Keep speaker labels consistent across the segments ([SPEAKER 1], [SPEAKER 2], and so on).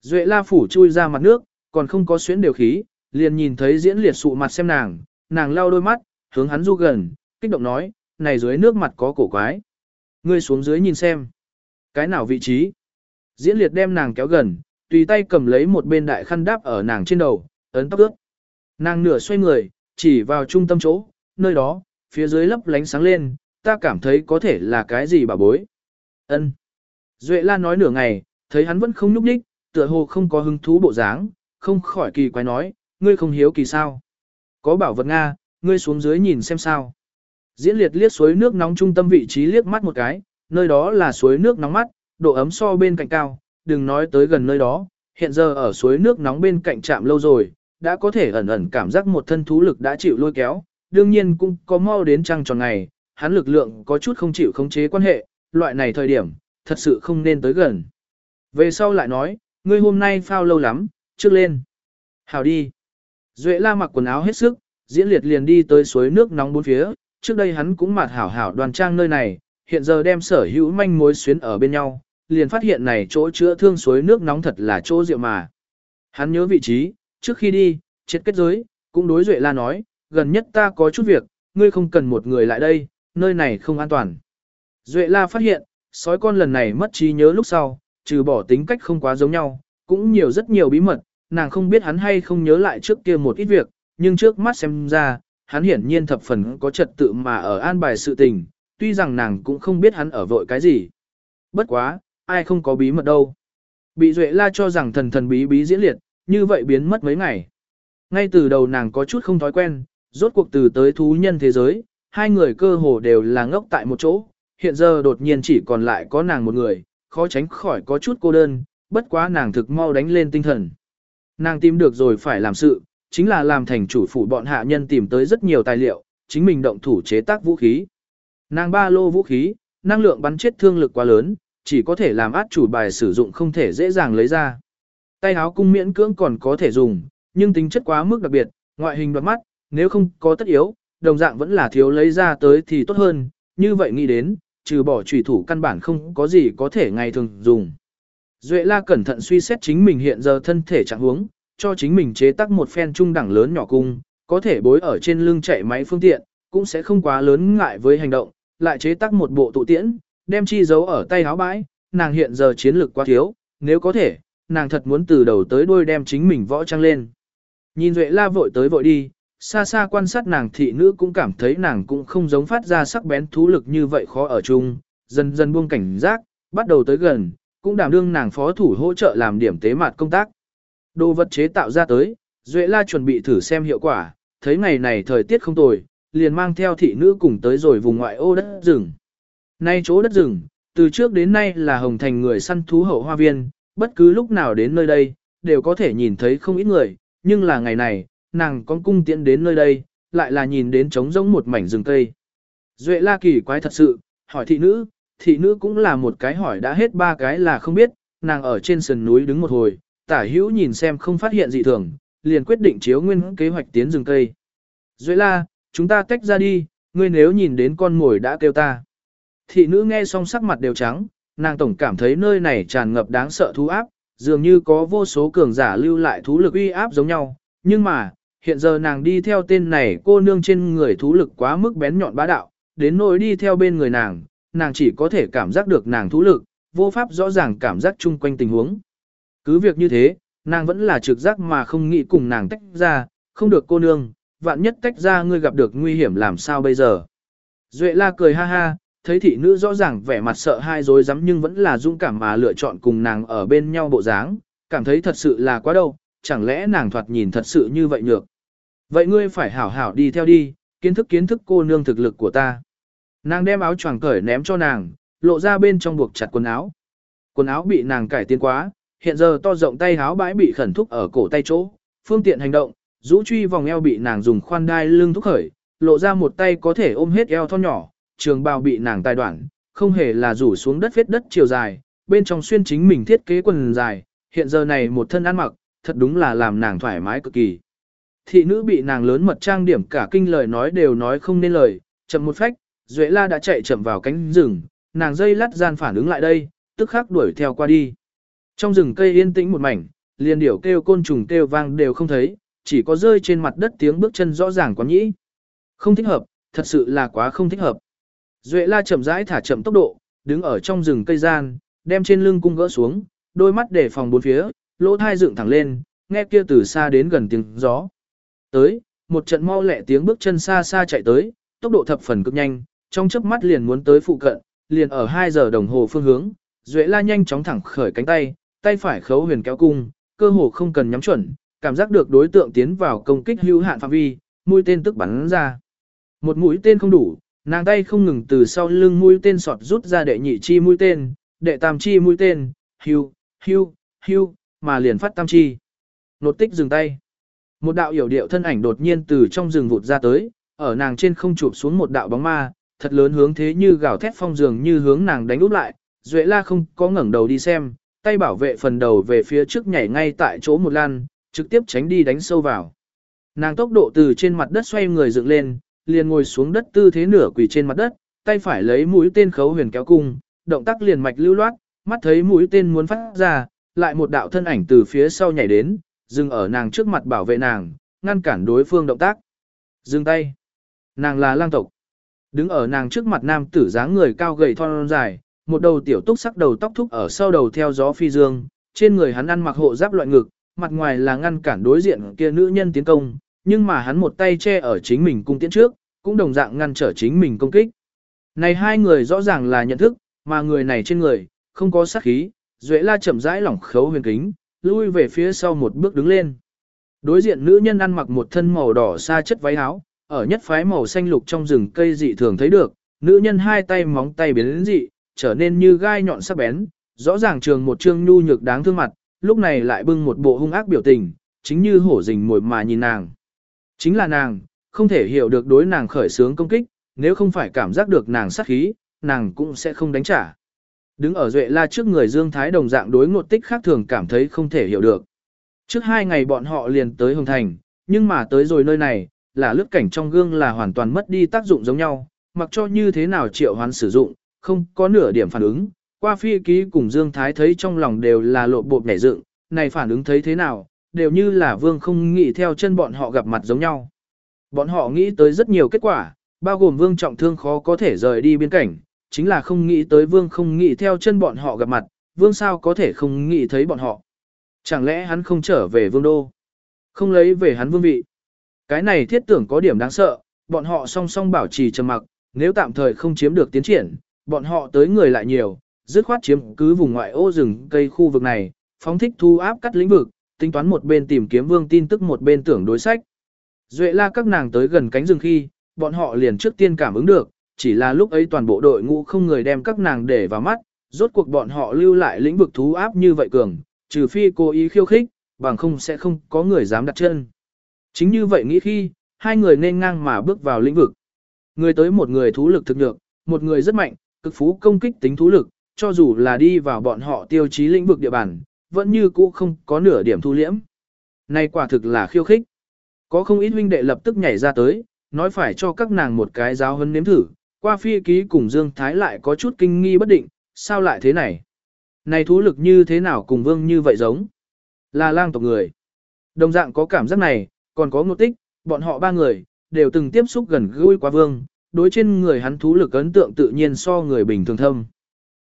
[SPEAKER 1] Duệ la phủ chui ra mặt nước, còn không có xuyến điều khí, liền nhìn thấy diễn liệt sụ mặt xem nàng, nàng lau đôi mắt, hướng hắn du gần, kích động nói, này dưới nước mặt có cổ quái. Ngươi xuống dưới nhìn xem. Cái nào vị trí? Diễn liệt đem nàng kéo gần, tùy tay cầm lấy một bên đại khăn đáp ở nàng trên đầu, ấn tóc ướt. Nàng nửa xoay người, chỉ vào trung tâm chỗ, nơi đó, phía dưới lấp lánh sáng lên, ta cảm thấy có thể là cái gì bà bối. Ân. Duệ la nói nửa ngày, thấy hắn vẫn không nhúc nhích, tựa hồ không có hứng thú bộ dáng, không khỏi kỳ quái nói, ngươi không hiếu kỳ sao. Có bảo vật Nga, ngươi xuống dưới nhìn xem sao. Diễn liệt liếc suối nước nóng trung tâm vị trí liếc mắt một cái, nơi đó là suối nước nóng mắt, độ ấm so bên cạnh cao, đừng nói tới gần nơi đó, hiện giờ ở suối nước nóng bên cạnh chạm lâu rồi, đã có thể ẩn ẩn cảm giác một thân thú lực đã chịu lôi kéo, đương nhiên cũng có mau đến trăng tròn ngày, hắn lực lượng có chút không chịu khống chế quan hệ, loại này thời điểm, thật sự không nên tới gần. Về sau lại nói, ngươi hôm nay phao lâu lắm, trước lên. Hảo đi. Duệ la mặc quần áo hết sức, diễn liệt liền đi tới suối nước nóng bốn phía, trước đây hắn cũng mặt hảo hảo đoàn trang nơi này, hiện giờ đem sở hữu manh mối xuyến ở bên nhau, liền phát hiện này chỗ chữa thương suối nước nóng thật là chỗ rượu mà. Hắn nhớ vị trí, trước khi đi, chết kết giới, cũng đối Duệ la nói, gần nhất ta có chút việc, ngươi không cần một người lại đây, nơi này không an toàn. Duệ la phát hiện, sói con lần này mất trí nhớ lúc sau, trừ bỏ tính cách không quá giống nhau, cũng nhiều rất nhiều bí mật, nàng không biết hắn hay không nhớ lại trước kia một ít việc, nhưng trước mắt xem ra, hắn hiển nhiên thập phần có trật tự mà ở an bài sự tình, tuy rằng nàng cũng không biết hắn ở vội cái gì. Bất quá, ai không có bí mật đâu. Bị Duệ la cho rằng thần thần bí bí diễn liệt, như vậy biến mất mấy ngày. Ngay từ đầu nàng có chút không thói quen, rốt cuộc từ tới thú nhân thế giới, hai người cơ hồ đều là ngốc tại một chỗ, hiện giờ đột nhiên chỉ còn lại có nàng một người, khó tránh khỏi có chút cô đơn, bất quá nàng thực mau đánh lên tinh thần. Nàng tìm được rồi phải làm sự, chính là làm thành chủ phủ bọn hạ nhân tìm tới rất nhiều tài liệu, chính mình động thủ chế tác vũ khí. Nàng ba lô vũ khí, năng lượng bắn chết thương lực quá lớn, chỉ có thể làm át chủ bài sử dụng không thể dễ dàng lấy ra. Tay áo cung miễn cưỡng còn có thể dùng, nhưng tính chất quá mức đặc biệt, ngoại hình đoạt mắt, nếu không có tất yếu, đồng dạng vẫn là thiếu lấy ra tới thì tốt hơn, như vậy nghĩ đến, trừ bỏ trùy thủ căn bản không có gì có thể ngày thường dùng. Duệ la cẩn thận suy xét chính mình hiện giờ thân thể trạng huống, cho chính mình chế tác một phen trung đẳng lớn nhỏ cung, có thể bối ở trên lưng chạy máy phương tiện, cũng sẽ không quá lớn ngại với hành động, lại chế tác một bộ tụ tiễn, đem chi giấu ở tay áo bãi, nàng hiện giờ chiến lược quá thiếu, nếu có thể, nàng thật muốn từ đầu tới đuôi đem chính mình võ trang lên. Nhìn Duệ la vội tới vội đi, xa xa quan sát nàng thị nữ cũng cảm thấy nàng cũng không giống phát ra sắc bén thú lực như vậy khó ở chung, dần dần buông cảnh giác, bắt đầu tới gần, cũng đảm đương nàng phó thủ hỗ trợ làm điểm tế mặt công tác. Đồ vật chế tạo ra tới, Duệ La chuẩn bị thử xem hiệu quả, thấy ngày này thời tiết không tồi, liền mang theo thị nữ cùng tới rồi vùng ngoại ô đất rừng. Nay chỗ đất rừng, từ trước đến nay là hồng thành người săn thú hậu hoa viên, bất cứ lúc nào đến nơi đây, đều có thể nhìn thấy không ít người, nhưng là ngày này, nàng con cung tiễn đến nơi đây, lại là nhìn đến trống rỗng một mảnh rừng cây. Duệ la kỳ quái thật sự, hỏi thị nữ, thị nữ cũng là một cái hỏi đã hết ba cái là không biết, nàng ở trên sườn núi đứng một hồi, tả hữu nhìn xem không phát hiện gì thường, liền quyết định chiếu nguyên kế hoạch tiến rừng cây. Duệ la, chúng ta tách ra đi, ngươi nếu nhìn đến con ngồi đã kêu ta. Thị nữ nghe xong sắc mặt đều trắng, nàng tổng cảm thấy nơi này tràn ngập đáng sợ thú áp, dường như có vô số cường giả lưu lại thú lực uy áp giống nhau, nhưng mà, hiện giờ nàng đi theo tên này cô nương trên người thú lực quá mức bén nhọn bá đạo, đến nỗi đi theo bên người nàng, nàng chỉ có thể cảm giác được nàng thú lực, vô pháp rõ ràng cảm giác chung quanh tình huống. Cứ việc như thế, nàng vẫn là trực giác mà không nghĩ cùng nàng tách ra, không được cô nương, vạn nhất tách ra ngươi gặp được nguy hiểm làm sao bây giờ. Duệ la cười ha ha, thấy thị nữ rõ ràng vẻ mặt sợ hai dối rắm nhưng vẫn là dũng cảm mà lựa chọn cùng nàng ở bên nhau bộ dáng, cảm thấy thật sự là quá đâu, chẳng lẽ nàng thoạt nhìn thật sự như vậy nhược. Vậy ngươi phải hảo hảo đi theo đi, kiến thức kiến thức cô nương thực lực của ta. Nàng đem áo choàng cởi ném cho nàng, lộ ra bên trong buộc chặt quần áo. Quần áo bị nàng cải tiến quá, hiện giờ to rộng tay áo bãi bị khẩn thúc ở cổ tay chỗ, phương tiện hành động, rũ truy vòng eo bị nàng dùng khoan đai lưng thúc khởi, lộ ra một tay có thể ôm hết eo thon nhỏ, trường bào bị nàng tài đoạn, không hề là rủ xuống đất phết đất chiều dài, bên trong xuyên chính mình thiết kế quần dài, hiện giờ này một thân ăn mặc, thật đúng là làm nàng thoải mái cực kỳ. Thị nữ bị nàng lớn mật trang điểm cả kinh lời nói đều nói không nên lời, chậm một phách, Duệ La đã chạy chậm vào cánh rừng, nàng dây lắt gian phản ứng lại đây, tức khắc đuổi theo qua đi. Trong rừng cây yên tĩnh một mảnh, liền điểu kêu côn trùng kêu vang đều không thấy, chỉ có rơi trên mặt đất tiếng bước chân rõ ràng quá nhĩ. Không thích hợp, thật sự là quá không thích hợp. Duệ la chậm rãi thả chậm tốc độ, đứng ở trong rừng cây gian, đem trên lưng cung gỡ xuống, đôi mắt để phòng bốn phía, lỗ thai dựng thẳng lên, nghe kia từ xa đến gần tiếng gió. Tới, một trận mau lẹ tiếng bước chân xa xa chạy tới, tốc độ thập phần cực nhanh, trong chớp mắt liền muốn tới phụ cận, liền ở 2 giờ đồng hồ phương hướng, Duệ La nhanh chóng thẳng khởi cánh tay, tay phải khấu huyền kéo cung, cơ hồ không cần nhắm chuẩn, cảm giác được đối tượng tiến vào công kích hữu hạn phạm vi, mũi tên tức bắn ra. Một mũi tên không đủ, nàng tay không ngừng từ sau lưng mũi tên sọt rút ra đệ nhị chi mũi tên, đệ tam chi mũi tên, hưu, hưu, hưu, mà liền phát tam chi. Nột tích dừng tay. Một đạo hiểu điệu thân ảnh đột nhiên từ trong rừng vụt ra tới, ở nàng trên không chụp xuống một đạo bóng ma, thật lớn hướng thế như gào thét phong dường như hướng nàng đánh úp lại, Duệ La không có ngẩng đầu đi xem, tay bảo vệ phần đầu về phía trước nhảy ngay tại chỗ một lan, trực tiếp tránh đi đánh sâu vào. Nàng tốc độ từ trên mặt đất xoay người dựng lên, liền ngồi xuống đất tư thế nửa quỳ trên mặt đất, tay phải lấy mũi tên khấu huyền kéo cung, động tác liền mạch lưu loát, mắt thấy mũi tên muốn phát ra, lại một đạo thân ảnh từ phía sau nhảy đến, dừng ở nàng trước mặt bảo vệ nàng, ngăn cản đối phương động tác. Dừng tay. Nàng là lang tộc. Đứng ở nàng trước mặt nam tử dáng người cao gầy thon dài, một đầu tiểu túc sắc đầu tóc thúc ở sau đầu theo gió phi dương, trên người hắn ăn mặc hộ giáp loại ngực, mặt ngoài là ngăn cản đối diện kia nữ nhân tiến công, nhưng mà hắn một tay che ở chính mình cung tiễn trước, cũng đồng dạng ngăn trở chính mình công kích. Này hai người rõ ràng là nhận thức, mà người này trên người, không có sát khí, Duệ La chậm rãi lỏng khấu huyền kính, lui về phía sau một bước đứng lên. Đối diện nữ nhân ăn mặc một thân màu đỏ xa chất váy áo, ở nhất phái màu xanh lục trong rừng cây dị thường thấy được, nữ nhân hai tay móng tay biến đến dị, trở nên như gai nhọn sắc bén, rõ ràng trường một trương nhu nhược đáng thương mặt, lúc này lại bưng một bộ hung ác biểu tình, chính như hổ rình mồi mà nhìn nàng. Chính là nàng, không thể hiểu được đối nàng khởi sướng công kích, nếu không phải cảm giác được nàng sát khí, nàng cũng sẽ không đánh trả. Đứng ở Duệ La trước người Dương Thái đồng dạng đối ngột tích khác thường cảm thấy không thể hiểu được. Trước hai ngày bọn họ liền tới Hồng Thành, nhưng mà tới rồi nơi này, là lướt cảnh trong gương là hoàn toàn mất đi tác dụng giống nhau, mặc cho như thế nào triệu hoán sử dụng, không có nửa điểm phản ứng. Qua phi ký cùng Dương Thái thấy trong lòng đều là lộ bộ nhảy dựng, này phản ứng thấy thế nào, đều như là vương không nghĩ theo chân bọn họ gặp mặt giống nhau. Bọn họ nghĩ tới rất nhiều kết quả, bao gồm vương trọng thương khó có thể rời đi biên cảnh, chính là không nghĩ tới vương không nghĩ theo chân bọn họ gặp mặt, vương sao có thể không nghĩ thấy bọn họ. Chẳng lẽ hắn không trở về vương đô, không lấy về hắn vương vị. Cái này thiết tưởng có điểm đáng sợ, bọn họ song song bảo trì trầm mặc, nếu tạm thời không chiếm được tiến triển, bọn họ tới người lại nhiều, dứt khoát chiếm cứ vùng ngoại ô rừng cây khu vực này, phóng thích thu áp cắt lĩnh vực, tính toán một bên tìm kiếm vương tin tức một bên tưởng đối sách. Duệ la các nàng tới gần cánh rừng khi, bọn họ liền trước tiên cảm ứng được, chỉ là lúc ấy toàn bộ đội ngũ không người đem các nàng để vào mắt, rốt cuộc bọn họ lưu lại lĩnh vực thú áp như vậy cường, trừ phi cố ý khiêu khích, bằng không sẽ không có người dám đặt chân. Chính như vậy nghĩ khi, hai người nên ngang mà bước vào lĩnh vực. Người tới một người thú lực thực nhược, một người rất mạnh, cực phú công kích tính thú lực, cho dù là đi vào bọn họ tiêu chí lĩnh vực địa bàn, vẫn như cũ không có nửa điểm thu liễm. Này quả thực là khiêu khích. Có không ít huynh đệ lập tức nhảy ra tới, nói phải cho các nàng một cái giáo hấn nếm thử, qua phi ký cùng Dương Thái lại có chút kinh nghi bất định, sao lại thế này? Này thú lực như thế nào cùng vương như vậy giống? Là lang tộc người. Đồng dạng có cảm giác này, còn có ngột tích, bọn họ ba người, đều từng tiếp xúc gần gũi qua vương, đối trên người hắn thú lực ấn tượng tự nhiên so người bình thường thâm.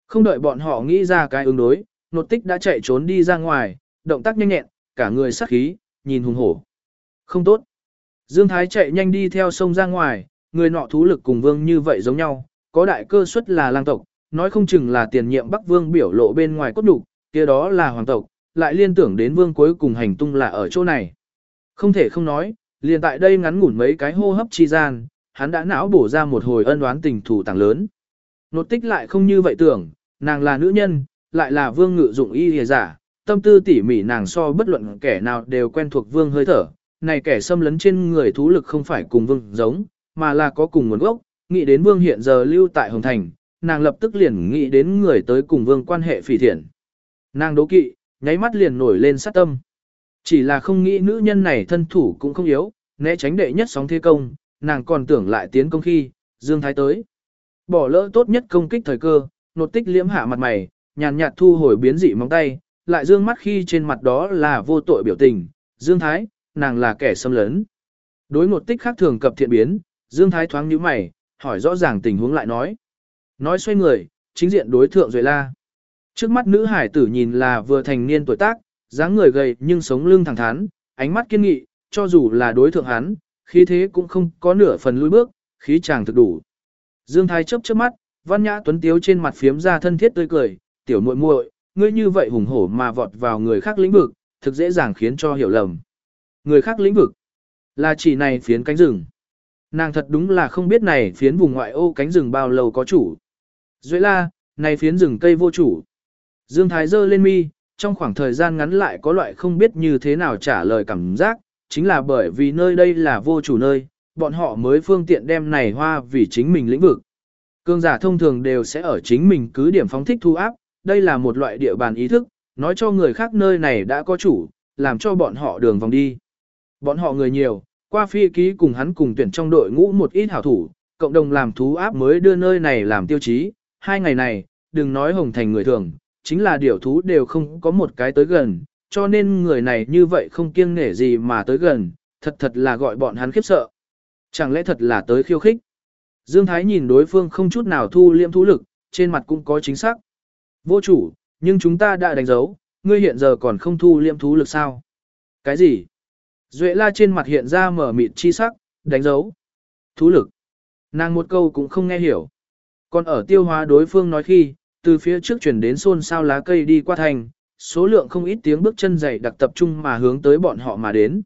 [SPEAKER 1] Không đợi bọn họ nghĩ ra cái ứng đối, nột tích đã chạy trốn đi ra ngoài, động tác nhanh nhẹn, cả người sắc khí, nhìn hùng hổ. Không tốt. Dương Thái chạy nhanh đi theo sông ra ngoài, người nọ thú lực cùng vương như vậy giống nhau, có đại cơ suất là lang tộc, nói không chừng là tiền nhiệm Bắc Vương biểu lộ bên ngoài cốt đủ, kia đó là hoàng tộc, lại liên tưởng đến vương cuối cùng hành tung là ở chỗ này. Không thể không nói, liền tại đây ngắn ngủn mấy cái hô hấp chi gian, hắn đã não bổ ra một hồi ân oán tình thù tàng lớn. Nột tích lại không như vậy tưởng, nàng là nữ nhân, lại là vương ngự dụng y hề giả, tâm tư tỉ mỉ nàng so bất luận kẻ nào đều quen thuộc vương hơi thở, này kẻ xâm lấn trên người thú lực không phải cùng vương giống, mà là có cùng nguồn gốc, nghĩ đến vương hiện giờ lưu tại Hồng Thành, nàng lập tức liền nghĩ đến người tới cùng vương quan hệ phỉ thiện. Nàng đố kỵ, nháy mắt liền nổi lên sát tâm. Chỉ là không nghĩ nữ nhân này thân thủ cũng không yếu, né tránh đệ nhất sóng thế công, nàng còn tưởng lại tiến công khi, Dương Thái tới. Bỏ lỡ tốt nhất công kích thời cơ, nột tích liễm hạ mặt mày, nhàn nhạt thu hồi biến dị móng tay, lại dương mắt khi trên mặt đó là vô tội biểu tình, Dương Thái, nàng là kẻ xâm lấn. Đối nột tích khác thường cập thiện biến, Dương Thái thoáng nhíu mày, hỏi rõ ràng tình huống lại nói. Nói xoay người, chính diện đối thượng Duệ La. Trước mắt nữ hải tử nhìn là vừa thành niên tuổi tác, dáng người gầy nhưng sống lưng thẳng thắn, ánh mắt kiên nghị, cho dù là đối thượng hắn, khí thế cũng không có nửa phần lùi bước, khí chàng thực đủ. Dương Thái chớp chớp mắt, văn nhã tuấn tiếu trên mặt phiếm ra thân thiết tươi cười, tiểu muội muội, ngươi như vậy hùng hổ mà vọt vào người khác lĩnh vực, thực dễ dàng khiến cho hiểu lầm. Người khác lĩnh vực, là chỉ này phiến cánh rừng. Nàng thật đúng là không biết này phiến vùng ngoại ô cánh rừng bao lâu có chủ. Duệ la, này phiến rừng cây vô chủ. Dương Thái dơ lên mi, trong khoảng thời gian ngắn lại có loại không biết như thế nào trả lời cảm giác, chính là bởi vì nơi đây là vô chủ nơi, bọn họ mới phương tiện đem này hoa vì chính mình lĩnh vực. Cương giả thông thường đều sẽ ở chính mình cứ điểm phóng thích thu áp, đây là một loại địa bàn ý thức, nói cho người khác nơi này đã có chủ, làm cho bọn họ đường vòng đi. Bọn họ người nhiều, qua phi ký cùng hắn cùng tuyển trong đội ngũ một ít hảo thủ, cộng đồng làm thú áp mới đưa nơi này làm tiêu chí. Hai ngày này, đừng nói hồng thành người thường, chính là điều thú đều không có một cái tới gần, cho nên người này như vậy không kiêng nể gì mà tới gần, thật thật là gọi bọn hắn khiếp sợ. Chẳng lẽ thật là tới khiêu khích? Dương Thái nhìn đối phương không chút nào thu liễm thú lực, trên mặt cũng có chính xác. Vô chủ, nhưng chúng ta đã đánh dấu, ngươi hiện giờ còn không thu liễm thú lực sao? Cái gì? Duệ la trên mặt hiện ra mở mịt chi sắc, đánh dấu. Thú lực. Nàng một câu cũng không nghe hiểu. Còn ở tiêu hóa đối phương nói khi, từ phía trước chuyển đến xôn xao lá cây đi qua thành, số lượng không ít tiếng bước chân dày đặc tập trung mà hướng tới bọn họ mà đến.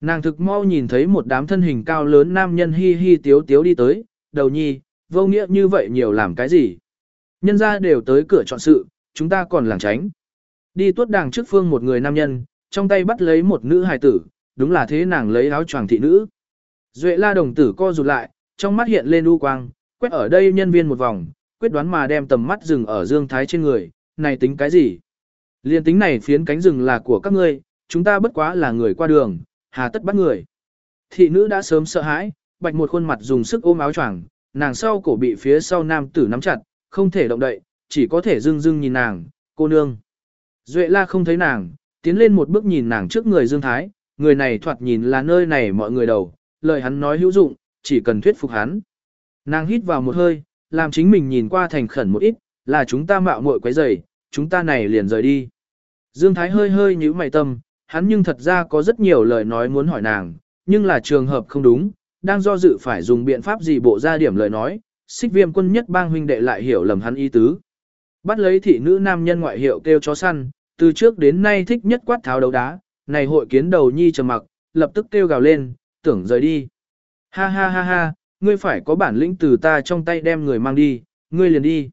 [SPEAKER 1] Nàng thực mau nhìn thấy một đám thân hình cao lớn nam nhân hi hi tiếu tiếu đi tới, đầu nhi, vô nghĩa như vậy nhiều làm cái gì. Nhân ra đều tới cửa chọn sự, chúng ta còn làng tránh. Đi tuốt đàng trước phương một người nam nhân, trong tay bắt lấy một nữ hài tử, đúng là thế nàng lấy áo choàng thị nữ. Duệ la đồng tử co rụt lại, trong mắt hiện lên u quang, quét ở đây nhân viên một vòng, quyết đoán mà đem tầm mắt dừng ở Dương Thái trên người, này tính cái gì? Liên tính này phiến cánh rừng là của các ngươi, chúng ta bất quá là người qua đường, hà tất bắt người. Thị nữ đã sớm sợ hãi, bạch một khuôn mặt dùng sức ôm áo choàng, nàng sau cổ bị phía sau nam tử nắm chặt, không thể động đậy, chỉ có thể dưng dưng nhìn nàng, cô nương. Duệ la không thấy nàng, tiến lên một bước nhìn nàng trước người Dương Thái, người này thoạt nhìn là nơi này mọi người đầu, lời hắn nói hữu dụng, chỉ cần thuyết phục hắn. Nàng hít vào một hơi, làm chính mình nhìn qua thành khẩn một ít, là chúng ta mạo muội quấy rầy, chúng ta này liền rời đi. Dương Thái hơi hơi nhíu mày tâm, hắn nhưng thật ra có rất nhiều lời nói muốn hỏi nàng, nhưng là trường hợp không đúng, đang do dự phải dùng biện pháp gì bộ ra điểm lời nói, xích viêm quân nhất bang huynh đệ lại hiểu lầm hắn ý tứ. Bắt lấy thị nữ nam nhân ngoại hiệu kêu chó săn, từ trước đến nay thích nhất quát tháo đấu đá, này hội kiến đầu nhi trầm mặc, lập tức kêu gào lên, tưởng rời đi. Ha ha ha ha, ngươi phải có bản lĩnh từ ta trong tay đem người mang đi, ngươi liền đi.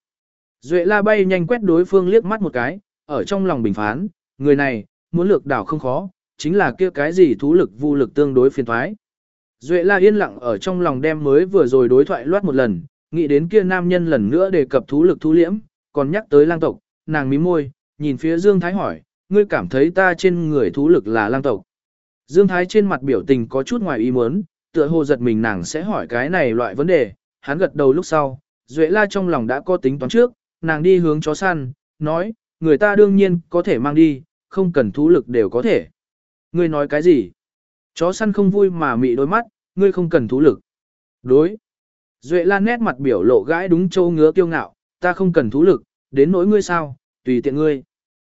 [SPEAKER 1] Duệ la bay nhanh quét đối phương liếc mắt một cái, ở trong lòng bình phán, người này, muốn lược đảo không khó, chính là kia cái gì thú lực vô lực tương đối phiền thoái. Duệ la yên lặng ở trong lòng đem mới vừa rồi đối thoại loát một lần, nghĩ đến kia nam nhân lần nữa đề cập thú lực thú liễm, còn nhắc tới lang tộc, nàng mím môi, nhìn phía Dương Thái hỏi, ngươi cảm thấy ta trên người thú lực là lang tộc. Dương Thái trên mặt biểu tình có chút ngoài ý muốn, tựa hồ giật mình nàng sẽ hỏi cái này loại vấn đề, hắn gật đầu lúc sau, Duệ la trong lòng đã có tính toán trước, nàng đi hướng chó săn, nói, người ta đương nhiên có thể mang đi, không cần thú lực đều có thể. Ngươi nói cái gì? Chó săn không vui mà mị đôi mắt, ngươi không cần thú lực. Đối. Duệ la nét mặt biểu lộ gãi đúng châu ngứa kiêu ngạo, ta không cần thú lực, đến nỗi ngươi sao, tùy tiện ngươi.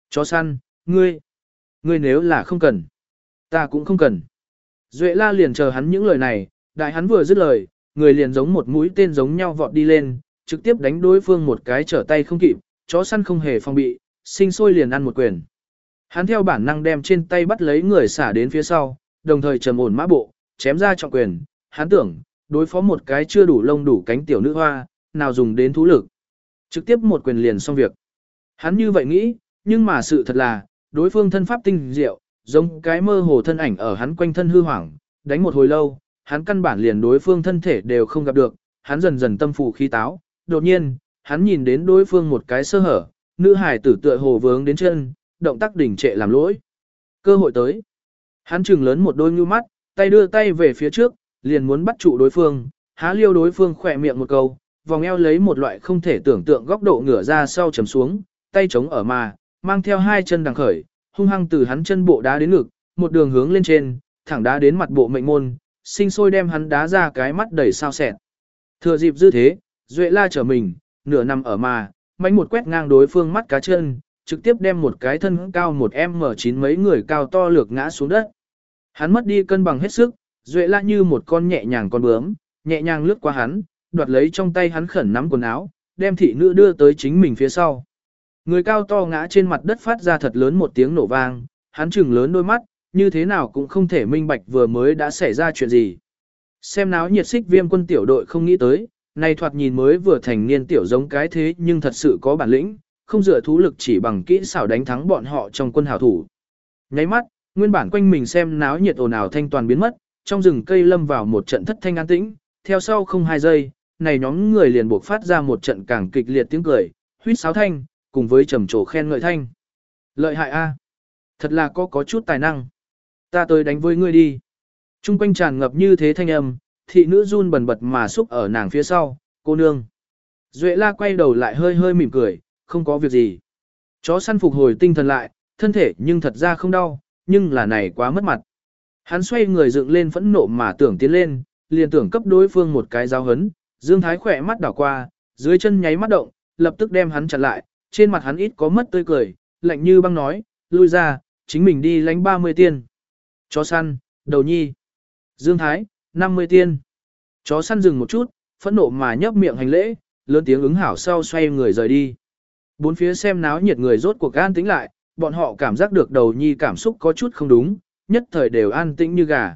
[SPEAKER 1] Chó săn, ngươi. Ngươi nếu là không cần, ta cũng không cần. Duệ la liền chờ hắn những lời này, đại hắn vừa dứt lời, người liền giống một mũi tên giống nhau vọt đi lên, trực tiếp đánh đối phương một cái trở tay không kịp, chó săn không hề phòng bị, sinh sôi liền ăn một quyền. Hắn theo bản năng đem trên tay bắt lấy người xả đến phía sau, đồng thời trầm ổn mã bộ, chém ra trọng quyền, hắn tưởng, đối phó một cái chưa đủ lông đủ cánh tiểu nữ hoa, nào dùng đến thú lực. Trực tiếp một quyền liền xong việc. Hắn như vậy nghĩ, nhưng mà sự thật là, đối phương thân pháp tinh diệu, giống cái mơ hồ thân ảnh ở hắn quanh thân hư hoảng, đánh một hồi lâu, hắn căn bản liền đối phương thân thể đều không gặp được, hắn dần dần tâm phù khí táo, đột nhiên, hắn nhìn đến đối phương một cái sơ hở, nữ hải tử tựa hồ vướng đến chân, động tác đỉnh trệ làm lỗi. Cơ hội tới. Hắn trừng lớn một đôi nhu mắt, tay đưa tay về phía trước, liền muốn bắt trụ đối phương, há liêu đối phương khỏe miệng một câu, vòng eo lấy một loại không thể tưởng tượng góc độ ngửa ra sau chấm xuống, tay chống ở mà, mang theo hai chân đằng khởi, hung hăng từ hắn chân bộ đá đến ngực, một đường hướng lên trên, thẳng đá đến mặt bộ mệnh môn, sinh sôi đem hắn đá ra cái mắt đầy sao sẹn. Thừa dịp dư thế, Duệ la trở mình, nửa nằm ở mà, mánh một quét ngang đối phương mắt cá chân, trực tiếp đem một cái thân cao một M9 mấy người cao to lược ngã xuống đất. Hắn mất đi cân bằng hết sức, Duệ la như một con nhẹ nhàng con bướm, nhẹ nhàng lướt qua hắn, đoạt lấy trong tay hắn khẩn nắm quần áo, đem thị nữ đưa tới chính mình phía sau. Người cao to ngã trên mặt đất phát ra thật lớn một tiếng nổ vang, hắn chừng lớn đôi mắt, như thế nào cũng không thể minh bạch vừa mới đã xảy ra chuyện gì. Xem náo nhiệt xích viêm quân tiểu đội không nghĩ tới, nay thoạt nhìn mới vừa thành niên tiểu giống cái thế nhưng thật sự có bản lĩnh, không dựa thú lực chỉ bằng kỹ xảo đánh thắng bọn họ trong quân hảo thủ. Nháy mắt, nguyên bản quanh mình xem náo nhiệt ồn ào thanh toàn biến mất, trong rừng cây lâm vào một trận thất thanh an tĩnh, theo sau không hai giây, này nhóm người liền buộc phát ra một trận càng kịch liệt tiếng cười, huýt sáo thanh, cùng với trầm trồ khen ngợi thanh. Lợi hại a, thật là có có chút tài năng. Ta tới đánh với ngươi đi. Trung quanh tràn ngập như thế thanh âm, thị nữ run bần bật mà xúc ở nàng phía sau, cô nương. Duệ la quay đầu lại hơi hơi mỉm cười, không có việc gì. Chó săn phục hồi tinh thần lại, thân thể nhưng thật ra không đau, nhưng là này quá mất mặt. Hắn xoay người dựng lên phẫn nộ mà tưởng tiến lên, liền tưởng cấp đối phương một cái giáo hấn, Dương Thái khỏe mắt đảo qua, dưới chân nháy mắt động, lập tức đem hắn chặn lại, trên mặt hắn ít có mất tươi cười, lạnh như băng nói, lui ra, chính mình đi lánh 30 tiên. Chó săn, đầu nhi. Dương Thái, 50 tiên. Chó săn dừng một chút, phẫn nộ mà nhấp miệng hành lễ, lớn tiếng ứng hảo sau xoay người rời đi. Bốn phía xem náo nhiệt người rốt cuộc an tĩnh lại, bọn họ cảm giác được đầu nhi cảm xúc có chút không đúng, nhất thời đều an tĩnh như gà.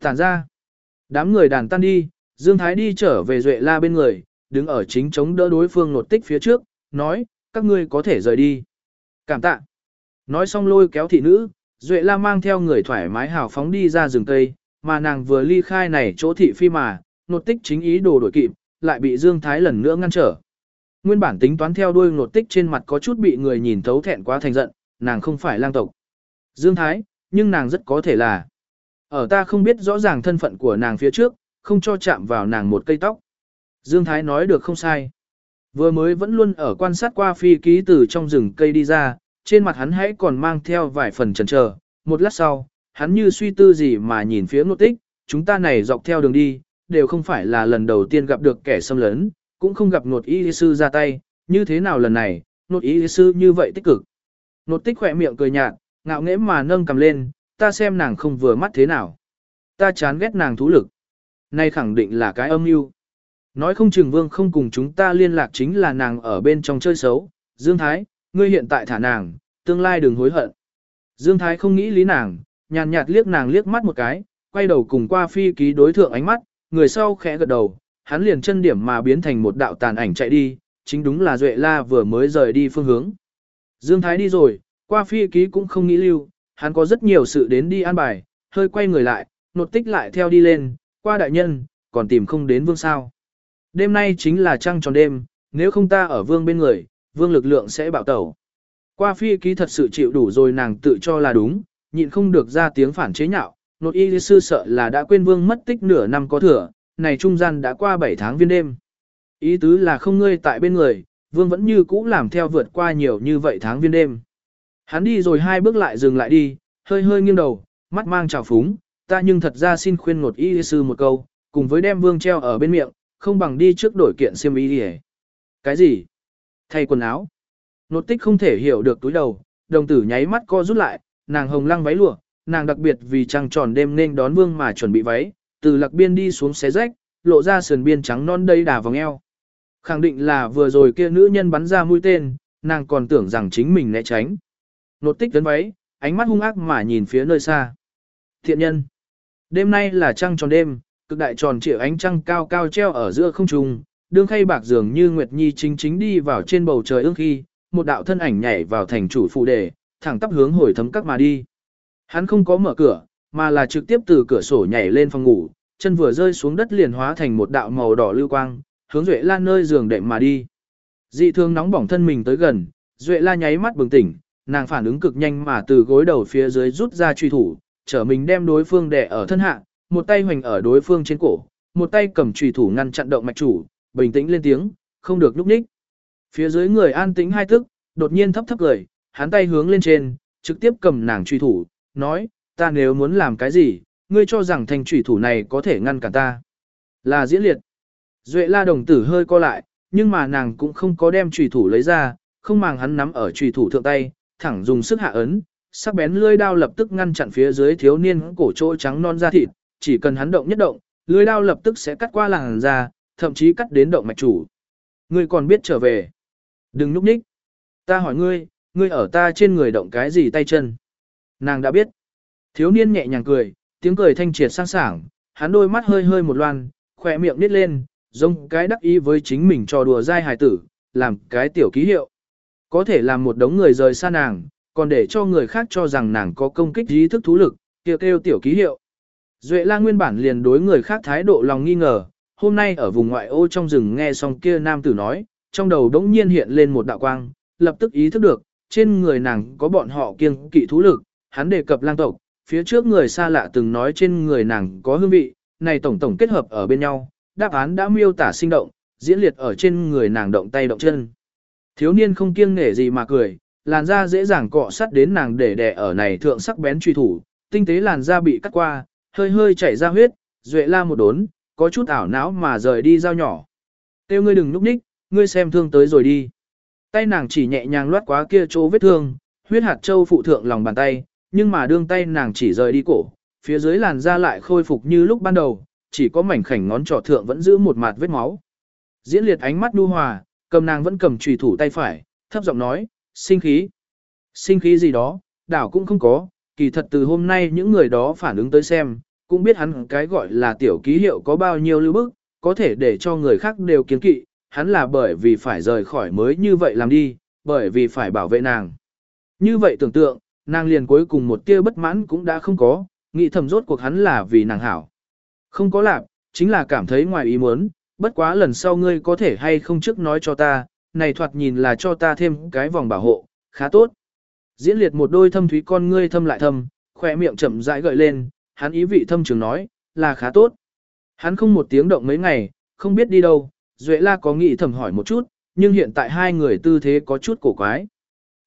[SPEAKER 1] Tản ra, đám người đàn tan đi, Dương Thái đi trở về Duệ La bên người, đứng ở chính chống đỡ đối phương nột tích phía trước, nói, các ngươi có thể rời đi. Cảm tạ. Nói xong lôi kéo thị nữ, Duệ La mang theo người thoải mái hào phóng đi ra rừng cây, mà nàng vừa ly khai này chỗ thị phi mà, nột tích chính ý đồ đổi kịp, lại bị Dương Thái lần nữa ngăn trở. Nguyên bản tính toán theo đuôi nột tích trên mặt có chút bị người nhìn thấu thẹn quá thành giận, nàng không phải lang tộc. Dương Thái, nhưng nàng rất có thể là. Ở ta không biết rõ ràng thân phận của nàng phía trước, không cho chạm vào nàng một cây tóc. Dương Thái nói được không sai. Vừa mới vẫn luôn ở quan sát qua phi ký từ trong rừng cây đi ra, trên mặt hắn hãy còn mang theo vài phần chần chờ. Một lát sau, hắn như suy tư gì mà nhìn phía ngô tích, chúng ta này dọc theo đường đi, đều không phải là lần đầu tiên gặp được kẻ xâm lấn, cũng không gặp nột y sư ra tay, như thế nào lần này, nột y sư như vậy tích cực. Nột tích khỏe miệng cười nhạt, ngạo nghễ mà nâng cầm lên, ta xem nàng không vừa mắt thế nào. Ta chán ghét nàng thú lực. Nay khẳng định là cái âm mưu. Nói không chừng vương không cùng chúng ta liên lạc chính là nàng ở bên trong chơi xấu. Dương Thái, ngươi hiện tại thả nàng, tương lai đừng hối hận. Dương Thái không nghĩ lý nàng, nhàn nhạt liếc nàng liếc mắt một cái, quay đầu cùng qua phi ký đối thượng ánh mắt, người sau khẽ gật đầu, hắn liền chân điểm mà biến thành một đạo tàn ảnh chạy đi, chính đúng là Duệ La vừa mới rời đi phương hướng. Dương Thái đi rồi, qua phi ký cũng không nghĩ lưu, hắn có rất nhiều sự đến đi an bài, hơi quay người lại, nột tích lại theo đi lên, qua đại nhân, còn tìm không đến vương sao. Đêm nay chính là trăng tròn đêm, nếu không ta ở vương bên người, vương lực lượng sẽ bạo tẩu. Qua phi ký thật sự chịu đủ rồi nàng tự cho là đúng, nhịn không được ra tiếng phản chế nhạo, nột y sư sợ là đã quên vương mất tích nửa năm có thừa, này trung gian đã qua 7 tháng viên đêm. Ý tứ là không ngươi tại bên người, vương vẫn như cũ làm theo vượt qua nhiều như vậy tháng viên đêm. Hắn đi rồi hai bước lại dừng lại đi, hơi hơi nghiêng đầu, mắt mang trào phúng, ta nhưng thật ra xin khuyên ngột y sư một câu, cùng với đem vương treo ở bên miệng, không bằng đi trước đổi kiện xiêm y đi Cái gì? Thay quần áo. Nột tích không thể hiểu được túi đầu, đồng tử nháy mắt co rút lại, nàng hồng lăng váy lụa, nàng đặc biệt vì trăng tròn đêm nên đón vương mà chuẩn bị váy, từ lạc biên đi xuống xé rách, lộ ra sườn biên trắng non đầy đà vòng eo. Khẳng định là vừa rồi kia nữ nhân bắn ra mũi tên, nàng còn tưởng rằng chính mình né tránh. Nột tích tấn váy, ánh mắt hung ác mà nhìn phía nơi xa. Thiện nhân. Đêm nay là trăng tròn đêm, cực đại tròn trịa ánh trăng cao cao treo ở giữa không trung, đương khay bạc dường như Nguyệt Nhi chính chính đi vào trên bầu trời ương khi, một đạo thân ảnh nhảy vào thành chủ phụ đề, thẳng tắp hướng hồi thấm các mà đi. Hắn không có mở cửa, mà là trực tiếp từ cửa sổ nhảy lên phòng ngủ, chân vừa rơi xuống đất liền hóa thành một đạo màu đỏ lưu quang, hướng Duệ La nơi giường đệm mà đi. Dị thương nóng bỏng thân mình tới gần, Duệ La nháy mắt bừng tỉnh, nàng phản ứng cực nhanh mà từ gối đầu phía dưới rút ra truy thủ, trở mình đem đối phương đè ở thân hạ, một tay hoành ở đối phương trên cổ, một tay cầm chùy thủ ngăn chặn động mạch chủ, bình tĩnh lên tiếng, không được núp ních. Phía dưới người an tĩnh hai tức, đột nhiên thấp thấp cười, hắn tay hướng lên trên, trực tiếp cầm nàng chùy thủ, nói, ta nếu muốn làm cái gì, ngươi cho rằng thành truy thủ này có thể ngăn cản ta. Là diễn liệt. Duệ la đồng tử hơi co lại, nhưng mà nàng cũng không có đem truy thủ lấy ra, không màng hắn nắm ở truy thủ thượng tay, thẳng dùng sức hạ ấn, sắc bén lưỡi đao lập tức ngăn chặn phía dưới thiếu niên cổ chỗ trắng non da thịt, chỉ cần hắn động nhất động, lưới đao lập tức sẽ cắt qua làn da, thậm chí cắt đến động mạch chủ. Ngươi còn biết trở về. Đừng núp nhích. Ta hỏi ngươi, ngươi ở ta trên người động cái gì tay chân? Nàng đã biết. Thiếu niên nhẹ nhàng cười, tiếng cười thanh triệt sang sảng, hắn đôi mắt hơi hơi một loan, khỏe miệng nít lên, giống cái đắc ý với chính mình cho đùa dai hài tử, làm cái tiểu ký hiệu. Có thể làm một đống người rời xa nàng, còn để cho người khác cho rằng nàng có công kích ý thức thú lực, kêu kêu tiểu ký hiệu. Duệ la nguyên bản liền đối người khác thái độ lòng nghi ngờ, hôm nay ở vùng ngoại ô trong rừng nghe xong kia nam tử nói, trong đầu đống nhiên hiện lên một đạo quang, lập tức ý thức được, trên người nàng có bọn họ kiêng kỵ thú lực, hắn đề cập lang tộc, phía trước người xa lạ từng nói trên người nàng có hương vị, này tổng tổng kết hợp ở bên nhau, đáp án đã miêu tả sinh động, diễn liệt ở trên người nàng động tay động chân. Thiếu niên không kiêng nể gì mà cười, làn da dễ dàng cọ sắt đến nàng để đè ở này thượng sắc bén truy thủ, tinh tế làn da bị cắt qua, hơi hơi chảy ra huyết, duệ la một đốn, có chút ảo não mà rời đi dao nhỏ. Tiêu ngươi đừng núp ních, ngươi xem thương tới rồi đi. Tay nàng chỉ nhẹ nhàng loát quá kia chỗ vết thương, huyết hạt châu phụ thượng lòng bàn tay, nhưng mà đương tay nàng chỉ rời đi cổ, phía dưới làn da lại khôi phục như lúc ban đầu, chỉ có mảnh khảnh ngón trỏ thượng vẫn giữ một mạt vết máu. Diễn liệt ánh mắt đu hòa, cầm nàng vẫn cầm chùy thủ tay phải, thấp giọng nói, sinh khí. Sinh khí gì đó, đảo cũng không có, kỳ thật từ hôm nay những người đó phản ứng tới xem, cũng biết hắn cái gọi là tiểu ký hiệu có bao nhiêu lưu bức, có thể để cho người khác đều kiến kỵ, hắn là bởi vì phải rời khỏi mới như vậy làm đi, bởi vì phải bảo vệ nàng. Như vậy tưởng tượng, nàng liền cuối cùng một tia bất mãn cũng đã không có, nghĩ thầm rốt cuộc hắn là vì nàng hảo. Không có lạc, chính là cảm thấy ngoài ý muốn, bất quá lần sau ngươi có thể hay không trước nói cho ta, này thoạt nhìn là cho ta thêm cái vòng bảo hộ, khá tốt. Diễn liệt một đôi thâm thúy con ngươi thâm lại thâm, khỏe miệng chậm rãi gợi lên, hắn ý vị thâm trường nói, là khá tốt. Hắn không một tiếng động mấy ngày, không biết đi đâu, Duệ La có nghĩ thầm hỏi một chút, nhưng hiện tại hai người tư thế có chút cổ quái.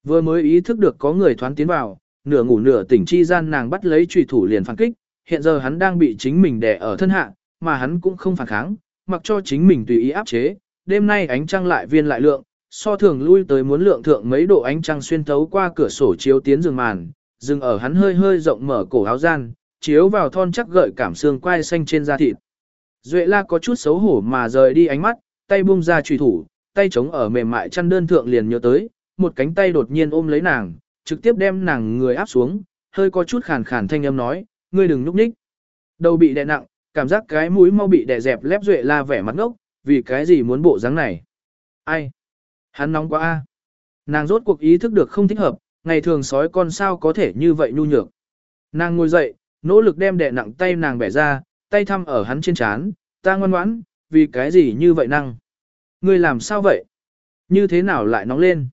[SPEAKER 1] Vừa mới ý thức được có người thoán tiến vào, nửa ngủ nửa tỉnh chi gian nàng bắt lấy trùy thủ liền phản kích, hiện giờ hắn đang bị chính mình đè ở thân hạ, mà hắn cũng không phản kháng, mặc cho chính mình tùy ý áp chế. Đêm nay ánh trăng lại viên lại lượng, so thường lui tới muốn lượng thượng mấy độ ánh trăng xuyên thấu qua cửa sổ chiếu tiến giường màn, dừng ở hắn hơi hơi rộng mở cổ áo gian, chiếu vào thon chắc gợi cảm xương quai xanh trên da thịt. Duệ la có chút xấu hổ mà rời đi ánh mắt, tay buông ra trùy thủ, tay chống ở mềm mại chăn đơn thượng liền nhớ tới, một cánh tay đột nhiên ôm lấy nàng, trực tiếp đem nàng người áp xuống, hơi có chút khàn khàn thanh âm nói, ngươi đừng núp ních, Đầu bị đè nặng, cảm giác cái mũi mau bị đè dẹp lép duệ la vẻ mặt ngốc, vì cái gì muốn bộ dáng này. Ai? Hắn nóng quá a. Nàng rốt cuộc ý thức được không thích hợp, ngày thường sói con sao có thể như vậy nhu nhược. Nàng ngồi dậy, nỗ lực đem đè nặng tay nàng bẻ ra, tay thăm ở hắn trên trán, ta ngoan ngoãn, vì cái gì như vậy năng? Ngươi làm sao vậy? Như thế nào lại nóng lên?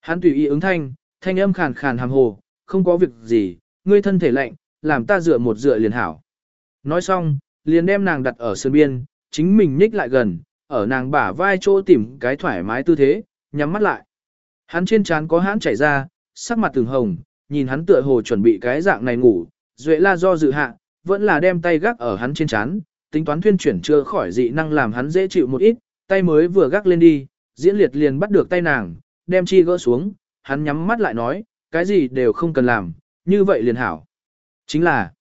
[SPEAKER 1] Hắn tùy ý ứng thanh, thanh âm khàn khàn hàm hồ, không có việc gì, ngươi thân thể lạnh, làm ta dựa một dựa liền hảo. Nói xong, liền đem nàng đặt ở sân biên, chính mình nhích lại gần, ở nàng bả vai chỗ tìm cái thoải mái tư thế, nhắm mắt lại. Hắn trên trán có hãn chảy ra, sắc mặt từng hồng, nhìn hắn tựa hồ chuẩn bị cái dạng này ngủ, duệ la do dự hạ, vẫn là đem tay gác ở hắn trên trán, tính toán thuyên chuyển chưa khỏi dị năng làm hắn dễ chịu một ít, tay mới vừa gác lên đi, diễn liệt liền bắt được tay nàng, đem chi gỡ xuống, hắn nhắm mắt lại nói, cái gì đều không cần làm, như vậy liền hảo. Chính là,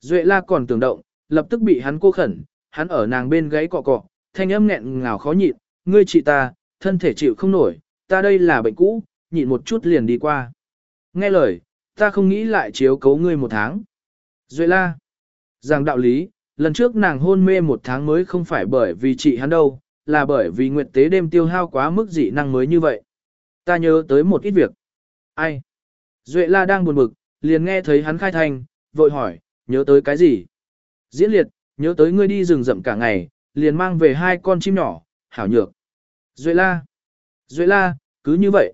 [SPEAKER 1] Duệ la còn tưởng động, lập tức bị hắn cô khẩn, hắn ở nàng bên gáy cọ cọ, thanh âm nghẹn ngào khó nhịn, ngươi chị ta, thân thể chịu không nổi, ta đây là bệnh cũ, nhịn một chút liền đi qua. Nghe lời, ta không nghĩ lại chiếu cấu ngươi một tháng. Duệ la, rằng đạo lý, lần trước nàng hôn mê một tháng mới không phải bởi vì chị hắn đâu, là bởi vì nguyệt tế đêm tiêu hao quá mức dị năng mới như vậy. Ta nhớ tới một ít việc. Ai? Duệ la đang buồn bực, liền nghe thấy hắn khai thành, vội hỏi, nhớ tới cái gì? Diễn liệt, nhớ tới ngươi đi rừng rậm cả ngày, liền mang về hai con chim nhỏ, hảo nhược. Duệ la. Duệ la, cứ như vậy.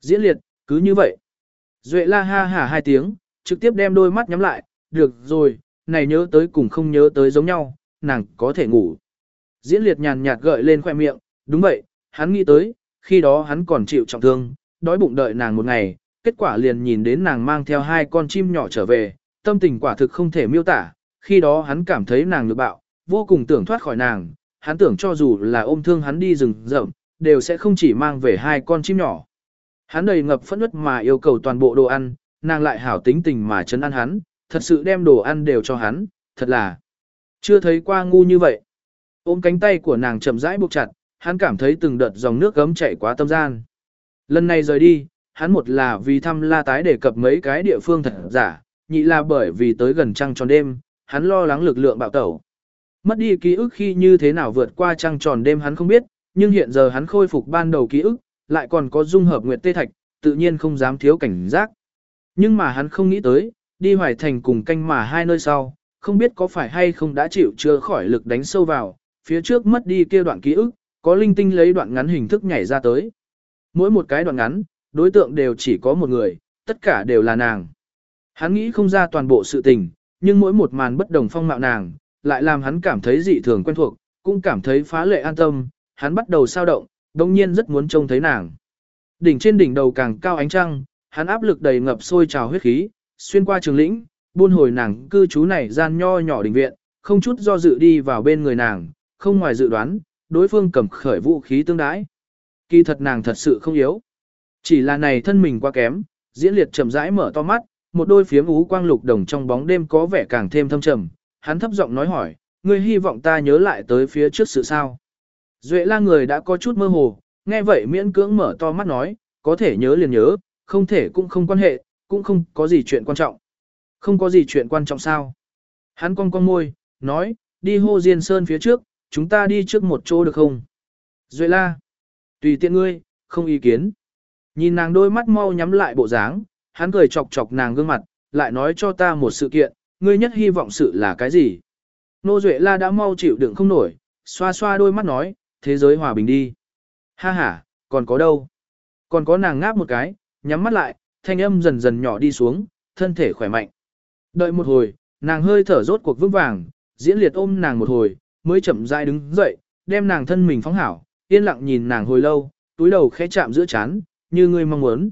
[SPEAKER 1] Diễn liệt, cứ như vậy. Duệ la ha hả hai tiếng, trực tiếp đem đôi mắt nhắm lại, được rồi, này nhớ tới cùng không nhớ tới giống nhau, nàng có thể ngủ. Diễn liệt nhàn nhạt gợi lên khoe miệng, đúng vậy, hắn nghĩ tới, khi đó hắn còn chịu trọng thương, đói bụng đợi nàng một ngày, kết quả liền nhìn đến nàng mang theo hai con chim nhỏ trở về, tâm tình quả thực không thể miêu tả, khi đó hắn cảm thấy nàng lực bạo, vô cùng tưởng thoát khỏi nàng, hắn tưởng cho dù là ôm thương hắn đi rừng rậm, đều sẽ không chỉ mang về hai con chim nhỏ. Hắn đầy ngập phẫn nứt mà yêu cầu toàn bộ đồ ăn, nàng lại hảo tính tình mà chấn ăn hắn, thật sự đem đồ ăn đều cho hắn, thật là chưa thấy qua ngu như vậy. Ôm cánh tay của nàng chậm rãi buộc chặt, hắn cảm thấy từng đợt dòng nước gấm chảy qua tâm gian. Lần này rời đi, hắn một là vì thăm la tái đề cập mấy cái địa phương thật giả, nhị là bởi vì tới gần trăng tròn đêm, hắn lo lắng lực lượng bạo tẩu. Mất đi ký ức khi như thế nào vượt qua trăng tròn đêm hắn không biết, nhưng hiện giờ hắn khôi phục ban đầu ký ức, lại còn có dung hợp nguyệt tê thạch, tự nhiên không dám thiếu cảnh giác. Nhưng mà hắn không nghĩ tới, đi hoài thành cùng canh mà hai nơi sau, không biết có phải hay không đã chịu chưa khỏi lực đánh sâu vào, phía trước mất đi kia đoạn ký ức, có linh tinh lấy đoạn ngắn hình thức nhảy ra tới. Mỗi một cái đoạn ngắn, đối tượng đều chỉ có một người, tất cả đều là nàng. Hắn nghĩ không ra toàn bộ sự tình, nhưng mỗi một màn bất đồng phong mạo nàng, lại làm hắn cảm thấy dị thường quen thuộc, cũng cảm thấy phá lệ an tâm, hắn bắt đầu sao động, đồng nhiên rất muốn trông thấy nàng. Đỉnh trên đỉnh đầu càng cao ánh trăng, hắn áp lực đầy ngập sôi trào huyết khí, xuyên qua trường lĩnh, buôn hồi nàng cư trú này gian nho nhỏ đình viện, không chút do dự đi vào bên người nàng, không ngoài dự đoán, đối phương cầm khởi vũ khí tương đái. Kỳ thật nàng thật sự không yếu. Chỉ là này thân mình quá kém, diễn liệt chậm rãi mở to mắt, một đôi phiếm ú quang lục đồng trong bóng đêm có vẻ càng thêm thâm trầm. Hắn thấp giọng nói hỏi, ngươi hy vọng ta nhớ lại tới phía trước sự sao. Duệ la người đã có chút mơ hồ, nghe vậy miễn cưỡng mở to mắt nói, có thể nhớ liền nhớ, không thể cũng không quan hệ, cũng không có gì chuyện quan trọng. Không có gì chuyện quan trọng sao? Hắn cong cong môi, nói, đi hô Diên Sơn phía trước, chúng ta đi trước một chỗ được không? Duệ la, tùy tiện ngươi, không ý kiến. Nhìn nàng đôi mắt mau nhắm lại bộ dáng, hắn cười chọc chọc nàng gương mặt, lại nói cho ta một sự kiện, ngươi nhất hy vọng sự là cái gì? Nô Duệ la đã mau chịu đựng không nổi, xoa xoa đôi mắt nói, thế giới hòa bình đi. Ha ha, còn có đâu? Còn có nàng ngáp một cái, nhắm mắt lại, thanh âm dần dần nhỏ đi xuống, thân thể khỏe mạnh. Đợi một hồi, nàng hơi thở rốt cuộc vững vàng, diễn liệt ôm nàng một hồi, mới chậm rãi đứng dậy, đem nàng thân mình phóng hảo, yên lặng nhìn nàng hồi lâu, túi đầu khẽ chạm giữa chán, như ngươi mong muốn.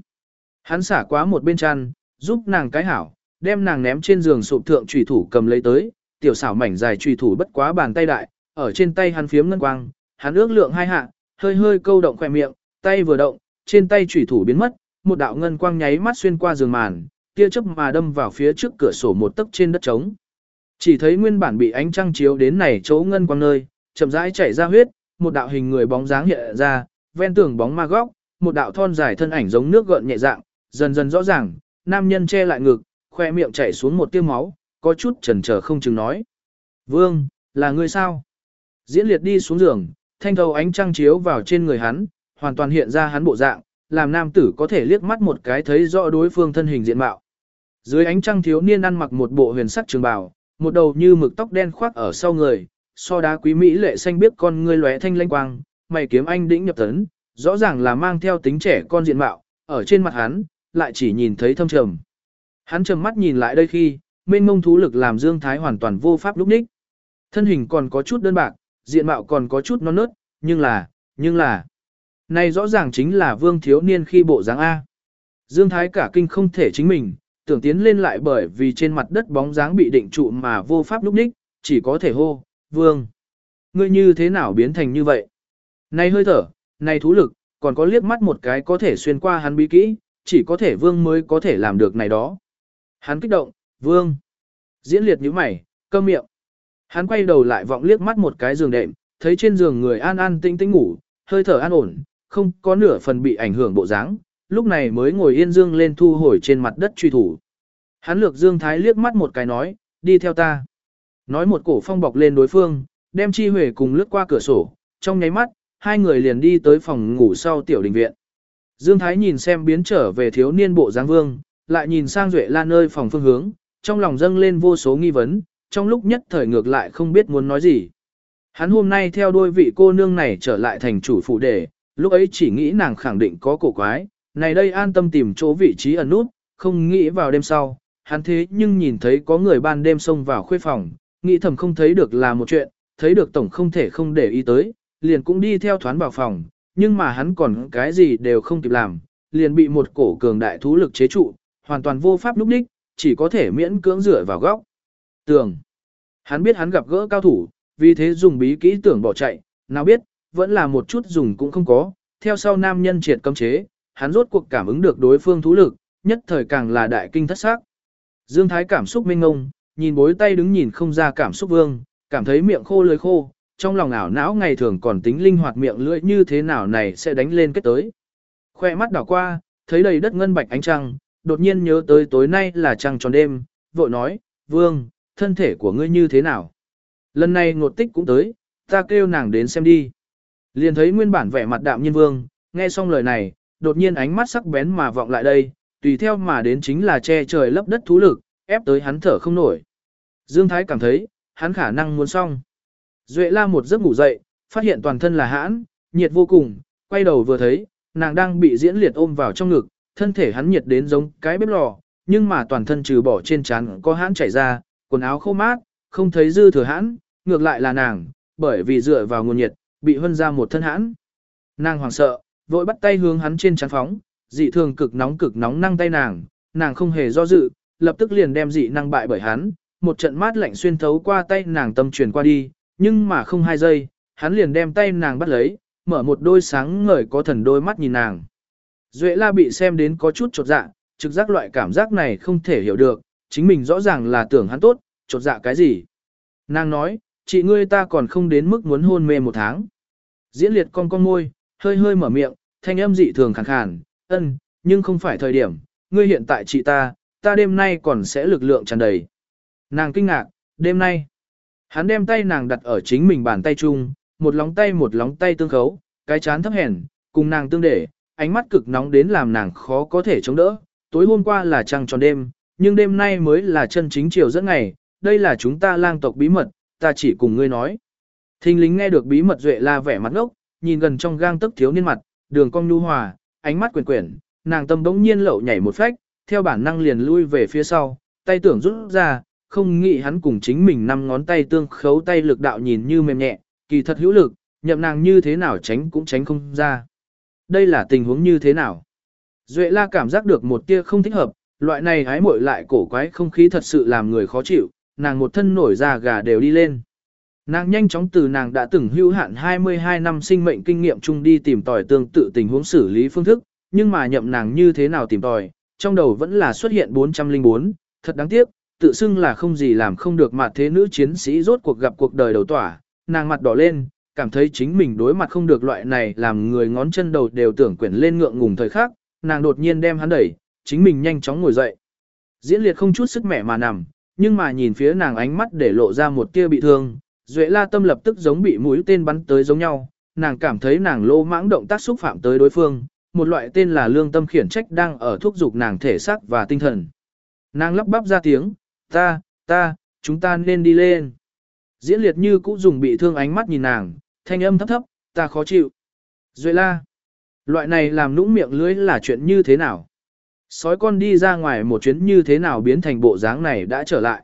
[SPEAKER 1] Hắn xả quá một bên chăn, giúp nàng cái hảo, đem nàng ném trên giường sụp thượng trùy thủ cầm lấy tới, tiểu xảo mảnh dài trùy thủ bất quá bàn tay đại, ở trên tay hắn phiếm ngân quang, hắn ước lượng hai hạ, hơi hơi câu động khỏe miệng, tay vừa động, trên tay trùy thủ biến mất, một đạo ngân quang nháy mắt xuyên qua giường màn, tia chớp mà đâm vào phía trước cửa sổ một tấc trên đất trống. Chỉ thấy nguyên bản bị ánh trăng chiếu đến này chỗ ngân quang nơi, chậm rãi chảy ra huyết, một đạo hình người bóng dáng hiện ra, ven tường bóng ma góc, một đạo thon dài thân ảnh giống nước gợn nhẹ dạng, dần dần rõ ràng, nam nhân che lại ngực, khoe miệng chảy xuống một tiêu máu, có chút chần chờ không chừng nói. Vương, là ngươi sao? Diễn liệt đi xuống giường, thanh thầu ánh trăng chiếu vào trên người hắn, hoàn toàn hiện ra hắn bộ dạng, làm nam tử có thể liếc mắt một cái thấy rõ đối phương thân hình diện mạo. Dưới ánh trăng thiếu niên ăn mặc một bộ huyền sắc trường bào, một đầu như mực tóc đen khoác ở sau người, so đá quý mỹ lệ xanh biết con ngươi lóe thanh lanh quang, mày kiếm anh đĩnh nhập tấn, rõ ràng là mang theo tính trẻ con diện mạo, ở trên mặt hắn, lại chỉ nhìn thấy thâm trầm. Hắn trầm mắt nhìn lại đây khi, mênh mông thú lực làm Dương Thái hoàn toàn vô pháp lúc ních. Thân hình còn có chút đơn bạc, diện mạo còn có chút non nớt, nhưng là, nhưng là, này rõ ràng chính là vương thiếu niên khi bộ dáng A. Dương Thái cả kinh không thể chính mình, tưởng tiến lên lại bởi vì trên mặt đất bóng dáng bị định trụ mà vô pháp lúc ních, chỉ có thể hô, vương. Ngươi như thế nào biến thành như vậy? Này hơi thở, này thú lực, còn có liếc mắt một cái có thể xuyên qua hắn bí kỹ, chỉ có thể vương mới có thể làm được này đó. Hắn kích động, vương. Diễn liệt như mày, câm miệng. Hắn quay đầu lại vọng liếc mắt một cái giường đệm, thấy trên giường người an an tinh tinh ngủ, hơi thở an ổn, không có nửa phần bị ảnh hưởng bộ dáng, lúc này mới ngồi yên dương lên thu hồi trên mặt đất truy thủ. Hắn lược dương thái liếc mắt một cái nói, đi theo ta. Nói một cổ phong bọc lên đối phương, đem chi huệ cùng lướt qua cửa sổ, trong nháy mắt, hai người liền đi tới phòng ngủ sau tiểu đình viện. Dương Thái nhìn xem biến trở về thiếu niên bộ dáng vương, lại nhìn sang Duệ Lan nơi phòng phương hướng, trong lòng dâng lên vô số nghi vấn, trong lúc nhất thời ngược lại không biết muốn nói gì. Hắn hôm nay theo đôi vị cô nương này trở lại thành chủ phụ đề, lúc ấy chỉ nghĩ nàng khẳng định có cổ quái, này đây an tâm tìm chỗ vị trí ẩn nút, không nghĩ vào đêm sau, hắn thế nhưng nhìn thấy có người ban đêm xông vào khuê phòng, nghĩ thầm không thấy được là một chuyện, thấy được tổng không thể không để ý tới, liền cũng đi theo thoán vào phòng, nhưng mà hắn còn cái gì đều không kịp làm, liền bị một cổ cường đại thú lực chế trụ, hoàn toàn vô pháp lúc đích, chỉ có thể miễn cưỡng rửa vào góc. Tường. Hắn biết hắn gặp gỡ cao thủ, vì thế dùng bí kỹ tưởng bỏ chạy, nào biết, vẫn là một chút dùng cũng không có, theo sau nam nhân triệt cấm chế, hắn rốt cuộc cảm ứng được đối phương thú lực, nhất thời càng là đại kinh thất xác. Dương Thái cảm xúc mênh ngông, nhìn bối tay đứng nhìn không ra cảm xúc vương, cảm thấy miệng khô lưỡi khô, trong lòng ảo não ngày thường còn tính linh hoạt miệng lưỡi như thế nào này sẽ đánh lên kết tới. Khoe mắt đảo qua, thấy đầy đất ngân bạch ánh trăng, đột nhiên nhớ tới tối nay là trăng tròn đêm, vội nói, vương, thân thể của ngươi như thế nào? Lần này ngột tích cũng tới, ta kêu nàng đến xem đi. Liền thấy nguyên bản vẻ mặt đạm nhiên vương, nghe xong lời này, đột nhiên ánh mắt sắc bén mà vọng lại đây, tùy theo mà đến chính là che trời lấp đất thú lực, ép tới hắn thở không nổi. Dương Thái cảm thấy, hắn khả năng muốn xong. Duệ la một giấc ngủ dậy, phát hiện toàn thân là hãn, nhiệt vô cùng, quay đầu vừa thấy, nàng đang bị diễn liệt ôm vào trong ngực, thân thể hắn nhiệt đến giống cái bếp lò, nhưng mà toàn thân trừ bỏ trên trán có hãn chảy ra, quần áo khô mát, không thấy dư thừa hãn, ngược lại là nàng, bởi vì dựa vào nguồn nhiệt, bị hân ra một thân hãn. Nàng hoảng sợ, vội bắt tay hướng hắn trên trán phóng, dị thường cực nóng cực nóng năng tay nàng, nàng không hề do dự, lập tức liền đem dị năng bại bởi hắn, một trận mát lạnh xuyên thấu qua tay nàng tâm truyền qua đi, nhưng mà không hai giây, hắn liền đem tay nàng bắt lấy, mở một đôi sáng ngời có thần đôi mắt nhìn nàng. Duệ la bị xem đến có chút chột dạ, trực giác loại cảm giác này không thể hiểu được, chính mình rõ ràng là tưởng hắn tốt, chột dạ cái gì. Nàng nói, chị ngươi ta còn không đến mức muốn hôn mê một tháng. Diễn liệt con con môi, hơi hơi mở miệng, thanh âm dị thường khàn khàn, ân, nhưng không phải thời điểm, ngươi hiện tại chị ta, ta đêm nay còn sẽ lực lượng tràn đầy. Nàng kinh ngạc, đêm nay, hắn đem tay nàng đặt ở chính mình bàn tay chung, một lóng tay một lóng tay tương khấu, cái chán thấp hèn, cùng nàng tương để, ánh mắt cực nóng đến làm nàng khó có thể chống đỡ. Tối hôm qua là trăng tròn đêm, nhưng đêm nay mới là chân chính chiều dẫn ngày, đây là chúng ta lang tộc bí mật, ta chỉ cùng ngươi nói. Thinh lính nghe được bí mật duệ la vẻ mặt ngốc, nhìn gần trong gang tấc thiếu niên mặt, đường cong nhu hòa, ánh mắt quyển quyển, nàng tâm bỗng nhiên lậu nhảy một phách, theo bản năng liền lui về phía sau, tay tưởng rút ra, không nghĩ hắn cùng chính mình năm ngón tay tương khấu tay lực đạo nhìn như mềm nhẹ, kỳ thật hữu lực, nhậm nàng như thế nào tránh cũng tránh không ra. Đây là tình huống như thế nào? Duệ la cảm giác được một tia không thích hợp, loại này hái muội lại cổ quái không khí thật sự làm người khó chịu, nàng một thân nổi da gà đều đi lên. Nàng nhanh chóng từ nàng đã từng hưu hạn 22 năm sinh mệnh kinh nghiệm chung đi tìm tòi tương tự tình huống xử lý phương thức, nhưng mà nhậm nàng như thế nào tìm tòi, trong đầu vẫn là xuất hiện 404, thật đáng tiếc, tự xưng là không gì làm không được mà thế nữ chiến sĩ rốt cuộc gặp cuộc đời đầu tỏa, nàng mặt đỏ lên, cảm thấy chính mình đối mặt không được loại này làm người ngón chân đầu đều tưởng quyển lên ngượng ngùng thời khắc, nàng đột nhiên đem hắn đẩy, chính mình nhanh chóng ngồi dậy. Diễn liệt không chút sức mẻ mà nằm, nhưng mà nhìn phía nàng ánh mắt để lộ ra một tia bị thương, Duệ la tâm lập tức giống bị mũi tên bắn tới giống nhau, nàng cảm thấy nàng lô mãng động tác xúc phạm tới đối phương, một loại tên là lương tâm khiển trách đang ở thúc giục nàng thể xác và tinh thần. Nàng lắp bắp ra tiếng, ta, ta, chúng ta nên đi lên. Diễn liệt như cũ dùng bị thương ánh mắt nhìn nàng, thanh âm thấp thấp, ta khó chịu. Duệ la, loại này làm nũng miệng lưới là chuyện như thế nào? Sói con đi ra ngoài một chuyến như thế nào biến thành bộ dáng này đã trở lại.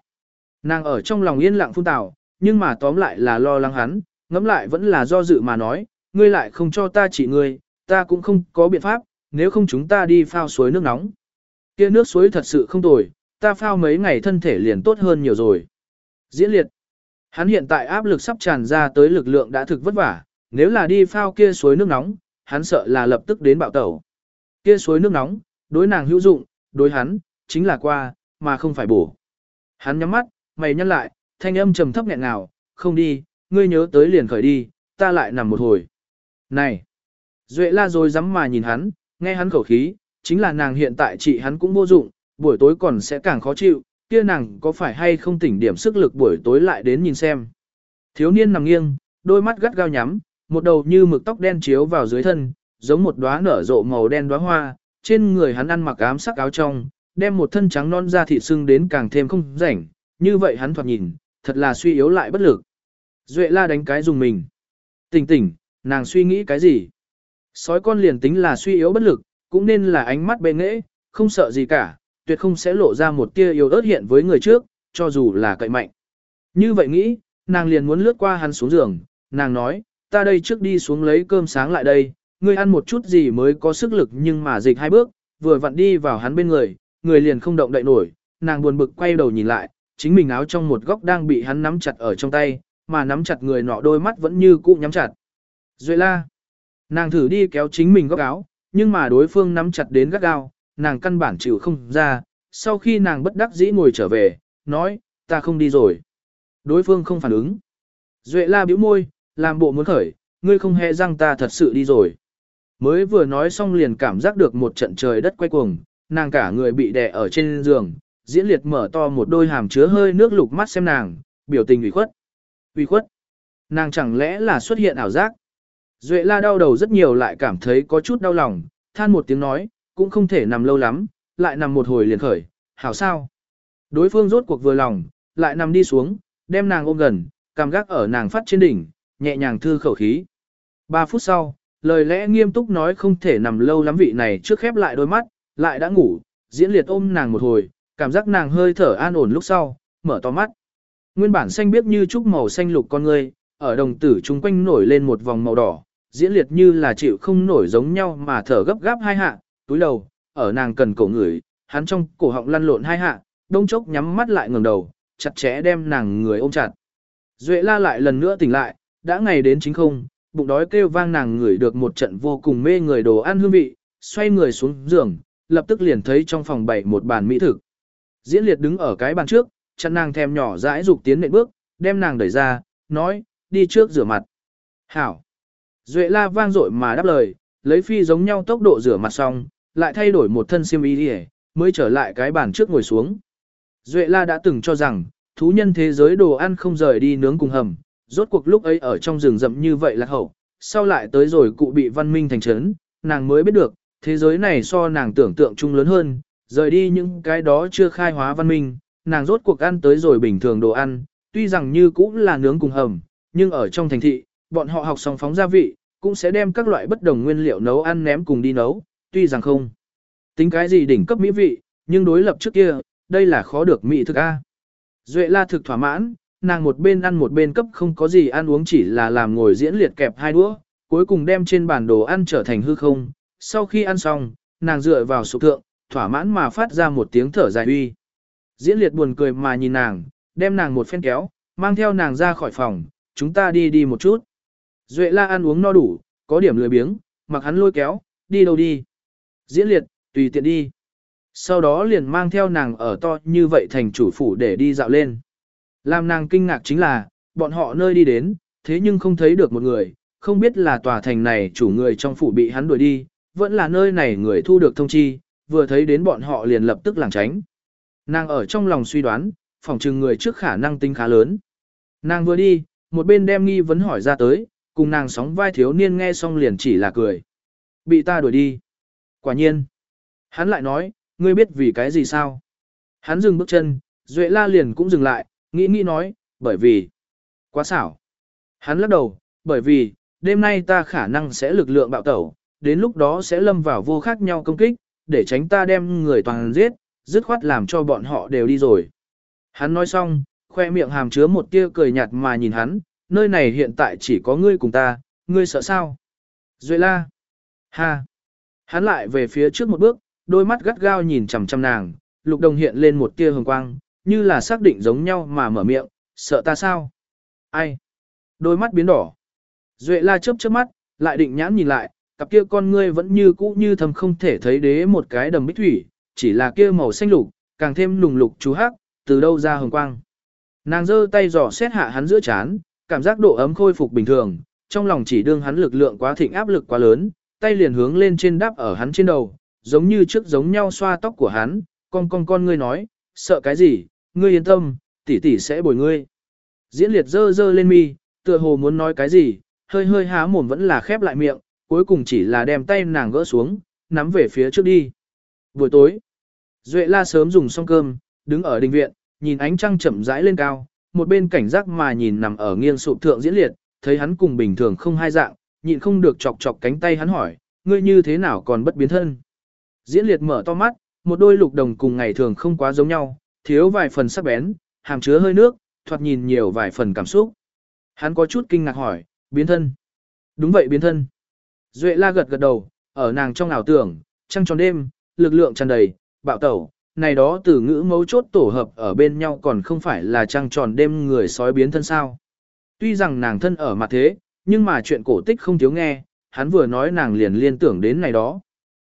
[SPEAKER 1] Nàng ở trong lòng yên lặng phun tào, nhưng mà tóm lại là lo lắng hắn, ngẫm lại vẫn là do dự mà nói, ngươi lại không cho ta chỉ ngươi, ta cũng không có biện pháp, nếu không chúng ta đi phao suối nước nóng. Kia nước suối thật sự không tồi, ta phao mấy ngày thân thể liền tốt hơn nhiều rồi. Diễn liệt. Hắn hiện tại áp lực sắp tràn ra tới lực lượng đã thực vất vả, nếu là đi phao kia suối nước nóng, hắn sợ là lập tức đến bạo tẩu. Kia suối nước nóng, đối nàng hữu dụng, đối hắn, chính là qua, mà không phải bổ. Hắn nhắm mắt, mày nhăn lại, thanh âm trầm thấp nghẹn nào, không đi, ngươi nhớ tới liền khởi đi, ta lại nằm một hồi. Này! Duệ la rồi dám mà nhìn hắn, nghe hắn khẩu khí, chính là nàng hiện tại chị hắn cũng vô dụng, buổi tối còn sẽ càng khó chịu, kia nàng có phải hay không tỉnh điểm sức lực buổi tối lại đến nhìn xem. Thiếu niên nằm nghiêng, đôi mắt gắt gao nhắm, một đầu như mực tóc đen chiếu vào dưới thân, giống một đóa nở rộ màu đen đóa hoa, trên người hắn ăn mặc ám sắc áo trong, đem một thân trắng non da thịt sưng đến càng thêm không rảnh, như vậy hắn thoạt nhìn, thật là suy yếu lại bất lực. Duệ la đánh cái dùng mình. Tỉnh tỉnh, nàng suy nghĩ cái gì? Sói con liền tính là suy yếu bất lực, cũng nên là ánh mắt bệ nghễ, không sợ gì cả, tuyệt không sẽ lộ ra một tia yếu ớt hiện với người trước, cho dù là cậy mạnh. Như vậy nghĩ, nàng liền muốn lướt qua hắn xuống giường, nàng nói, ta đây trước đi xuống lấy cơm sáng lại đây, ngươi ăn một chút gì mới có sức lực nhưng mà dịch hai bước, vừa vặn đi vào hắn bên người, người liền không động đậy nổi, nàng buồn bực quay đầu nhìn lại, chính mình áo trong một góc đang bị hắn nắm chặt ở trong tay, mà nắm chặt người nọ đôi mắt vẫn như cũ nhắm chặt. Duệ la, nàng thử đi kéo chính mình góc áo, nhưng mà đối phương nắm chặt đến gắt gao, nàng căn bản chịu không ra, sau khi nàng bất đắc dĩ ngồi trở về, nói, ta không đi rồi. Đối phương không phản ứng. Duệ la bĩu môi, làm bộ muốn khởi, ngươi không hề răng ta thật sự đi rồi. Mới vừa nói xong liền cảm giác được một trận trời đất quay cuồng, nàng cả người bị đè ở trên giường, diễn liệt mở to một đôi hàm chứa hơi nước lục mắt xem nàng, biểu tình ủy khuất. Ủy khuất. Nàng chẳng lẽ là xuất hiện ảo giác. Duệ la đau đầu rất nhiều lại cảm thấy có chút đau lòng, than một tiếng nói, cũng không thể nằm lâu lắm, lại nằm một hồi liền khởi, hảo sao. Đối phương rốt cuộc vừa lòng, lại nằm đi xuống, đem nàng ôm gần, cảm gác ở nàng phát trên đỉnh, nhẹ nhàng thư khẩu khí. Ba phút sau, lời lẽ nghiêm túc nói không thể nằm lâu lắm vị này trước khép lại đôi mắt, lại đã ngủ, diễn liệt ôm nàng một hồi, cảm giác nàng hơi thở an ổn lúc sau, mở to mắt. Nguyên bản xanh biếc như trúc màu xanh lục con người, ở đồng tử chung quanh nổi lên một vòng màu đỏ, diễn liệt như là chịu không nổi giống nhau mà thở gấp gáp hai hạ, túi đầu, ở nàng cần cổ người, hắn trong cổ họng lăn lộn hai hạ, đông chốc nhắm mắt lại ngẩng đầu, chặt chẽ đem nàng người ôm chặt. Duệ la lại lần nữa tỉnh lại, đã ngày đến chính không, bụng đói kêu vang nàng ngửi được một trận vô cùng mê người đồ ăn hương vị, xoay người xuống giường, lập tức liền thấy trong phòng bày một bàn mỹ thực. Diễn liệt đứng ở cái bàn trước, chặn nàng thèm nhỏ dãi dục tiến nệm bước, đem nàng đẩy ra, nói, đi trước rửa mặt. Hảo. Duệ la vang dội mà đáp lời, lấy phi giống nhau tốc độ rửa mặt xong, lại thay đổi một thân xiêm y đi mới trở lại cái bàn trước ngồi xuống. Duệ la đã từng cho rằng, thú nhân thế giới đồ ăn không rời đi nướng cùng hầm, rốt cuộc lúc ấy ở trong rừng rậm như vậy là hậu, sau lại tới rồi cụ bị văn minh thành trấn, nàng mới biết được, thế giới này so nàng tưởng tượng chung lớn hơn, rời đi những cái đó chưa khai hóa văn minh, nàng rốt cuộc ăn tới rồi bình thường đồ ăn, tuy rằng như cũng là nướng cùng hầm, nhưng ở trong thành thị, bọn họ học xong phóng gia vị, cũng sẽ đem các loại bất đồng nguyên liệu nấu ăn ném cùng đi nấu, tuy rằng không tính cái gì đỉnh cấp mỹ vị, nhưng đối lập trước kia, đây là khó được mỹ thực A. Duệ la thực thỏa mãn, nàng một bên ăn một bên cấp không có gì ăn uống chỉ là làm ngồi diễn liệt kẹp hai đũa, cuối cùng đem trên bản đồ ăn trở thành hư không. Sau khi ăn xong, nàng dựa vào sụp thượng, thỏa mãn mà phát ra một tiếng thở dài uy. Diễn liệt buồn cười mà nhìn nàng, đem nàng một phen kéo, mang theo nàng ra khỏi phòng, chúng ta đi đi một chút. Duệ la ăn uống no đủ, có điểm lười biếng, mặc hắn lôi kéo, đi đâu đi. Diễn liệt, tùy tiện đi. Sau đó liền mang theo nàng ở to như vậy thành chủ phủ để đi dạo lên. Làm nàng kinh ngạc chính là, bọn họ nơi đi đến, thế nhưng không thấy được một người, không biết là tòa thành này chủ người trong phủ bị hắn đuổi đi, vẫn là nơi này người thu được thông chi, vừa thấy đến bọn họ liền lập tức lảng tránh. Nàng ở trong lòng suy đoán, phòng trừng người trước khả năng tính khá lớn. Nàng vừa đi, một bên đem nghi vấn hỏi ra tới, cùng nàng sóng vai thiếu niên nghe xong liền chỉ là cười. Bị ta đuổi đi. Quả nhiên. Hắn lại nói, ngươi biết vì cái gì sao? Hắn dừng bước chân, Duệ la liền cũng dừng lại, nghĩ nghĩ nói, bởi vì, quá xảo. Hắn lắc đầu, bởi vì, đêm nay ta khả năng sẽ lực lượng bạo tẩu, đến lúc đó sẽ lâm vào vô khác nhau công kích, để tránh ta đem người toàn giết, dứt khoát làm cho bọn họ đều đi rồi. Hắn nói xong, khoe miệng hàm chứa một tia cười nhạt mà nhìn hắn, nơi này hiện tại chỉ có ngươi cùng ta, ngươi sợ sao? Duệ la. Ha. Hắn lại về phía trước một bước, đôi mắt gắt gao nhìn chằm chằm nàng, lục đồng hiện lên một tia hồng quang, như là xác định giống nhau mà mở miệng, sợ ta sao? Ai? Đôi mắt biến đỏ. Duệ la chớp chớp mắt, lại định nhãn nhìn lại, cặp kia con ngươi vẫn như cũ như thầm không thể thấy đế một cái đầm bích thủy, chỉ là kia màu xanh lục, càng thêm lùng lục chú hắc, từ đâu ra hồng quang. Nàng giơ tay dò xét hạ hắn giữa chán, cảm giác độ ấm khôi phục bình thường, trong lòng chỉ đương hắn lực lượng quá thịnh áp lực quá lớn, tay liền hướng lên trên đáp ở hắn trên đầu, giống như trước giống nhau xoa tóc của hắn, con con con ngươi nói, sợ cái gì, ngươi yên tâm, tỷ tỷ sẽ bồi ngươi. Diễn liệt dơ dơ lên mi, tựa hồ muốn nói cái gì, hơi hơi há mồm vẫn là khép lại miệng, cuối cùng chỉ là đem tay nàng gỡ xuống, nắm về phía trước đi. Buổi tối, Duệ la sớm dùng xong cơm, đứng ở đình viện, nhìn ánh trăng chậm rãi lên cao, một bên cảnh giác mà nhìn nằm ở nghiêng sụp thượng diễn liệt, thấy hắn cùng bình thường không hai dạng, nhịn không được chọc chọc cánh tay hắn hỏi, ngươi như thế nào còn bất biến thân. Diễn liệt mở to mắt, một đôi lục đồng cùng ngày thường không quá giống nhau, thiếu vài phần sắc bén, hàm chứa hơi nước, thoạt nhìn nhiều vài phần cảm xúc. Hắn có chút kinh ngạc hỏi, biến thân. Đúng vậy biến thân. Duệ la gật gật đầu, ở nàng trong ảo tưởng, trăng tròn đêm, lực lượng tràn đầy, bạo tẩu, này đó từ ngữ mấu chốt tổ hợp ở bên nhau còn không phải là trăng tròn đêm người sói biến thân sao. Tuy rằng nàng thân ở mặt thế, nhưng mà chuyện cổ tích không thiếu nghe, hắn vừa nói nàng liền liên tưởng đến này đó.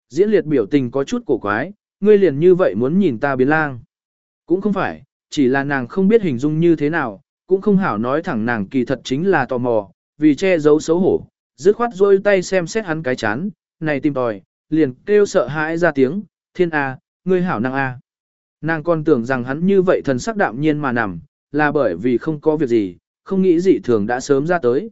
[SPEAKER 1] Diễn liệt biểu tình có chút cổ quái, ngươi liền như vậy muốn nhìn ta biến lang. Cũng không phải, chỉ là nàng không biết hình dung như thế nào, cũng không hảo nói thẳng nàng kỳ thật chính là tò mò, vì che giấu xấu hổ, dứt khoát rôi tay xem xét hắn cái chán, này tìm tòi, liền kêu sợ hãi ra tiếng, thiên A, ngươi hảo năng A. Nàng còn tưởng rằng hắn như vậy thần sắc đạm nhiên mà nằm, là bởi vì không có việc gì, không nghĩ dị thường đã sớm ra tới.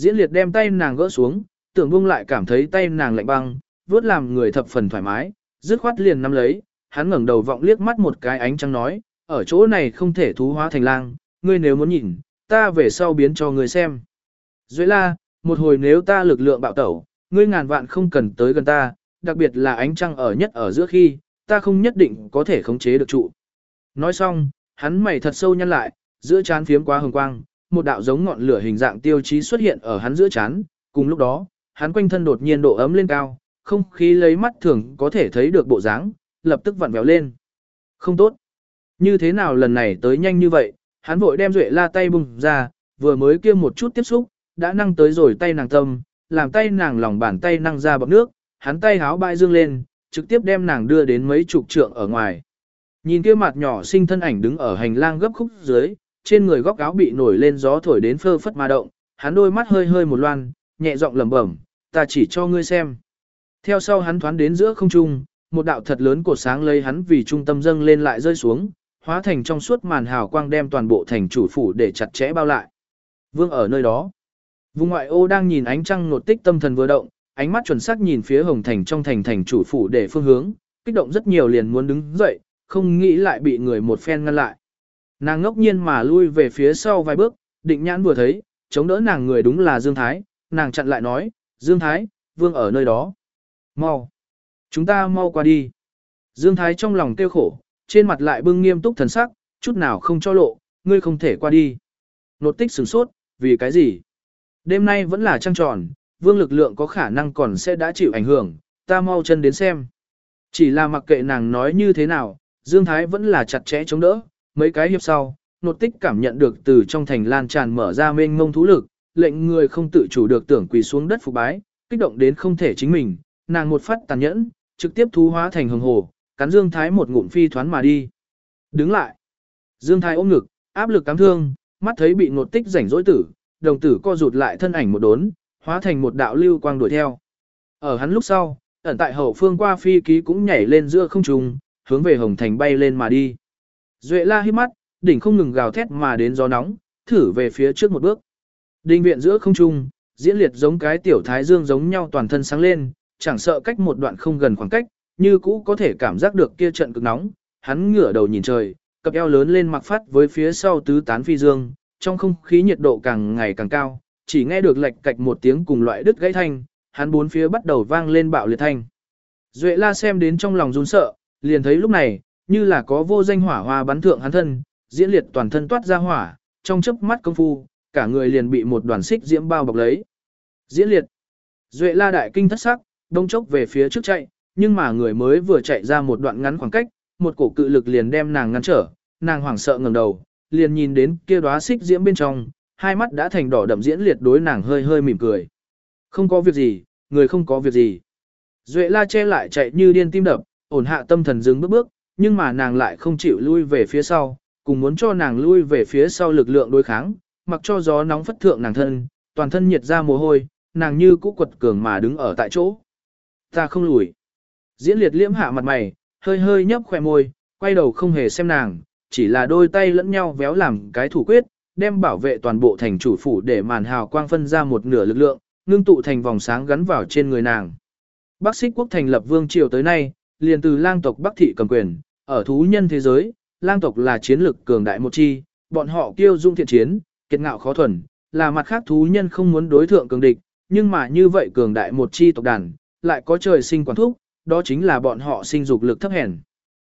[SPEAKER 1] Diễn liệt đem tay nàng gỡ xuống, tưởng buông lại cảm thấy tay nàng lạnh băng, vuốt làm người thập phần thoải mái, dứt khoát liền nắm lấy, hắn ngẩng đầu vọng liếc mắt một cái ánh trăng nói, ở chỗ này không thể thú hóa thành lang, ngươi nếu muốn nhìn, ta về sau biến cho ngươi xem. Duệ la, một hồi nếu ta lực lượng bạo tẩu, ngươi ngàn vạn không cần tới gần ta, đặc biệt là ánh trăng ở nhất ở giữa khi, ta không nhất định có thể khống chế được trụ. Nói xong, hắn mày thật sâu nhăn lại, giữa chán phiếm quá hồng quang, một đạo giống ngọn lửa hình dạng tiêu chí xuất hiện ở hắn giữa chán, cùng lúc đó, hắn quanh thân đột nhiên độ ấm lên cao, không khí lấy mắt thường có thể thấy được bộ dáng, lập tức vặn vẹo lên. Không tốt. Như thế nào lần này tới nhanh như vậy, hắn vội đem Duệ La tay bùng ra, vừa mới kia một chút tiếp xúc, đã năng tới rồi tay nàng tâm, làm tay nàng lòng bàn tay năng ra bọt nước, hắn tay háo bãi dương lên, trực tiếp đem nàng đưa đến mấy chục trượng ở ngoài. Nhìn kia mặt nhỏ sinh thân ảnh đứng ở hành lang gấp khúc dưới, trên người góc áo bị nổi lên gió thổi đến phơ phất mà động, hắn đôi mắt hơi hơi một loan, nhẹ giọng lẩm bẩm, ta chỉ cho ngươi xem. Theo sau hắn thoán đến giữa không trung, một đạo thật lớn cột sáng lấy hắn vì trung tâm dâng lên lại rơi xuống, hóa thành trong suốt màn hào quang đem toàn bộ thành chủ phủ để chặt chẽ bao lại. Vương ở nơi đó. Vùng ngoại ô đang nhìn ánh trăng nột tích tâm thần vừa động, ánh mắt chuẩn xác nhìn phía hồng thành trong thành thành chủ phủ để phương hướng, kích động rất nhiều liền muốn đứng dậy, không nghĩ lại bị người một phen ngăn lại. Nàng ngốc nhiên mà lui về phía sau vài bước, định nhãn vừa thấy, chống đỡ nàng người đúng là Dương Thái, nàng chặn lại nói, Dương Thái, vương ở nơi đó. Mau. Chúng ta mau qua đi. Dương Thái trong lòng tiêu khổ, trên mặt lại bưng nghiêm túc thần sắc, chút nào không cho lộ, ngươi không thể qua đi. Nột tích sửng sốt, vì cái gì? Đêm nay vẫn là trăng tròn, vương lực lượng có khả năng còn sẽ đã chịu ảnh hưởng, ta mau chân đến xem. Chỉ là mặc kệ nàng nói như thế nào, Dương Thái vẫn là chặt chẽ chống đỡ, mấy cái hiệp sau, nột tích cảm nhận được từ trong thành lan tràn mở ra mênh mông thú lực, lệnh người không tự chủ được tưởng quỳ xuống đất phục bái, kích động đến không thể chính mình, nàng một phát tàn nhẫn, trực tiếp thú hóa thành hồng hồ, cắn Dương Thái một ngụm phi thoán mà đi. Đứng lại. Dương Thái ôm ngực, áp lực cám thương, mắt thấy bị nột tích rảnh rỗi tử, đồng tử co rụt lại thân ảnh một đốn, hóa thành một đạo lưu quang đuổi theo. Ở hắn lúc sau, ẩn tại hậu phương qua phi ký cũng nhảy lên giữa không trung, hướng về Hồng Thành bay lên mà đi. Duệ la hít mắt, đỉnh không ngừng gào thét mà đến gió nóng, thử về phía trước một bước. Đinh viện giữa không trung, diễn liệt giống cái tiểu thái dương giống nhau toàn thân sáng lên, chẳng sợ cách một đoạn không gần khoảng cách, như cũ có thể cảm giác được kia trận cực nóng. Hắn ngửa đầu nhìn trời, cặp eo lớn lên mặc phát với phía sau tứ tán phi dương, trong không khí nhiệt độ càng ngày càng cao, chỉ nghe được lệch cạch một tiếng cùng loại đứt gãy thanh, hắn bốn phía bắt đầu vang lên bạo liệt thanh. Duệ la xem đến trong lòng run sợ, liền thấy lúc này, như là có vô danh hỏa hoa bắn thượng hắn thân, diễn liệt toàn thân toát ra hỏa, trong chớp mắt công phu, cả người liền bị một đoàn xích diễm bao bọc lấy. Diễn liệt. Duệ la đại kinh thất sắc, đông chốc về phía trước chạy, nhưng mà người mới vừa chạy ra một đoạn ngắn khoảng cách, một cổ cự lực liền đem nàng ngăn trở, nàng hoảng sợ ngẩng đầu, liền nhìn đến kia đóa xích diễm bên trong, hai mắt đã thành đỏ đậm diễn liệt đối nàng hơi hơi mỉm cười. Không có việc gì, người không có việc gì. Duệ la che lại chạy như điên tim đập, ổn hạ tâm thần dừng bước bước, nhưng mà nàng lại không chịu lui về phía sau, cùng muốn cho nàng lui về phía sau lực lượng đối kháng, mặc cho gió nóng phất thượng nàng thân, toàn thân nhiệt ra mồ hôi, nàng như cũ quật cường mà đứng ở tại chỗ. Ta không lùi. Diễn liệt liễm hạ mặt mày, hơi hơi nhấp khỏe môi, quay đầu không hề xem nàng, chỉ là đôi tay lẫn nhau véo làm cái thủ quyết, đem bảo vệ toàn bộ thành chủ phủ để màn hào quang phân ra một nửa lực lượng, ngưng tụ thành vòng sáng gắn vào trên người nàng. Bắc xích quốc thành lập vương triều tới nay, liền từ lang tộc Bắc thị cầm quyền, ở thú nhân thế giới, lang tộc là chiến lực cường đại một chi, bọn họ kiêu dung thiện chiến, kiệt ngạo khó thuần, là mặt khác thú nhân không muốn đối thượng cường địch, nhưng mà như vậy cường đại một chi tộc đàn, lại có trời sinh quản thúc, đó chính là bọn họ sinh dục lực thấp hèn.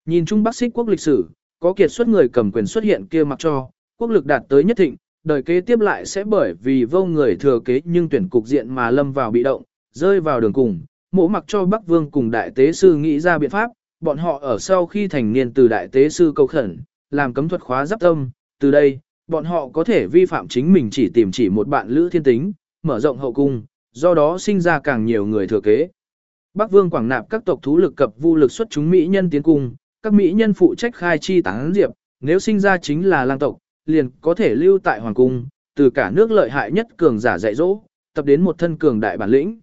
[SPEAKER 1] Nhìn chung Bắc xích quốc lịch sử, có kiệt xuất người cầm quyền xuất hiện kia mặc cho, quốc lực đạt tới nhất thịnh, đời kế tiếp lại sẽ bởi vì vô người thừa kế nhưng tuyển cục diện mà lâm vào bị động, rơi vào đường cùng, mỗ mặc cho Bắc Vương cùng đại tế sư nghĩ ra biện pháp, bọn họ ở sau khi thành niên từ đại tế sư cầu khẩn, làm cấm thuật khóa giáp tâm, từ đây, bọn họ có thể vi phạm chính mình chỉ tìm chỉ một bạn lữ thiên tính, mở rộng hậu cung, do đó sinh ra càng nhiều người thừa kế. Bắc Vương quảng nạp các tộc thú lực cập vu lực xuất chúng mỹ nhân tiến cung, các mỹ nhân phụ trách khai chi tán diệp, nếu sinh ra chính là lang tộc, liền có thể lưu tại hoàng cung, từ cả nước lợi hại nhất cường giả dạy dỗ, tập đến một thân cường đại bản lĩnh.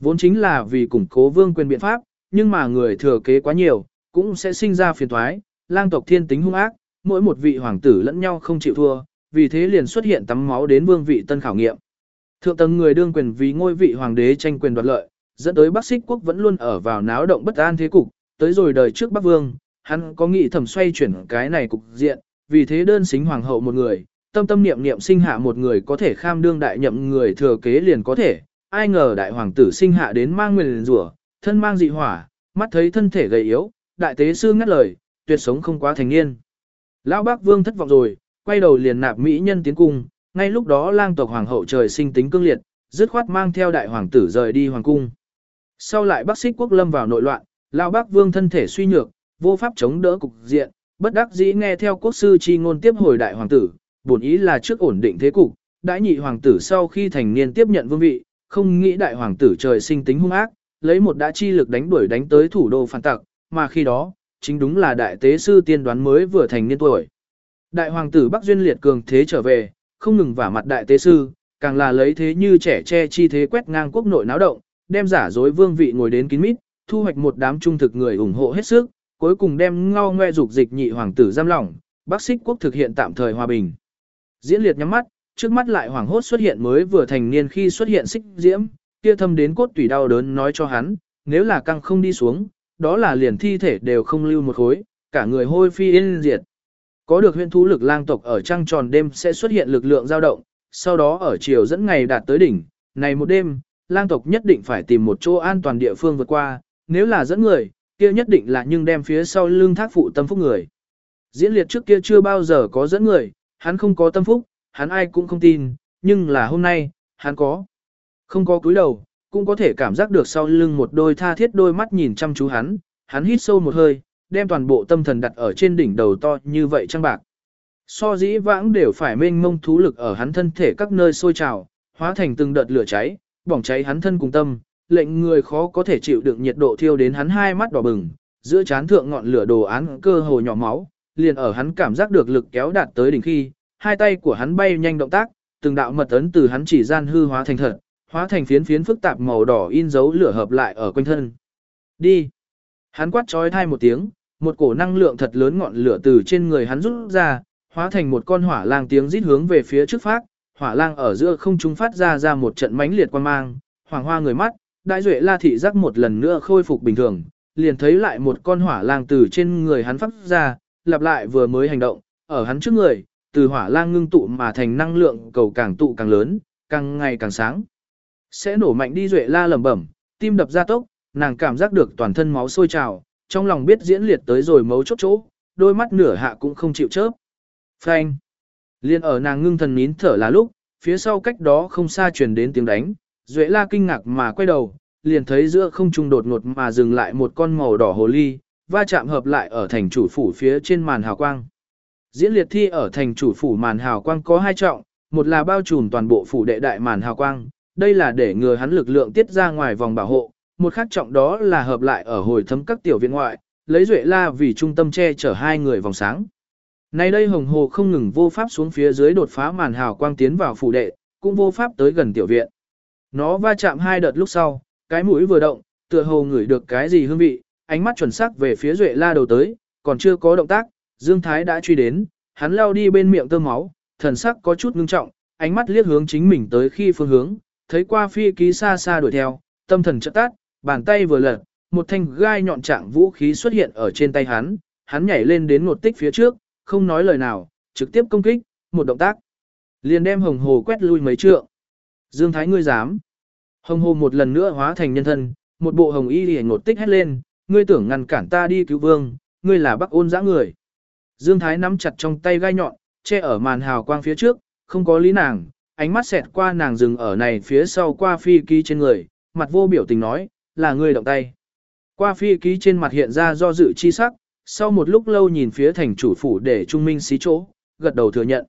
[SPEAKER 1] Vốn chính là vì củng cố vương quyền biện pháp, nhưng mà người thừa kế quá nhiều, cũng sẽ sinh ra phiền toái, lang tộc thiên tính hung ác, mỗi một vị hoàng tử lẫn nhau không chịu thua, vì thế liền xuất hiện tắm máu đến vương vị tân khảo nghiệm. Thượng tầng người đương quyền vì ngôi vị hoàng đế tranh quyền đoạt lợi, dẫn tới Bắc Xích quốc vẫn luôn ở vào náo động bất an thế cục, tới rồi đời trước Bắc Vương, hắn có nghĩ thẩm xoay chuyển cái này cục diện, vì thế đơn xính hoàng hậu một người, tâm tâm niệm niệm sinh hạ một người có thể kham đương đại nhậm người thừa kế liền có thể, ai ngờ đại hoàng tử sinh hạ đến mang nguyên rủa, thân mang dị hỏa, mắt thấy thân thể gầy yếu, đại tế sư ngắt lời, tuyệt sống không quá thành niên. Lão bác vương thất vọng rồi, quay đầu liền nạp mỹ nhân tiến cung, ngay lúc đó lang tộc hoàng hậu trời sinh tính cương liệt, dứt khoát mang theo đại hoàng tử rời đi hoàng cung. Sau lại Bắc Xích quốc lâm vào nội loạn, lão bác vương thân thể suy nhược, vô pháp chống đỡ cục diện, bất đắc dĩ nghe theo quốc sư chi ngôn tiếp hồi đại hoàng tử, bổn ý là trước ổn định thế cục, đại nhị hoàng tử sau khi thành niên tiếp nhận vương vị, không nghĩ đại hoàng tử trời sinh tính hung ác, lấy một đã chi lực đánh đuổi đánh tới thủ đô phản tặc, mà khi đó, chính đúng là đại tế sư tiên đoán mới vừa thành niên tuổi. Đại hoàng tử Bắc Duyên liệt cường thế trở về, không ngừng vả mặt đại tế sư, càng là lấy thế như trẻ che chi thế quét ngang quốc nội náo động, đem giả dối vương vị ngồi đến kín mít, thu hoạch một đám trung thực người ủng hộ hết sức, cuối cùng đem ngao ngoe dục dịch nhị hoàng tử giam lỏng, Bắc Xích quốc thực hiện tạm thời hòa bình. Diễn liệt nhắm mắt, trước mắt lại hoàng hốt xuất hiện mới vừa thành niên khi xuất hiện xích diễm, kia thâm đến cốt tủy đau đớn nói cho hắn, nếu là căng không đi xuống, đó là liền thi thể đều không lưu một khối, cả người hôi phi yên diệt. Có được huyện thú lực lang tộc ở trăng tròn đêm sẽ xuất hiện lực lượng dao động, sau đó ở chiều dẫn ngày đạt tới đỉnh, này một đêm, lang tộc nhất định phải tìm một chỗ an toàn địa phương vượt qua, nếu là dẫn người, kia nhất định là nhưng đem phía sau lưng thác phụ tâm phúc người. Diễn liệt trước kia chưa bao giờ có dẫn người, hắn không có tâm phúc, hắn ai cũng không tin, nhưng là hôm nay, hắn có. Không có cúi đầu, cũng có thể cảm giác được sau lưng một đôi tha thiết đôi mắt nhìn chăm chú hắn, hắn hít sâu một hơi, đem toàn bộ tâm thần đặt ở trên đỉnh đầu to như vậy trăng bạc. So dĩ vãng đều phải mênh mông thú lực ở hắn thân thể các nơi sôi trào, hóa thành từng đợt lửa cháy, bỏng cháy hắn thân cùng tâm, lệnh người khó có thể chịu đựng nhiệt độ thiêu đến hắn hai mắt đỏ bừng, giữa chán thượng ngọn lửa đồ án cơ hồ nhỏ máu, liền ở hắn cảm giác được lực kéo đạt tới đỉnh khi, hai tay của hắn bay nhanh động tác, từng đạo mật ấn từ hắn chỉ gian hư hóa thành thật, hóa thành phiến phiến phức tạp màu đỏ in dấu lửa hợp lại ở quanh thân. Đi. Hắn quát trói thai một tiếng, một cổ năng lượng thật lớn ngọn lửa từ trên người hắn rút ra, hóa thành một con hỏa lang tiếng rít hướng về phía trước phát, hỏa lang ở giữa không trung phát ra ra một trận mãnh liệt quang mang, hoàng hoa người mắt, đại duệ la thị giác một lần nữa khôi phục bình thường, liền thấy lại một con hỏa lang từ trên người hắn phát ra, lặp lại vừa mới hành động, ở hắn trước người, từ hỏa lang ngưng tụ mà thành năng lượng cầu càng tụ càng lớn, càng ngày càng sáng. Sẽ nổ mạnh đi duệ la lẩm bẩm, tim đập ra tốc, nàng cảm giác được toàn thân máu sôi trào, trong lòng biết diễn liệt tới rồi mấu chốt chỗ, đôi mắt nửa hạ cũng không chịu chớp. Phanh. Liên ở nàng ngưng thần nín thở là lúc, phía sau cách đó không xa truyền đến tiếng đánh, duệ la kinh ngạc mà quay đầu, liền thấy giữa không trung đột ngột mà dừng lại một con màu đỏ hồ ly, va chạm hợp lại ở thành chủ phủ phía trên màn hào quang. Diễn liệt thi ở thành chủ phủ màn hào quang có hai trọng, một là bao trùm toàn bộ phủ đệ đại màn hào quang, đây là để ngừa hắn lực lượng tiết ra ngoài vòng bảo hộ, một khác trọng đó là hợp lại ở hồi thấm các tiểu viện ngoại, lấy duệ la vì trung tâm che chở hai người vòng sáng. Nay đây hồng hồ không ngừng vô pháp xuống phía dưới đột phá màn hào quang tiến vào phủ đệ, cũng vô pháp tới gần tiểu viện. Nó va chạm hai đợt lúc sau, cái mũi vừa động, tựa hồ ngửi được cái gì hương vị, ánh mắt chuẩn xác về phía duệ la đầu tới, còn chưa có động tác, Dương Thái đã truy đến, hắn lao đi bên miệng tơ máu, thần sắc có chút ngưng trọng, ánh mắt liếc hướng chính mình tới khi phương hướng, thấy qua phi ký xa xa đuổi theo, tâm thần chợt tát, bàn tay vừa lật, một thanh gai nhọn trạng vũ khí xuất hiện ở trên tay hắn, hắn nhảy lên đến một tích phía trước, không nói lời nào, trực tiếp công kích, một động tác. Liền đem hồng hồ quét lui mấy trượng. Dương Thái ngươi dám. Hồng hồ một lần nữa hóa thành nhân thân, một bộ hồng y liền ngột tích hét lên, ngươi tưởng ngăn cản ta đi cứu vương, ngươi là bắc ôn dã người. Dương Thái nắm chặt trong tay gai nhọn, che ở màn hào quang phía trước, không có lý nàng, ánh mắt xẹt qua nàng dừng ở này phía sau qua phi ký trên người, mặt vô biểu tình nói, là ngươi động tay. Qua phi ký trên mặt hiện ra do dự chi sắc, sau một lúc lâu nhìn phía thành chủ phủ để trung minh xí chỗ, gật đầu thừa nhận.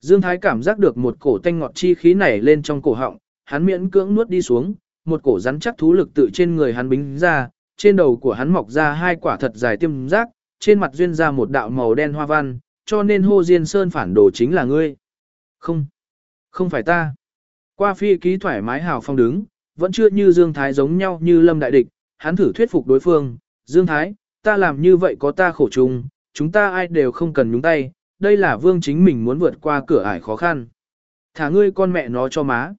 [SPEAKER 1] Dương Thái cảm giác được một cổ tanh ngọt chi khí nảy lên trong cổ họng, hắn miễn cưỡng nuốt đi xuống, một cổ rắn chắc thú lực tự trên người hắn bính ra, trên đầu của hắn mọc ra hai quả thật dài tiêm giác, trên mặt duyên ra một đạo màu đen hoa văn, cho nên hô diên sơn phản đồ chính là ngươi. Không, không phải ta. Qua phi ký thoải mái hào phong đứng, vẫn chưa như Dương Thái giống nhau như lâm đại địch, hắn thử thuyết phục đối phương, Dương Thái, ta làm như vậy có ta khổ chung, chúng ta ai đều không cần nhúng tay, đây là vương chính mình muốn vượt qua cửa ải khó khăn. Thả ngươi con mẹ nó cho má.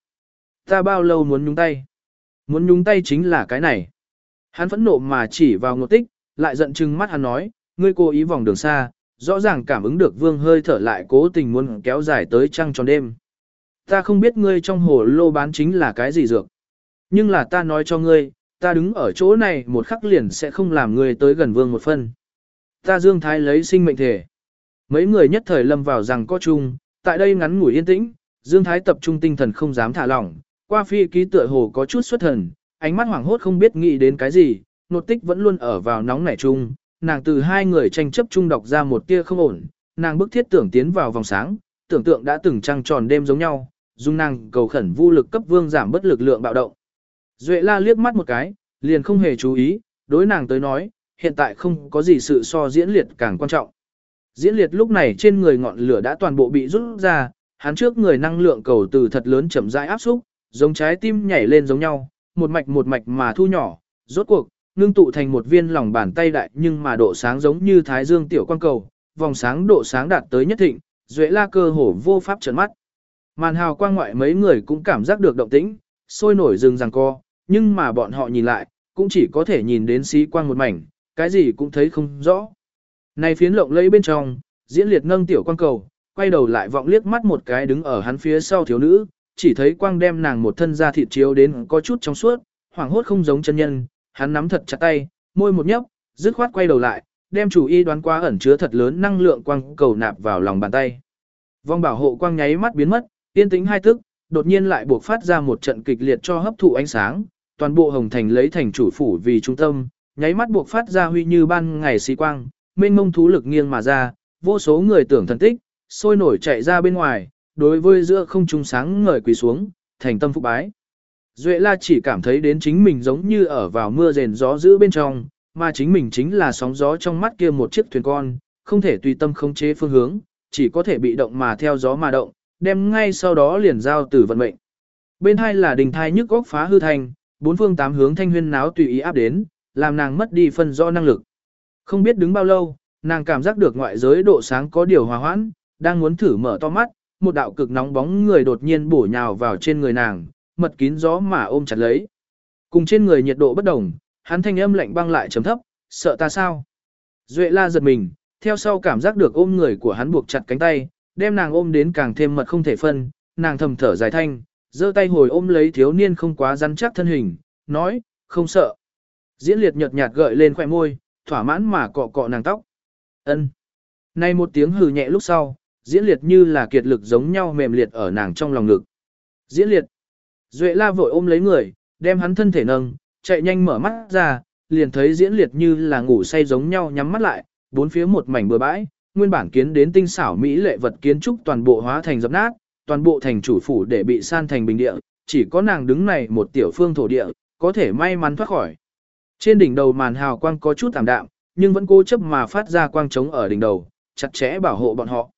[SPEAKER 1] Ta bao lâu muốn nhúng tay? Muốn nhúng tay chính là cái này. Hắn phẫn nộ mà chỉ vào ngột tích, lại giận chừng mắt hắn nói, ngươi cố ý vòng đường xa, rõ ràng cảm ứng được vương hơi thở lại cố tình muốn kéo dài tới trăng tròn đêm. Ta không biết ngươi trong hồ lô bán chính là cái gì dược. Nhưng là ta nói cho ngươi, ta đứng ở chỗ này một khắc liền sẽ không làm ngươi tới gần vương một phân. Ta Dương Thái lấy sinh mệnh thể. Mấy người nhất thời lâm vào rằng có chung, tại đây ngắn ngủi yên tĩnh, Dương Thái tập trung tinh thần không dám thả lỏng, qua phi ký tựa hồ có chút xuất thần, ánh mắt hoảng hốt không biết nghĩ đến cái gì, nột tích vẫn luôn ở vào nóng nảy chung, nàng từ hai người tranh chấp chung đọc ra một tia không ổn, nàng bức thiết tưởng tiến vào vòng sáng, tưởng tượng đã từng trăng tròn đêm giống nhau, dung năng cầu khẩn vô lực cấp vương giảm bất lực lượng bạo động. Duệ la liếc mắt một cái, liền không hề chú ý, đối nàng tới nói, hiện tại không có gì sự so diễn liệt càng quan trọng. Diễn liệt lúc này trên người ngọn lửa đã toàn bộ bị rút ra, hắn trước người năng lượng cầu từ thật lớn chậm rãi áp xúc, giống trái tim nhảy lên giống nhau, một mạch một mạch mà thu nhỏ, rốt cuộc, ngưng tụ thành một viên lòng bàn tay đại nhưng mà độ sáng giống như thái dương tiểu quan cầu, vòng sáng độ sáng đạt tới nhất thịnh, duệ la cơ hồ vô pháp trấn mắt. Màn hào quang ngoại mấy người cũng cảm giác được động tĩnh, sôi nổi rừng ràng co, nhưng mà bọn họ nhìn lại, cũng chỉ có thể nhìn đến xí quang một mảnh, cái gì cũng thấy không rõ. Này phiến lộng lẫy bên trong, diễn liệt nâng tiểu quang cầu, quay đầu lại vọng liếc mắt một cái đứng ở hắn phía sau thiếu nữ, chỉ thấy quang đem nàng một thân da thịt chiếu đến có chút trong suốt, hoảng hốt không giống chân nhân, hắn nắm thật chặt tay, môi một nhấp, dứt khoát quay đầu lại, đem chủ y đoán qua ẩn chứa thật lớn năng lượng quang cầu nạp vào lòng bàn tay. Vong bảo hộ quang nháy mắt biến mất, Tiên tĩnh hai tức, đột nhiên lại buộc phát ra một trận kịch liệt cho hấp thụ ánh sáng, toàn bộ hồng thành lấy thành chủ phủ vì trung tâm, nháy mắt buộc phát ra huy như ban ngày xí quang, mênh mông thú lực nghiêng mà ra, vô số người tưởng thần tích, sôi nổi chạy ra bên ngoài, đối với giữa không trung sáng ngời quỳ xuống, thành tâm phục bái. Duệ la chỉ cảm thấy đến chính mình giống như ở vào mưa rền gió giữ bên trong, mà chính mình chính là sóng gió trong mắt kia một chiếc thuyền con, không thể tùy tâm khống chế phương hướng, chỉ có thể bị động mà theo gió mà động, đem ngay sau đó liền giao tử vận mệnh. Bên hai là đình thai nhức góc phá hư thành, bốn phương tám hướng thanh huyên náo tùy ý áp đến, làm nàng mất đi phân rõ năng lực. Không biết đứng bao lâu, nàng cảm giác được ngoại giới độ sáng có điều hòa hoãn, đang muốn thử mở to mắt, một đạo cực nóng bóng người đột nhiên bổ nhào vào trên người nàng, mật kín gió mà ôm chặt lấy. Cùng trên người nhiệt độ bất đồng, hắn thanh âm lạnh băng lại chấm thấp, sợ ta sao? Duệ la giật mình, theo sau cảm giác được ôm người của hắn buộc chặt cánh tay, đem nàng ôm đến càng thêm mật không thể phân, nàng thầm thở dài thanh, giơ tay hồi ôm lấy thiếu niên không quá rắn chắc thân hình, nói, không sợ. Diễn liệt nhợt nhạt gợi lên khỏe môi, thỏa mãn mà cọ cọ nàng tóc. ân Nay một tiếng hừ nhẹ lúc sau, diễn liệt như là kiệt lực giống nhau mềm liệt ở nàng trong lòng ngực. Diễn liệt. Duệ la vội ôm lấy người, đem hắn thân thể nâng, chạy nhanh mở mắt ra, liền thấy diễn liệt như là ngủ say giống nhau nhắm mắt lại, bốn phía một mảnh bừa bãi, nguyên bản kiến đến tinh xảo mỹ lệ vật kiến trúc toàn bộ hóa thành dập nát, toàn bộ thành chủ phủ để bị san thành bình địa, chỉ có nàng đứng này một tiểu phương thổ địa, có thể may mắn thoát khỏi. Trên đỉnh đầu màn hào quang có chút tạm đạm, nhưng vẫn cố chấp mà phát ra quang trống ở đỉnh đầu, chặt chẽ bảo hộ bọn họ.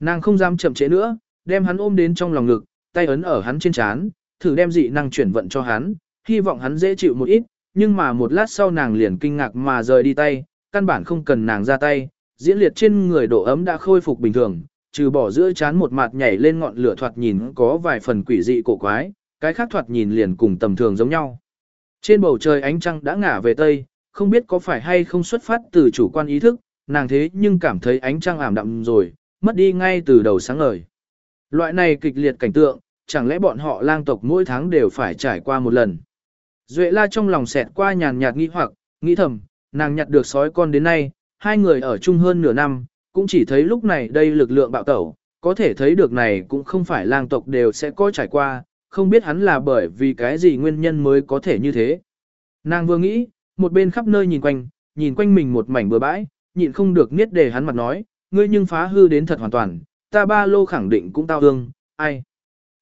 [SPEAKER 1] Nàng không dám chậm trễ nữa, đem hắn ôm đến trong lòng ngực, tay ấn ở hắn trên trán, thử đem dị năng chuyển vận cho hắn, hy vọng hắn dễ chịu một ít, nhưng mà một lát sau nàng liền kinh ngạc mà rời đi tay, căn bản không cần nàng ra tay, diễn liệt trên người độ ấm đã khôi phục bình thường, trừ bỏ giữa chán một mặt nhảy lên ngọn lửa thoạt nhìn có vài phần quỷ dị cổ quái, cái khác thoạt nhìn liền cùng tầm thường giống nhau. Trên bầu trời ánh trăng đã ngả về tây, không biết có phải hay không xuất phát từ chủ quan ý thức, nàng thế nhưng cảm thấy ánh trăng ảm đạm rồi, mất đi ngay từ đầu sáng ngời. Loại này kịch liệt cảnh tượng, chẳng lẽ bọn họ lang tộc mỗi tháng đều phải trải qua một lần. Duệ la trong lòng xẹt qua nhàn nhạt nghĩ hoặc, nghĩ thầm, nàng nhặt được sói con đến nay, hai người ở chung hơn nửa năm, cũng chỉ thấy lúc này đây lực lượng bạo tẩu, có thể thấy được này cũng không phải lang tộc đều sẽ có trải qua, không biết hắn là bởi vì cái gì nguyên nhân mới có thể như thế. Nàng vừa nghĩ, một bên khắp nơi nhìn quanh, nhìn quanh mình một mảnh bừa bãi, nhịn không được niết để hắn mặt nói, ngươi nhưng phá hư đến thật hoàn toàn, ta ba lô khẳng định cũng tao hương, ai.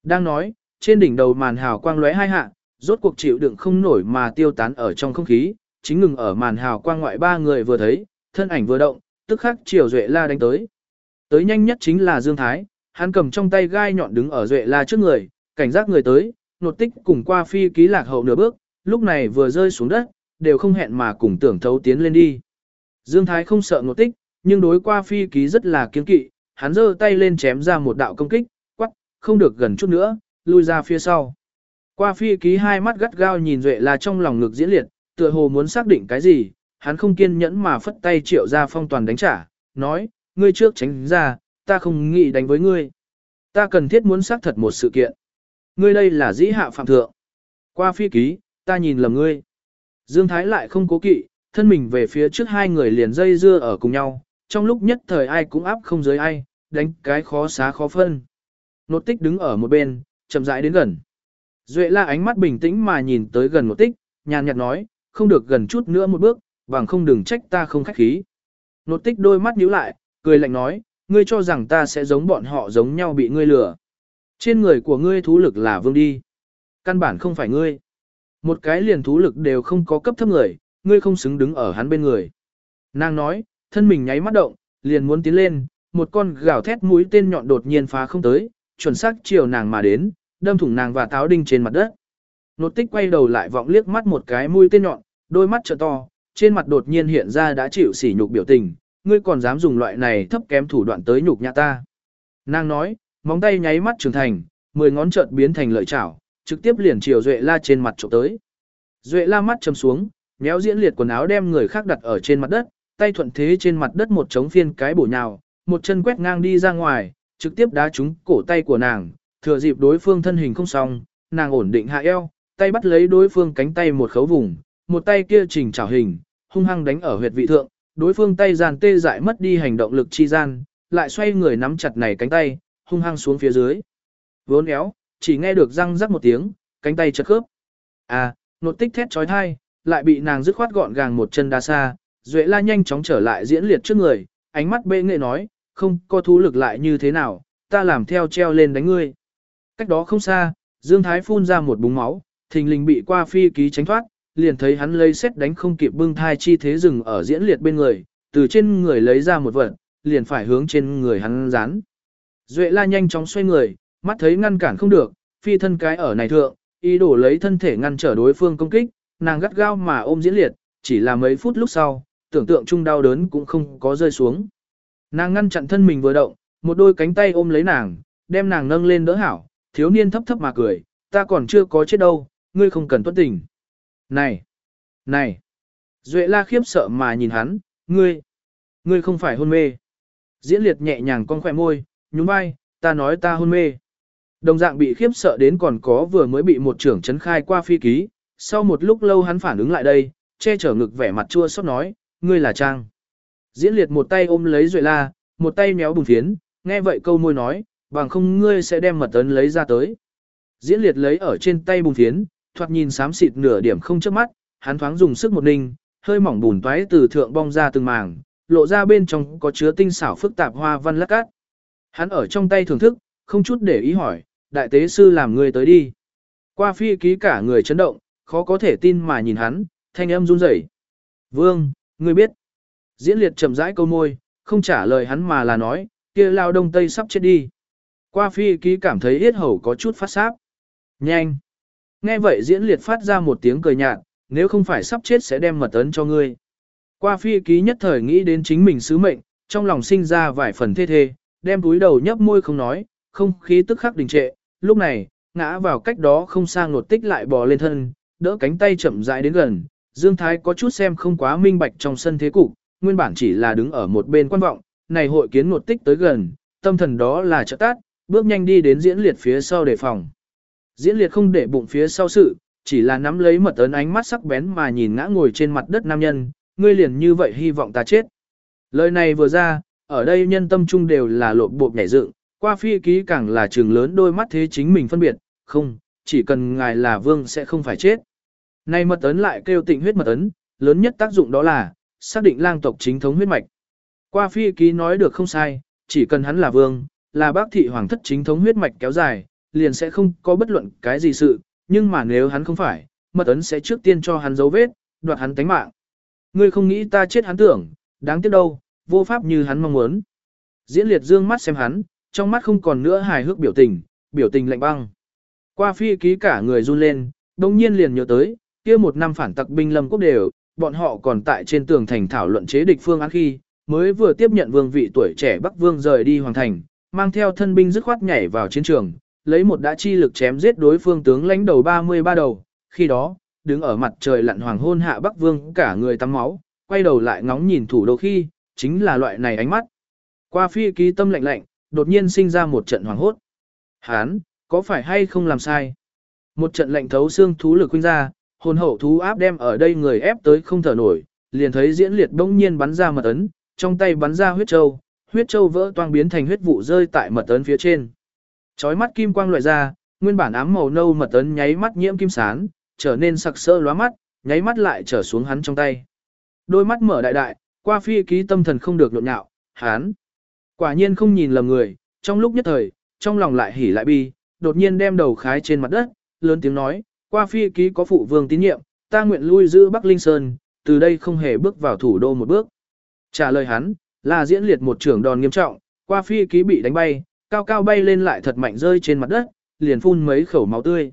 [SPEAKER 1] Đang nói, trên đỉnh đầu màn hào quang lóe hai hạ, rốt cuộc chịu đựng không nổi mà tiêu tán ở trong không khí, chính ngừng ở màn hào quang ngoại ba người vừa thấy, thân ảnh vừa động, tức khắc chiều Duệ La đánh tới. Tới nhanh nhất chính là Dương Thái, hắn cầm trong tay gai nhọn đứng ở Duệ La trước người, cảnh giác người tới, nột tích cùng qua phi ký lạc hậu nửa bước, lúc này vừa rơi xuống đất, đều không hẹn mà cùng tưởng thấu tiến lên đi. Dương Thái không sợ nột tích, nhưng đối qua phi ký rất là kiên kỵ, hắn giơ tay lên chém ra một đạo công kích, quắc, không được gần chút nữa, lui ra phía sau. Qua phi ký hai mắt gắt gao nhìn Duệ La trong lòng ngực diễn liệt, tựa hồ muốn xác định cái gì, hắn không kiên nhẫn mà phất tay triệu ra phong toàn đánh trả, nói, ngươi trước tránh ra, ta không nghĩ đánh với ngươi. Ta cần thiết muốn xác thật một sự kiện. Ngươi đây là dĩ hạ phạm thượng. Qua phi ký, ta nhìn lầm ngươi. Dương Thái lại không cố kỵ, thân mình về phía trước hai người liền dây dưa ở cùng nhau, trong lúc nhất thời ai cũng áp không giới ai, đánh cái khó xá khó phân. Nột tích đứng ở một bên, chậm rãi đến gần. Duệ la ánh mắt bình tĩnh mà nhìn tới gần một tích, nhàn nhạt nói, không được gần chút nữa một bước, bằng không đừng trách ta không khách khí. Nột tích đôi mắt nhíu lại, cười lạnh nói, ngươi cho rằng ta sẽ giống bọn họ giống nhau bị ngươi lừa. Trên người của ngươi thú lực là vương đi. Căn bản không phải ngươi. Một cái liền thú lực đều không có cấp thấp người, ngươi không xứng đứng ở hắn bên người. Nàng nói, thân mình nháy mắt động, liền muốn tiến lên, một con gào thét mũi tên nhọn đột nhiên phá không tới, chuẩn xác chiều nàng mà đến, đâm thủng nàng và táo đinh trên mặt đất. Nột tích quay đầu lại vọng liếc mắt một cái mũi tên nhọn, đôi mắt trợ to, trên mặt đột nhiên hiện ra đã chịu sỉ nhục biểu tình, ngươi còn dám dùng loại này thấp kém thủ đoạn tới nhục nhã ta. Nàng nói, móng tay nháy mắt trưởng thành, mười ngón trợn biến thành lợi chảo, trực tiếp liền chiều Duệ La trên mặt chụp tới. Duệ La mắt chầm xuống, méo diễn liệt quần áo đem người khác đặt ở trên mặt đất, tay thuận thế trên mặt đất một trống phiên cái bổ nhào, một chân quét ngang đi ra ngoài, trực tiếp đá trúng cổ tay của nàng, thừa dịp đối phương thân hình không xong, nàng ổn định hạ eo, tay bắt lấy đối phương cánh tay một khấu vùng, một tay kia chỉnh trảo hình, hung hăng đánh ở huyệt vị thượng, đối phương tay giàn tê dại mất đi hành động lực chi gian, lại xoay người nắm chặt này cánh tay, hung hăng xuống phía dưới. Vốn éo, chỉ nghe được răng rắc một tiếng, cánh tay chật khớp. À, nột tích thét trói thai, lại bị nàng dứt khoát gọn gàng một chân đá xa, Duệ la nhanh chóng trở lại diễn liệt trước người, ánh mắt bệ nghệ nói, không có thú lực lại như thế nào, ta làm theo treo lên đánh ngươi. Cách đó không xa, Dương Thái phun ra một búng máu, thình lình bị qua phi ký tránh thoát, liền thấy hắn lấy xét đánh không kịp bưng thai chi thế rừng ở diễn liệt bên người, từ trên người lấy ra một vật, liền phải hướng trên người hắn dán. Duệ la nhanh chóng xoay người, mắt thấy ngăn cản không được, phi thân cái ở này thượng, ý đồ lấy thân thể ngăn trở đối phương công kích, nàng gắt gao mà ôm diễn liệt, chỉ là mấy phút lúc sau, tưởng tượng chung đau đớn cũng không có rơi xuống. Nàng ngăn chặn thân mình vừa động, một đôi cánh tay ôm lấy nàng, đem nàng nâng lên đỡ hảo, thiếu niên thấp thấp mà cười, ta còn chưa có chết đâu, ngươi không cần tuân tình. Này! Này! Duệ la khiếp sợ mà nhìn hắn, ngươi! Ngươi không phải hôn mê. Diễn liệt nhẹ nhàng con khỏe môi, nhún vai, ta nói ta hôn mê. Đồng dạng bị khiếp sợ đến còn có vừa mới bị một trưởng chấn khai qua phi ký, sau một lúc lâu hắn phản ứng lại đây, che chở ngực vẻ mặt chua xót nói, ngươi là Trang. Diễn liệt một tay ôm lấy Duệ la, một tay méo bùng phiến, nghe vậy câu môi nói, bằng không ngươi sẽ đem mật ấn lấy ra tới. Diễn liệt lấy ở trên tay bùng phiến, thoạt nhìn xám xịt nửa điểm không chớp mắt, hắn thoáng dùng sức một ninh, hơi mỏng bùn toái từ thượng bong ra từng màng, lộ ra bên trong có chứa tinh xảo phức tạp hoa văn lát cát. Hắn ở trong tay thưởng thức, không chút để ý hỏi, đại tế sư làm người tới đi. Qua phi ký cả người chấn động, khó có thể tin mà nhìn hắn, thanh âm run rẩy. Vương, ngươi biết. Diễn liệt chậm rãi câu môi, không trả lời hắn mà là nói, kia lao đông tây sắp chết đi. Qua phi ký cảm thấy yết hầu có chút phát sáp. Nhanh. Nghe vậy diễn liệt phát ra một tiếng cười nhạt, nếu không phải sắp chết sẽ đem mật ấn cho ngươi. Qua phi ký nhất thời nghĩ đến chính mình sứ mệnh, trong lòng sinh ra vài phần thê thê, đem túi đầu nhấp môi không nói, không khí tức khắc đình trệ, lúc này, ngã vào cách đó không xa ngột tích lại bò lên thân, đỡ cánh tay chậm rãi đến gần, Dương Thái có chút xem không quá minh bạch trong sân thế cục, nguyên bản chỉ là đứng ở một bên quan vọng, này hội kiến ngột tích tới gần, tâm thần đó là trợ tát, bước nhanh đi đến diễn liệt phía sau đề phòng. Diễn liệt không để bụng phía sau sự, chỉ là nắm lấy mật ấn ánh mắt sắc bén mà nhìn ngã ngồi trên mặt đất nam nhân, ngươi liền như vậy hy vọng ta chết. Lời này vừa ra, ở đây nhân tâm trung đều là lộn bộp nhảy dựng, qua phi ký càng là trường lớn đôi mắt thế chính mình phân biệt, không, chỉ cần ngài là vương sẽ không phải chết. Này mật ấn lại kêu tịnh huyết mật ấn, lớn nhất tác dụng đó là, xác định lang tộc chính thống huyết mạch. Qua phi ký nói được không sai, chỉ cần hắn là vương, là bác thị hoàng thất chính thống huyết mạch kéo dài, liền sẽ không có bất luận cái gì sự, nhưng mà nếu hắn không phải, mật ấn sẽ trước tiên cho hắn dấu vết, đoạt hắn tánh mạng. Ngươi không nghĩ ta chết hắn tưởng, đáng tiếc đâu, vô pháp như hắn mong muốn. Diễn liệt dương mắt xem hắn, trong mắt không còn nữa hài hước biểu tình, biểu tình lạnh băng. Qua phi ký cả người run lên, đồng nhiên liền nhớ tới, kia một năm phản tặc binh lâm quốc đều, bọn họ còn tại trên tường thành thảo luận chế địch phương án khi, mới vừa tiếp nhận vương vị tuổi trẻ Bắc Vương rời đi hoàng thành, mang theo thân binh dứt khoát nhảy vào chiến trường, lấy một đã chi lực chém giết đối phương tướng lãnh đầu 33 đầu, khi đó, đứng ở mặt trời lặn hoàng hôn hạ Bắc Vương cả người tắm máu, quay đầu lại ngóng nhìn thủ đô khi, chính là loại này ánh mắt. Qua phi ký tâm lạnh lạnh, đột nhiên sinh ra một trận hoàng hốt. Hán, có phải hay không làm sai? Một trận lạnh thấu xương thú lực huynh ra, hồn hậu thú áp đem ở đây người ép tới không thở nổi, liền thấy diễn liệt bỗng nhiên bắn ra mật ấn, trong tay bắn ra huyết châu, huyết châu vỡ toang biến thành huyết vụ rơi tại mật ấn phía trên. Chói mắt kim quang loại ra, nguyên bản ám màu nâu mật ấn nháy mắt nhiễm kim sán, trở nên sặc sỡ lóa mắt, nháy mắt lại trở xuống hắn trong tay. Đôi mắt mở đại đại, qua phi ký tâm thần không được nhộn nhạo, hắn. Quả nhiên không nhìn lầm người, trong lúc nhất thời, trong lòng lại hỉ lại bi, đột nhiên đem đầu khái trên mặt đất, lớn tiếng nói, qua phi ký có phụ vương tín nhiệm, ta nguyện lui giữ Bắc Linh Sơn, từ đây không hề bước vào thủ đô một bước. Trả lời hắn, là diễn liệt một trưởng đòn nghiêm trọng, qua phi ký bị đánh bay, cao cao bay lên lại thật mạnh rơi trên mặt đất, liền phun mấy khẩu máu tươi.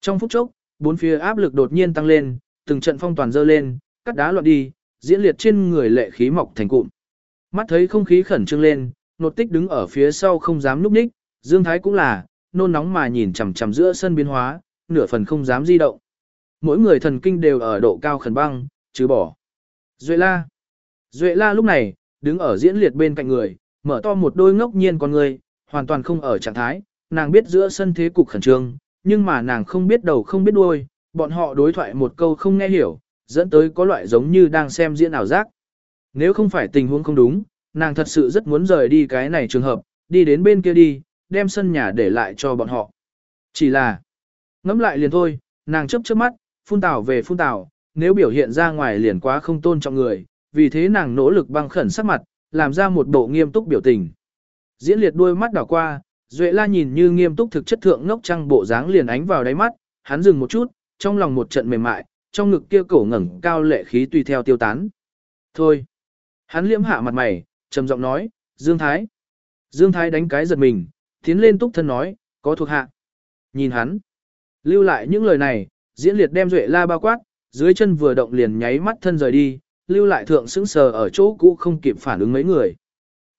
[SPEAKER 1] Trong phút chốc, bốn phía áp lực đột nhiên tăng lên, từng trận phong toàn dơ lên, cắt đá loạn đi, diễn liệt trên người lệ khí mọc thành cụm. Mắt thấy không khí khẩn trương lên, nột tích đứng ở phía sau không dám núp ních, Dương Thái cũng là, nôn nóng mà nhìn chằm chằm giữa sân biến hóa, nửa phần không dám di động. Mỗi người thần kinh đều ở độ cao khẩn băng, chứ bỏ. Duệ la. Duệ la lúc này, đứng ở diễn liệt bên cạnh người, mở to một đôi ngốc nhiên con người, hoàn toàn không ở trạng thái, nàng biết giữa sân thế cục khẩn trương, nhưng mà nàng không biết đầu không biết đuôi, bọn họ đối thoại một câu không nghe hiểu, dẫn tới có loại giống như đang xem diễn ảo giác. Nếu không phải tình huống không đúng, nàng thật sự rất muốn rời đi cái này trường hợp, đi đến bên kia đi, đem sân nhà để lại cho bọn họ. Chỉ là, ngẫm lại liền thôi, nàng chấp chớp mắt, phun tảo về phun tảo, nếu biểu hiện ra ngoài liền quá không tôn trọng người, vì thế nàng nỗ lực băng khẩn sắc mặt, làm ra một bộ nghiêm túc biểu tình. Diễn liệt đôi mắt đảo qua, Duệ la nhìn như nghiêm túc thực chất thượng ngốc trăng bộ dáng liền ánh vào đáy mắt, hắn dừng một chút, trong lòng một trận mềm mại, trong ngực kia cổ ngẩng cao lệ khí tùy theo tiêu tán. Thôi. Hắn liễm hạ mặt mày, trầm giọng nói, Dương Thái. Dương Thái đánh cái giật mình, tiến lên túc thân nói, có thuộc hạ. Nhìn hắn. Lưu lại những lời này, diễn liệt đem Duệ la bao quát, dưới chân vừa động liền nháy mắt thân rời đi, lưu lại thượng sững sờ ở chỗ cũ không kịp phản ứng mấy người.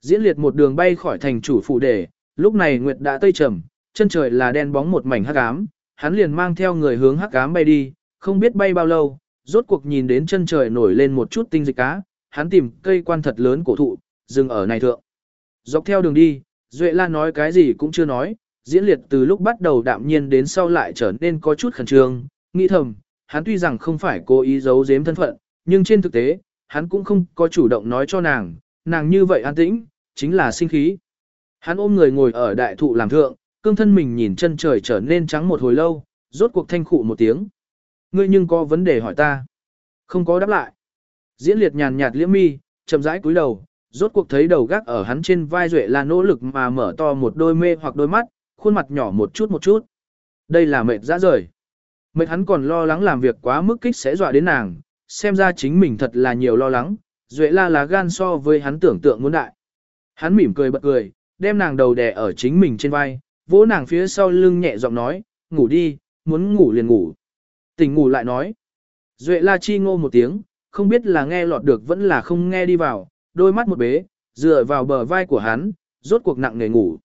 [SPEAKER 1] Diễn liệt một đường bay khỏi thành chủ phụ đề, lúc này nguyệt đã tây trầm, chân trời là đen bóng một mảnh hắc ám, hắn liền mang theo người hướng hắc ám bay đi, không biết bay bao lâu, rốt cuộc nhìn đến chân trời nổi lên một chút tinh dịch cá, hắn tìm cây quan thật lớn cổ thụ, dừng ở này thượng. Dọc theo đường đi, Duệ La nói cái gì cũng chưa nói, diễn liệt từ lúc bắt đầu đạm nhiên đến sau lại trở nên có chút khẩn trương, nghĩ thầm, hắn tuy rằng không phải cố ý giấu giếm thân phận, nhưng trên thực tế, hắn cũng không có chủ động nói cho nàng, nàng như vậy an tĩnh, chính là sinh khí. Hắn ôm người ngồi ở đại thụ làm thượng, cương thân mình nhìn chân trời trở nên trắng một hồi lâu, rốt cuộc thanh khụ một tiếng. Ngươi nhưng có vấn đề hỏi ta. Không có đáp lại. Diễn liệt nhàn nhạt liễm mi, chậm rãi cúi đầu, rốt cuộc thấy đầu gác ở hắn trên vai duệ là nỗ lực mà mở to một đôi mê hoặc đôi mắt, khuôn mặt nhỏ một chút một chút. Đây là mệt ra rời. Mệt hắn còn lo lắng làm việc quá mức kích sẽ dọa đến nàng, xem ra chính mình thật là nhiều lo lắng, duệ la lá gan so với hắn tưởng tượng muốn đại. Hắn mỉm cười bật cười, đem nàng đầu đè ở chính mình trên vai, vỗ nàng phía sau lưng nhẹ giọng nói, ngủ đi, muốn ngủ liền ngủ. Tỉnh ngủ lại nói. Duệ la chi ngô một tiếng, không biết là nghe lọt được vẫn là không nghe đi vào, đôi mắt một bế, dựa vào bờ vai của hắn, rốt cuộc nặng nề ngủ.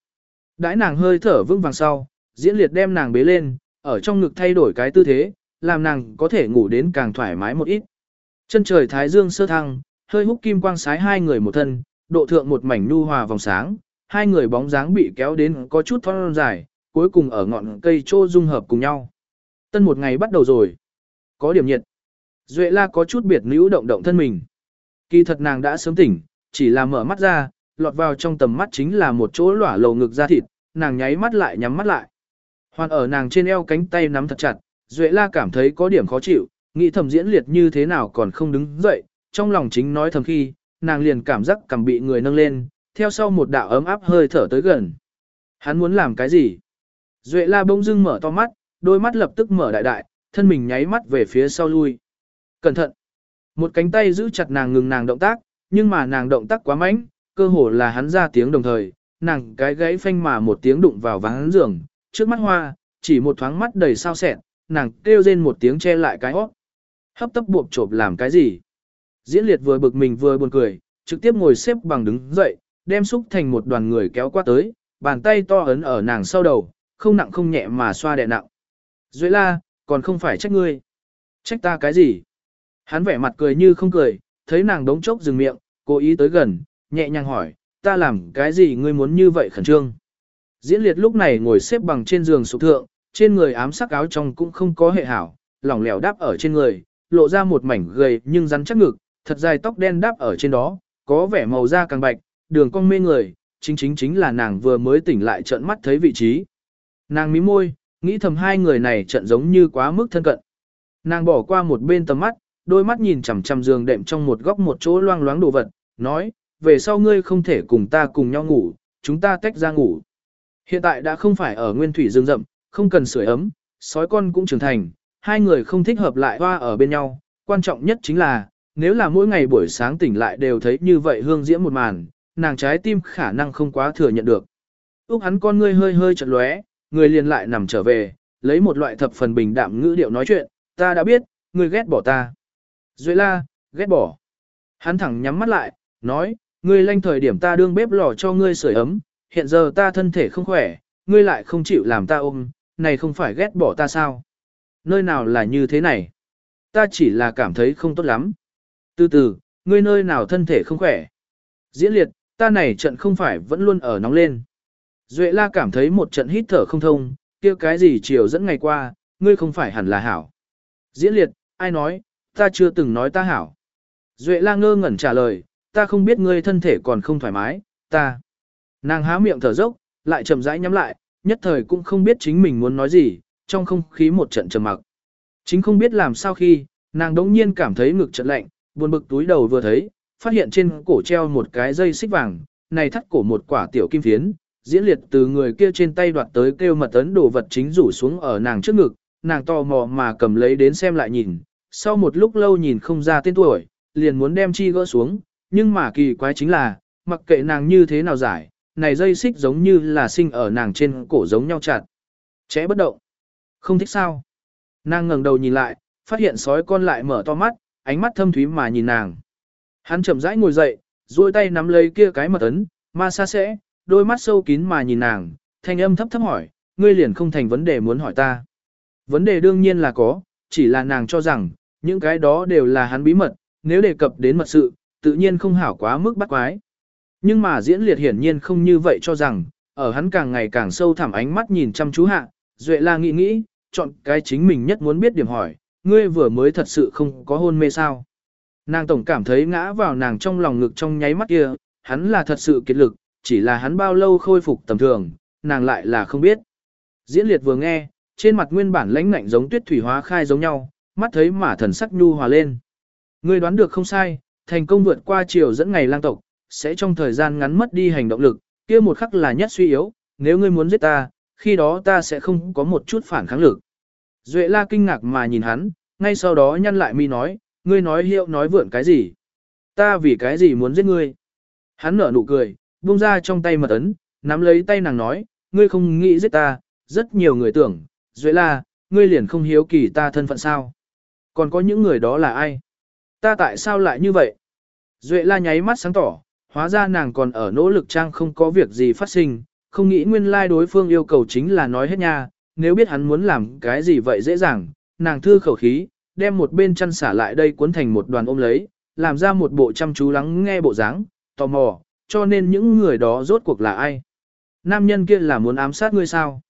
[SPEAKER 1] Đãi nàng hơi thở vững vàng sau, diễn liệt đem nàng bế lên, ở trong ngực thay đổi cái tư thế, làm nàng có thể ngủ đến càng thoải mái một ít. Chân trời thái dương sơ thăng, hơi hút kim quang sái hai người một thân, độ thượng một mảnh nu hòa vòng sáng, hai người bóng dáng bị kéo đến có chút thon dài, cuối cùng ở ngọn cây trô dung hợp cùng nhau. Tân một ngày bắt đầu rồi. Có điểm nhiệt. Duệ la có chút biệt nữ động động thân mình. Kỳ thật nàng đã sớm tỉnh, chỉ là mở mắt ra, lọt vào trong tầm mắt chính là một chỗ lỏa lầu ngực da thịt, nàng nháy mắt lại nhắm mắt lại. Hoàn ở nàng trên eo cánh tay nắm thật chặt, Duệ La cảm thấy có điểm khó chịu, nghĩ thầm diễn liệt như thế nào còn không đứng dậy, trong lòng chính nói thầm khi, nàng liền cảm giác cầm bị người nâng lên, theo sau một đạo ấm áp hơi thở tới gần. Hắn muốn làm cái gì? Duệ La bỗng dưng mở to mắt, đôi mắt lập tức mở đại đại, thân mình nháy mắt về phía sau lui. Cẩn thận! Một cánh tay giữ chặt nàng ngừng nàng động tác, nhưng mà nàng động tác quá mạnh, cơ hồ là hắn ra tiếng đồng thời, nàng cái gãy phanh mà một tiếng đụng vào ván giường, trước mắt hoa, chỉ một thoáng mắt đầy sao sẹn, nàng kêu rên một tiếng che lại cái hót. Hấp tấp buộc chộp làm cái gì? Diễn liệt vừa bực mình vừa buồn cười, trực tiếp ngồi xếp bằng đứng dậy, đem xúc thành một đoàn người kéo qua tới, bàn tay to ấn ở nàng sau đầu, không nặng không nhẹ mà xoa đè nặng. Duệ la, còn không phải trách ngươi. Trách ta cái gì? Hắn vẻ mặt cười như không cười, thấy nàng đống chốc dừng miệng, cố ý tới gần, nhẹ nhàng hỏi, ta làm cái gì ngươi muốn như vậy khẩn trương? Diễn liệt lúc này ngồi xếp bằng trên giường sụp thượng, trên người ám sắc áo trong cũng không có hệ hảo, lỏng lẻo đáp ở trên người, lộ ra một mảnh gầy nhưng rắn chắc ngực, thật dài tóc đen đáp ở trên đó, có vẻ màu da càng bạch, đường cong mê người, chính chính chính là nàng vừa mới tỉnh lại trợn mắt thấy vị trí. Nàng mí môi, nghĩ thầm hai người này trận giống như quá mức thân cận. Nàng bỏ qua một bên tầm mắt, đôi mắt nhìn chằm chằm giường đệm trong một góc một chỗ loang loáng đồ vật, nói, về sau ngươi không thể cùng ta cùng nhau ngủ, chúng ta tách ra ngủ. Hiện tại đã không phải ở nguyên thủy rừng rậm, không cần sưởi ấm, sói con cũng trưởng thành, hai người không thích hợp lại hoa ở bên nhau, quan trọng nhất chính là, nếu là mỗi ngày buổi sáng tỉnh lại đều thấy như vậy hương diễm một màn, nàng trái tim khả năng không quá thừa nhận được. Úc hắn con ngươi hơi hơi chật lóe, người liền lại nằm trở về, lấy một loại thập phần bình đạm ngữ điệu nói chuyện, ta đã biết, ngươi ghét bỏ ta. Duệ la, ghét bỏ. Hắn thẳng nhắm mắt lại, nói, ngươi lanh thời điểm ta đương bếp lò cho ngươi sưởi ấm, hiện giờ ta thân thể không khỏe, ngươi lại không chịu làm ta ôm, này không phải ghét bỏ ta sao? Nơi nào là như thế này? Ta chỉ là cảm thấy không tốt lắm. Từ từ, ngươi nơi nào thân thể không khỏe? Diễn liệt, ta này trận không phải vẫn luôn ở nóng lên. Duệ la cảm thấy một trận hít thở không thông, kia cái gì chiều dẫn ngày qua, ngươi không phải hẳn là hảo. Diễn liệt, ai nói, ta chưa từng nói ta hảo. Duệ la ngơ ngẩn trả lời, ta không biết ngươi thân thể còn không thoải mái, ta. Nàng há miệng thở dốc, lại chậm rãi nhắm lại, nhất thời cũng không biết chính mình muốn nói gì, trong không khí một trận trầm mặc. Chính không biết làm sao khi, nàng đống nhiên cảm thấy ngực trận lạnh, buồn bực túi đầu vừa thấy, phát hiện trên cổ treo một cái dây xích vàng, này thắt cổ một quả tiểu kim phiến, diễn liệt từ người kia trên tay đoạt tới kêu mật ấn đồ vật chính rủ xuống ở nàng trước ngực, nàng tò mò mà cầm lấy đến xem lại nhìn, sau một lúc lâu nhìn không ra tên tuổi, liền muốn đem chi gỡ xuống, nhưng mà kỳ quái chính là, mặc kệ nàng như thế nào giải, này dây xích giống như là sinh ở nàng trên cổ giống nhau chặt. Chẽ bất động. Không thích sao. Nàng ngẩng đầu nhìn lại, phát hiện sói con lại mở to mắt, ánh mắt thâm thúy mà nhìn nàng. Hắn chậm rãi ngồi dậy, duỗi tay nắm lấy kia cái mật ấn, ma xa sẽ, đôi mắt sâu kín mà nhìn nàng, thanh âm thấp thấp hỏi, ngươi liền không thành vấn đề muốn hỏi ta. Vấn đề đương nhiên là có, chỉ là nàng cho rằng, những cái đó đều là hắn bí mật, nếu đề cập đến mật sự, tự nhiên không hảo quá mức bắt quái. Nhưng mà diễn liệt hiển nhiên không như vậy cho rằng, ở hắn càng ngày càng sâu thẳm ánh mắt nhìn chăm chú hạ, Duệ la nghĩ nghĩ, chọn cái chính mình nhất muốn biết điểm hỏi, ngươi vừa mới thật sự không có hôn mê sao. Nàng tổng cảm thấy ngã vào nàng trong lòng ngực trong nháy mắt kia, hắn là thật sự kiệt lực, chỉ là hắn bao lâu khôi phục tầm thường, nàng lại là không biết. Diễn liệt vừa nghe, trên mặt nguyên bản lãnh ngạnh giống tuyết thủy hóa khai giống nhau, mắt thấy mà thần sắc nhu hòa lên. Ngươi đoán được không sai, thành công vượt qua chiều dẫn ngày lang tộc, sẽ trong thời gian ngắn mất đi hành động lực, kia một khắc là nhất suy yếu, nếu ngươi muốn giết ta, khi đó ta sẽ không có một chút phản kháng lực. Duệ la kinh ngạc mà nhìn hắn, ngay sau đó nhăn lại mi nói, ngươi nói hiệu nói vượn cái gì? Ta vì cái gì muốn giết ngươi? Hắn nở nụ cười, buông ra trong tay mật ấn, nắm lấy tay nàng nói, ngươi không nghĩ giết ta, rất nhiều người tưởng, Duệ la, ngươi liền không hiếu kỳ ta thân phận sao? Còn có những người đó là ai? Ta tại sao lại như vậy? Duệ la nháy mắt sáng tỏ, hóa ra nàng còn ở nỗ lực trang không có việc gì phát sinh, không nghĩ nguyên lai like đối phương yêu cầu chính là nói hết nha, nếu biết hắn muốn làm cái gì vậy dễ dàng, nàng thư khẩu khí, đem một bên chăn xả lại đây cuốn thành một đoàn ôm lấy, làm ra một bộ chăm chú lắng nghe bộ dáng, tò mò, cho nên những người đó rốt cuộc là ai. Nam nhân kia là muốn ám sát ngươi sao?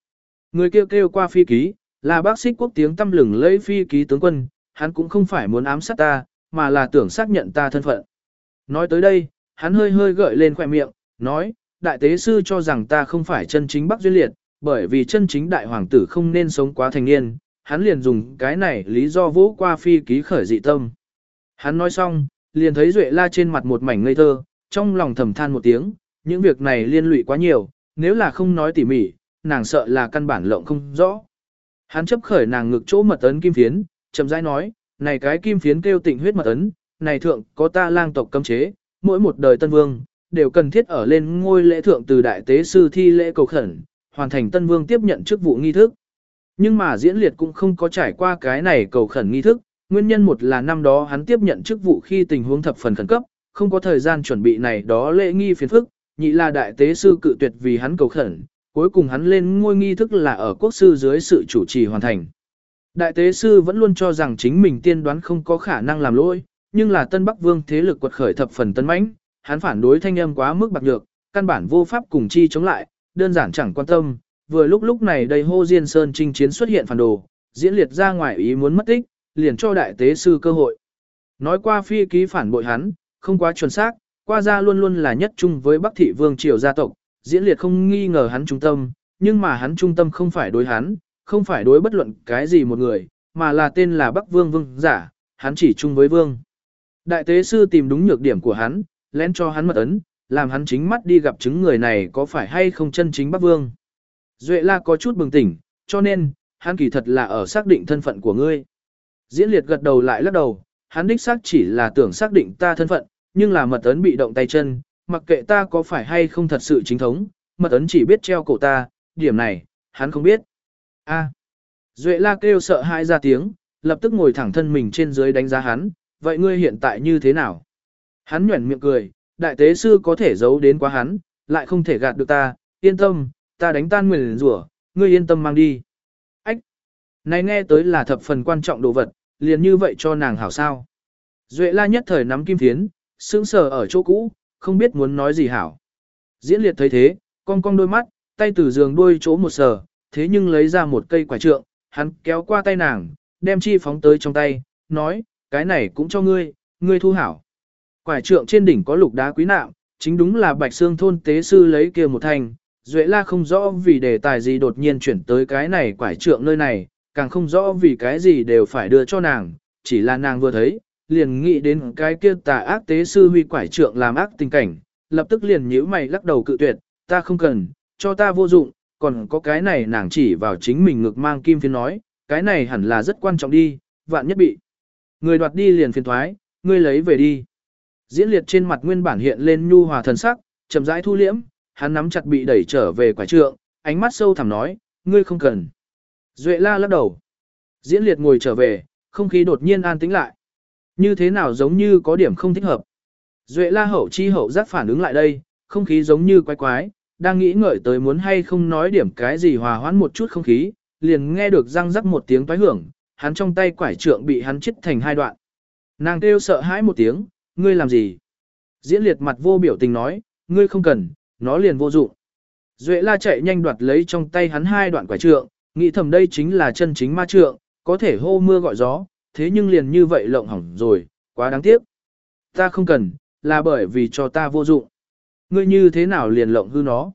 [SPEAKER 1] Người kia kêu, kêu qua phi ký, là bác sĩ quốc tiếng tâm lừng lấy phi ký tướng quân, hắn cũng không phải muốn ám sát ta, mà là tưởng xác nhận ta thân phận. Nói tới đây, hắn hơi hơi gợi lên khỏe miệng, nói, đại tế sư cho rằng ta không phải chân chính Bắc Duyên Liệt, bởi vì chân chính đại hoàng tử không nên sống quá thành niên, hắn liền dùng cái này lý do vỗ qua phi ký khởi dị tâm. Hắn nói xong, liền thấy Duệ La trên mặt một mảnh ngây thơ, trong lòng thầm than một tiếng, những việc này liên lụy quá nhiều, nếu là không nói tỉ mỉ, nàng sợ là căn bản lộng không rõ. Hắn chấp khởi nàng ngực chỗ mật ấn kim phiến, chậm rãi nói, này cái kim phiến kêu tịnh huyết mật ấn, này thượng có ta lang tộc cấm chế, mỗi một đời tân vương, đều cần thiết ở lên ngôi lễ thượng từ đại tế sư thi lễ cầu khẩn, hoàn thành tân vương tiếp nhận chức vụ nghi thức. Nhưng mà diễn liệt cũng không có trải qua cái này cầu khẩn nghi thức, nguyên nhân một là năm đó hắn tiếp nhận chức vụ khi tình huống thập phần khẩn cấp, không có thời gian chuẩn bị này đó lễ nghi phiền phức, nhị là đại tế sư cự tuyệt vì hắn cầu khẩn, cuối cùng hắn lên ngôi nghi thức là ở quốc sư dưới sự chủ trì hoàn thành. Đại tế sư vẫn luôn cho rằng chính mình tiên đoán không có khả năng làm lỗi, nhưng là Tân Bắc Vương thế lực quật khởi thập phần tân mãnh, hắn phản đối thanh âm quá mức bạc nhược, căn bản vô pháp cùng chi chống lại, đơn giản chẳng quan tâm. Vừa lúc lúc này đây hô Diên Sơn chinh chiến xuất hiện phản đồ, diễn liệt ra ngoài ý muốn mất tích, liền cho đại tế sư cơ hội. Nói qua phi ký phản bội hắn, không quá chuẩn xác, qua ra luôn luôn là nhất chung với Bắc thị vương triều gia tộc, diễn liệt không nghi ngờ hắn trung tâm, nhưng mà hắn trung tâm không phải đối hắn, không phải đối bất luận cái gì một người, mà là tên là Bắc Vương Vương giả, hắn chỉ chung với Vương. Đại tế sư tìm đúng nhược điểm của hắn, lén cho hắn mật ấn, làm hắn chính mắt đi gặp chứng người này có phải hay không chân chính Bắc Vương. Duệ la có chút bừng tỉnh, cho nên, hắn kỳ thật là ở xác định thân phận của ngươi. Diễn liệt gật đầu lại lắc đầu, hắn đích xác chỉ là tưởng xác định ta thân phận, nhưng là mật ấn bị động tay chân, mặc kệ ta có phải hay không thật sự chính thống, mật ấn chỉ biết treo cổ ta, điểm này, hắn không biết. A. Duệ la kêu sợ hãi ra tiếng, lập tức ngồi thẳng thân mình trên dưới đánh giá hắn, vậy ngươi hiện tại như thế nào? Hắn nhuẩn miệng cười, đại tế sư có thể giấu đến quá hắn, lại không thể gạt được ta, yên tâm, ta đánh tan nguyền rủa, ngươi yên tâm mang đi. Ách! Này nghe tới là thập phần quan trọng đồ vật, liền như vậy cho nàng hảo sao. Duệ la nhất thời nắm kim thiến, sững sờ ở chỗ cũ, không biết muốn nói gì hảo. Diễn liệt thấy thế, cong cong đôi mắt, tay từ giường đuôi chỗ một sờ, thế nhưng lấy ra một cây quả trượng, hắn kéo qua tay nàng, đem chi phóng tới trong tay, nói, cái này cũng cho ngươi, ngươi thu hảo. Quải trượng trên đỉnh có lục đá quý nạm, chính đúng là bạch xương thôn tế sư lấy kia một thành. Duệ la không rõ vì đề tài gì đột nhiên chuyển tới cái này quải trượng nơi này, càng không rõ vì cái gì đều phải đưa cho nàng, chỉ là nàng vừa thấy, liền nghĩ đến cái kia tà ác tế sư huy quải trượng làm ác tình cảnh, lập tức liền nhíu mày lắc đầu cự tuyệt, ta không cần, cho ta vô dụng, còn có cái này nàng chỉ vào chính mình ngực mang kim phiến nói, cái này hẳn là rất quan trọng đi, vạn nhất bị. Người đoạt đi liền phiền thoái, ngươi lấy về đi. Diễn liệt trên mặt nguyên bản hiện lên nhu hòa thần sắc, chậm rãi thu liễm, hắn nắm chặt bị đẩy trở về quả trượng, ánh mắt sâu thẳm nói, ngươi không cần. Duệ la lắc đầu. Diễn liệt ngồi trở về, không khí đột nhiên an tĩnh lại. Như thế nào giống như có điểm không thích hợp. Duệ la hậu chi hậu giác phản ứng lại đây, không khí giống như quái quái, đang nghĩ ngợi tới muốn hay không nói điểm cái gì hòa hoãn một chút không khí, liền nghe được răng rắc một tiếng toái hưởng, hắn trong tay quải trượng bị hắn chích thành hai đoạn. Nàng kêu sợ hãi một tiếng, ngươi làm gì? Diễn liệt mặt vô biểu tình nói, ngươi không cần, nó liền vô dụng. Duệ la chạy nhanh đoạt lấy trong tay hắn hai đoạn quả trượng, nghĩ thầm đây chính là chân chính ma trượng, có thể hô mưa gọi gió, thế nhưng liền như vậy lộng hỏng rồi, quá đáng tiếc. Ta không cần, là bởi vì cho ta vô dụng. Ngươi như thế nào liền lộng hư nó?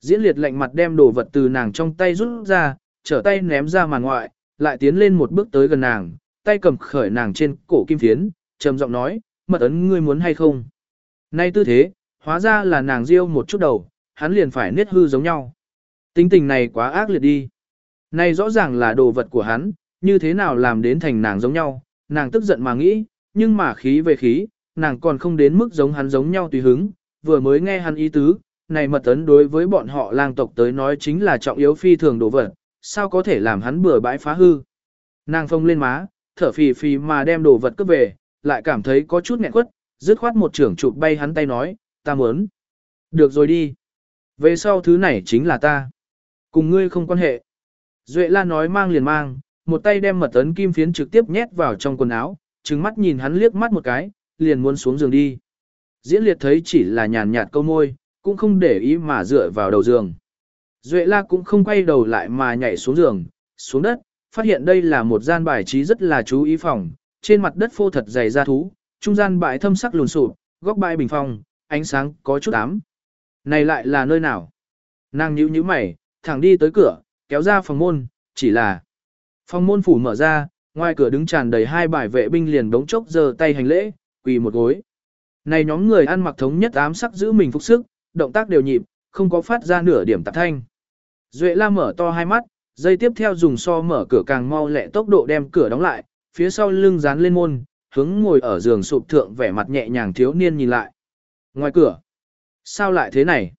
[SPEAKER 1] Diễn liệt lạnh mặt đem đồ vật từ nàng trong tay rút ra, trở tay ném ra màn ngoại, lại tiến lên một bước tới gần nàng, tay cầm khởi nàng trên cổ kim phiến, trầm giọng nói, mật ấn ngươi muốn hay không? Nay tư thế, hóa ra là nàng riêu một chút đầu, hắn liền phải niết hư giống nhau. Tính tình này quá ác liệt đi. Này rõ ràng là đồ vật của hắn, như thế nào làm đến thành nàng giống nhau, nàng tức giận mà nghĩ, nhưng mà khí về khí, nàng còn không đến mức giống hắn giống nhau tùy hứng, vừa mới nghe hắn ý tứ, này mật ấn đối với bọn họ lang tộc tới nói chính là trọng yếu phi thường đồ vật, sao có thể làm hắn bừa bãi phá hư. Nàng phông lên má, thở phì phì mà đem đồ vật cướp về, lại cảm thấy có chút nghẹn quất, dứt khoát một trưởng chụp bay hắn tay nói, ta muốn. Được rồi đi. Về sau thứ này chính là ta. Cùng ngươi không quan hệ. Duệ la nói mang liền mang, một tay đem mật ấn kim phiến trực tiếp nhét vào trong quần áo, trừng mắt nhìn hắn liếc mắt một cái, liền muốn xuống giường đi. Diễn liệt thấy chỉ là nhàn nhạt câu môi, cũng không để ý mà dựa vào đầu giường. Duệ la cũng không quay đầu lại mà nhảy xuống giường, xuống đất, phát hiện đây là một gian bài trí rất là chú ý phòng, trên mặt đất phô thật dày da thú, trung gian bãi thâm sắc lùn sụp, góc bãi bình phong, ánh sáng có chút ám. Này lại là nơi nào? Nàng nhíu nhíu mày, thẳng đi tới cửa, kéo ra phòng môn, chỉ là phòng môn phủ mở ra, ngoài cửa đứng tràn đầy hai bài vệ binh liền đống chốc giơ tay hành lễ, quỳ một gối. Này nhóm người ăn mặc thống nhất ám sắc giữ mình phục sức, động tác đều nhịp, không có phát ra nửa điểm tạp thanh. Duệ la mở to hai mắt, dây tiếp theo dùng so mở cửa càng mau lẹ tốc độ đem cửa đóng lại, phía sau lưng dán lên môn, hướng ngồi ở giường sụp thượng vẻ mặt nhẹ nhàng thiếu niên nhìn lại. Ngoài cửa, sao lại thế này?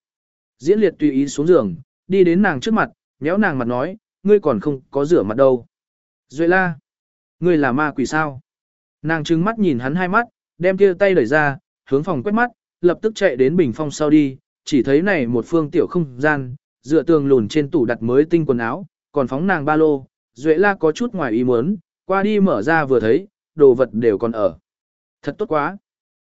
[SPEAKER 1] Diễn liệt tùy ý xuống giường, đi đến nàng trước mặt, nhéo nàng mặt nói, ngươi còn không có rửa mặt đâu. Duệ la, ngươi là ma quỷ sao? Nàng trừng mắt nhìn hắn hai mắt, đem kia tay đẩy ra, hướng phòng quét mắt, lập tức chạy đến bình phong sau đi, chỉ thấy này một phương tiểu không gian, dựa tường lùn trên tủ đặt mới tinh quần áo, còn phóng nàng ba lô, Duệ la có chút ngoài ý muốn, qua đi mở ra vừa thấy, đồ vật đều còn ở. Thật tốt quá.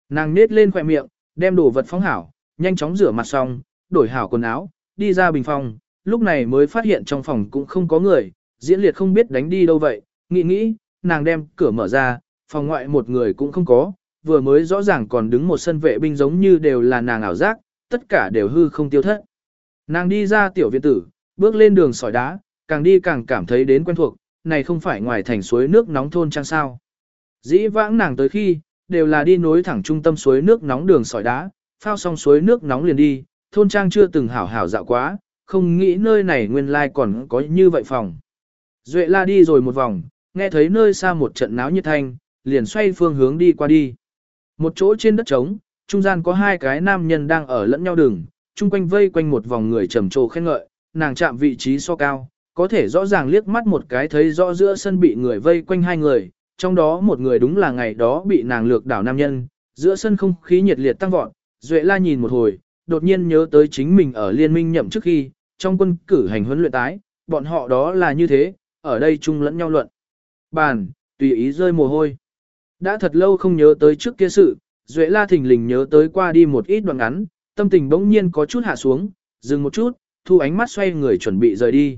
[SPEAKER 1] Nàng nết lên khỏe miệng, đem đồ vật phóng hảo, nhanh chóng rửa mặt xong, đổi hảo quần áo, đi ra bình phòng, lúc này mới phát hiện trong phòng cũng không có người, diễn liệt không biết đánh đi đâu vậy, nghĩ nghĩ, nàng đem cửa mở ra, phòng ngoại một người cũng không có, vừa mới rõ ràng còn đứng một sân vệ binh giống như đều là nàng ảo giác, tất cả đều hư không tiêu thất. Nàng đi ra tiểu viện tử, bước lên đường sỏi đá, càng đi càng cảm thấy đến quen thuộc, này không phải ngoài thành suối nước nóng thôn trang sao. Dĩ vãng nàng tới khi, đều là đi nối thẳng trung tâm suối nước nóng đường sỏi đá, phao xong suối nước nóng liền đi, thôn trang chưa từng hảo hảo dạo quá, không nghĩ nơi này nguyên lai còn có như vậy phòng. Duệ la đi rồi một vòng, nghe thấy nơi xa một trận náo nhiệt thanh, liền xoay phương hướng đi qua đi. Một chỗ trên đất trống, trung gian có hai cái nam nhân đang ở lẫn nhau đường, chung quanh vây quanh một vòng người trầm trồ khen ngợi, nàng chạm vị trí so cao, có thể rõ ràng liếc mắt một cái thấy rõ giữa sân bị người vây quanh hai người, trong đó một người đúng là ngày đó bị nàng lược đảo nam nhân, giữa sân không khí nhiệt liệt tăng vọt, Duệ La nhìn một hồi, đột nhiên nhớ tới chính mình ở liên minh nhậm trước khi, trong quân cử hành huấn luyện tái, bọn họ đó là như thế, ở đây chung lẫn nhau luận. Bàn, tùy ý rơi mồ hôi. Đã thật lâu không nhớ tới trước kia sự, Duệ La thình lình nhớ tới qua đi một ít đoạn ngắn, tâm tình bỗng nhiên có chút hạ xuống, dừng một chút, thu ánh mắt xoay người chuẩn bị rời đi.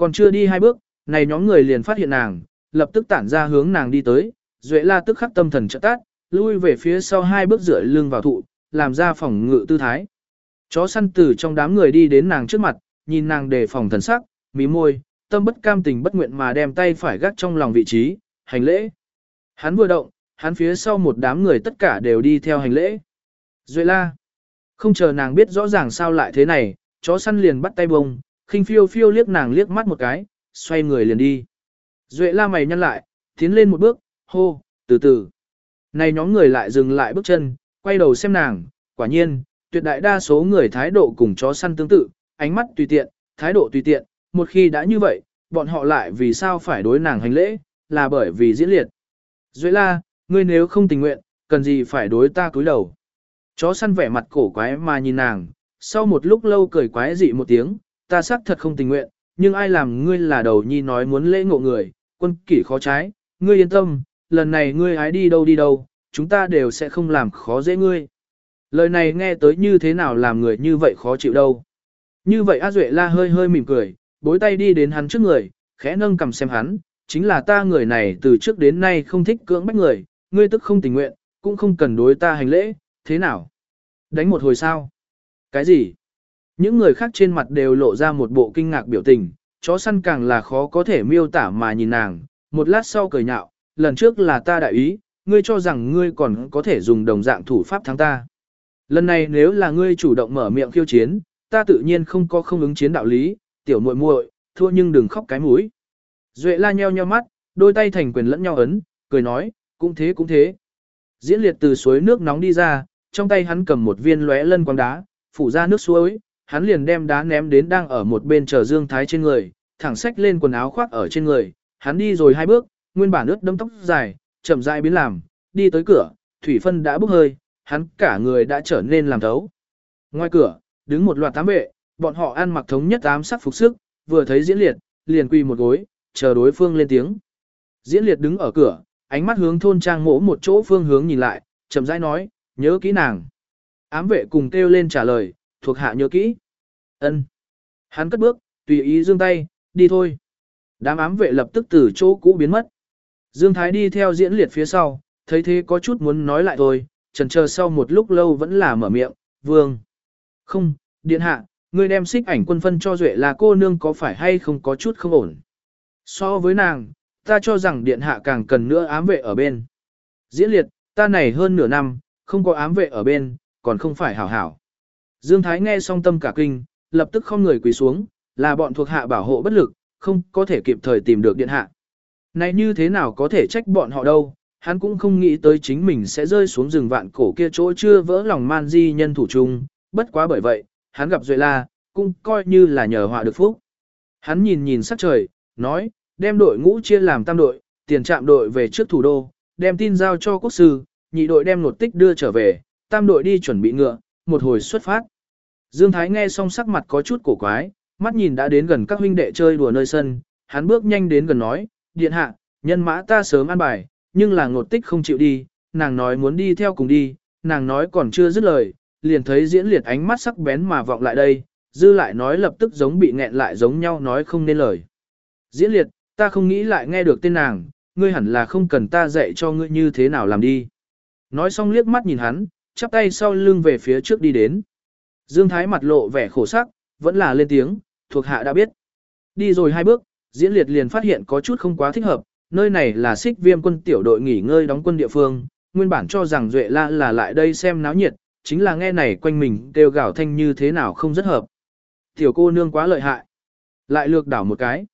[SPEAKER 1] Còn chưa đi hai bước, này nhóm người liền phát hiện nàng, lập tức tản ra hướng nàng đi tới, Duệ La tức khắc tâm thần trợ tát, lui về phía sau hai bước rửa lưng vào thụ, làm ra phòng ngự tư thái. Chó săn từ trong đám người đi đến nàng trước mặt, nhìn nàng đề phòng thần sắc, mí môi, tâm bất cam tình bất nguyện mà đem tay phải gác trong lòng vị trí, hành lễ. Hắn vừa động, hắn phía sau một đám người tất cả đều đi theo hành lễ. Duệ la. Không chờ nàng biết rõ ràng sao lại thế này, chó săn liền bắt tay bông, khinh phiêu phiêu liếc nàng liếc mắt một cái, xoay người liền đi. Duệ la mày nhăn lại, tiến lên một bước, hô, từ từ. Này nhóm người lại dừng lại bước chân, quay đầu xem nàng, quả nhiên, tuyệt đại đa số người thái độ cùng chó săn tương tự, ánh mắt tùy tiện, thái độ tùy tiện, một khi đã như vậy, bọn họ lại vì sao phải đối nàng hành lễ, là bởi vì diễn liệt. Duệ la, ngươi nếu không tình nguyện, cần gì phải đối ta cúi đầu. Chó săn vẻ mặt cổ quái mà nhìn nàng, sau một lúc lâu cười quái dị một tiếng, ta xác thật không tình nguyện, nhưng ai làm ngươi là đầu nhi nói muốn lễ ngộ người, quân kỷ khó trái, ngươi yên tâm, lần này ngươi hái đi đâu đi đâu, chúng ta đều sẽ không làm khó dễ ngươi. Lời này nghe tới như thế nào làm người như vậy khó chịu đâu. Như vậy A Duệ la hơi hơi mỉm cười, bối tay đi đến hắn trước người, khẽ nâng cầm xem hắn, chính là ta người này từ trước đến nay không thích cưỡng bách người, ngươi tức không tình nguyện, cũng không cần đối ta hành lễ, thế nào? Đánh một hồi sao? Cái gì? Những người khác trên mặt đều lộ ra một bộ kinh ngạc biểu tình, chó săn càng là khó có thể miêu tả mà nhìn nàng, một lát sau cười nhạo, lần trước là ta đại ý, ngươi cho rằng ngươi còn có thể dùng đồng dạng thủ pháp thắng ta. Lần này nếu là ngươi chủ động mở miệng khiêu chiến, ta tự nhiên không có không ứng chiến đạo lý, tiểu muội muội, thua nhưng đừng khóc cái mũi. Duệ la nheo nheo mắt, đôi tay thành quyền lẫn nhau ấn, cười nói, cũng thế cũng thế. Diễn liệt từ suối nước nóng đi ra, trong tay hắn cầm một viên lóe lân quang đá, phủ ra nước suối, hắn liền đem đá ném đến đang ở một bên chờ Dương Thái trên người, thẳng xách lên quần áo khoác ở trên người, hắn đi rồi hai bước, nguyên bản ướt đâm tóc dài, chậm rãi biến làm, đi tới cửa, thủy phân đã bốc hơi, hắn cả người đã trở nên làm thấu. Ngoài cửa, đứng một loạt tám vệ, bọn họ ăn mặc thống nhất ám sắc phục sức, vừa thấy diễn liệt, liền quỳ một gối, chờ đối phương lên tiếng. Diễn liệt đứng ở cửa, ánh mắt hướng thôn trang mỗ một chỗ phương hướng nhìn lại, chậm rãi nói, nhớ kỹ nàng. Ám vệ cùng kêu lên trả lời, thuộc hạ nhớ kỹ. Ân. Hắn cất bước, tùy ý dương tay, đi thôi. Đám ám vệ lập tức từ chỗ cũ biến mất. Dương Thái đi theo diễn liệt phía sau, thấy thế có chút muốn nói lại thôi, trần chờ sau một lúc lâu vẫn là mở miệng, vương. Không, điện hạ, Ngươi đem xích ảnh quân phân cho Duệ là cô nương có phải hay không có chút không ổn. So với nàng, ta cho rằng điện hạ càng cần nữa ám vệ ở bên. Diễn liệt, ta này hơn nửa năm, không có ám vệ ở bên, còn không phải hảo hảo. Dương Thái nghe xong tâm cả kinh, lập tức không người quỳ xuống, là bọn thuộc hạ bảo hộ bất lực, không có thể kịp thời tìm được điện hạ. Này như thế nào có thể trách bọn họ đâu, hắn cũng không nghĩ tới chính mình sẽ rơi xuống rừng vạn cổ kia chỗ chưa vỡ lòng man di nhân thủ chung, bất quá bởi vậy, hắn gặp Duệ La, cũng coi như là nhờ họa được phúc. Hắn nhìn nhìn sắc trời, nói, đem đội ngũ chia làm tam đội, tiền trạm đội về trước thủ đô, đem tin giao cho quốc sư, nhị đội đem nột tích đưa trở về, tam đội đi chuẩn bị ngựa, một hồi xuất phát. Dương Thái nghe xong sắc mặt có chút cổ quái, mắt nhìn đã đến gần các huynh đệ chơi đùa nơi sân, hắn bước nhanh đến gần nói, điện hạ, nhân mã ta sớm ăn bài, nhưng là ngột tích không chịu đi, nàng nói muốn đi theo cùng đi, nàng nói còn chưa dứt lời, liền thấy diễn liệt ánh mắt sắc bén mà vọng lại đây, dư lại nói lập tức giống bị nghẹn lại giống nhau nói không nên lời. Diễn liệt, ta không nghĩ lại nghe được tên nàng, ngươi hẳn là không cần ta dạy cho ngươi như thế nào làm đi. Nói xong liếc mắt nhìn hắn, chắp tay sau lưng về phía trước đi đến. Dương Thái mặt lộ vẻ khổ sắc, vẫn là lên tiếng, thuộc hạ đã biết. Đi rồi hai bước, diễn liệt liền phát hiện có chút không quá thích hợp, nơi này là xích viêm quân tiểu đội nghỉ ngơi đóng quân địa phương, nguyên bản cho rằng Duệ La là lại đây xem náo nhiệt, chính là nghe này quanh mình kêu gào thanh như thế nào không rất hợp. Tiểu cô nương quá lợi hại. Lại lược đảo một cái.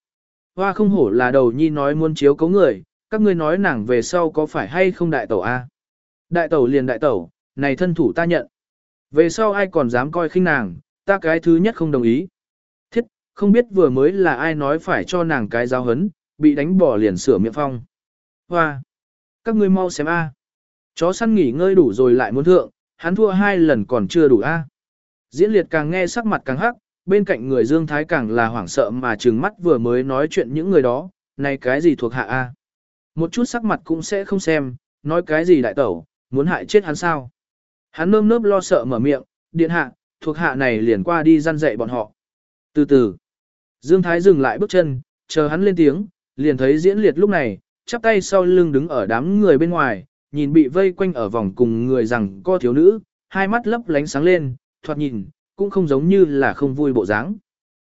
[SPEAKER 1] Hoa không hổ là đầu nhi nói muốn chiếu cấu người, các ngươi nói nàng về sau có phải hay không đại tẩu a? Đại tẩu liền đại tẩu, này thân thủ ta nhận. Về sau ai còn dám coi khinh nàng, ta cái thứ nhất không đồng ý. Thiết, không biết vừa mới là ai nói phải cho nàng cái giáo hấn, bị đánh bỏ liền sửa miệng phong. Hoa! Các ngươi mau xem a. Chó săn nghỉ ngơi đủ rồi lại muốn thượng, hắn thua hai lần còn chưa đủ a. Diễn liệt càng nghe sắc mặt càng hắc, bên cạnh người Dương Thái càng là hoảng sợ mà trừng mắt vừa mới nói chuyện những người đó, này cái gì thuộc hạ a? Một chút sắc mặt cũng sẽ không xem, nói cái gì đại tẩu, muốn hại chết hắn sao? Hắn nơm nớp lo sợ mở miệng, điện hạ, thuộc hạ này liền qua đi răn dạy bọn họ. Từ từ, Dương Thái dừng lại bước chân, chờ hắn lên tiếng, liền thấy diễn liệt lúc này, chắp tay sau lưng đứng ở đám người bên ngoài, nhìn bị vây quanh ở vòng cùng người rằng co thiếu nữ, hai mắt lấp lánh sáng lên, thoạt nhìn, cũng không giống như là không vui bộ dáng.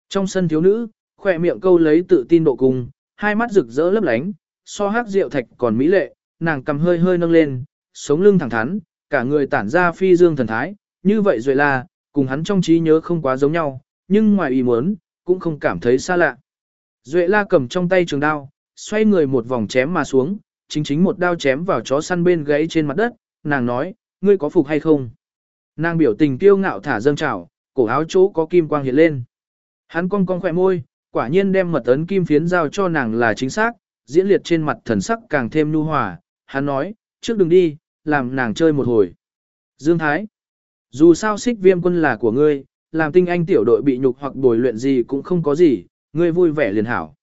[SPEAKER 1] Trong sân thiếu nữ, khỏe miệng câu lấy tự tin độ cùng hai mắt rực rỡ lấp lánh, so hát rượu thạch còn mỹ lệ, nàng cầm hơi hơi nâng lên, sống lưng thẳng thắn, cả người tản ra phi dương thần thái, như vậy rồi là, cùng hắn trong trí nhớ không quá giống nhau, nhưng ngoài ý muốn, cũng không cảm thấy xa lạ. Duệ la cầm trong tay trường đao, xoay người một vòng chém mà xuống, chính chính một đao chém vào chó săn bên gáy trên mặt đất, nàng nói, ngươi có phục hay không? Nàng biểu tình kiêu ngạo thả dâng trào, cổ áo chỗ có kim quang hiện lên. Hắn cong cong khỏe môi, quả nhiên đem mật ấn kim phiến giao cho nàng là chính xác, diễn liệt trên mặt thần sắc càng thêm nhu hòa. Hắn nói, trước đừng đi, làm nàng chơi một hồi. Dương Thái, dù sao xích viêm quân là của ngươi, làm tinh anh tiểu đội bị nhục hoặc bồi luyện gì cũng không có gì, ngươi vui vẻ liền hảo.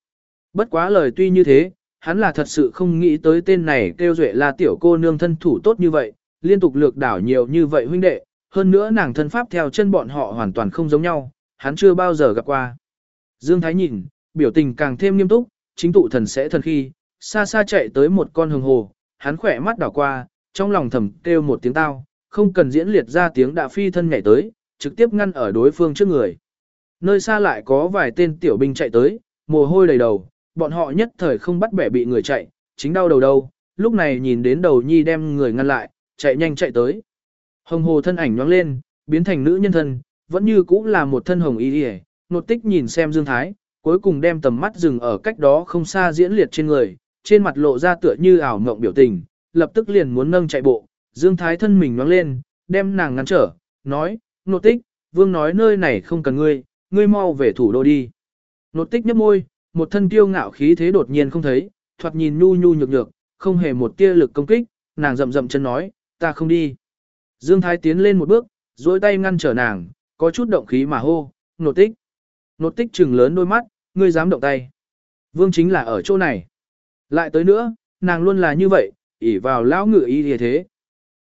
[SPEAKER 1] Bất quá lời tuy như thế, hắn là thật sự không nghĩ tới tên này kêu duệ là tiểu cô nương thân thủ tốt như vậy, liên tục lược đảo nhiều như vậy huynh đệ, hơn nữa nàng thân pháp theo chân bọn họ hoàn toàn không giống nhau, hắn chưa bao giờ gặp qua. Dương Thái nhìn, biểu tình càng thêm nghiêm túc, chính tụ thần sẽ thần khi, xa xa chạy tới một con hường hồ, hắn khỏe mắt đảo qua, trong lòng thầm kêu một tiếng tao, không cần diễn liệt ra tiếng đã phi thân nhảy tới, trực tiếp ngăn ở đối phương trước người. Nơi xa lại có vài tên tiểu binh chạy tới, mồ hôi đầy đầu, bọn họ nhất thời không bắt bẻ bị người chạy, chính đau đầu đâu, lúc này nhìn đến đầu nhi đem người ngăn lại, chạy nhanh chạy tới. Hồng hồ thân ảnh nhoáng lên, biến thành nữ nhân thân, vẫn như cũ là một thân hồng y đi nột tích nhìn xem Dương Thái, cuối cùng đem tầm mắt dừng ở cách đó không xa diễn liệt trên người, trên mặt lộ ra tựa như ảo mộng biểu tình, lập tức liền muốn nâng chạy bộ, Dương Thái thân mình nhoáng lên, đem nàng ngăn trở, nói, nột tích, vương nói nơi này không cần ngươi, ngươi mau về thủ đô đi. Nột tích nhấp môi, một thân kiêu ngạo khí thế đột nhiên không thấy, thoạt nhìn nhu nhu nhược nhược, không hề một tia lực công kích, nàng rậm rậm chân nói, ta không đi. Dương Thái tiến lên một bước, duỗi tay ngăn trở nàng, có chút động khí mà hô, nột tích. Nột tích trừng lớn đôi mắt, ngươi dám động tay. Vương chính là ở chỗ này. Lại tới nữa, nàng luôn là như vậy, ỉ vào lão ngự y như thế.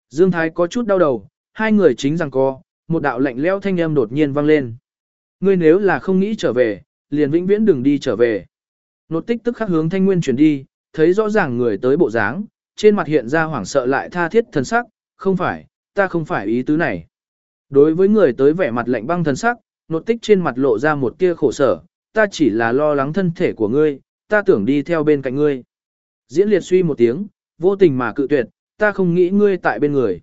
[SPEAKER 1] Dương Thái có chút đau đầu, hai người chính rằng co, một đạo lạnh leo thanh âm đột nhiên vang lên. Ngươi nếu là không nghĩ trở về, liền vĩnh viễn đừng đi trở về. Nột tích tức khắc hướng thanh nguyên chuyển đi, thấy rõ ràng người tới bộ dáng, trên mặt hiện ra hoảng sợ lại tha thiết thần sắc, không phải, ta không phải ý tứ này. Đối với người tới vẻ mặt lạnh băng thần sắc, nột tích trên mặt lộ ra một tia khổ sở, ta chỉ là lo lắng thân thể của ngươi, ta tưởng đi theo bên cạnh ngươi. Diễn liệt suy một tiếng, vô tình mà cự tuyệt, ta không nghĩ ngươi tại bên người.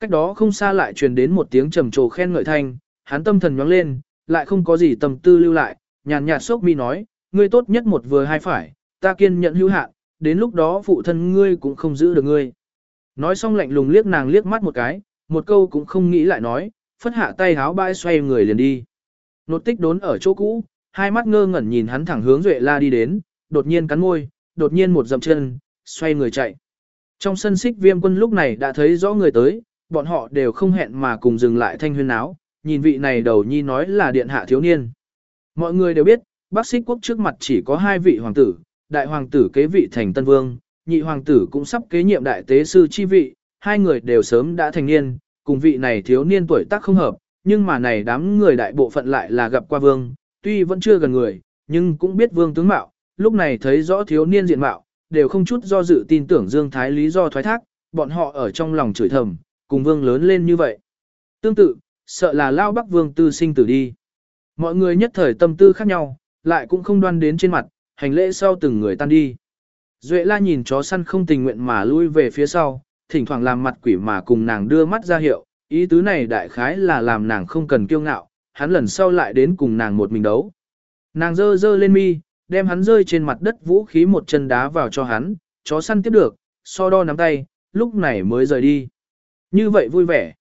[SPEAKER 1] Cách đó không xa lại truyền đến một tiếng trầm trồ khen ngợi thanh, hắn tâm thần nhóng lên, lại không có gì tâm tư lưu lại, nhàn nhạt sốc mi nói, ngươi tốt nhất một vừa hai phải, ta kiên nhận hữu hạn, đến lúc đó phụ thân ngươi cũng không giữ được ngươi. Nói xong lạnh lùng liếc nàng liếc mắt một cái, một câu cũng không nghĩ lại nói, phất hạ tay háo bãi xoay người liền đi. Nột tích đốn ở chỗ cũ, hai mắt ngơ ngẩn nhìn hắn thẳng hướng Duệ La đi đến, đột nhiên cắn môi, đột nhiên một dậm chân, xoay người chạy. Trong sân xích viêm quân lúc này đã thấy rõ người tới, bọn họ đều không hẹn mà cùng dừng lại thanh huyên áo, nhìn vị này đầu nhi nói là điện hạ thiếu niên. Mọi người đều biết, bác xích quốc trước mặt chỉ có hai vị hoàng tử, đại hoàng tử kế vị thành tân vương, nhị hoàng tử cũng sắp kế nhiệm đại tế sư chi vị, hai người đều sớm đã thành niên, cùng vị này thiếu niên tuổi tác không hợp, nhưng mà này đám người đại bộ phận lại là gặp qua vương, tuy vẫn chưa gần người, nhưng cũng biết vương tướng mạo, lúc này thấy rõ thiếu niên diện mạo, đều không chút do dự tin tưởng Dương Thái lý do thoái thác, bọn họ ở trong lòng chửi thầm, cùng vương lớn lên như vậy. Tương tự, sợ là lao bắc vương tư sinh tử đi. Mọi người nhất thời tâm tư khác nhau, lại cũng không đoan đến trên mặt, hành lễ sau từng người tan đi. Duệ la nhìn chó săn không tình nguyện mà lui về phía sau, thỉnh thoảng làm mặt quỷ mà cùng nàng đưa mắt ra hiệu, ý tứ này đại khái là làm nàng không cần kiêu ngạo, hắn lần sau lại đến cùng nàng một mình đấu. Nàng dơ dơ lên mi, đem hắn rơi trên mặt đất vũ khí một chân đá vào cho hắn, chó săn tiếp được, so đo nắm tay, lúc này mới rời đi. Như vậy vui vẻ.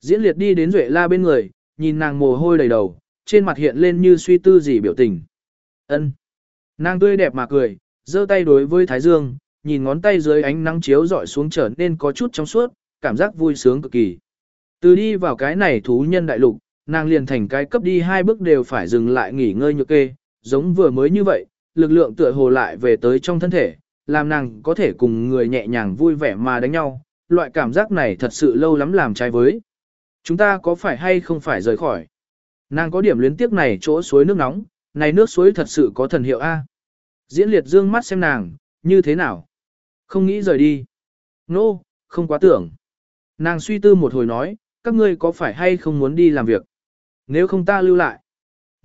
[SPEAKER 1] Diễn liệt đi đến Duệ la bên người, nhìn nàng mồ hôi đầy đầu, trên mặt hiện lên như suy tư gì biểu tình. ân Nàng tươi đẹp mà cười, giơ tay đối với Thái Dương, nhìn ngón tay dưới ánh nắng chiếu dọi xuống trở nên có chút trong suốt, cảm giác vui sướng cực kỳ. Từ đi vào cái này thú nhân đại lục, nàng liền thành cái cấp đi hai bước đều phải dừng lại nghỉ ngơi nhược kê, giống vừa mới như vậy, lực lượng tựa hồ lại về tới trong thân thể, làm nàng có thể cùng người nhẹ nhàng vui vẻ mà đánh nhau, loại cảm giác này thật sự lâu lắm làm trái với. Chúng ta có phải hay không phải rời khỏi? Nàng có điểm luyến tiếc này chỗ suối nước nóng, này nước suối thật sự có thần hiệu A. Diễn liệt dương mắt xem nàng, như thế nào? Không nghĩ rời đi. Nô, no, không quá tưởng. Nàng suy tư một hồi nói, các ngươi có phải hay không muốn đi làm việc? Nếu không ta lưu lại.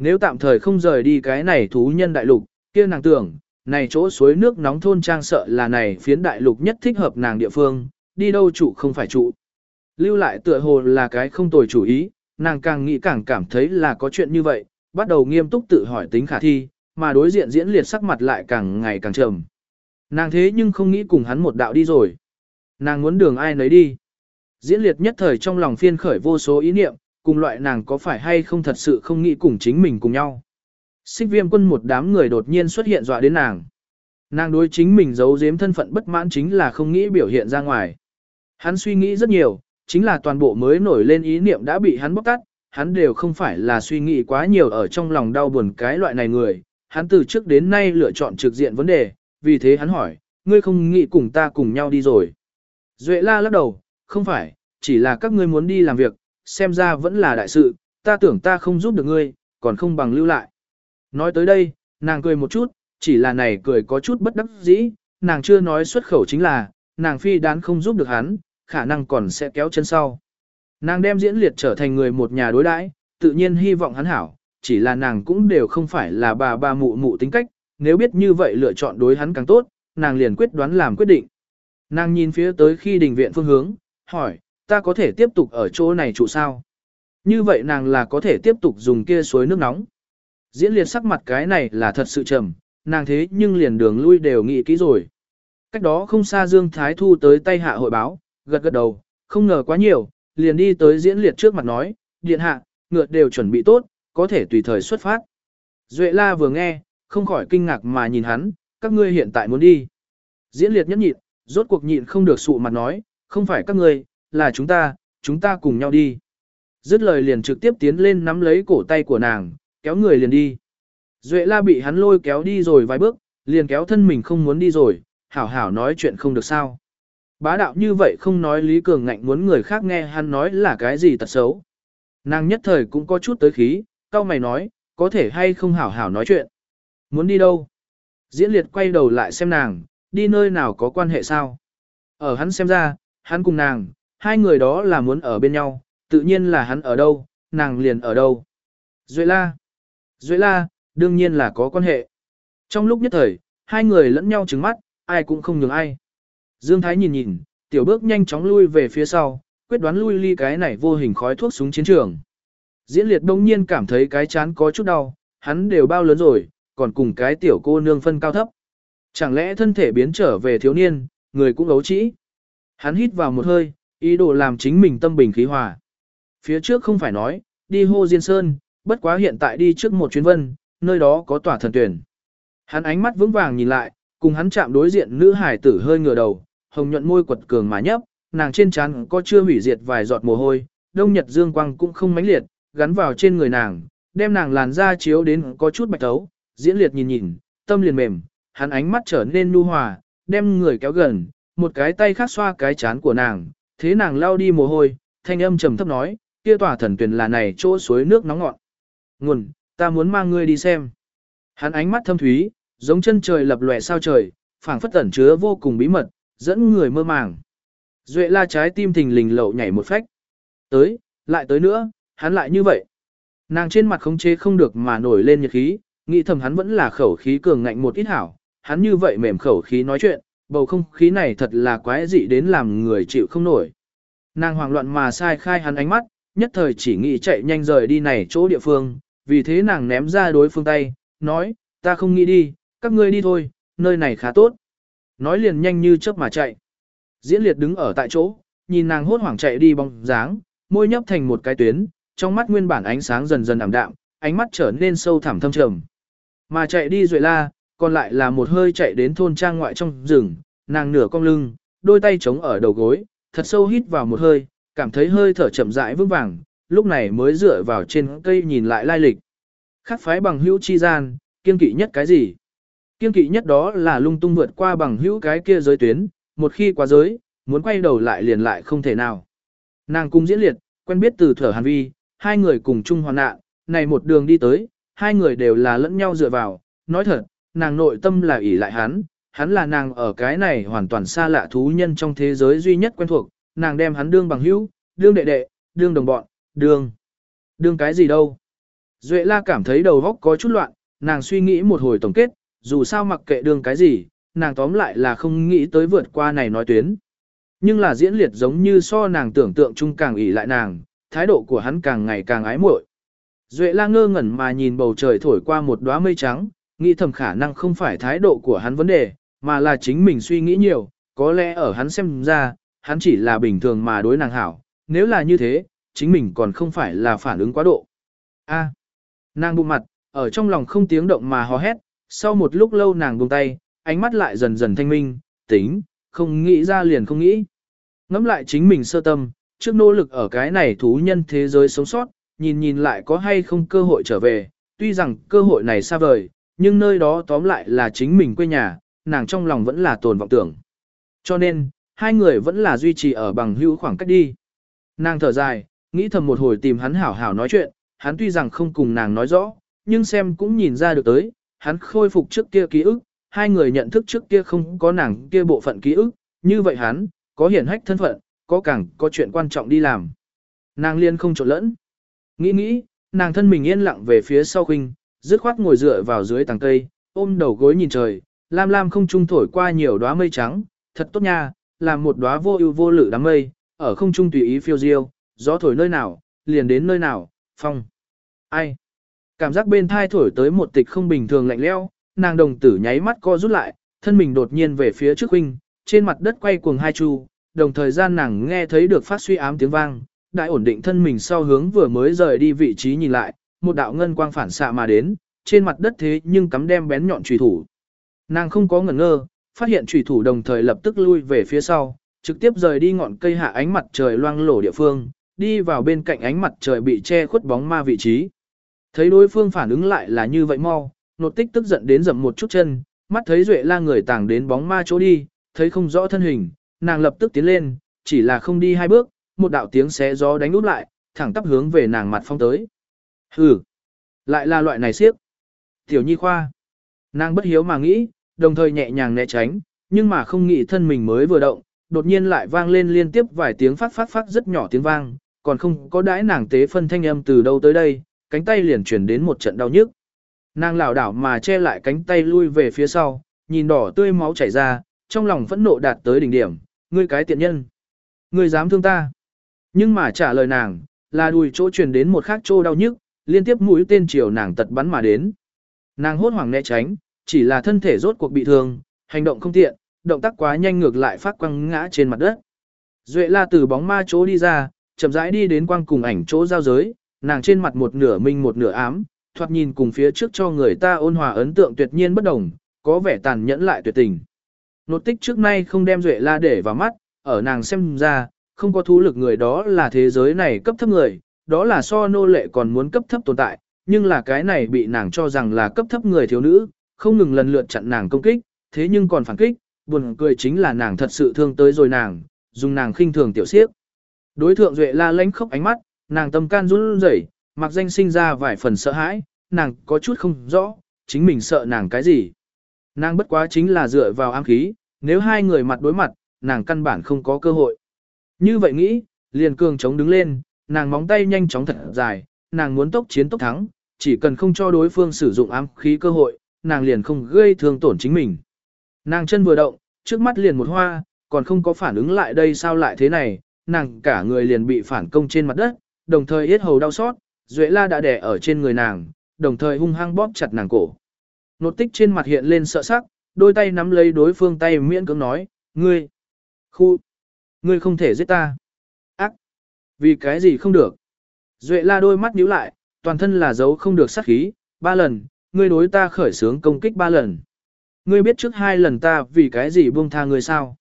[SPEAKER 1] Nếu tạm thời không rời đi cái này thú nhân đại lục, kia nàng tưởng, này chỗ suối nước nóng thôn trang sợ là này phiến đại lục nhất thích hợp nàng địa phương, đi đâu trụ không phải trụ. Lưu lại tựa hồ là cái không tồi chủ ý, nàng càng nghĩ càng cảm thấy là có chuyện như vậy, bắt đầu nghiêm túc tự hỏi tính khả thi, mà đối diện diễn liệt sắc mặt lại càng ngày càng trầm. Nàng thế nhưng không nghĩ cùng hắn một đạo đi rồi. Nàng muốn đường ai nấy đi. Diễn liệt nhất thời trong lòng phiên khởi vô số ý niệm, cùng loại nàng có phải hay không thật sự không nghĩ cùng chính mình cùng nhau. Xích viêm quân một đám người đột nhiên xuất hiện dọa đến nàng. Nàng đối chính mình giấu giếm thân phận bất mãn chính là không nghĩ biểu hiện ra ngoài. Hắn suy nghĩ rất nhiều, chính là toàn bộ mới nổi lên ý niệm đã bị hắn bóc tắt, hắn đều không phải là suy nghĩ quá nhiều ở trong lòng đau buồn cái loại này người, hắn từ trước đến nay lựa chọn trực diện vấn đề, vì thế hắn hỏi, ngươi không nghĩ cùng ta cùng nhau đi rồi. Duệ la lắc đầu, không phải, chỉ là các ngươi muốn đi làm việc, xem ra vẫn là đại sự, ta tưởng ta không giúp được ngươi, còn không bằng lưu lại. Nói tới đây, nàng cười một chút, chỉ là này cười có chút bất đắc dĩ, nàng chưa nói xuất khẩu chính là, nàng phi đán không giúp được hắn, khả năng còn sẽ kéo chân sau. Nàng đem diễn liệt trở thành người một nhà đối đãi, tự nhiên hy vọng hắn hảo, chỉ là nàng cũng đều không phải là bà bà mụ mụ tính cách, nếu biết như vậy lựa chọn đối hắn càng tốt, nàng liền quyết đoán làm quyết định. Nàng nhìn phía tới khi đình viện phương hướng, hỏi, ta có thể tiếp tục ở chỗ này trụ sao? Như vậy nàng là có thể tiếp tục dùng kia suối nước nóng. Diễn liệt sắc mặt cái này là thật sự trầm, nàng thế nhưng liền đường lui đều nghĩ kỹ rồi. Cách đó không xa Dương Thái Thu tới tay hạ hội báo, gật gật đầu, không ngờ quá nhiều, liền đi tới diễn liệt trước mặt nói, điện hạ, ngựa đều chuẩn bị tốt, có thể tùy thời xuất phát. Duệ la vừa nghe, không khỏi kinh ngạc mà nhìn hắn, các ngươi hiện tại muốn đi. Diễn liệt nhất nhịn, rốt cuộc nhịn không được sụ mặt nói, không phải các ngươi, là chúng ta, chúng ta cùng nhau đi. Dứt lời liền trực tiếp tiến lên nắm lấy cổ tay của nàng, kéo người liền đi. Duệ la bị hắn lôi kéo đi rồi vài bước, liền kéo thân mình không muốn đi rồi, hảo hảo nói chuyện không được sao. Bá đạo như vậy không nói Lý Cường ngạnh muốn người khác nghe hắn nói là cái gì tật xấu. Nàng nhất thời cũng có chút tới khí, cao mày nói, có thể hay không hảo hảo nói chuyện. Muốn đi đâu? Diễn liệt quay đầu lại xem nàng, đi nơi nào có quan hệ sao? Ở hắn xem ra, hắn cùng nàng, hai người đó là muốn ở bên nhau, tự nhiên là hắn ở đâu, nàng liền ở đâu. Duệ la. Duệ la, đương nhiên là có quan hệ. Trong lúc nhất thời, hai người lẫn nhau trứng mắt, ai cũng không nhường ai. Dương Thái nhìn nhìn, tiểu bước nhanh chóng lui về phía sau, quyết đoán lui ly cái này vô hình khói thuốc súng chiến trường. Diễn liệt đông nhiên cảm thấy cái chán có chút đau, hắn đều bao lớn rồi, còn cùng cái tiểu cô nương phân cao thấp. Chẳng lẽ thân thể biến trở về thiếu niên, người cũng ấu trĩ. Hắn hít vào một hơi, ý đồ làm chính mình tâm bình khí hòa. Phía trước không phải nói, đi hô Diên Sơn, bất quá hiện tại đi trước một chuyến vân, nơi đó có tỏa thần tuyển. Hắn ánh mắt vững vàng nhìn lại, cùng hắn chạm đối diện nữ hải tử hơi ngửa đầu, hồng nhuận môi quật cường mà nhấp, nàng trên trán có chưa hủy diệt vài giọt mồ hôi, đông nhật dương quang cũng không mãnh liệt, gắn vào trên người nàng, đem nàng làn da chiếu đến có chút bạch tấu, diễn liệt nhìn nhìn, tâm liền mềm, hắn ánh mắt trở nên nu hòa, đem người kéo gần, một cái tay khác xoa cái chán của nàng, thế nàng lao đi mồ hôi, thanh âm trầm thấp nói, kia tỏa thần tuyển là này chỗ suối nước nóng ngọn. Nguồn, ta muốn mang ngươi đi xem. Hắn ánh mắt thâm thúy, giống chân trời lập lòe sao trời, phảng phất ẩn chứa vô cùng bí mật, dẫn người mơ màng. Duệ la trái tim thình lình lậu nhảy một phách. Tới, lại tới nữa, hắn lại như vậy. Nàng trên mặt khống chế không được mà nổi lên nhiệt khí, nghĩ thầm hắn vẫn là khẩu khí cường ngạnh một ít hảo, hắn như vậy mềm khẩu khí nói chuyện, bầu không khí này thật là quái dị đến làm người chịu không nổi. Nàng hoảng loạn mà sai khai hắn ánh mắt, nhất thời chỉ nghĩ chạy nhanh rời đi này chỗ địa phương, vì thế nàng ném ra đối phương tay, nói, ta không nghĩ đi, các ngươi đi thôi, nơi này khá tốt. Nói liền nhanh như chớp mà chạy. Diễn liệt đứng ở tại chỗ, nhìn nàng hốt hoảng chạy đi bóng dáng, môi nhấp thành một cái tuyến, trong mắt nguyên bản ánh sáng dần dần ảm đạm, ánh mắt trở nên sâu thẳm thâm trầm. Mà chạy đi rồi la, còn lại là một hơi chạy đến thôn trang ngoại trong rừng, nàng nửa cong lưng, đôi tay chống ở đầu gối, thật sâu hít vào một hơi, cảm thấy hơi thở chậm rãi vững vàng, lúc này mới dựa vào trên cây nhìn lại lai lịch. Khắc phái bằng hữu chi gian, kiên kỵ nhất cái gì? Kiên kỵ nhất đó là lung tung vượt qua bằng hữu cái kia giới tuyến, một khi qua giới, muốn quay đầu lại liền lại không thể nào. Nàng cung diễn liệt, quen biết từ thở hàn vi, hai người cùng chung hoàn nạn, này một đường đi tới, hai người đều là lẫn nhau dựa vào, nói thật, nàng nội tâm là ỷ lại hắn, hắn là nàng ở cái này hoàn toàn xa lạ thú nhân trong thế giới duy nhất quen thuộc, nàng đem hắn đương bằng hữu, đương đệ đệ, đương đồng bọn, đương. Đương cái gì đâu? Duệ la cảm thấy đầu góc có chút loạn, nàng suy nghĩ một hồi tổng kết, dù sao mặc kệ đương cái gì, nàng tóm lại là không nghĩ tới vượt qua này nói tuyến. Nhưng là diễn liệt giống như so nàng tưởng tượng chung càng ỷ lại nàng, thái độ của hắn càng ngày càng ái muội. Duệ la ngơ ngẩn mà nhìn bầu trời thổi qua một đóa mây trắng, nghĩ thầm khả năng không phải thái độ của hắn vấn đề, mà là chính mình suy nghĩ nhiều, có lẽ ở hắn xem ra, hắn chỉ là bình thường mà đối nàng hảo, nếu là như thế, chính mình còn không phải là phản ứng quá độ. A. nàng bụng mặt, ở trong lòng không tiếng động mà hò hét, sau một lúc lâu nàng buông tay, ánh mắt lại dần dần thanh minh, tính, không nghĩ ra liền không nghĩ. Ngắm lại chính mình sơ tâm, trước nỗ lực ở cái này thú nhân thế giới sống sót, nhìn nhìn lại có hay không cơ hội trở về, tuy rằng cơ hội này xa vời, nhưng nơi đó tóm lại là chính mình quê nhà, nàng trong lòng vẫn là tồn vọng tưởng. Cho nên, hai người vẫn là duy trì ở bằng hữu khoảng cách đi. Nàng thở dài, nghĩ thầm một hồi tìm hắn hảo hảo nói chuyện, hắn tuy rằng không cùng nàng nói rõ, nhưng xem cũng nhìn ra được tới, hắn khôi phục trước kia ký ức, hai người nhận thức trước kia không có nàng kia bộ phận ký ức, như vậy hắn, có hiển hách thân phận, có càng có chuyện quan trọng đi làm. Nàng liên không trộn lẫn. Nghĩ nghĩ, nàng thân mình yên lặng về phía sau khinh, dứt khoát ngồi dựa vào dưới tàng cây, ôm đầu gối nhìn trời, lam lam không trung thổi qua nhiều đóa mây trắng, thật tốt nha, làm một đóa vô ưu vô lự đám mây, ở không trung tùy ý phiêu diêu, gió thổi nơi nào, liền đến nơi nào, phong. Ai? Cảm giác bên thai thổi tới một tịch không bình thường lạnh leo, nàng đồng tử nháy mắt co rút lại, thân mình đột nhiên về phía trước huynh, trên mặt đất quay cuồng hai chu, đồng thời gian nàng nghe thấy được phát suy ám tiếng vang, đại ổn định thân mình sau hướng vừa mới rời đi vị trí nhìn lại, một đạo ngân quang phản xạ mà đến, trên mặt đất thế nhưng cắm đem bén nhọn trùy thủ. Nàng không có ngẩn ngơ, phát hiện trùy thủ đồng thời lập tức lui về phía sau, trực tiếp rời đi ngọn cây hạ ánh mặt trời loang lổ địa phương, đi vào bên cạnh ánh mặt trời bị che khuất bóng ma vị trí. Thấy đối phương phản ứng lại là như vậy mau, nột tích tức giận đến dậm một chút chân, mắt thấy Duệ la người tàng đến bóng ma chỗ đi, thấy không rõ thân hình, nàng lập tức tiến lên, chỉ là không đi hai bước, một đạo tiếng xé gió đánh út lại, thẳng tắp hướng về nàng mặt phong tới. Hừ, lại là loại này siếp. Tiểu nhi khoa. Nàng bất hiếu mà nghĩ, đồng thời nhẹ nhàng né tránh, nhưng mà không nghĩ thân mình mới vừa động, đột nhiên lại vang lên liên tiếp vài tiếng phát phát phát rất nhỏ tiếng vang, còn không có đãi nàng tế phân thanh âm từ đâu tới đây, cánh tay liền chuyển đến một trận đau nhức. Nàng lảo đảo mà che lại cánh tay lui về phía sau, nhìn đỏ tươi máu chảy ra, trong lòng phẫn nộ đạt tới đỉnh điểm, ngươi cái tiện nhân. Ngươi dám thương ta. Nhưng mà trả lời nàng, là đùi chỗ truyền đến một khác chỗ đau nhức, liên tiếp mũi tên chiều nàng tật bắn mà đến. Nàng hốt hoảng né tránh, chỉ là thân thể rốt cuộc bị thương, hành động không tiện, động tác quá nhanh ngược lại phát quăng ngã trên mặt đất. Duệ la từ bóng ma chỗ đi ra, chậm rãi đi đến quang cùng ảnh chỗ giao giới, nàng trên mặt một nửa minh một nửa ám, thoạt nhìn cùng phía trước cho người ta ôn hòa ấn tượng tuyệt nhiên bất đồng, có vẻ tàn nhẫn lại tuyệt tình. Nột tích trước nay không đem Duệ la để vào mắt, ở nàng xem ra, không có thú lực người đó là thế giới này cấp thấp người, đó là so nô lệ còn muốn cấp thấp tồn tại, nhưng là cái này bị nàng cho rằng là cấp thấp người thiếu nữ, không ngừng lần lượt chặn nàng công kích, thế nhưng còn phản kích, buồn cười chính là nàng thật sự thương tới rồi nàng, dùng nàng khinh thường tiểu siếp. Đối thượng Duệ la lánh khóc ánh mắt, nàng tâm can run rẩy, mặc danh sinh ra vài phần sợ hãi, nàng có chút không rõ, chính mình sợ nàng cái gì. Nàng bất quá chính là dựa vào ám khí, nếu hai người mặt đối mặt, nàng căn bản không có cơ hội. Như vậy nghĩ, liền cường chống đứng lên, nàng móng tay nhanh chóng thật dài, nàng muốn tốc chiến tốc thắng, chỉ cần không cho đối phương sử dụng ám khí cơ hội, nàng liền không gây thương tổn chính mình. Nàng chân vừa động, trước mắt liền một hoa, còn không có phản ứng lại đây sao lại thế này, nàng cả người liền bị phản công trên mặt đất, đồng thời yết hầu đau xót, Duệ La đã đè ở trên người nàng, đồng thời hung hăng bóp chặt nàng cổ. Nột tích trên mặt hiện lên sợ sắc, đôi tay nắm lấy đối phương tay miễn cưỡng nói, ngươi, khu, ngươi không thể giết ta. Vì cái gì không được. Duệ La đôi mắt nhíu lại, toàn thân là dấu không được sát khí, ba lần, ngươi đối ta khởi sướng công kích ba lần. Ngươi biết trước hai lần ta vì cái gì buông tha ngươi sao?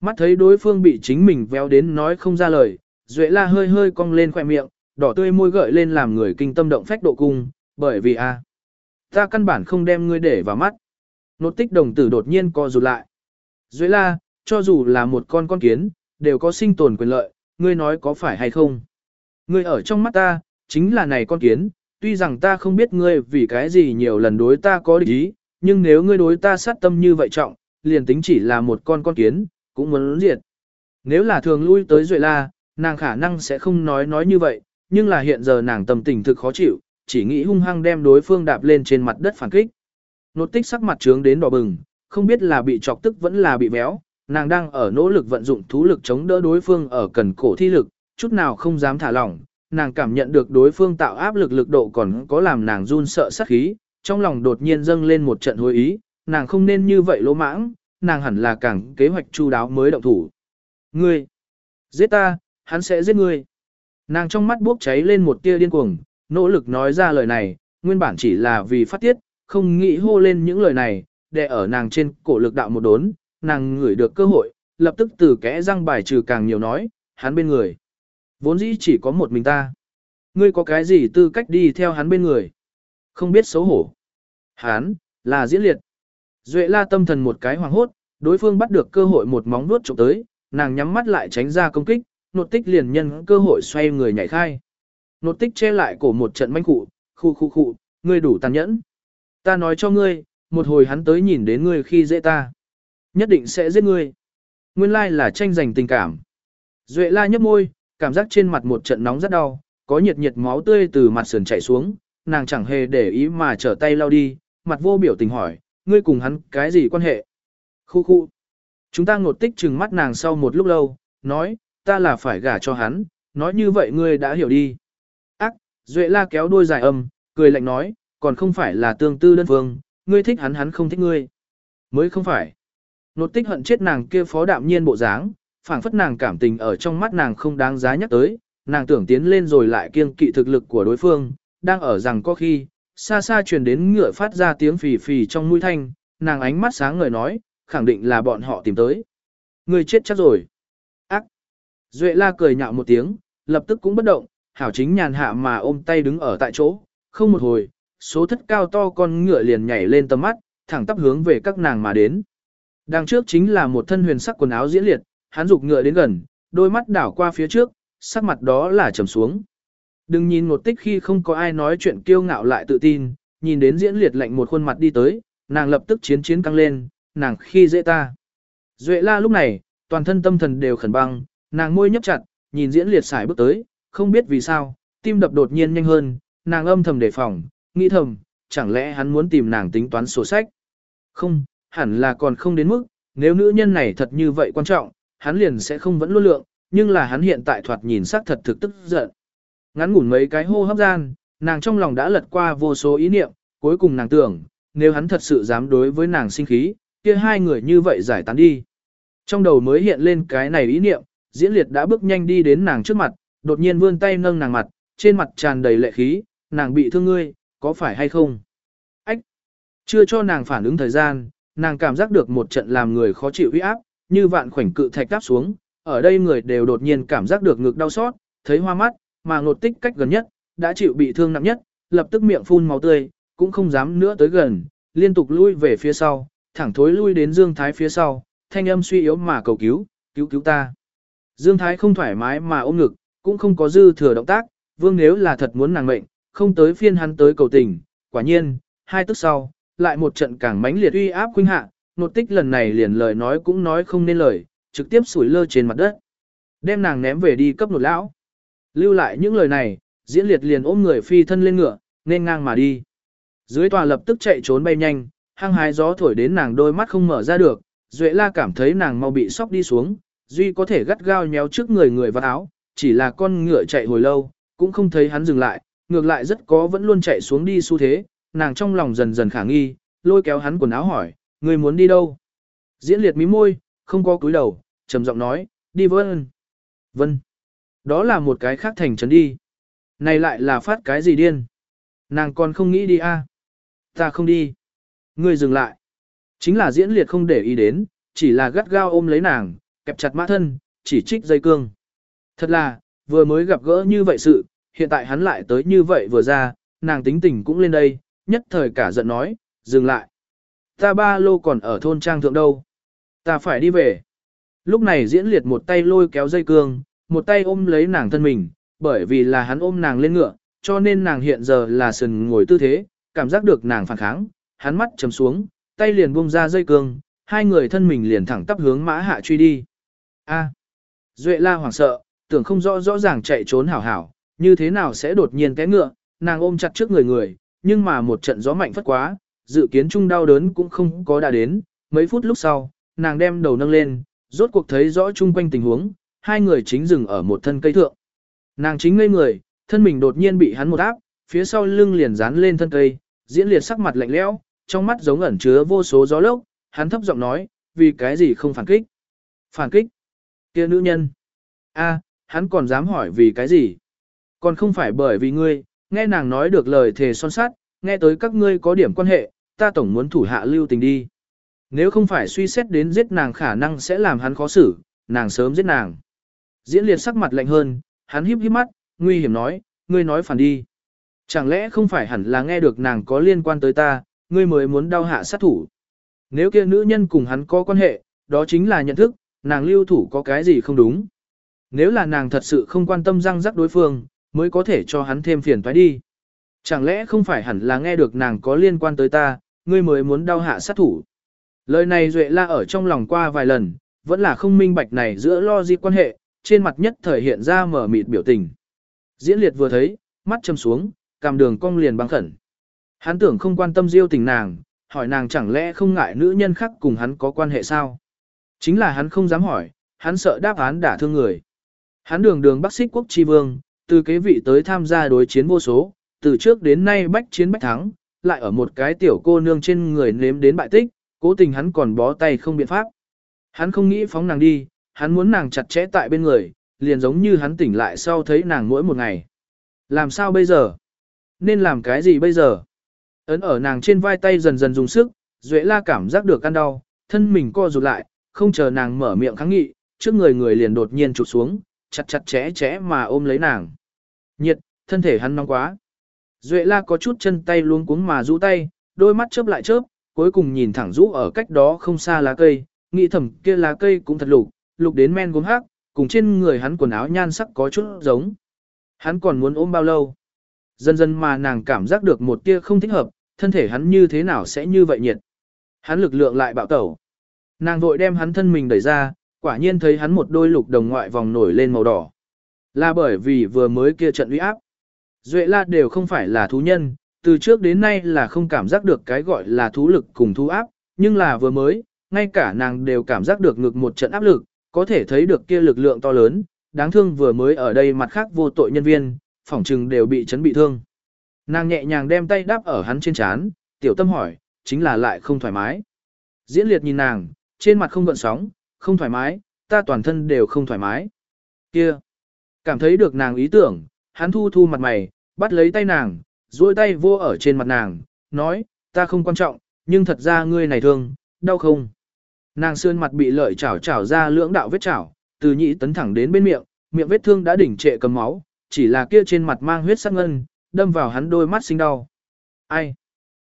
[SPEAKER 1] Mắt thấy đối phương bị chính mình véo đến nói không ra lời, Duệ la hơi hơi cong lên khỏe miệng, đỏ tươi môi gợi lên làm người kinh tâm động phách độ cung, bởi vì a, ta căn bản không đem ngươi để vào mắt. Nốt tích đồng tử đột nhiên co rụt lại. Duệ la, cho dù là một con con kiến, đều có sinh tồn quyền lợi, ngươi nói có phải hay không? Ngươi ở trong mắt ta, chính là này con kiến, tuy rằng ta không biết ngươi vì cái gì nhiều lần đối ta có địch ý, nhưng nếu ngươi đối ta sát tâm như vậy trọng, liền tính chỉ là một con con kiến, cũng muốn diệt. Nếu là thường lui tới Duệ La, nàng khả năng sẽ không nói nói như vậy, nhưng là hiện giờ nàng tâm tình thực khó chịu, chỉ nghĩ hung hăng đem đối phương đạp lên trên mặt đất phản kích. Nột tích sắc mặt trướng đến đỏ bừng, không biết là bị chọc tức vẫn là bị béo, nàng đang ở nỗ lực vận dụng thú lực chống đỡ đối phương ở cần cổ thi lực, chút nào không dám thả lỏng, nàng cảm nhận được đối phương tạo áp lực lực độ còn có làm nàng run sợ sát khí, trong lòng đột nhiên dâng lên một trận hối ý, nàng không nên như vậy lỗ mãng, nàng hẳn là càng kế hoạch chu đáo mới động thủ. Ngươi, giết ta, hắn sẽ giết ngươi. Nàng trong mắt bốc cháy lên một tia điên cuồng, nỗ lực nói ra lời này, nguyên bản chỉ là vì phát tiết, không nghĩ hô lên những lời này, để ở nàng trên cổ lực đạo một đốn, nàng ngửi được cơ hội, lập tức từ kẽ răng bài trừ càng nhiều nói, hắn bên người. Vốn dĩ chỉ có một mình ta. Ngươi có cái gì tư cách đi theo hắn bên người? Không biết xấu hổ. Hắn, là diễn liệt. Duệ la tâm thần một cái hoàng hốt, đối phương bắt được cơ hội một móng vuốt chụp tới, nàng nhắm mắt lại tránh ra công kích, nột tích liền nhân cơ hội xoay người nhảy khai. Nột tích che lại cổ một trận manh cụ, khu khu khu, ngươi đủ tàn nhẫn. Ta nói cho ngươi, một hồi hắn tới nhìn đến ngươi khi dễ ta. Nhất định sẽ giết ngươi. Nguyên lai là tranh giành tình cảm. Duệ la nhấp môi, cảm giác trên mặt một trận nóng rất đau, có nhiệt nhiệt máu tươi từ mặt sườn chảy xuống, nàng chẳng hề để ý mà trở tay lau đi, mặt vô biểu tình hỏi, ngươi cùng hắn cái gì quan hệ? Khu khu. Chúng ta ngột tích trừng mắt nàng sau một lúc lâu, nói, ta là phải gả cho hắn, nói như vậy ngươi đã hiểu đi. Ác, Duệ la kéo đuôi dài âm, cười lạnh nói, còn không phải là tương tư đơn phương, ngươi thích hắn hắn không thích ngươi. Mới không phải. Nột tích hận chết nàng kia phó đạm nhiên bộ dáng, phảng phất nàng cảm tình ở trong mắt nàng không đáng giá nhắc tới, nàng tưởng tiến lên rồi lại kiêng kỵ thực lực của đối phương, đang ở rằng có khi, xa xa truyền đến ngựa phát ra tiếng phì phì trong mũi thanh, nàng ánh mắt sáng ngời nói, khẳng định là bọn họ tìm tới. Người chết chắc rồi. Ác. Duệ la cười nhạo một tiếng, lập tức cũng bất động, hảo chính nhàn hạ mà ôm tay đứng ở tại chỗ, không một hồi, số thất cao to con ngựa liền nhảy lên tầm mắt, thẳng tắp hướng về các nàng mà đến. Đằng trước chính là một thân huyền sắc quần áo diễn liệt, hắn dục ngựa đến gần, đôi mắt đảo qua phía trước, sắc mặt đó là trầm xuống. Đừng nhìn một tích khi không có ai nói chuyện kiêu ngạo lại tự tin, nhìn đến diễn liệt lạnh một khuôn mặt đi tới, nàng lập tức chiến chiến căng lên, nàng khi dễ ta. Duệ la lúc này, toàn thân tâm thần đều khẩn băng, nàng môi nhấp chặt, nhìn diễn liệt xài bước tới, không biết vì sao, tim đập đột nhiên nhanh hơn, nàng âm thầm đề phòng, nghĩ thầm, chẳng lẽ hắn muốn tìm nàng tính toán sổ sách. Không, hẳn là còn không đến mức, nếu nữ nhân này thật như vậy quan trọng, hắn liền sẽ không vẫn luôn lượng, nhưng là hắn hiện tại thoạt nhìn sắc thật thực tức giận. Ngắn ngủn mấy cái hô hấp gian, nàng trong lòng đã lật qua vô số ý niệm, cuối cùng nàng tưởng, nếu hắn thật sự dám đối với nàng sinh khí, kia hai người như vậy giải tán đi. Trong đầu mới hiện lên cái này ý niệm, diễn liệt đã bước nhanh đi đến nàng trước mặt, đột nhiên vươn tay nâng nàng mặt, trên mặt tràn đầy lệ khí, nàng bị thương ngươi, có phải hay không? Ách! Chưa cho nàng phản ứng thời gian, nàng cảm giác được một trận làm người khó chịu uy áp, như vạn khoảnh cự thạch đáp xuống, ở đây người đều đột nhiên cảm giác được ngực đau xót, thấy hoa mắt, mà ngột tích cách gần nhất, đã chịu bị thương nặng nhất, lập tức miệng phun máu tươi, cũng không dám nữa tới gần, liên tục lui về phía sau, thẳng thối lui đến Dương Thái phía sau, thanh âm suy yếu mà cầu cứu, cứu cứu ta. Dương Thái không thoải mái mà ôm ngực, cũng không có dư thừa động tác, vương nếu là thật muốn nàng mệnh, không tới phiên hắn tới cầu tình, quả nhiên, hai tức sau, lại một trận càng mãnh liệt uy áp khuynh hạ, nột tích lần này liền lời nói cũng nói không nên lời, trực tiếp sủi lơ trên mặt đất. Đem nàng ném về đi cấp nột lão. Lưu lại những lời này, diễn liệt liền ôm người phi thân lên ngựa, nên ngang mà đi. Dưới tòa lập tức chạy trốn bay nhanh, hăng hái gió thổi đến nàng đôi mắt không mở ra được, Duệ la cảm thấy nàng mau bị sóc đi xuống, duy có thể gắt gao nhéo trước người người vào áo, chỉ là con ngựa chạy hồi lâu, cũng không thấy hắn dừng lại, ngược lại rất có vẫn luôn chạy xuống đi xu thế, nàng trong lòng dần dần khả nghi, lôi kéo hắn quần áo hỏi, người muốn đi đâu? Diễn liệt mí môi, không có cúi đầu, trầm giọng nói, đi vân. Vân. Đó là một cái khác thành trấn đi. Này lại là phát cái gì điên? Nàng còn không nghĩ đi a? À? Ta không đi. Ngươi dừng lại. Chính là diễn liệt không để ý đến, chỉ là gắt gao ôm lấy nàng, kẹp chặt mã thân, chỉ trích dây cương. Thật là, vừa mới gặp gỡ như vậy sự, hiện tại hắn lại tới như vậy vừa ra, nàng tính tình cũng lên đây, nhất thời cả giận nói, dừng lại. Ta ba lô còn ở thôn trang thượng đâu. Ta phải đi về. Lúc này diễn liệt một tay lôi kéo dây cương, một tay ôm lấy nàng thân mình, bởi vì là hắn ôm nàng lên ngựa, cho nên nàng hiện giờ là sừng ngồi tư thế, cảm giác được nàng phản kháng, hắn mắt chầm xuống, tay liền buông ra dây cương, hai người thân mình liền thẳng tắp hướng mã hạ truy đi. A. Duệ la hoảng sợ, tưởng không rõ rõ ràng chạy trốn hảo hảo, như thế nào sẽ đột nhiên té ngựa, nàng ôm chặt trước người người, nhưng mà một trận gió mạnh phất quá, dự kiến chung đau đớn cũng không có đã đến, mấy phút lúc sau, nàng đem đầu nâng lên, rốt cuộc thấy rõ chung quanh tình huống, hai người chính dừng ở một thân cây thượng. Nàng chính ngây người, thân mình đột nhiên bị hắn một áp, phía sau lưng liền dán lên thân cây, diễn liệt sắc mặt lạnh lẽo, trong mắt giống ẩn chứa vô số gió lốc, hắn thấp giọng nói, vì cái gì không phản kích? Phản kích? kia nữ nhân. a hắn còn dám hỏi vì cái gì? Còn không phải bởi vì ngươi, nghe nàng nói được lời thề son sát, nghe tới các ngươi có điểm quan hệ, ta tổng muốn thủ hạ lưu tình đi. Nếu không phải suy xét đến giết nàng khả năng sẽ làm hắn khó xử, nàng sớm giết nàng. Diễn liệt sắc mặt lạnh hơn, hắn híp híp mắt, nguy hiểm nói, ngươi nói phản đi. Chẳng lẽ không phải hẳn là nghe được nàng có liên quan tới ta, ngươi mới muốn đau hạ sát thủ. Nếu kia nữ nhân cùng hắn có quan hệ, đó chính là nhận thức, nàng lưu thủ có cái gì không đúng. Nếu là nàng thật sự không quan tâm răng rắc đối phương, mới có thể cho hắn thêm phiền toái đi. Chẳng lẽ không phải hẳn là nghe được nàng có liên quan tới ta, ngươi mới muốn đau hạ sát thủ. Lời này Duệ La ở trong lòng qua vài lần, vẫn là không minh bạch này giữa lo di quan hệ, trên mặt nhất thời hiện ra mở mịt biểu tình. Diễn liệt vừa thấy, mắt châm xuống, cằm đường cong liền băng khẩn. Hắn tưởng không quan tâm diêu tình nàng, hỏi nàng chẳng lẽ không ngại nữ nhân khác cùng hắn có quan hệ sao? Chính là hắn không dám hỏi, hắn sợ đáp án đả thương người. Hắn đường đường bắc xích quốc tri vương, từ kế vị tới tham gia đối chiến vô số, từ trước đến nay bách chiến bách thắng, lại ở một cái tiểu cô nương trên người nếm đến bại tích, cố tình hắn còn bó tay không biện pháp. Hắn không nghĩ phóng nàng đi, hắn muốn nàng chặt chẽ tại bên người, liền giống như hắn tỉnh lại sau thấy nàng mỗi một ngày. Làm sao bây giờ? Nên làm cái gì bây giờ? Ấn ở nàng trên vai tay dần dần dùng sức, Duệ la cảm giác được ăn đau, thân mình co rụt lại, không chờ nàng mở miệng kháng nghị, trước người người liền đột nhiên chụp xuống, chặt chặt chẽ chẽ mà ôm lấy nàng. Nhiệt, thân thể hắn nóng quá. Duệ la có chút chân tay luống cuống mà rũ tay, đôi mắt chớp lại chớp, cuối cùng nhìn thẳng rũ ở cách đó không xa lá cây, nghĩ thầm kia lá cây cũng thật lục, lục đến men gốm hắc, cùng trên người hắn quần áo nhan sắc có chút giống. Hắn còn muốn ôm bao lâu? Dần dần mà nàng cảm giác được một tia không thích hợp, thân thể hắn như thế nào sẽ như vậy nhiệt. Hắn lực lượng lại bạo tẩu. Nàng vội đem hắn thân mình đẩy ra, quả nhiên thấy hắn một đôi lục đồng ngoại vòng nổi lên màu đỏ. Là bởi vì vừa mới kia trận uy áp. Duệ la đều không phải là thú nhân, từ trước đến nay là không cảm giác được cái gọi là thú lực cùng thú áp, nhưng là vừa mới, ngay cả nàng đều cảm giác được ngực một trận áp lực, có thể thấy được kia lực lượng to lớn, đáng thương vừa mới ở đây mặt khác vô tội nhân viên, phỏng chừng đều bị chấn bị thương. Nàng nhẹ nhàng đem tay đáp ở hắn trên chán, tiểu tâm hỏi, chính là lại không thoải mái. Diễn liệt nhìn nàng, trên mặt không gợn sóng, không thoải mái, ta toàn thân đều không thoải mái. Kia, cảm thấy được nàng ý tưởng, hắn thu thu mặt mày, bắt lấy tay nàng, duỗi tay vô ở trên mặt nàng, nói, ta không quan trọng, nhưng thật ra ngươi này thương, đau không? Nàng sơn mặt bị lợi chảo chảo ra lưỡng đạo vết chảo, từ nhị tấn thẳng đến bên miệng, miệng vết thương đã đỉnh trệ cầm máu, chỉ là kia trên mặt mang huyết sắc ngân, đâm vào hắn đôi mắt sinh đau. Ai?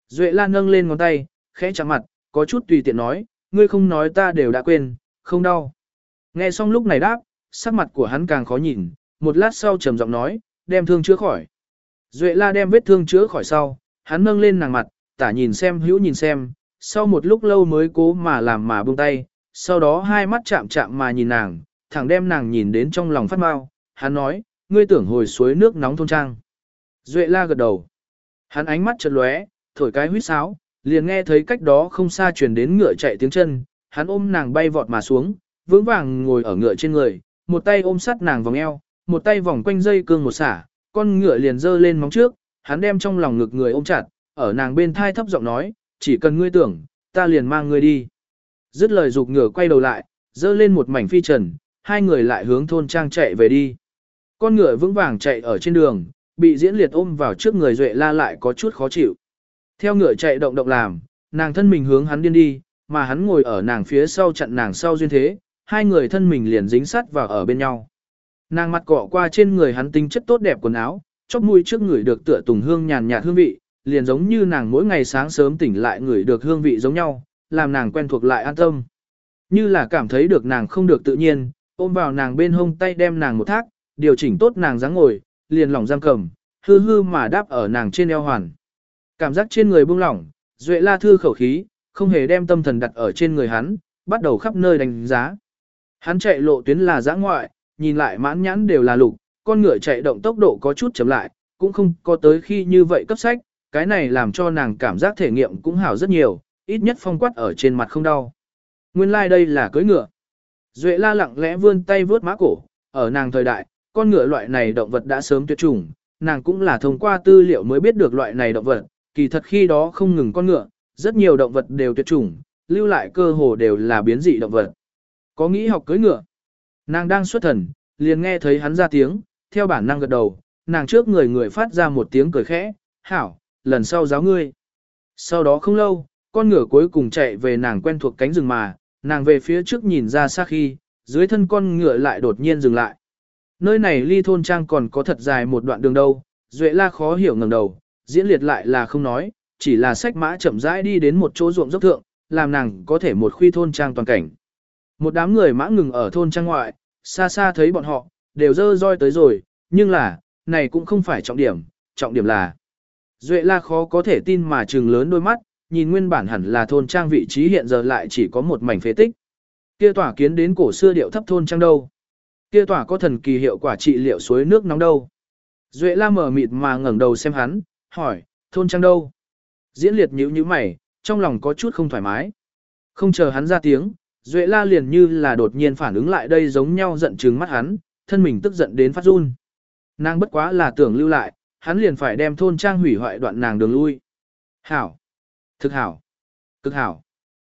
[SPEAKER 1] Duệ Lan nâng lên ngón tay, khẽ chạm mặt, có chút tùy tiện nói, ngươi không nói ta đều đã quên, không đau. Nghe xong lúc này đáp, sắc mặt của hắn càng khó nhìn, một lát sau trầm giọng nói, đem thương chữa khỏi. Duệ la đem vết thương chữa khỏi sau, hắn nâng lên nàng mặt, tả nhìn xem hữu nhìn xem, sau một lúc lâu mới cố mà làm mà buông tay, sau đó hai mắt chạm chạm mà nhìn nàng, thẳng đem nàng nhìn đến trong lòng phát mau, hắn nói, ngươi tưởng hồi suối nước nóng thôn trang. Duệ la gật đầu. Hắn ánh mắt chợt lóe, thổi cái huýt sáo, liền nghe thấy cách đó không xa truyền đến ngựa chạy tiếng chân, hắn ôm nàng bay vọt mà xuống, vững vàng ngồi ở ngựa trên người, một tay ôm sát nàng vòng eo, một tay vòng quanh dây cương một xả, con ngựa liền dơ lên móng trước, hắn đem trong lòng ngực người ôm chặt, ở nàng bên thai thấp giọng nói, chỉ cần ngươi tưởng, ta liền mang ngươi đi. Dứt lời dục ngựa quay đầu lại, dơ lên một mảnh phi trần, hai người lại hướng thôn trang chạy về đi. Con ngựa vững vàng chạy ở trên đường, bị diễn liệt ôm vào trước người Duệ la lại có chút khó chịu. Theo ngựa chạy động động làm, nàng thân mình hướng hắn điên đi, mà hắn ngồi ở nàng phía sau chặn nàng sau duyên thế, hai người thân mình liền dính sát vào ở bên nhau. Nàng mặt cọ qua trên người hắn tinh chất tốt đẹp quần áo, chóp mũi trước người được tựa tùng hương nhàn nhạt hương vị, liền giống như nàng mỗi ngày sáng sớm tỉnh lại người được hương vị giống nhau, làm nàng quen thuộc lại an tâm. Như là cảm thấy được nàng không được tự nhiên, ôm vào nàng bên hông tay đem nàng một thác, điều chỉnh tốt nàng dáng ngồi, liền lỏng giam cầm, hư hư mà đáp ở nàng trên eo hoàn. Cảm giác trên người buông lỏng, Duệ La thư khẩu khí, không hề đem tâm thần đặt ở trên người hắn, bắt đầu khắp nơi đánh giá. Hắn chạy lộ tuyến là giã ngoại, nhìn lại mãn nhãn đều là lục, con ngựa chạy động tốc độ có chút chậm lại, cũng không có tới khi như vậy cấp sách, cái này làm cho nàng cảm giác thể nghiệm cũng hảo rất nhiều, ít nhất phong quát ở trên mặt không đau. Nguyên lai like đây là cưới ngựa. Duệ la lặng lẽ vươn tay vướt má cổ, ở nàng thời đại, con ngựa loại này động vật đã sớm tuyệt chủng, nàng cũng là thông qua tư liệu mới biết được loại này động vật, kỳ thật khi đó không ngừng con ngựa, rất nhiều động vật đều tuyệt chủng, lưu lại cơ hồ đều là biến dị động vật. Có nghĩ học cưới ngựa. Nàng đang xuất thần, liền nghe thấy hắn ra tiếng, theo bản năng gật đầu, nàng trước người người phát ra một tiếng cười khẽ, hảo, lần sau giáo ngươi. Sau đó không lâu, con ngựa cuối cùng chạy về nàng quen thuộc cánh rừng mà, nàng về phía trước nhìn ra xa khi, dưới thân con ngựa lại đột nhiên dừng lại. Nơi này ly thôn trang còn có thật dài một đoạn đường đâu, Duệ la khó hiểu ngẩng đầu, diễn liệt lại là không nói, chỉ là sách mã chậm rãi đi đến một chỗ ruộng dốc thượng, làm nàng có thể một khuy thôn trang toàn cảnh. Một đám người mã ngừng ở thôn trang ngoại, xa xa thấy bọn họ, đều dơ roi tới rồi, nhưng là, này cũng không phải trọng điểm, trọng điểm là. Duệ la khó có thể tin mà trừng lớn đôi mắt, nhìn nguyên bản hẳn là thôn trang vị trí hiện giờ lại chỉ có một mảnh phế tích. Kia tỏa kiến đến cổ xưa điệu thấp thôn trang đâu. Kia tỏa có thần kỳ hiệu quả trị liệu suối nước nóng đâu. Duệ la mở mịt mà ngẩng đầu xem hắn, hỏi, thôn trang đâu? Diễn liệt nhíu nhíu mày, trong lòng có chút không thoải mái. Không chờ hắn ra tiếng, Duệ la liền như là đột nhiên phản ứng lại đây giống nhau giận trừng mắt hắn, thân mình tức giận đến phát run. Nàng bất quá là tưởng lưu lại, hắn liền phải đem thôn trang hủy hoại đoạn nàng đường lui. Hảo! Thực hảo! Cực hảo!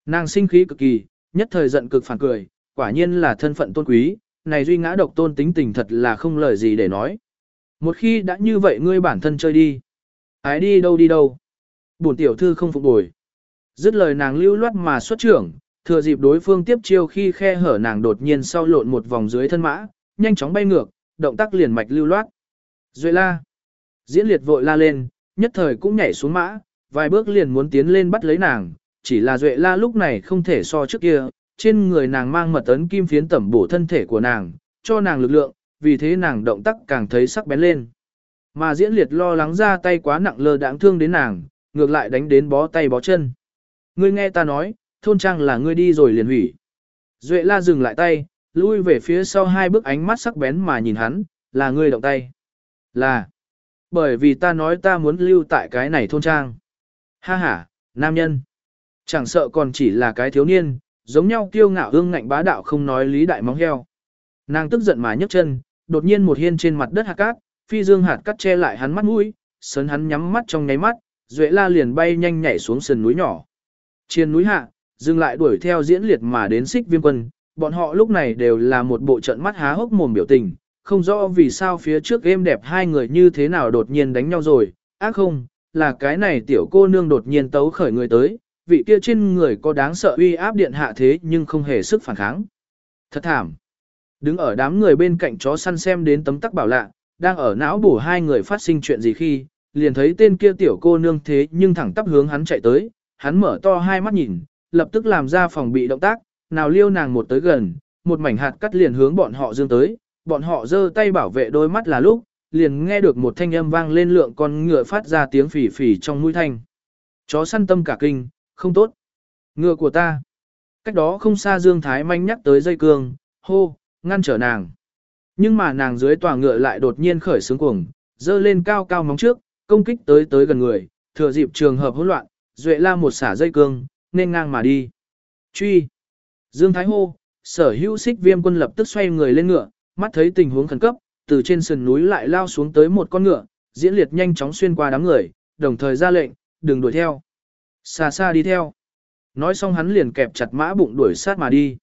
[SPEAKER 1] Nàng sinh khí cực kỳ, nhất thời giận cực phản cười, quả nhiên là thân phận tôn quý, này duy ngã độc tôn tính tình thật là không lời gì để nói. Một khi đã như vậy ngươi bản thân chơi đi. Ái đi đâu đi đâu. Bổn tiểu thư không phục bồi. Dứt lời nàng lưu loát mà xuất trưởng, thừa dịp đối phương tiếp chiêu khi khe hở nàng đột nhiên sau lộn một vòng dưới thân mã, nhanh chóng bay ngược, động tác liền mạch lưu loát. Duệ la. Diễn liệt vội la lên, nhất thời cũng nhảy xuống mã, vài bước liền muốn tiến lên bắt lấy nàng, chỉ là Duệ la lúc này không thể so trước kia, trên người nàng mang mật ấn kim phiến tẩm bổ thân thể của nàng, cho nàng lực lượng, vì thế nàng động tác càng thấy sắc bén lên. Mà diễn liệt lo lắng ra tay quá nặng lơ đãng thương đến nàng, ngược lại đánh đến bó tay bó chân. Ngươi nghe ta nói, thôn trang là ngươi đi rồi liền hủy. Duệ la dừng lại tay, lui về phía sau hai bước ánh mắt sắc bén mà nhìn hắn, là ngươi động tay. Là. Bởi vì ta nói ta muốn lưu tại cái này thôn trang. Ha ha, nam nhân. Chẳng sợ còn chỉ là cái thiếu niên, giống nhau kiêu ngạo hương ngạnh bá đạo không nói lý đại móng heo. Nàng tức giận mà nhấc chân, đột nhiên một hiên trên mặt đất hạt cát, phi dương hạt cát che lại hắn mắt mũi, sớn hắn nhắm mắt trong nháy mắt, Duệ La liền bay nhanh nhảy xuống sườn núi nhỏ. Trên núi hạ, dừng lại đuổi theo diễn liệt mà đến xích viêm quân, bọn họ lúc này đều là một bộ trận mắt há hốc mồm biểu tình, không rõ vì sao phía trước êm đẹp hai người như thế nào đột nhiên đánh nhau rồi, ác không, là cái này tiểu cô nương đột nhiên tấu khởi người tới, vị kia trên người có đáng sợ uy áp điện hạ thế nhưng không hề sức phản kháng. Thật thảm. Đứng ở đám người bên cạnh chó săn xem đến tấm tắc bảo lạ, đang ở não bổ hai người phát sinh chuyện gì khi, liền thấy tên kia tiểu cô nương thế nhưng thẳng tắp hướng hắn chạy tới, hắn mở to hai mắt nhìn, lập tức làm ra phòng bị động tác, nào liêu nàng một tới gần, một mảnh hạt cắt liền hướng bọn họ dương tới, bọn họ giơ tay bảo vệ đôi mắt là lúc, liền nghe được một thanh âm vang lên lượng con ngựa phát ra tiếng phì phì trong mũi thanh. Chó săn tâm cả kinh, không tốt. Ngựa của ta. Cách đó không xa Dương Thái manh nhắc tới dây cương, hô, ngăn trở nàng. Nhưng mà nàng dưới tòa ngựa lại đột nhiên khởi sướng cuồng, dơ lên cao cao móng trước, công kích tới tới gần người, thừa dịp trường hợp hỗn loạn, duệ la một xả dây cương, nên ngang mà đi. Truy. Dương Thái hô, sở hữu xích viêm quân lập tức xoay người lên ngựa, mắt thấy tình huống khẩn cấp, từ trên sườn núi lại lao xuống tới một con ngựa, diễn liệt nhanh chóng xuyên qua đám người, đồng thời ra lệnh, đừng đuổi theo. Xa xa đi theo. Nói xong hắn liền kẹp chặt mã bụng đuổi sát mà đi.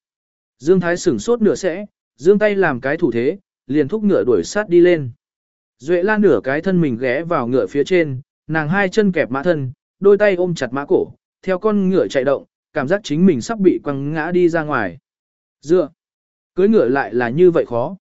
[SPEAKER 1] Dương Thái sửng sốt nửa sẽ, dương tay làm cái thủ thế, liền thúc ngựa đuổi sát đi lên. Duệ lan nửa cái thân mình ghé vào ngựa phía trên, nàng hai chân kẹp mã thân, đôi tay ôm chặt mã cổ, theo con ngựa chạy động, cảm giác chính mình sắp bị quăng ngã đi ra ngoài. Dựa, cưới ngựa lại là như vậy khó.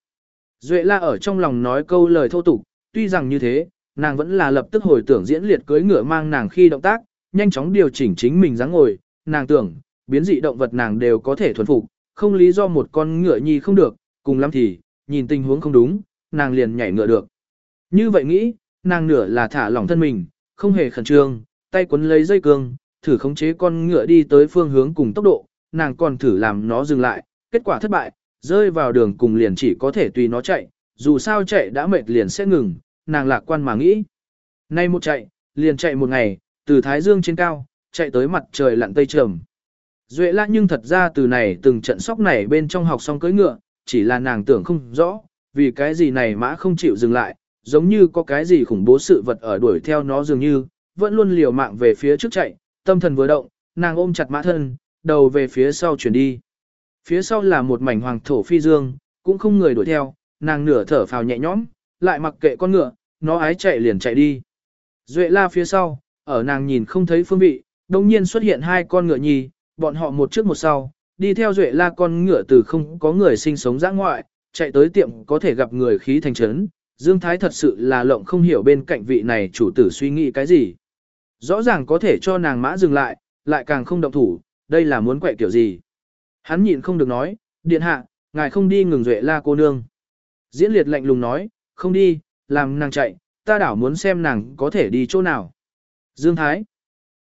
[SPEAKER 1] Duệ la ở trong lòng nói câu lời thô tục, tuy rằng như thế, nàng vẫn là lập tức hồi tưởng diễn liệt cưới ngựa mang nàng khi động tác, nhanh chóng điều chỉnh chính mình dáng ngồi, nàng tưởng, biến dị động vật nàng đều có thể thuần phục, không lý do một con ngựa nhi không được, cùng lắm thì, nhìn tình huống không đúng, nàng liền nhảy ngựa được. Như vậy nghĩ, nàng nửa là thả lỏng thân mình, không hề khẩn trương, tay quấn lấy dây cương, thử khống chế con ngựa đi tới phương hướng cùng tốc độ, nàng còn thử làm nó dừng lại, kết quả thất bại, rơi vào đường cùng liền chỉ có thể tùy nó chạy, dù sao chạy đã mệt liền sẽ ngừng, nàng lạc quan mà nghĩ. Nay một chạy, liền chạy một ngày, từ Thái Dương trên cao, chạy tới mặt trời lặn tây trầm. Duệ lạ nhưng thật ra từ này từng trận sóc này bên trong học xong cưỡi ngựa, chỉ là nàng tưởng không rõ, vì cái gì này mã không chịu dừng lại, giống như có cái gì khủng bố sự vật ở đuổi theo nó dường như, vẫn luôn liều mạng về phía trước chạy, tâm thần vừa động, nàng ôm chặt mã thân, đầu về phía sau chuyển đi. Phía sau là một mảnh hoàng thổ phi dương, cũng không người đuổi theo, nàng nửa thở phào nhẹ nhõm, lại mặc kệ con ngựa, nó ái chạy liền chạy đi. Duệ la phía sau, ở nàng nhìn không thấy phương vị, đồng nhiên xuất hiện hai con ngựa nhì, bọn họ một trước một sau, đi theo Duệ la con ngựa từ không có người sinh sống giã ngoại, chạy tới tiệm có thể gặp người khí thành trấn. Dương Thái thật sự là lộng không hiểu bên cạnh vị này chủ tử suy nghĩ cái gì. Rõ ràng có thể cho nàng mã dừng lại, lại càng không động thủ, đây là muốn quậy kiểu gì. Hắn nhịn không được nói, điện hạ, ngài không đi ngừng duệ la cô nương. Diễn liệt lạnh lùng nói, không đi, làm nàng chạy, ta đảo muốn xem nàng có thể đi chỗ nào. Dương Thái,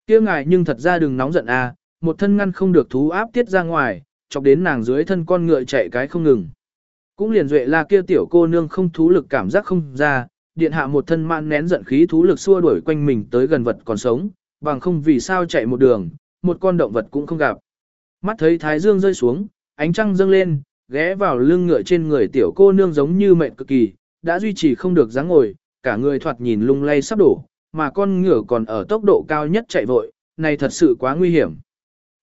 [SPEAKER 1] kia ngài nhưng thật ra đừng nóng giận à, một thân ngăn không được thú áp tiết ra ngoài, chọc đến nàng dưới thân con ngựa chạy cái không ngừng. Cũng liền duệ la kia tiểu cô nương không thú lực cảm giác không ra, điện hạ một thân man nén giận khí thú lực xua đuổi quanh mình tới gần vật còn sống, bằng không vì sao chạy một đường, một con động vật cũng không gặp. Mắt thấy thái dương rơi xuống, ánh trăng dâng lên, ghé vào lưng ngựa trên người tiểu cô nương giống như mệt cực kỳ, đã duy trì không được dáng ngồi, cả người thoạt nhìn lung lay sắp đổ, mà con ngựa còn ở tốc độ cao nhất chạy vội, này thật sự quá nguy hiểm.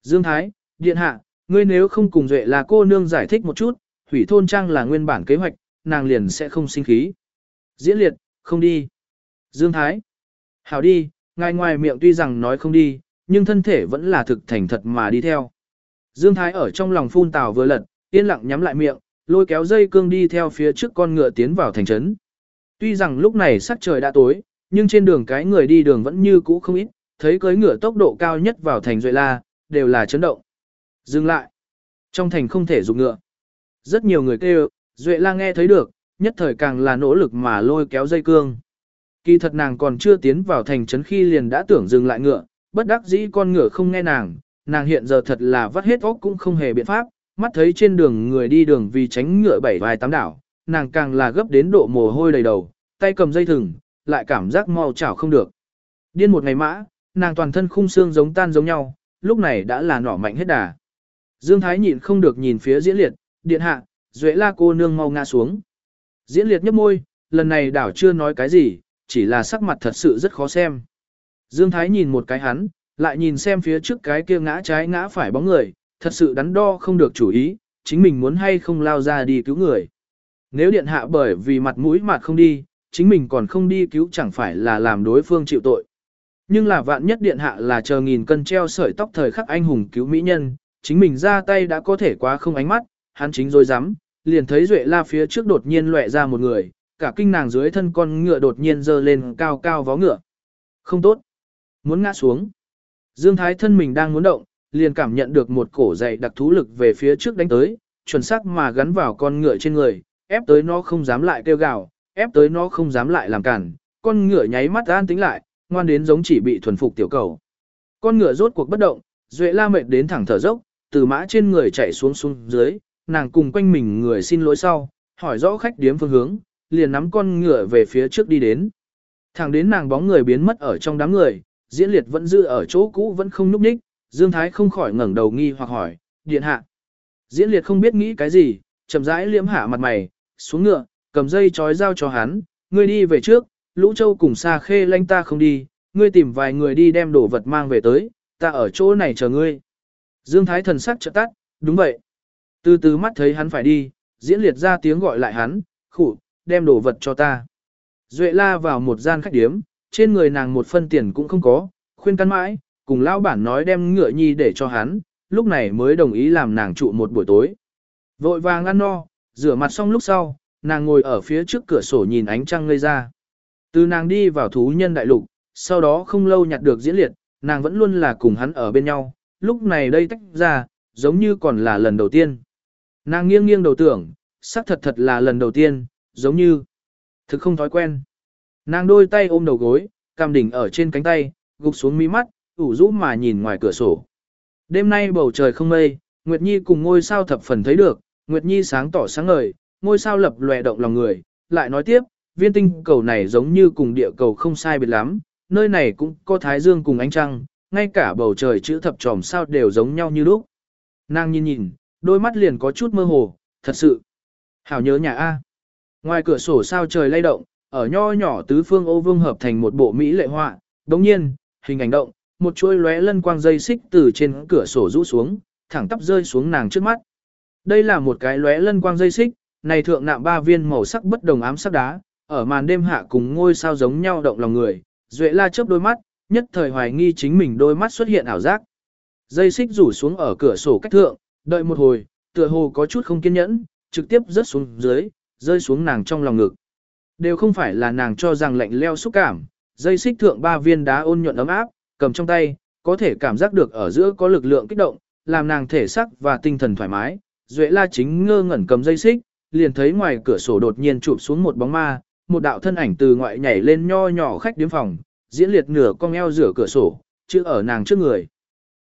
[SPEAKER 1] Dương Thái, điện hạ, ngươi nếu không cùng duệ là cô nương giải thích một chút, hủy thôn trang là nguyên bản kế hoạch, nàng liền sẽ không sinh khí. Diễn liệt, không đi. Dương Thái, hảo đi, ngài ngoài miệng tuy rằng nói không đi, nhưng thân thể vẫn là thực thành thật mà đi theo. Dương Thái ở trong lòng phun tào vừa lật, yên lặng nhắm lại miệng, lôi kéo dây cương đi theo phía trước con ngựa tiến vào thành trấn. Tuy rằng lúc này sắc trời đã tối, nhưng trên đường cái người đi đường vẫn như cũ không ít, thấy cưới ngựa tốc độ cao nhất vào thành Duệ La, đều là chấn động. Dừng lại. Trong thành không thể dùng ngựa. Rất nhiều người kêu, Duệ La nghe thấy được, nhất thời càng là nỗ lực mà lôi kéo dây cương. Kỳ thật nàng còn chưa tiến vào thành trấn khi liền đã tưởng dừng lại ngựa, bất đắc dĩ con ngựa không nghe nàng, nàng hiện giờ thật là vắt hết óc cũng không hề biện pháp, mắt thấy trên đường người đi đường vì tránh ngựa bảy vài tám đảo, nàng càng là gấp đến độ mồ hôi đầy đầu, tay cầm dây thừng, lại cảm giác mau chảo không được. Điên một ngày mã, nàng toàn thân khung xương giống tan giống nhau, lúc này đã là nỏ mạnh hết đà. Dương Thái nhịn không được nhìn phía diễn liệt, điện hạ, duệ la cô nương mau ngã xuống. Diễn liệt nhấp môi, lần này đảo chưa nói cái gì, chỉ là sắc mặt thật sự rất khó xem. Dương Thái nhìn một cái hắn, lại nhìn xem phía trước cái kia ngã trái ngã phải bóng người, thật sự đắn đo không được chủ ý, chính mình muốn hay không lao ra đi cứu người. Nếu điện hạ bởi vì mặt mũi mặt không đi, chính mình còn không đi cứu chẳng phải là làm đối phương chịu tội. Nhưng là vạn nhất điện hạ là chờ nghìn cân treo sợi tóc thời khắc anh hùng cứu mỹ nhân, chính mình ra tay đã có thể quá không ánh mắt, hắn chính rồi dám, liền thấy Duệ La phía trước đột nhiên lóe ra một người, cả kinh nàng dưới thân con ngựa đột nhiên dơ lên cao cao vó ngựa. Không tốt, muốn ngã xuống. Dương Thái thân mình đang muốn động, liền cảm nhận được một cổ dày đặc thú lực về phía trước đánh tới, chuẩn xác mà gắn vào con ngựa trên người, ép tới nó không dám lại kêu gào, ép tới nó không dám lại làm cản, con ngựa nháy mắt an tính lại, ngoan đến giống chỉ bị thuần phục tiểu cầu. Con ngựa rốt cuộc bất động, Duệ La mệt đến thẳng thở dốc, từ mã trên người chạy xuống xuống dưới, nàng cùng quanh mình người xin lỗi sau, hỏi rõ khách điếm phương hướng, liền nắm con ngựa về phía trước đi đến. Thẳng đến nàng bóng người biến mất ở trong đám người, diễn liệt vẫn giữ ở chỗ cũ vẫn không núp ních, Dương Thái không khỏi ngẩng đầu nghi hoặc hỏi, điện hạ. Diễn liệt không biết nghĩ cái gì, chậm rãi liễm hạ mặt mày, xuống ngựa, cầm dây trói dao cho hắn, ngươi đi về trước, lũ châu cùng xa khê lanh ta không đi, ngươi tìm vài người đi đem đồ vật mang về tới, ta ở chỗ này chờ ngươi. Dương Thái thần sắc trợ tắt, đúng vậy. Từ từ mắt thấy hắn phải đi, diễn liệt ra tiếng gọi lại hắn, khủ, đem đồ vật cho ta. Duệ la vào một gian khách điếm, trên người nàng một phân tiền cũng không có, khuyên căn mãi, cùng lão bản nói đem ngựa nhi để cho hắn, lúc này mới đồng ý làm nàng trụ một buổi tối. Vội vàng ăn no, rửa mặt xong lúc sau, nàng ngồi ở phía trước cửa sổ nhìn ánh trăng ngây ra. Từ nàng đi vào thú nhân đại lục, sau đó không lâu nhặt được diễn liệt, nàng vẫn luôn là cùng hắn ở bên nhau, lúc này đây tách ra, giống như còn là lần đầu tiên. Nàng nghiêng nghiêng đầu tưởng, xác thật thật là lần đầu tiên, giống như thực không thói quen. Nàng đôi tay ôm đầu gối, cằm đỉnh ở trên cánh tay, gục xuống mí mắt, ủ rũ mà nhìn ngoài cửa sổ. Đêm nay bầu trời không mây, Nguyệt Nhi cùng ngôi sao thập phần thấy được, Nguyệt Nhi sáng tỏ sáng ngời, ngôi sao lập lòe động lòng người, lại nói tiếp, viên tinh cầu này giống như cùng địa cầu không sai biệt lắm, nơi này cũng có thái dương cùng ánh trăng, ngay cả bầu trời chữ thập tròm sao đều giống nhau như lúc. Nàng nhìn nhìn, đôi mắt liền có chút mơ hồ, thật sự. Hảo nhớ nhà A. Ngoài cửa sổ sao trời lay động, ở nho nhỏ tứ phương ô vương hợp thành một bộ mỹ lệ họa, đồng nhiên, hình ảnh động, một chuôi lóe lân quang dây xích từ trên cửa sổ rũ xuống, thẳng tắp rơi xuống nàng trước mắt. Đây là một cái lóe lân quang dây xích, này thượng nạm ba viên màu sắc bất đồng ám sắc đá, ở màn đêm hạ cùng ngôi sao giống nhau động lòng người, Duệ La chớp đôi mắt, nhất thời hoài nghi chính mình đôi mắt xuất hiện ảo giác. Dây xích rủ xuống ở cửa sổ cách thượng, đợi một hồi, tựa hồ có chút không kiên nhẫn, trực tiếp rớt xuống dưới, rơi xuống nàng trong lòng ngực. Đều không phải là nàng cho rằng lạnh leo xúc cảm, dây xích thượng ba viên đá ôn nhuận ấm áp, cầm trong tay, có thể cảm giác được ở giữa có lực lượng kích động, làm nàng thể sắc và tinh thần thoải mái. Duệ la chính ngơ ngẩn cầm dây xích, liền thấy ngoài cửa sổ đột nhiên chụp xuống một bóng ma, một đạo thân ảnh từ ngoại nhảy lên nho nhỏ khách điếm phòng, diễn liệt nửa cong eo rửa cửa sổ, chứ ở nàng trước người.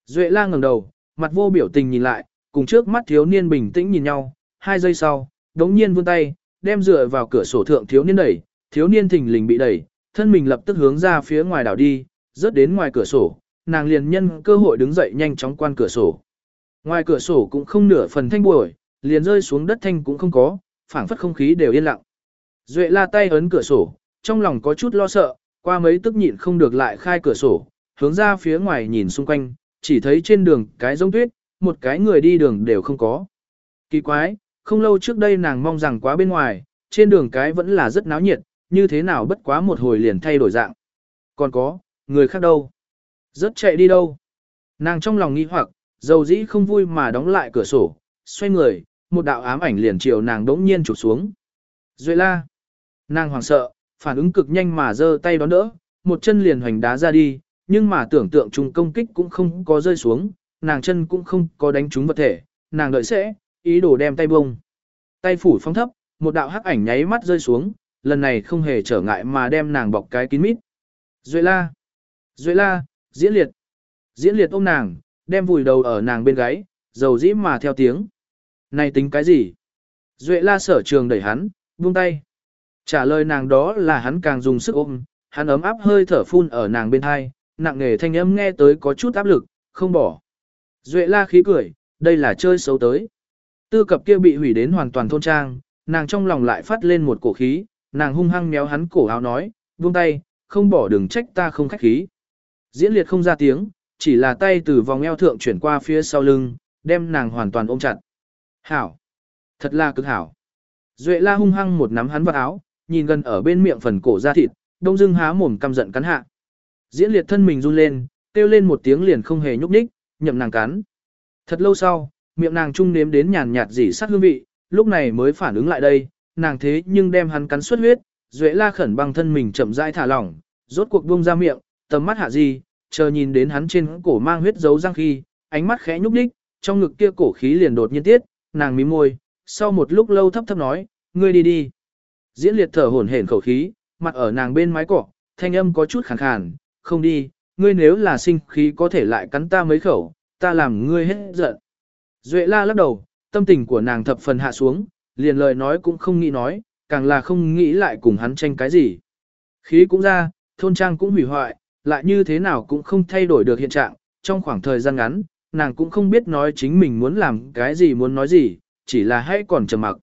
[SPEAKER 1] Duệ la ngẩng đầu, mặt vô biểu tình nhìn lại, cùng trước mắt thiếu niên bình tĩnh nhìn nhau, hai giây sau, đống nhiên vươn tay, đem dựa vào cửa sổ thượng thiếu niên đẩy, thiếu niên thình lình bị đẩy, thân mình lập tức hướng ra phía ngoài đảo đi, rớt đến ngoài cửa sổ, nàng liền nhân cơ hội đứng dậy nhanh chóng quan cửa sổ. Ngoài cửa sổ cũng không nửa phần thanh buổi, liền rơi xuống đất thanh cũng không có, phảng phất không khí đều yên lặng. Duệ la tay ấn cửa sổ, trong lòng có chút lo sợ, qua mấy tức nhịn không được lại khai cửa sổ, hướng ra phía ngoài nhìn xung quanh, chỉ thấy trên đường cái giống tuyết, một cái người đi đường đều không có. Kỳ quái, không lâu trước đây nàng mong rằng quá bên ngoài, trên đường cái vẫn là rất náo nhiệt, như thế nào bất quá một hồi liền thay đổi dạng. Còn có, người khác đâu? Rất chạy đi đâu? Nàng trong lòng nghi hoặc, dầu dĩ không vui mà đóng lại cửa sổ, xoay người, một đạo ám ảnh liền chiều nàng đống nhiên chụp xuống. Duệ la. Nàng hoảng sợ, phản ứng cực nhanh mà giơ tay đón đỡ, một chân liền hoành đá ra đi, nhưng mà tưởng tượng trùng công kích cũng không có rơi xuống, nàng chân cũng không có đánh trúng vật thể, nàng đợi sẽ, ý đồ đem tay bông. Tay phủ phong thấp, một đạo hắc ảnh nháy mắt rơi xuống, lần này không hề trở ngại mà đem nàng bọc cái kín mít. Duệ la, Duệ la, diễn liệt. Diễn liệt ôm nàng, đem vùi đầu ở nàng bên gáy, dầu dĩ mà theo tiếng. Này tính cái gì? Duệ la sở trường đẩy hắn, buông tay. Trả lời nàng đó là hắn càng dùng sức ôm, hắn ấm áp hơi thở phun ở nàng bên hai, nặng nề thanh âm nghe tới có chút áp lực, không bỏ. Duệ la khí cười, đây là chơi xấu tới. Tư cập kia bị hủy đến hoàn toàn thôn trang, nàng trong lòng lại phát lên một cổ khí, nàng hung hăng méo hắn cổ áo nói, buông tay, không bỏ đừng trách ta không khách khí. Diễn liệt không ra tiếng, chỉ là tay từ vòng eo thượng chuyển qua phía sau lưng, đem nàng hoàn toàn ôm chặt. Hảo! Thật là cực hảo! Duệ la hung hăng một nắm hắn vào áo, nhìn gần ở bên miệng phần cổ da thịt, đông dưng há mồm căm giận cắn hạ. Diễn liệt thân mình run lên, kêu lên một tiếng liền không hề nhúc nhích, nhậm nàng cắn. Thật lâu sau, miệng nàng trung nếm đến nhàn nhạt dỉ sát hương vị, lúc này mới phản ứng lại đây, nàng thế nhưng đem hắn cắn xuất huyết, Duệ la khẩn băng thân mình chậm rãi thả lỏng, rốt cuộc buông ra miệng, tầm mắt hạ gì, chờ nhìn đến hắn trên cổ mang huyết dấu răng khi, ánh mắt khẽ nhúc nhích, trong ngực kia cổ khí liền đột nhiên tiết, nàng mím môi, sau một lúc lâu thấp thấp nói, ngươi đi đi. Diễn liệt thở hổn hển khẩu khí, mặt ở nàng bên mái cỏ, thanh âm có chút khàn khàn, không đi, ngươi nếu là sinh khí có thể lại cắn ta mấy khẩu, ta làm ngươi hết giận. Duệ la lắc đầu, tâm tình của nàng thập phần hạ xuống, liền lời nói cũng không nghĩ nói, càng là không nghĩ lại cùng hắn tranh cái gì. Khí cũng ra, thôn trang cũng hủy hoại, lại như thế nào cũng không thay đổi được hiện trạng, trong khoảng thời gian ngắn, nàng cũng không biết nói chính mình muốn làm cái gì muốn nói gì, chỉ là hãy còn trầm mặc.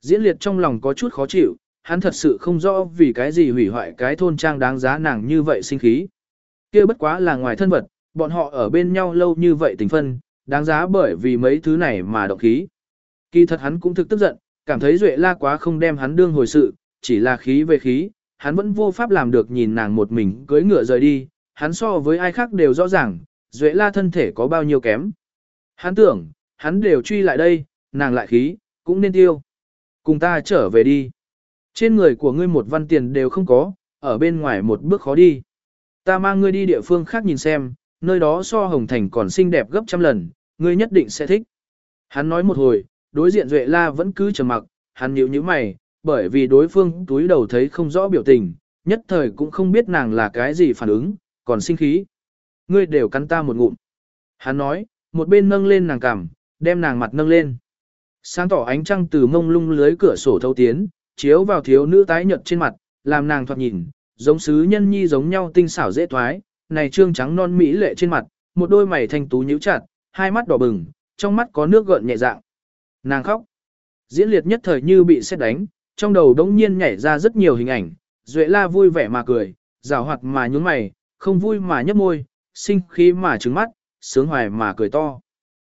[SPEAKER 1] Diễn liệt trong lòng có chút khó chịu, hắn thật sự không rõ vì cái gì hủy hoại cái thôn trang đáng giá nàng như vậy sinh khí kia bất quá là ngoài thân vật, bọn họ ở bên nhau lâu như vậy tình phân, đáng giá bởi vì mấy thứ này mà động khí. Kỳ thật hắn cũng thực tức giận, cảm thấy Duệ La quá không đem hắn đương hồi sự, chỉ là khí về khí, hắn vẫn vô pháp làm được nhìn nàng một mình cưỡi ngựa rời đi, hắn so với ai khác đều rõ ràng, Duệ La thân thể có bao nhiêu kém. Hắn tưởng, hắn đều truy lại đây, nàng lại khí, cũng nên tiêu. Cùng ta trở về đi. Trên người của ngươi một văn tiền đều không có, ở bên ngoài một bước khó đi. Ta mang ngươi đi địa phương khác nhìn xem, nơi đó so Hồng Thành còn xinh đẹp gấp trăm lần, ngươi nhất định sẽ thích. Hắn nói một hồi, đối diện Duệ La vẫn cứ trầm mặc, hắn nhíu nhíu mày, bởi vì đối phương túi đầu thấy không rõ biểu tình, nhất thời cũng không biết nàng là cái gì phản ứng, còn sinh khí. Ngươi đều cắn ta một ngụm. Hắn nói, một bên nâng lên nàng cằm, đem nàng mặt nâng lên. Sáng tỏ ánh trăng từ mông lung lưới cửa sổ thâu tiến, chiếu vào thiếu nữ tái nhợt trên mặt, làm nàng thoạt nhìn, giống sứ nhân nhi giống nhau tinh xảo dễ thoái, này trương trắng non mỹ lệ trên mặt, một đôi mày thanh tú nhíu chặt, hai mắt đỏ bừng, trong mắt có nước gợn nhẹ dạng. Nàng khóc. Diễn liệt nhất thời như bị xét đánh, trong đầu đống nhiên nhảy ra rất nhiều hình ảnh, Duệ la vui vẻ mà cười, rào hoạt mà nhún mày, không vui mà nhấp môi, sinh khí mà trứng mắt, sướng hoài mà cười to.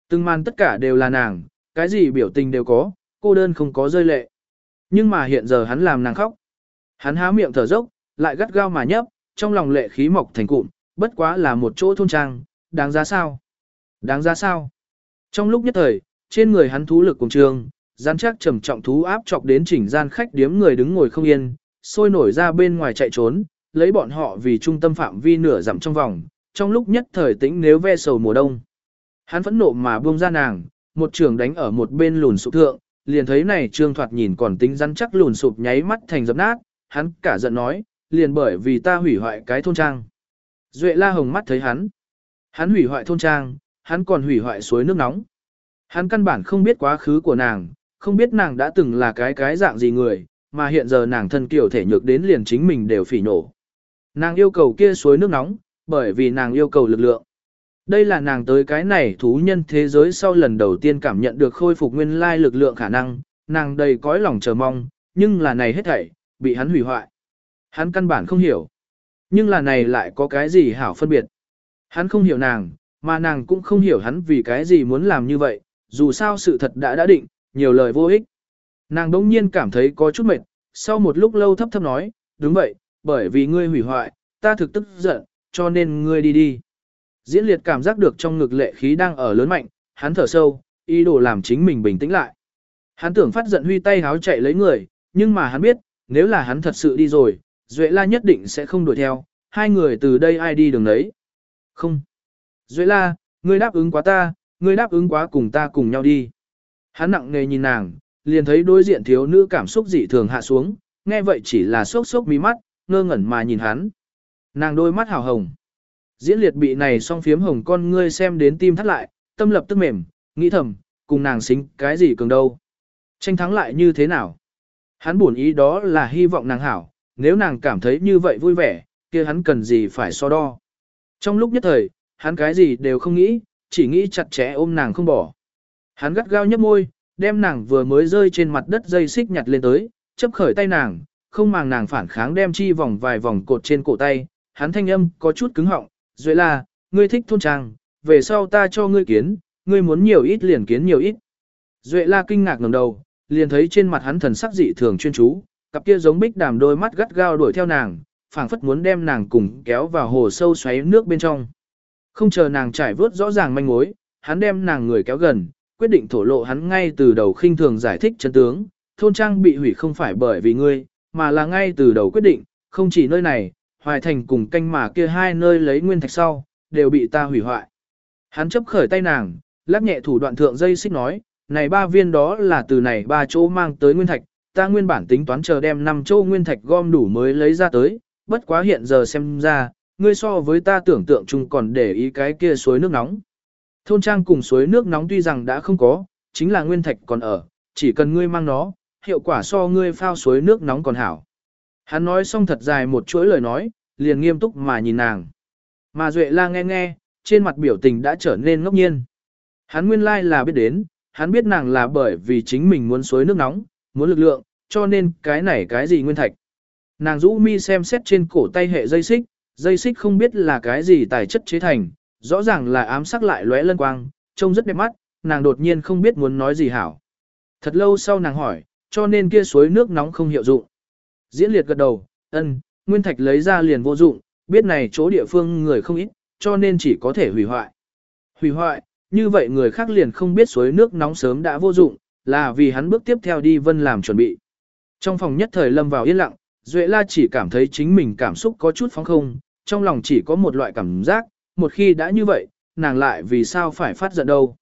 [SPEAKER 1] Từng màn tất cả đều là nàng, cái gì biểu tình đều có, cô đơn không có rơi lệ. Nhưng mà hiện giờ hắn làm nàng khóc. Hắn há miệng thở dốc, lại gắt gao mà nhấp, trong lòng lệ khí mọc thành cụm, bất quá là một chỗ thôn trang, đáng giá sao? Đáng giá sao? Trong lúc nhất thời, trên người hắn thú lực cùng trường, gian chắc trầm trọng thú áp chọc đến chỉnh gian khách điếm người đứng ngồi không yên, sôi nổi ra bên ngoài chạy trốn, lấy bọn họ vì trung tâm phạm vi nửa dặm trong vòng, trong lúc nhất thời tĩnh nếu ve sầu mùa đông. Hắn phẫn nộ mà buông ra nàng, một trường đánh ở một bên lùn sụp thượng, liền thấy này trương thoạt nhìn còn tính rắn chắc lùn sụp nháy mắt thành dập nát, hắn cả giận nói, liền bởi vì ta hủy hoại cái thôn trang. Duệ la hồng mắt thấy hắn. Hắn hủy hoại thôn trang, hắn còn hủy hoại suối nước nóng. Hắn căn bản không biết quá khứ của nàng, không biết nàng đã từng là cái cái dạng gì người, mà hiện giờ nàng thân kiểu thể nhược đến liền chính mình đều phỉ nổ. Nàng yêu cầu kia suối nước nóng, bởi vì nàng yêu cầu lực lượng. Đây là nàng tới cái này thú nhân thế giới sau lần đầu tiên cảm nhận được khôi phục nguyên lai lực lượng khả năng, nàng đầy cõi lòng chờ mong, nhưng là này hết thảy, bị hắn hủy hoại. Hắn căn bản không hiểu. Nhưng là này lại có cái gì hảo phân biệt. Hắn không hiểu nàng, mà nàng cũng không hiểu hắn vì cái gì muốn làm như vậy, dù sao sự thật đã đã định, nhiều lời vô ích. Nàng đống nhiên cảm thấy có chút mệt, sau một lúc lâu thấp thấp nói, đúng vậy, bởi vì ngươi hủy hoại, ta thực tức giận, cho nên ngươi đi đi. Diễn liệt cảm giác được trong ngực lệ khí đang ở lớn mạnh, hắn thở sâu, ý đồ làm chính mình bình tĩnh lại. Hắn tưởng phát giận huy tay háo chạy lấy người, nhưng mà hắn biết, nếu là hắn thật sự đi rồi, Duệ La nhất định sẽ không đuổi theo, hai người từ đây ai đi đường đấy. Không. Duệ La, ngươi đáp ứng quá ta, ngươi đáp ứng quá cùng ta cùng nhau đi. Hắn nặng nề nhìn nàng, liền thấy đối diện thiếu nữ cảm xúc dị thường hạ xuống, nghe vậy chỉ là sốc sốc mí mắt, ngơ ngẩn mà nhìn hắn. Nàng đôi mắt hào hồng. Diễn liệt bị này song phiếm hồng con ngươi xem đến tim thắt lại, tâm lập tức mềm, nghĩ thầm, cùng nàng xính cái gì cường đâu. Tranh thắng lại như thế nào? Hắn buồn ý đó là hy vọng nàng hảo, nếu nàng cảm thấy như vậy vui vẻ, kia hắn cần gì phải so đo. Trong lúc nhất thời, hắn cái gì đều không nghĩ, chỉ nghĩ chặt chẽ ôm nàng không bỏ. Hắn gắt gao nhấp môi, đem nàng vừa mới rơi trên mặt đất dây xích nhặt lên tới, chấp khởi tay nàng, không màng nàng phản kháng đem chi vòng vài vòng cột trên cổ tay, hắn thanh âm có chút cứng họng, duệ là, ngươi thích thôn trang, về sau ta cho ngươi kiến, ngươi muốn nhiều ít liền kiến nhiều ít. Duệ la kinh ngạc ngẩng đầu, liền thấy trên mặt hắn thần sắc dị thường chuyên chú, cặp kia giống bích đàm đôi mắt gắt gao đuổi theo nàng, phảng phất muốn đem nàng cùng kéo vào hồ sâu xoáy nước bên trong. Không chờ nàng trải vớt rõ ràng manh mối, hắn đem nàng người kéo gần, quyết định thổ lộ hắn ngay từ đầu khinh thường giải thích chân tướng, thôn trang bị hủy không phải bởi vì ngươi, mà là ngay từ đầu quyết định, không chỉ nơi này, hoài thành cùng canh mà kia hai nơi lấy nguyên thạch sau, đều bị ta hủy hoại. Hắn chấp khởi tay nàng, lắc nhẹ thủ đoạn thượng dây xích nói, này ba viên đó là từ này ba chỗ mang tới nguyên thạch, ta nguyên bản tính toán chờ đem năm châu nguyên thạch gom đủ mới lấy ra tới, bất quá hiện giờ xem ra, ngươi so với ta tưởng tượng chung còn để ý cái kia suối nước nóng. Thôn trang cùng suối nước nóng tuy rằng đã không có, chính là nguyên thạch còn ở, chỉ cần ngươi mang nó, hiệu quả so ngươi phao suối nước nóng còn hảo. Hắn nói xong thật dài một chuỗi lời nói, liền nghiêm túc mà nhìn nàng. Mà Duệ la nghe nghe, trên mặt biểu tình đã trở nên ngốc nhiên. Hắn nguyên lai là biết đến, hắn biết nàng là bởi vì chính mình muốn suối nước nóng, muốn lực lượng, cho nên cái này cái gì nguyên thạch. Nàng rũ mi xem xét trên cổ tay hệ dây xích, dây xích không biết là cái gì tài chất chế thành, rõ ràng là ám sắc lại lóe lân quang, trông rất đẹp mắt, nàng đột nhiên không biết muốn nói gì hảo. Thật lâu sau nàng hỏi, cho nên kia suối nước nóng không hiệu dụng. Diễn liệt gật đầu, ân, nguyên thạch lấy ra liền vô dụng, biết này chỗ địa phương người không ít, cho nên chỉ có thể hủy hoại. Hủy hoại, như vậy người khác liền không biết suối nước nóng sớm đã vô dụng, là vì hắn bước tiếp theo đi vân làm chuẩn bị. Trong phòng nhất thời lâm vào yên lặng, Duệ La chỉ cảm thấy chính mình cảm xúc có chút phóng không, trong lòng chỉ có một loại cảm giác, một khi đã như vậy, nàng lại vì sao phải phát giận đâu.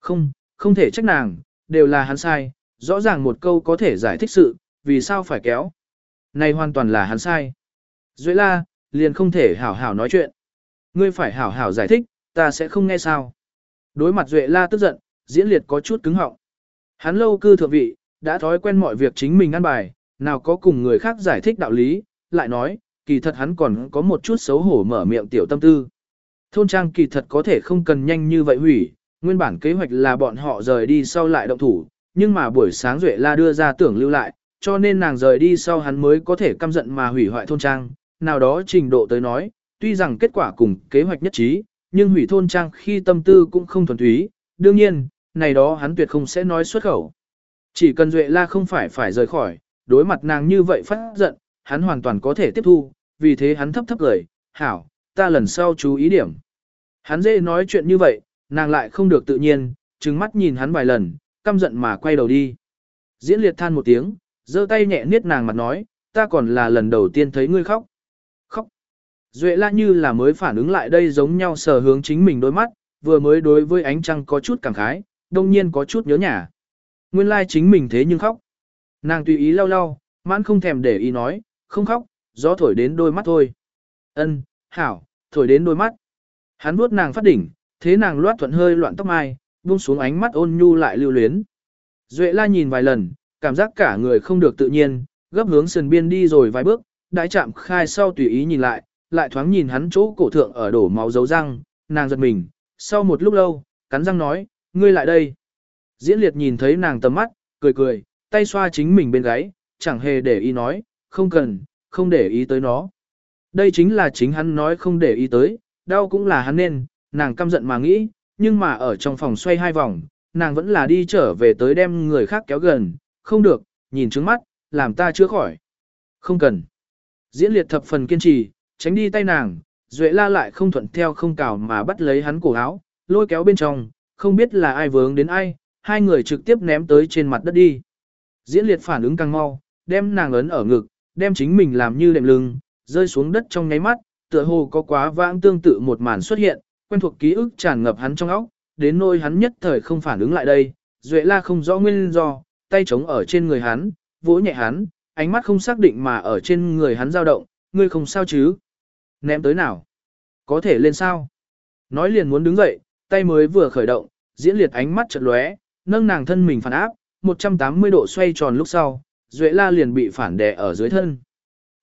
[SPEAKER 1] Không, không thể trách nàng, đều là hắn sai, rõ ràng một câu có thể giải thích sự, vì sao phải kéo. Này hoàn toàn là hắn sai. Duệ La, liền không thể hảo hảo nói chuyện. Ngươi phải hảo hảo giải thích, ta sẽ không nghe sao. Đối mặt Duệ La tức giận, diễn liệt có chút cứng họng. Hắn lâu cư thượng vị, đã thói quen mọi việc chính mình ăn bài, nào có cùng người khác giải thích đạo lý, lại nói, kỳ thật hắn còn có một chút xấu hổ mở miệng tiểu tâm tư. Thôn trang kỳ thật có thể không cần nhanh như vậy hủy, nguyên bản kế hoạch là bọn họ rời đi sau lại động thủ, nhưng mà buổi sáng Duệ La đưa ra tưởng lưu lại, cho nên nàng rời đi sau hắn mới có thể căm giận mà hủy hoại thôn trang, nào đó trình độ tới nói, tuy rằng kết quả cùng kế hoạch nhất trí, nhưng hủy thôn trang khi tâm tư cũng không thuần túy, đương nhiên, này đó hắn tuyệt không sẽ nói xuất khẩu. Chỉ cần Duệ La không phải phải rời khỏi, đối mặt nàng như vậy phát giận, hắn hoàn toàn có thể tiếp thu, vì thế hắn thấp thấp cười, hảo, ta lần sau chú ý điểm. Hắn dễ nói chuyện như vậy, nàng lại không được tự nhiên, trừng mắt nhìn hắn vài lần, căm giận mà quay đầu đi. Diễn liệt than một tiếng, giơ tay nhẹ niết nàng mặt nói, ta còn là lần đầu tiên thấy ngươi khóc. Khóc. Duệ la như là mới phản ứng lại đây giống nhau sờ hướng chính mình đôi mắt, vừa mới đối với ánh trăng có chút cảm khái, đông nhiên có chút nhớ nhà. Nguyên lai chính mình thế nhưng khóc. Nàng tùy ý lau lau, mãn không thèm để ý nói, không khóc, gió thổi đến đôi mắt thôi. Ân, hảo, thổi đến đôi mắt. Hắn vuốt nàng phát đỉnh, thế nàng loát thuận hơi loạn tóc mai, buông xuống ánh mắt ôn nhu lại lưu luyến. Duệ la nhìn vài lần, cảm giác cả người không được tự nhiên, gấp hướng sườn biên đi rồi vài bước, đãi chạm khai sau tùy ý nhìn lại, lại thoáng nhìn hắn chỗ cổ thượng ở đổ máu dấu răng, nàng giật mình, sau một lúc lâu, cắn răng nói, ngươi lại đây. Diễn liệt nhìn thấy nàng tầm mắt, cười cười, tay xoa chính mình bên gáy, chẳng hề để ý nói, không cần, không để ý tới nó. Đây chính là chính hắn nói không để ý tới, đau cũng là hắn nên, nàng căm giận mà nghĩ, nhưng mà ở trong phòng xoay hai vòng, nàng vẫn là đi trở về tới đem người khác kéo gần, không được, nhìn trước mắt, làm ta chưa khỏi. Không cần. Diễn liệt thập phần kiên trì, tránh đi tay nàng, Duệ la lại không thuận theo không cào mà bắt lấy hắn cổ áo, lôi kéo bên trong, không biết là ai vướng đến ai, hai người trực tiếp ném tới trên mặt đất đi. Diễn liệt phản ứng càng mau, đem nàng ấn ở ngực, đem chính mình làm như đệm lưng, rơi xuống đất trong nháy mắt, tựa hồ có quá vãng tương tự một màn xuất hiện, quen thuộc ký ức tràn ngập hắn trong óc, đến nỗi hắn nhất thời không phản ứng lại đây, Duệ La không rõ nguyên do, tay chống ở trên người hắn, vỗ nhẹ hắn, ánh mắt không xác định mà ở trên người hắn dao động, ngươi không sao chứ? Ném tới nào? Có thể lên sao? Nói liền muốn đứng dậy, tay mới vừa khởi động, diễn liệt ánh mắt chợt lóe, nâng nàng thân mình phản áp, 180 độ xoay tròn lúc sau, Duệ La liền bị phản đè ở dưới thân.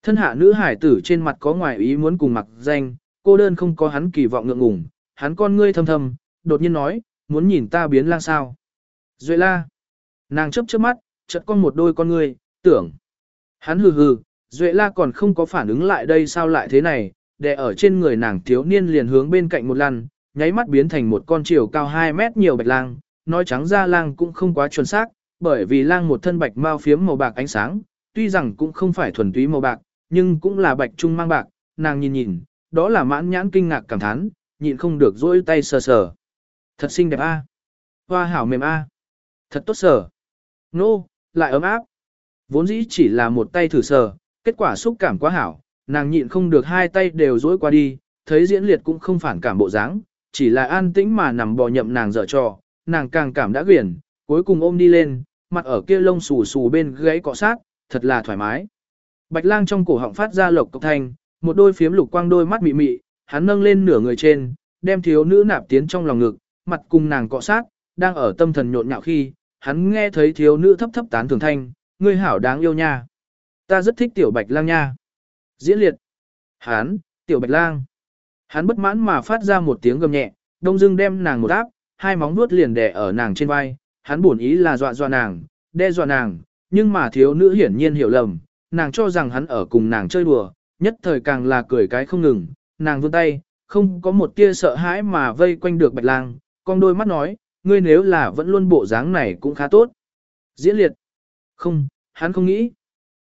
[SPEAKER 1] Thân hạ nữ hải tử trên mặt có ngoài ý muốn cùng mặc danh, cô đơn không có hắn kỳ vọng ngượng ngùng, hắn con ngươi thâm thâm, đột nhiên nói, muốn nhìn ta biến lang sao. Duệ la. Nàng chấp chớp mắt, chợt con một đôi con ngươi, tưởng. Hắn hừ hừ, Duệ la còn không có phản ứng lại đây sao lại thế này, đè ở trên người nàng thiếu niên liền hướng bên cạnh một lần, nháy mắt biến thành một con chiều cao 2 mét nhiều bạch lang, nói trắng ra lang cũng không quá chuẩn xác, bởi vì lang một thân bạch mao phiếm màu bạc ánh sáng, tuy rằng cũng không phải thuần túy màu bạc, nhưng cũng là bạch trung mang bạc, nàng nhìn nhìn, đó là mãn nhãn kinh ngạc cảm thán, nhịn không được dỗi tay sờ sờ. Thật xinh đẹp a, hoa hảo mềm a, thật tốt sờ. Nô, lại ấm áp. Vốn dĩ chỉ là một tay thử sờ, kết quả xúc cảm quá hảo, nàng nhịn không được hai tay đều dỗi qua đi, thấy diễn liệt cũng không phản cảm bộ dáng, chỉ là an tĩnh mà nằm bò nhậm nàng dở trò, nàng càng cảm đã quyển, cuối cùng ôm đi lên, mặt ở kia lông xù xù bên gãy cọ sát, thật là thoải mái. Bạch lang trong cổ họng phát ra lộc cốc thanh, một đôi phiếm lục quang đôi mắt mị mị, hắn nâng lên nửa người trên, đem thiếu nữ nạp tiến trong lòng ngực, mặt cùng nàng cọ sát, đang ở tâm thần nhộn nhạo khi, hắn nghe thấy thiếu nữ thấp thấp tán thường thanh, ngươi hảo đáng yêu nha. Ta rất thích tiểu bạch lang nha. Diễn liệt. Hắn, tiểu bạch lang. Hắn bất mãn mà phát ra một tiếng gầm nhẹ, đông dưng đem nàng một áp, hai móng vuốt liền đè ở nàng trên vai, hắn buồn ý là dọa dọa nàng, đe dọa nàng, nhưng mà thiếu nữ hiển nhiên hiểu lầm, nàng cho rằng hắn ở cùng nàng chơi đùa, nhất thời càng là cười cái không ngừng, nàng vươn tay, không có một tia sợ hãi mà vây quanh được bạch lang, con đôi mắt nói, ngươi nếu là vẫn luôn bộ dáng này cũng khá tốt. Diễn liệt. Không, hắn không nghĩ.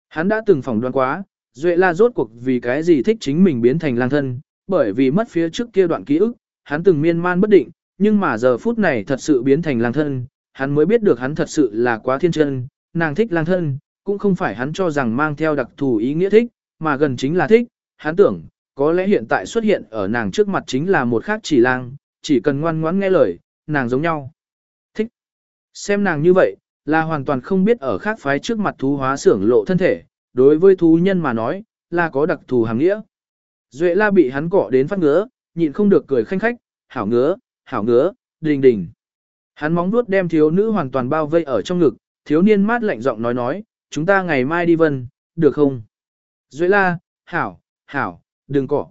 [SPEAKER 1] Hắn đã từng phỏng đoán quá, Duệ la rốt cuộc vì cái gì thích chính mình biến thành lang thân, bởi vì mất phía trước kia đoạn ký ức, hắn từng miên man bất định, nhưng mà giờ phút này thật sự biến thành lang thân, hắn mới biết được hắn thật sự là quá thiên chân, nàng thích lang thân, cũng không phải hắn cho rằng mang theo đặc thù ý nghĩa thích, mà gần chính là thích, hắn tưởng, có lẽ hiện tại xuất hiện ở nàng trước mặt chính là một khác chỉ lang, chỉ cần ngoan ngoãn nghe lời, nàng giống nhau. Thích. Xem nàng như vậy, là hoàn toàn không biết ở khác phái trước mặt thú hóa xưởng lộ thân thể, đối với thú nhân mà nói, là có đặc thù hàng nghĩa. Duệ la bị hắn cọ đến phát ngứa, nhịn không được cười khanh khách, hảo ngứa, hảo ngứa, đình đình. Hắn móng vuốt đem thiếu nữ hoàn toàn bao vây ở trong ngực, thiếu niên mát lạnh giọng nói nói, chúng ta ngày mai đi vân, được không? Duệ la, hảo, hảo, đừng cọ.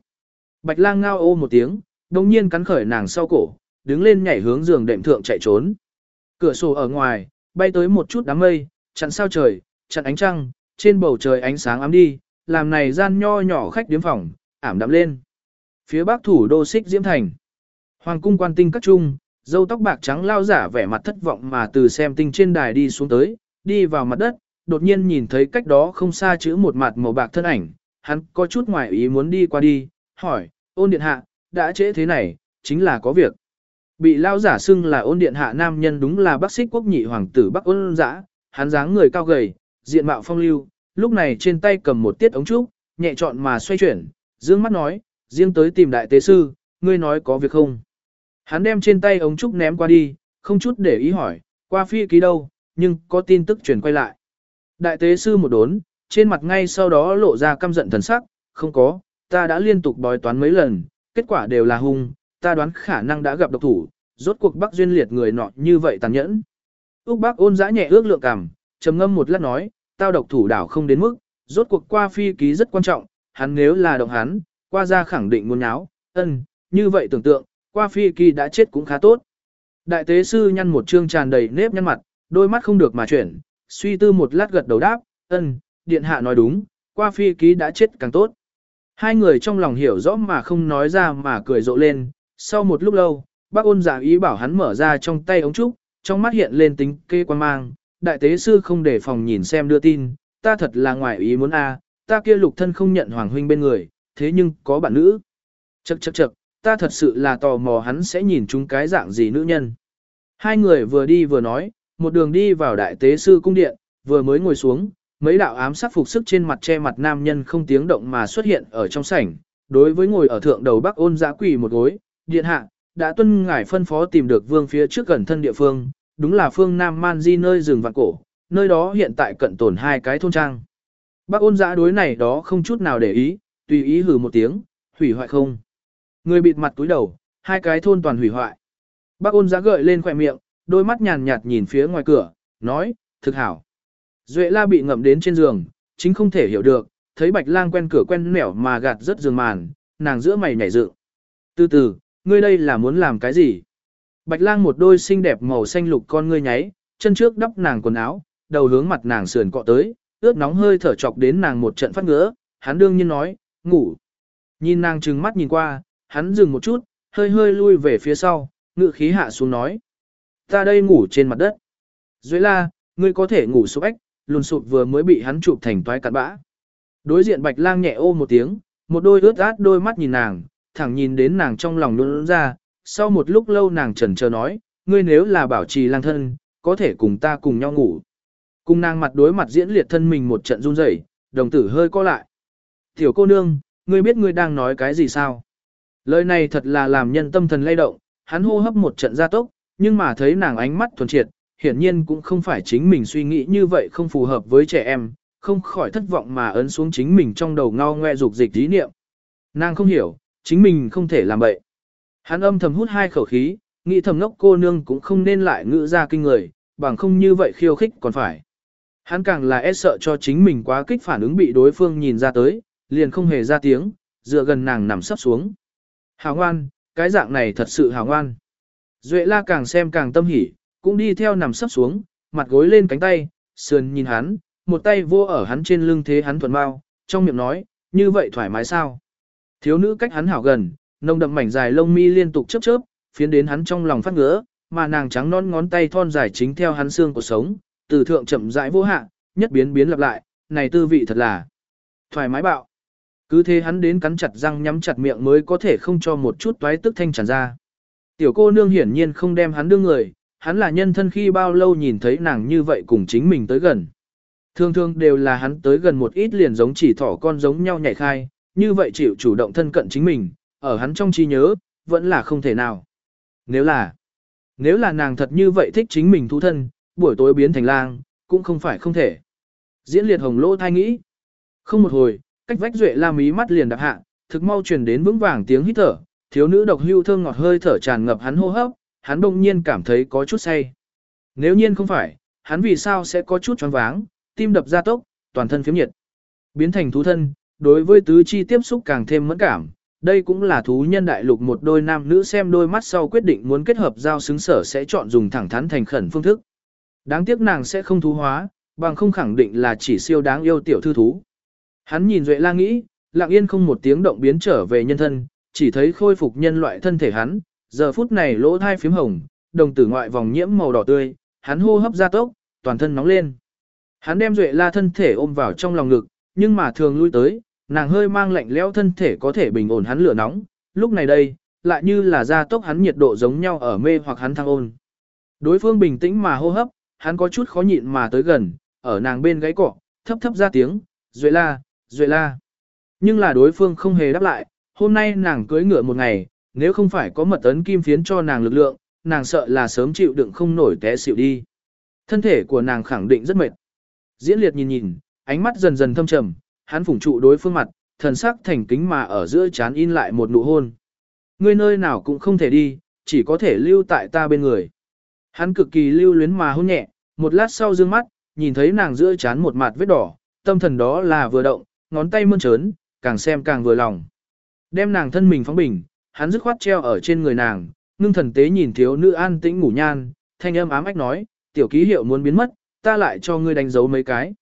[SPEAKER 1] Bạch lang ngao ô một tiếng, đồng nhiên cắn khởi nàng sau cổ, đứng lên nhảy hướng giường đệm thượng chạy trốn. Cửa sổ ở ngoài, bay tới một chút đám mây, chặn sao trời, chặn ánh trăng, trên bầu trời ánh sáng ám đi, làm này gian nho nhỏ khách điếm phòng, ảm đạm lên. Phía bắc thủ đô xích diễm thành. Hoàng cung quan tinh các trung, dâu tóc bạc trắng lao giả vẻ mặt thất vọng mà từ xem tinh trên đài đi xuống tới, đi vào mặt đất, đột nhiên nhìn thấy cách đó không xa chữ một mặt màu bạc thân ảnh, hắn có chút ngoài ý muốn đi qua đi, hỏi, ôn điện hạ, đã trễ thế này, chính là có việc. Bị lao giả xưng là ôn điện hạ nam nhân đúng là bác xích quốc nhị hoàng tử bắc ôn giã, hắn dáng người cao gầy, diện mạo phong lưu, lúc này trên tay cầm một tiết ống trúc, nhẹ chọn mà xoay chuyển, dương mắt nói, riêng tới tìm đại tế sư, ngươi nói có việc không? Hắn đem trên tay ống trúc ném qua đi, không chút để ý hỏi, qua phi ký đâu, nhưng có tin tức truyền quay lại. Đại tế sư một đốn, trên mặt ngay sau đó lộ ra căm giận thần sắc, không có, ta đã liên tục bói toán mấy lần, kết quả đều là hung, ta đoán khả năng đã gặp độc thủ, rốt cuộc Bắc duyên liệt người nọ như vậy tàn nhẫn. Úc bác ôn dã nhẹ ước lượng cảm, trầm ngâm một lát nói, tao độc thủ đảo không đến mức, rốt cuộc qua phi ký rất quan trọng, hắn nếu là động hắn, qua ra khẳng định muốn nháo, ân, như vậy tưởng tượng, qua phi kỳ đã chết cũng khá tốt. Đại tế sư nhăn một trương tràn đầy nếp nhăn mặt, đôi mắt không được mà chuyển, suy tư một lát gật đầu đáp, ân, điện hạ nói đúng, qua phi ký đã chết càng tốt. Hai người trong lòng hiểu rõ mà không nói ra mà cười rộ lên, sau một lúc lâu, bác ôn giả ý bảo hắn mở ra trong tay ống trúc, trong mắt hiện lên tính kê quan mang, đại tế sư không để phòng nhìn xem đưa tin, ta thật là ngoài ý muốn a, ta kia lục thân không nhận hoàng huynh bên người, thế nhưng có bạn nữ. Chậc chậc chậc, ta thật sự là tò mò hắn sẽ nhìn chúng cái dạng gì nữ nhân. Hai người vừa đi vừa nói, một đường đi vào đại tế sư cung điện, vừa mới ngồi xuống, mấy đạo ám sát phục sức trên mặt che mặt nam nhân không tiếng động mà xuất hiện ở trong sảnh. Đối với ngồi ở thượng đầu bắc ôn giã quỷ một gối, điện hạ, đã tuân ngải phân phó tìm được vương phía trước gần thân địa phương, đúng là phương Nam Man Di nơi rừng vạn cổ, nơi đó hiện tại cận tổn hai cái thôn trang. Bác ôn giã đối này đó không chút nào để ý, tùy ý hừ một tiếng, hủy hoại không. Người bịt mặt túi đầu, hai cái thôn toàn hủy hoại. Bác ôn giá gợi lên khỏe miệng, đôi mắt nhàn nhạt nhìn phía ngoài cửa, nói, thực hảo. Duệ la bị ngậm đến trên giường, chính không thể hiểu được, thấy Bạch Lang quen cửa quen nẻo mà gạt rất giường màn, nàng giữa mày nhảy dựng. Từ từ, ngươi đây là muốn làm cái gì? Bạch Lang một đôi xinh đẹp màu xanh lục con ngươi nháy, chân trước đắp nàng quần áo, đầu hướng mặt nàng sườn cọ tới, ướt nóng hơi thở chọc đến nàng một trận phát ngứa, hắn đương nhiên nói, ngủ. Nhìn nàng trừng mắt nhìn qua, hắn dừng một chút, hơi hơi lui về phía sau, ngự khí hạ xuống nói. Ta đây ngủ trên mặt đất. Duệ la, ngươi có thể ngủ sụp ếch, lùn sụp vừa mới bị hắn chụp thành toái cặn bã. Đối diện bạch lang nhẹ ô một tiếng, một đôi ướt át đôi mắt nhìn nàng, thẳng nhìn đến nàng trong lòng luôn ra, sau một lúc lâu nàng chần chờ nói, ngươi nếu là bảo trì lang thân, có thể cùng ta cùng nhau ngủ. Cùng nàng mặt đối mặt diễn liệt thân mình một trận run rẩy, đồng tử hơi co lại. Tiểu cô nương, ngươi biết ngươi đang nói cái gì sao? Lời này thật là làm nhân tâm thần lay động, hắn hô hấp một trận gia tốc, nhưng mà thấy nàng ánh mắt thuần triệt, hiển nhiên cũng không phải chính mình suy nghĩ như vậy không phù hợp với trẻ em, không khỏi thất vọng mà ấn xuống chính mình trong đầu ngao ngoe dục dịch ý niệm. Nàng không hiểu, chính mình không thể làm vậy. Hắn âm thầm hút hai khẩu khí, nghĩ thầm ngốc cô nương cũng không nên lại ngữ ra kinh người, bằng không như vậy khiêu khích còn phải. Hắn càng là e sợ cho chính mình quá kích phản ứng bị đối phương nhìn ra tới, liền không hề ra tiếng, dựa gần nàng nằm sắp xuống. Hào ngoan, cái dạng này thật sự hào ngoan. Duệ la càng xem càng tâm hỉ, cũng đi theo nằm sấp xuống, mặt gối lên cánh tay, sườn nhìn hắn, một tay vô ở hắn trên lưng thế hắn thuần mau, trong miệng nói, như vậy thoải mái sao? Thiếu nữ cách hắn hảo gần, nông đậm mảnh dài lông mi liên tục chớp chớp, phiến đến hắn trong lòng phát ngứa, mà nàng trắng non ngón tay thon dài chính theo hắn xương của sống, từ thượng chậm rãi vô hạ, nhất biến biến lặp lại, này tư vị thật là thoải mái bạo. Cứ thế hắn đến cắn chặt răng nhắm chặt miệng mới có thể không cho một chút toái tức thanh tràn ra. Tiểu cô nương hiển nhiên không đem hắn đưa người, hắn là nhân thân khi bao lâu nhìn thấy nàng như vậy cùng chính mình tới gần. Thường thường đều là hắn tới gần một ít liền giống chỉ thỏ con giống nhau nhảy khai, như vậy chịu chủ động thân cận chính mình, ở hắn trong trí nhớ, vẫn là không thể nào. Nếu là, nếu là nàng thật như vậy thích chính mình thu thân, buổi tối biến thành lang, cũng không phải không thể. Diễn liệt hồng lỗ thai nghĩ. Không một hồi, cách vách duệ Lam mí mắt liền đạp hạ, thực mau truyền đến vững vàng tiếng hít thở, thiếu nữ độc hưu thơm ngọt hơi thở tràn ngập hắn hô hấp, hắn bỗng nhiên cảm thấy có chút say. Nếu nhiên không phải, hắn vì sao sẽ có chút choáng váng, tim đập gia tốc, toàn thân phiếm nhiệt. Biến thành thú thân, đối với tứ chi tiếp xúc càng thêm mẫn cảm, đây cũng là thú nhân đại lục một đôi nam nữ xem đôi mắt sau quyết định muốn kết hợp giao xứng sở sẽ chọn dùng thẳng thắn thành khẩn phương thức. Đáng tiếc nàng sẽ không thú hóa, bằng không khẳng định là chỉ siêu đáng yêu tiểu thư thú. Hắn nhìn Duệ La nghĩ, lặng yên không một tiếng động biến trở về nhân thân, chỉ thấy khôi phục nhân loại thân thể hắn, giờ phút này lỗ thai phím hồng, đồng tử ngoại vòng nhiễm màu đỏ tươi, hắn hô hấp gia tốc, toàn thân nóng lên. Hắn đem Duệ La thân thể ôm vào trong lòng ngực, nhưng mà thường lui tới, nàng hơi mang lạnh lẽo thân thể có thể bình ổn hắn lửa nóng, lúc này đây, lại như là gia tốc hắn nhiệt độ giống nhau ở mê hoặc hắn thăng ôn. Đối phương bình tĩnh mà hô hấp, hắn có chút khó nhịn mà tới gần, ở nàng bên gáy cọ, thấp thấp ra tiếng, Duệ La, Duệ La. Nhưng là đối phương không hề đáp lại, hôm nay nàng cưới ngựa một ngày, nếu không phải có mật ấn kim phiến cho nàng lực lượng, nàng sợ là sớm chịu đựng không nổi té xỉu đi. Thân thể của nàng khẳng định rất mệt. Diễn liệt nhìn nhìn, ánh mắt dần dần thâm trầm, hắn phủng trụ đối phương mặt, thần sắc thành kính mà ở giữa chán in lại một nụ hôn. Ngươi nơi nào cũng không thể đi, chỉ có thể lưu tại ta bên người. Hắn cực kỳ lưu luyến mà hôn nhẹ, một lát sau dương mắt, nhìn thấy nàng giữa chán một mặt vết đỏ, tâm thần đó là vừa động, ngón tay mơn trớn, càng xem càng vừa lòng. Đem nàng thân mình phóng bình, hắn dứt khoát treo ở trên người nàng, ngưng thần tế nhìn thiếu nữ an tĩnh ngủ nhan, thanh âm ám ách nói, tiểu ký hiệu muốn biến mất, ta lại cho ngươi đánh dấu mấy cái.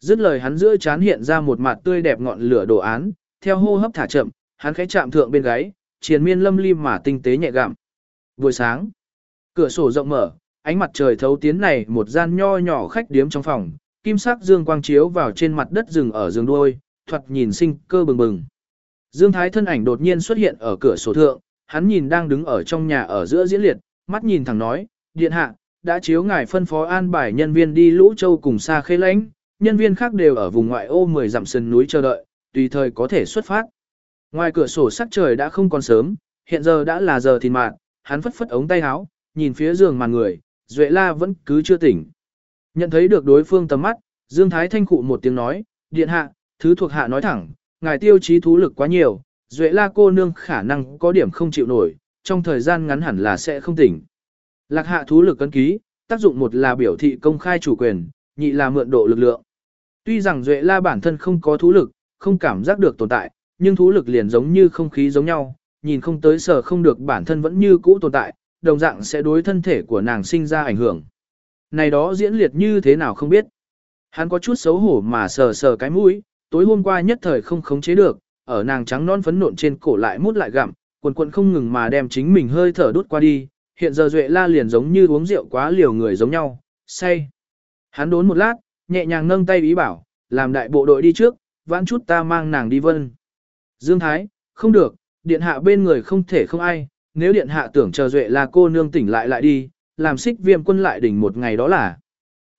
[SPEAKER 1] Dứt lời hắn giữa chán hiện ra một mặt tươi đẹp ngọn lửa đồ án, theo hô hấp thả chậm, hắn khẽ chạm thượng bên gáy, triền miên lâm lim mà tinh tế nhẹ gặm. Buổi sáng, cửa sổ rộng mở, ánh mặt trời thấu tiến này một gian nho nhỏ khách điếm trong phòng, kim sắc dương quang chiếu vào trên mặt đất rừng ở giường đuôi, thoạt nhìn sinh cơ bừng bừng. Dương Thái thân ảnh đột nhiên xuất hiện ở cửa sổ thượng, hắn nhìn đang đứng ở trong nhà ở giữa diễn liệt, mắt nhìn thẳng nói, điện hạ, đã chiếu ngài phân phó an bài nhân viên đi lũ châu cùng xa khê lãnh, nhân viên khác đều ở vùng ngoại ô 10 dặm sườn núi chờ đợi, tùy thời có thể xuất phát. Ngoài cửa sổ sắc trời đã không còn sớm, hiện giờ đã là giờ thìn mạng, hắn phất phất ống tay áo, nhìn phía giường màn người, Duệ La vẫn cứ chưa tỉnh. Nhận thấy được đối phương tầm mắt, Dương Thái thanh cụ một tiếng nói, điện hạ, thứ thuộc hạ nói thẳng, ngài tiêu chí thú lực quá nhiều, Duệ La cô nương khả năng có điểm không chịu nổi, trong thời gian ngắn hẳn là sẽ không tỉnh. Lạc hạ thú lực cân ký, tác dụng một là biểu thị công khai chủ quyền, nhị là mượn độ lực lượng. Tuy rằng Duệ La bản thân không có thú lực, không cảm giác được tồn tại, nhưng thú lực liền giống như không khí giống nhau, nhìn không tới sở không được bản thân vẫn như cũ tồn tại, đồng dạng sẽ đối thân thể của nàng sinh ra ảnh hưởng. Này đó diễn liệt như thế nào không biết. Hắn có chút xấu hổ mà sờ sờ cái mũi, tối hôm qua nhất thời không khống chế được, ở nàng trắng non phấn nộn trên cổ lại mút lại gặm, quần quần không ngừng mà đem chính mình hơi thở đút qua đi, hiện giờ Duệ La liền giống như uống rượu quá liều người giống nhau, say. Hắn đốn một lát, nhẹ nhàng nâng tay ý bảo, làm đại bộ đội đi trước, vãn chút ta mang nàng đi vân. Dương Thái, không được, điện hạ bên người không thể không ai, nếu điện hạ tưởng chờ Duệ La cô nương tỉnh lại lại đi, làm xích viêm quân lại đỉnh một ngày đó là.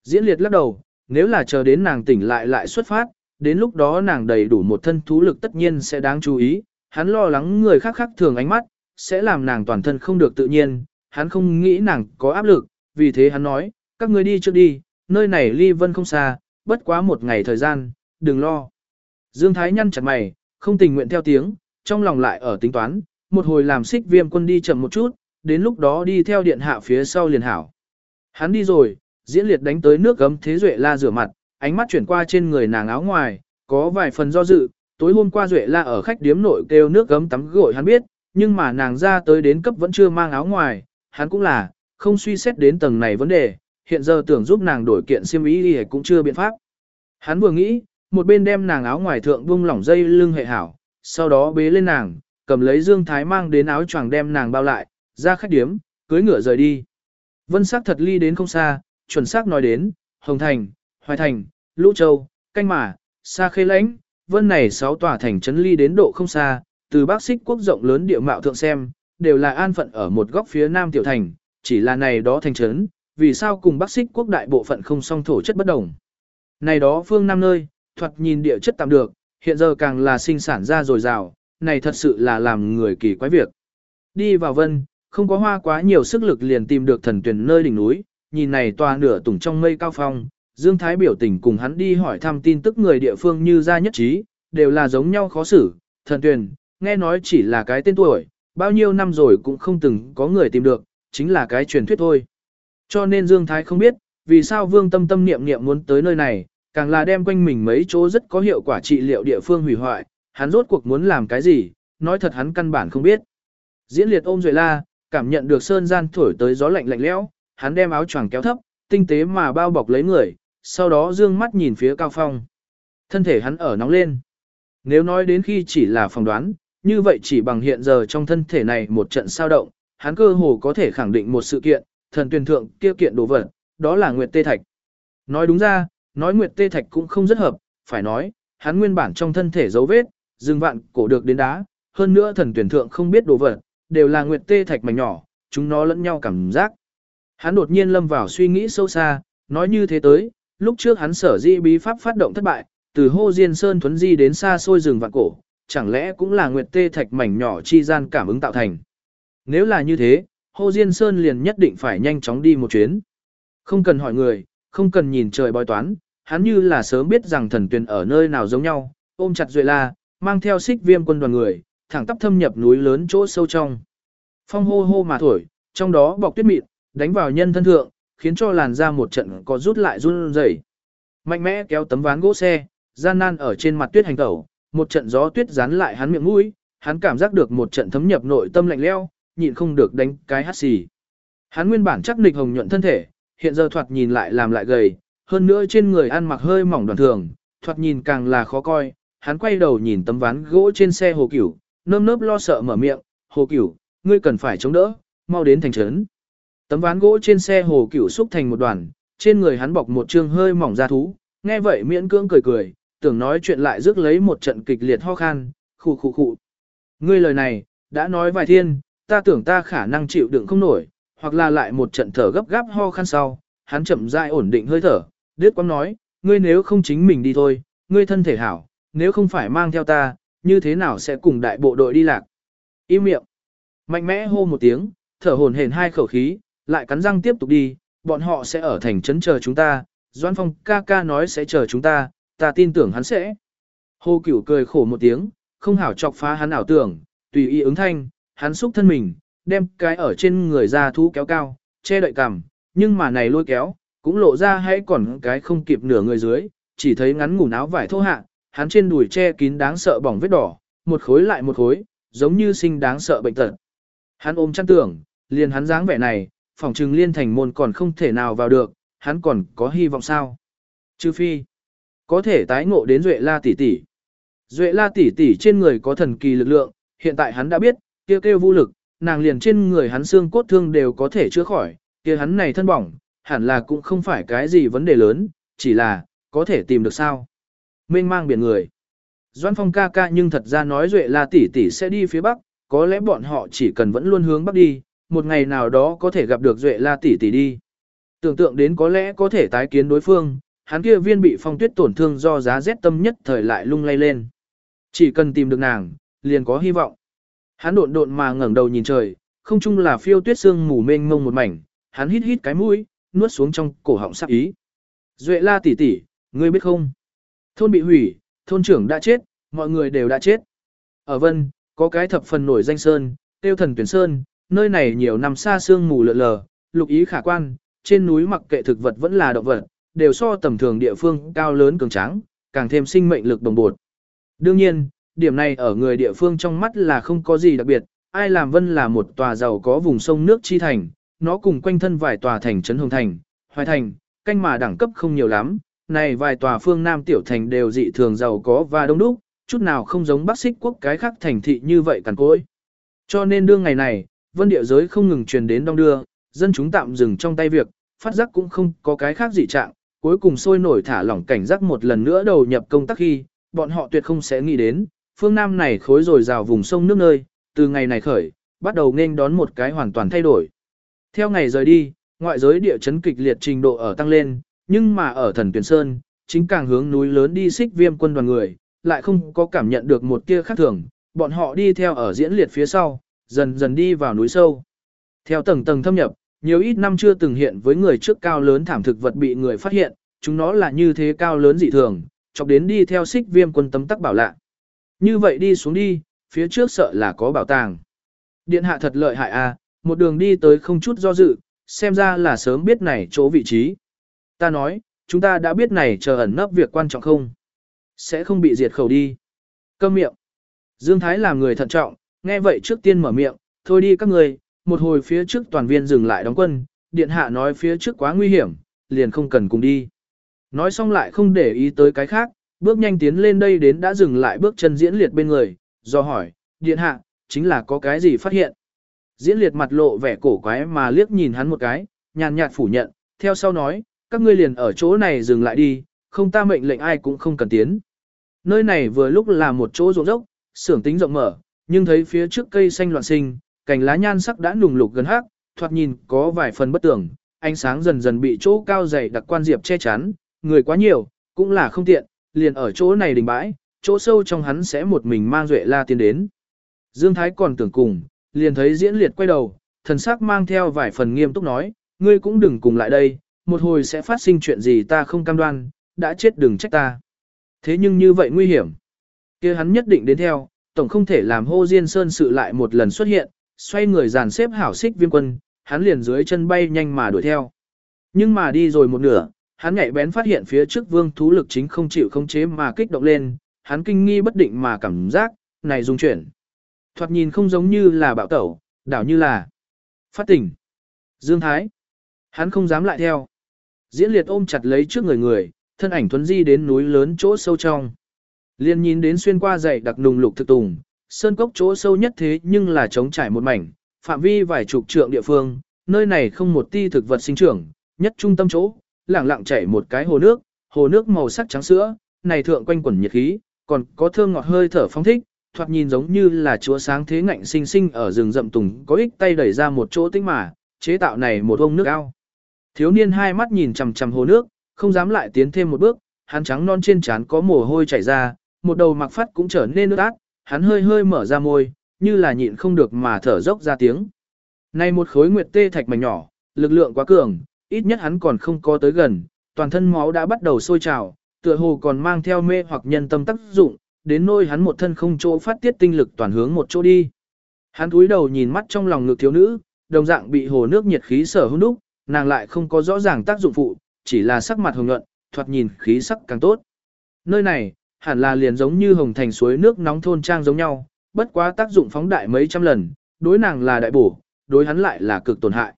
[SPEAKER 1] Diễn liệt lắc đầu, nếu là chờ đến nàng tỉnh lại lại xuất phát, đến lúc đó nàng đầy đủ một thân thú lực tất nhiên sẽ đáng chú ý, hắn lo lắng người khác khác thường ánh mắt, sẽ làm nàng toàn thân không được tự nhiên, hắn không nghĩ nàng có áp lực, vì thế hắn nói, các ngươi đi trước đi, nơi này ly vân không xa, bất quá một ngày thời gian, đừng lo. Dương Thái nhăn chặt mày, không tình nguyện theo tiếng, trong lòng lại ở tính toán, một hồi làm xích viêm quân đi chậm một chút, đến lúc đó đi theo điện hạ phía sau liền hảo. Hắn đi rồi, diễn liệt đánh tới nước gấm thế duệ la rửa mặt, ánh mắt chuyển qua trên người nàng áo ngoài, có vài phần do dự, tối hôm qua duệ la ở khách điếm nội kêu nước gấm tắm gội hắn biết, nhưng mà nàng ra tới đến cấp vẫn chưa mang áo ngoài, hắn cũng là, không suy xét đến tầng này vấn đề, hiện giờ tưởng giúp nàng đổi kiện xiêm y thì cũng chưa biện pháp. Hắn vừa nghĩ, một bên đem nàng áo ngoài thượng buông lỏng dây lưng hệ hảo, sau đó bế lên nàng, cầm lấy Dương Thái mang đến áo choàng đem nàng bao lại, ra khách điếm, cưới ngựa rời đi. Vân sắc thật ly đến không xa, chuẩn xác nói đến, Hồng Thành, Hoài Thành, Lũ Châu, Canh Mả, Sa Khê Lãnh, vân này sáu tòa thành trấn ly đến độ không xa, từ Bắc Xích quốc rộng lớn địa mạo thượng xem, đều là an phận ở một góc phía nam tiểu thành, chỉ là này đó thành trấn, vì sao cùng Bắc Xích quốc đại bộ phận không song thổ chất bất đồng. Này đó phương nam nơi, thuật nhìn địa chất tạm được, hiện giờ càng là sinh sản ra dồi dào, này thật sự là làm người kỳ quái việc. Đi vào vân, không có hoa quá nhiều sức lực liền tìm được thần tuyển nơi đỉnh núi, nhìn này tòa nửa tủng trong mây cao phong, Dương Thái biểu tình cùng hắn đi hỏi thăm tin tức người địa phương như ra nhất trí, đều là giống nhau khó xử, thần tuyển, nghe nói chỉ là cái tên tuổi, bao nhiêu năm rồi cũng không từng có người tìm được, chính là cái truyền thuyết thôi. Cho nên Dương Thái không biết, vì sao Vương Tâm Tâm niệm niệm muốn tới nơi này, càng là đem quanh mình mấy chỗ rất có hiệu quả trị liệu địa phương hủy hoại, hắn rốt cuộc muốn làm cái gì, nói thật hắn căn bản không biết. Diễn liệt ôm rồi La, cảm nhận được sơn gian thổi tới gió lạnh lạnh lẽo, hắn đem áo choàng kéo thấp, tinh tế mà bao bọc lấy người, sau đó dương mắt nhìn phía cao phong. Thân thể hắn ở nóng lên. Nếu nói đến khi chỉ là phỏng đoán, như vậy chỉ bằng hiện giờ trong thân thể này một trận sao động, hắn cơ hồ có thể khẳng định một sự kiện, thần tuyển thượng kia kiện đồ vật, đó là Nguyệt Tê Thạch. Nói đúng ra, nói Nguyệt Tê Thạch cũng không rất hợp, phải nói, hắn nguyên bản trong thân thể dấu vết, dừng vạn cổ được đến đá, hơn nữa thần tuyển thượng không biết đồ vật, đều là Nguyệt Tê Thạch mảnh nhỏ, chúng nó lẫn nhau cảm giác. Hắn đột nhiên lâm vào suy nghĩ sâu xa, nói như thế tới, lúc trước hắn sở di bí pháp phát động thất bại, từ hô diên sơn thuấn di đến xa xôi rừng vạn cổ, chẳng lẽ cũng là nguyệt tê thạch mảnh nhỏ chi gian cảm ứng tạo thành. Nếu là như thế, hô diên sơn liền nhất định phải nhanh chóng đi một chuyến. Không cần hỏi người, không cần nhìn trời bói toán, hắn như là sớm biết rằng thần tuyền ở nơi nào giống nhau, ôm chặt duệ la, mang theo xích viêm quân đoàn người, thẳng tắp thâm nhập núi lớn chỗ sâu trong. Phong hô hô mà thổi, trong đó bọc tuyết mịn, đánh vào nhân thân thượng, khiến cho làn da một trận có rút lại run rẩy. Mạnh mẽ kéo tấm ván gỗ xe, gian nan ở trên mặt tuyết hành tẩu, một trận gió tuyết dán lại hắn miệng mũi, hắn cảm giác được một trận thấm nhập nội tâm lạnh lẽo, nhịn không được đánh cái hắt xì. Hắn nguyên bản chắc nịch hồng nhuận thân thể, hiện giờ thoạt nhìn lại làm lại gầy, hơn nữa trên người ăn mặc hơi mỏng đoàn thường, thoạt nhìn càng là khó coi. Hắn quay đầu nhìn tấm ván gỗ trên xe hồ cửu, nơm nớp lo sợ mở miệng, hồ cửu, ngươi cần phải chống đỡ, mau đến thành trấn. Tấm ván gỗ trên xe hồ cửu xúc thành một đoàn, trên người hắn bọc một trương hơi mỏng da thú, nghe vậy miễn cưỡng cười cười, tưởng nói chuyện lại rước lấy một trận kịch liệt ho khan, khụ khụ khụ. Ngươi lời này, đã nói vài thiên, ta tưởng ta khả năng chịu đựng không nổi, hoặc là lại một trận thở gấp gáp ho khan sau, hắn chậm rãi ổn định hơi thở, đứt quãng nói, ngươi nếu không chính mình đi thôi, ngươi thân thể hảo, nếu không phải mang theo ta, như thế nào sẽ cùng đại bộ đội đi lạc. Im miệng. Mạnh mẽ hô một tiếng, thở hổn hển hai khẩu khí, lại cắn răng tiếp tục đi, bọn họ sẽ ở thành trấn chờ chúng ta, Doan Phong ca ca nói sẽ chờ chúng ta, ta tin tưởng hắn sẽ. Hồ Cửu cười khổ một tiếng, không hảo chọc phá hắn ảo tưởng, tùy ý ứng thanh, hắn xúc thân mình, đem cái ở trên người ra thú kéo cao, che đậy cằm, nhưng mà này lôi kéo, cũng lộ ra hãy còn cái không kịp nửa người dưới, chỉ thấy ngắn ngủ áo vải thô hạ, hắn trên đùi che kín đáng sợ bỏng vết đỏ, một khối lại một khối, giống như sinh đáng sợ bệnh tật. Hắn ôm chăn tưởng, liền hắn dáng vẻ này, phòng trừng liên thành môn còn không thể nào vào được, hắn còn có hy vọng sao. Chư phi, có thể tái ngộ đến Duệ La tỷ tỷ. Duệ La tỷ tỷ trên người có thần kỳ lực lượng, hiện tại hắn đã biết, kêu kêu vô lực, nàng liền trên người hắn xương cốt thương đều có thể chữa khỏi, kia hắn này thân bỏng, hẳn là cũng không phải cái gì vấn đề lớn, chỉ là, có thể tìm được sao. Mênh mang biển người. Doan Phong ca ca nhưng thật ra nói Duệ La tỷ tỷ sẽ đi phía Bắc, có lẽ bọn họ chỉ cần vẫn luôn hướng Bắc đi, một ngày nào đó có thể gặp được Duệ La tỷ tỷ đi. Tưởng tượng đến có lẽ có thể tái kiến đối phương, hắn kia viên bị phong tuyết tổn thương do giá rét tâm nhất thời lại lung lay lên. Chỉ cần tìm được nàng, liền có hy vọng. Hắn độn độn mà ngẩng đầu nhìn trời, không chung là phiêu tuyết sương mù mênh mông một mảnh, hắn hít hít cái mũi, nuốt xuống trong cổ họng sắc ý. Duệ la tỷ tỷ, ngươi biết không? Thôn bị hủy, thôn trưởng đã chết, mọi người đều đã chết. Ở Vân, có cái thập phần nổi danh sơn, tiêu thần tuyển sơn, nơi này nhiều năm xa sương mù lượn lờ, lục ý khả quan, trên núi mặc kệ thực vật vẫn là động vật, đều so tầm thường địa phương cao lớn cường tráng, càng thêm sinh mệnh lực đồng bột. Đương nhiên, điểm này ở người địa phương trong mắt là không có gì đặc biệt, ai làm vân là một tòa giàu có vùng sông nước chi thành, nó cùng quanh thân vài tòa thành trấn hồng thành, hoài thành, canh mà đẳng cấp không nhiều lắm, này vài tòa phương Nam tiểu thành đều dị thường giàu có và đông đúc, chút nào không giống Bắc Xích quốc cái khác thành thị như vậy cằn cỗi. Cho nên đương ngày này, vân địa giới không ngừng truyền đến đông đưa, dân chúng tạm dừng trong tay việc, phát giác cũng không có cái khác dị trạng, cuối cùng sôi nổi thả lỏng cảnh giác một lần nữa đầu nhập công tác khi, bọn họ tuyệt không sẽ nghĩ đến, phương Nam này khối rồi rào vùng sông nước nơi, từ ngày này khởi, bắt đầu nên đón một cái hoàn toàn thay đổi. Theo ngày rời đi, ngoại giới địa chấn kịch liệt trình độ ở tăng lên, nhưng mà ở thần tuyển sơn, chính càng hướng núi lớn đi xích viêm quân đoàn người, lại không có cảm nhận được một tia khác thường, bọn họ đi theo ở diễn liệt phía sau, dần dần đi vào núi sâu. Theo tầng tầng thâm nhập, nhiều ít năm chưa từng hiện với người trước cao lớn thảm thực vật bị người phát hiện, chúng nó là như thế cao lớn dị thường, chọc đến đi theo xích viêm quân tấm tắc bảo lạ. Như vậy đi xuống đi, phía trước sợ là có bảo tàng. Điện hạ thật lợi hại à, một đường đi tới không chút do dự, xem ra là sớm biết này chỗ vị trí. Ta nói, chúng ta đã biết này chờ ẩn nấp việc quan trọng không? Sẽ không bị diệt khẩu đi. Câm miệng. Dương Thái làm người thận trọng, nghe vậy trước tiên mở miệng, thôi đi các người, một hồi phía trước toàn viên dừng lại đóng quân, điện hạ nói phía trước quá nguy hiểm, liền không cần cùng đi. Nói xong lại không để ý tới cái khác, bước nhanh tiến lên đây đến đã dừng lại bước chân diễn liệt bên người, do hỏi, điện hạ, chính là có cái gì phát hiện. Diễn liệt mặt lộ vẻ cổ quái mà liếc nhìn hắn một cái, nhàn nhạt phủ nhận, theo sau nói, các ngươi liền ở chỗ này dừng lại đi, không ta mệnh lệnh ai cũng không cần tiến. Nơi này vừa lúc là một chỗ ruộng dốc, xưởng tính rộng mở, nhưng thấy phía trước cây xanh loạn sinh, cành lá nhan sắc đã nùng lục gần hắc, thoạt nhìn có vài phần bất tưởng, ánh sáng dần dần bị chỗ cao dày đặc quan diệp che chắn, người quá nhiều, cũng là không tiện, liền ở chỗ này đình bãi, chỗ sâu trong hắn sẽ một mình mang duệ la tiến đến. Dương Thái còn tưởng cùng, liền thấy diễn liệt quay đầu, thần sắc mang theo vài phần nghiêm túc nói, ngươi cũng đừng cùng lại đây, một hồi sẽ phát sinh chuyện gì ta không cam đoan, đã chết đừng trách ta. Thế nhưng như vậy nguy hiểm. kia hắn nhất định đến theo, tổng không thể làm hô diên sơn sự lại một lần xuất hiện, xoay người dàn xếp hảo xích viêm quân, hắn liền dưới chân bay nhanh mà đuổi theo. Nhưng mà đi rồi một nửa, hắn nhạy bén phát hiện phía trước vương thú lực chính không chịu không chế mà kích động lên, hắn kinh nghi bất định mà cảm giác, này dung chuyển. Thoạt nhìn không giống như là bạo tẩu, đảo như là phát tỉnh. Dương Thái. Hắn không dám lại theo. Diễn liệt ôm chặt lấy trước người người, thân ảnh thuấn di đến núi lớn chỗ sâu trong. Liên nhìn đến xuyên qua dãy đặc nùng lục thực tùng, sơn cốc chỗ sâu nhất thế nhưng là trống trải một mảnh, phạm vi vài chục trượng địa phương, nơi này không một ti thực vật sinh trưởng, nhất trung tâm chỗ, lẳng lặng chảy một cái hồ nước, hồ nước màu sắc trắng sữa, này thượng quanh quẩn nhiệt khí, còn có thơm ngọt hơi thở phong thích, thoạt nhìn giống như là chúa sáng thế ngạnh sinh sinh ở rừng rậm tùng có ích tay đẩy ra một chỗ tĩnh mà, chế tạo này một ông nước ao. Thiếu niên hai mắt nhìn chằm chằm hồ nước, không dám lại tiến thêm một bước, hắn trắng non trên trán có mồ hôi chảy ra, một đầu mặc phát cũng trở nên ướt át, hắn hơi hơi mở ra môi, như là nhịn không được mà thở dốc ra tiếng. Này một khối nguyệt tê thạch mảnh nhỏ, lực lượng quá cường, ít nhất hắn còn không có tới gần, toàn thân máu đã bắt đầu sôi trào, tựa hồ còn mang theo mê hoặc nhân tâm tác dụng, đến nôi hắn một thân không chỗ phát tiết tinh lực toàn hướng một chỗ đi. Hắn cúi đầu nhìn mắt trong lòng ngực thiếu nữ, đồng dạng bị hồ nước nhiệt khí sở hút đúc, nàng lại không có rõ ràng tác dụng phụ, chỉ là sắc mặt hồng nhuận, thoạt nhìn khí sắc càng tốt. Nơi này, hẳn là liền giống như hồng thành suối nước nóng thôn trang giống nhau, bất quá tác dụng phóng đại mấy trăm lần, đối nàng là đại bổ, đối hắn lại là cực tổn hại.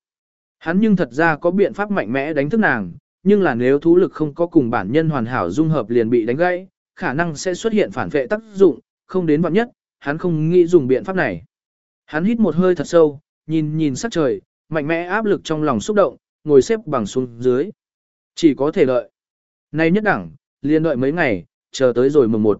[SPEAKER 1] Hắn nhưng thật ra có biện pháp mạnh mẽ đánh thức nàng, nhưng là nếu thú lực không có cùng bản nhân hoàn hảo dung hợp liền bị đánh gãy, khả năng sẽ xuất hiện phản vệ tác dụng, không đến vạn nhất, hắn không nghĩ dùng biện pháp này. Hắn hít một hơi thật sâu, nhìn nhìn sắc trời, mạnh mẽ áp lực trong lòng xúc động, ngồi xếp bằng xuống dưới. Chỉ có thể đợi. Nay nhất đẳng, liền đợi mấy ngày, chờ tới rồi mùng một.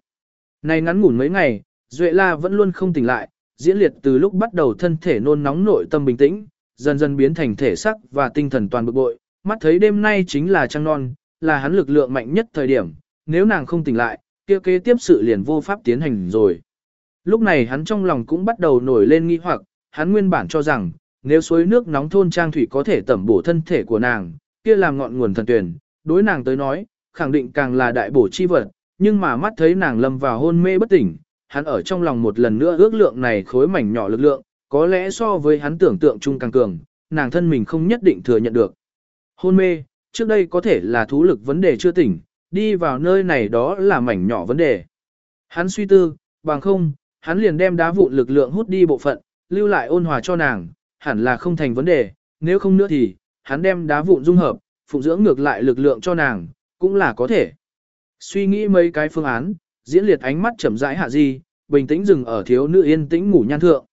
[SPEAKER 1] Nay ngắn ngủn mấy ngày, Duệ La vẫn luôn không tỉnh lại, diễn liệt từ lúc bắt đầu thân thể nôn nóng nội tâm bình tĩnh, dần dần biến thành thể sắc và tinh thần toàn bực bội, mắt thấy đêm nay chính là trăng non, là hắn lực lượng mạnh nhất thời điểm, nếu nàng không tỉnh lại, kia kế tiếp sự liền vô pháp tiến hành rồi. Lúc này hắn trong lòng cũng bắt đầu nổi lên nghi hoặc, hắn nguyên bản cho rằng, nếu suối nước nóng thôn trang thủy có thể tẩm bổ thân thể của nàng, kia làm ngọn nguồn thần tuyển, đối nàng tới nói, khẳng định càng là đại bổ chi vật, nhưng mà mắt thấy nàng lâm vào hôn mê bất tỉnh, hắn ở trong lòng một lần nữa ước lượng này khối mảnh nhỏ lực lượng, có lẽ so với hắn tưởng tượng chung càng cường, nàng thân mình không nhất định thừa nhận được. Hôn mê, trước đây có thể là thú lực vấn đề chưa tỉnh, đi vào nơi này đó là mảnh nhỏ vấn đề. Hắn suy tư, bằng không, hắn liền đem đá vụn lực lượng hút đi bộ phận, lưu lại ôn hòa cho nàng, hẳn là không thành vấn đề, nếu không nữa thì, hắn đem đá vụn dung hợp, phụng dưỡng ngược lại lực lượng cho nàng, cũng là có thể. Suy nghĩ mấy cái phương án, diễn liệt ánh mắt chậm rãi hạ di, bình tĩnh dừng ở thiếu nữ yên tĩnh ngủ nhan thượng.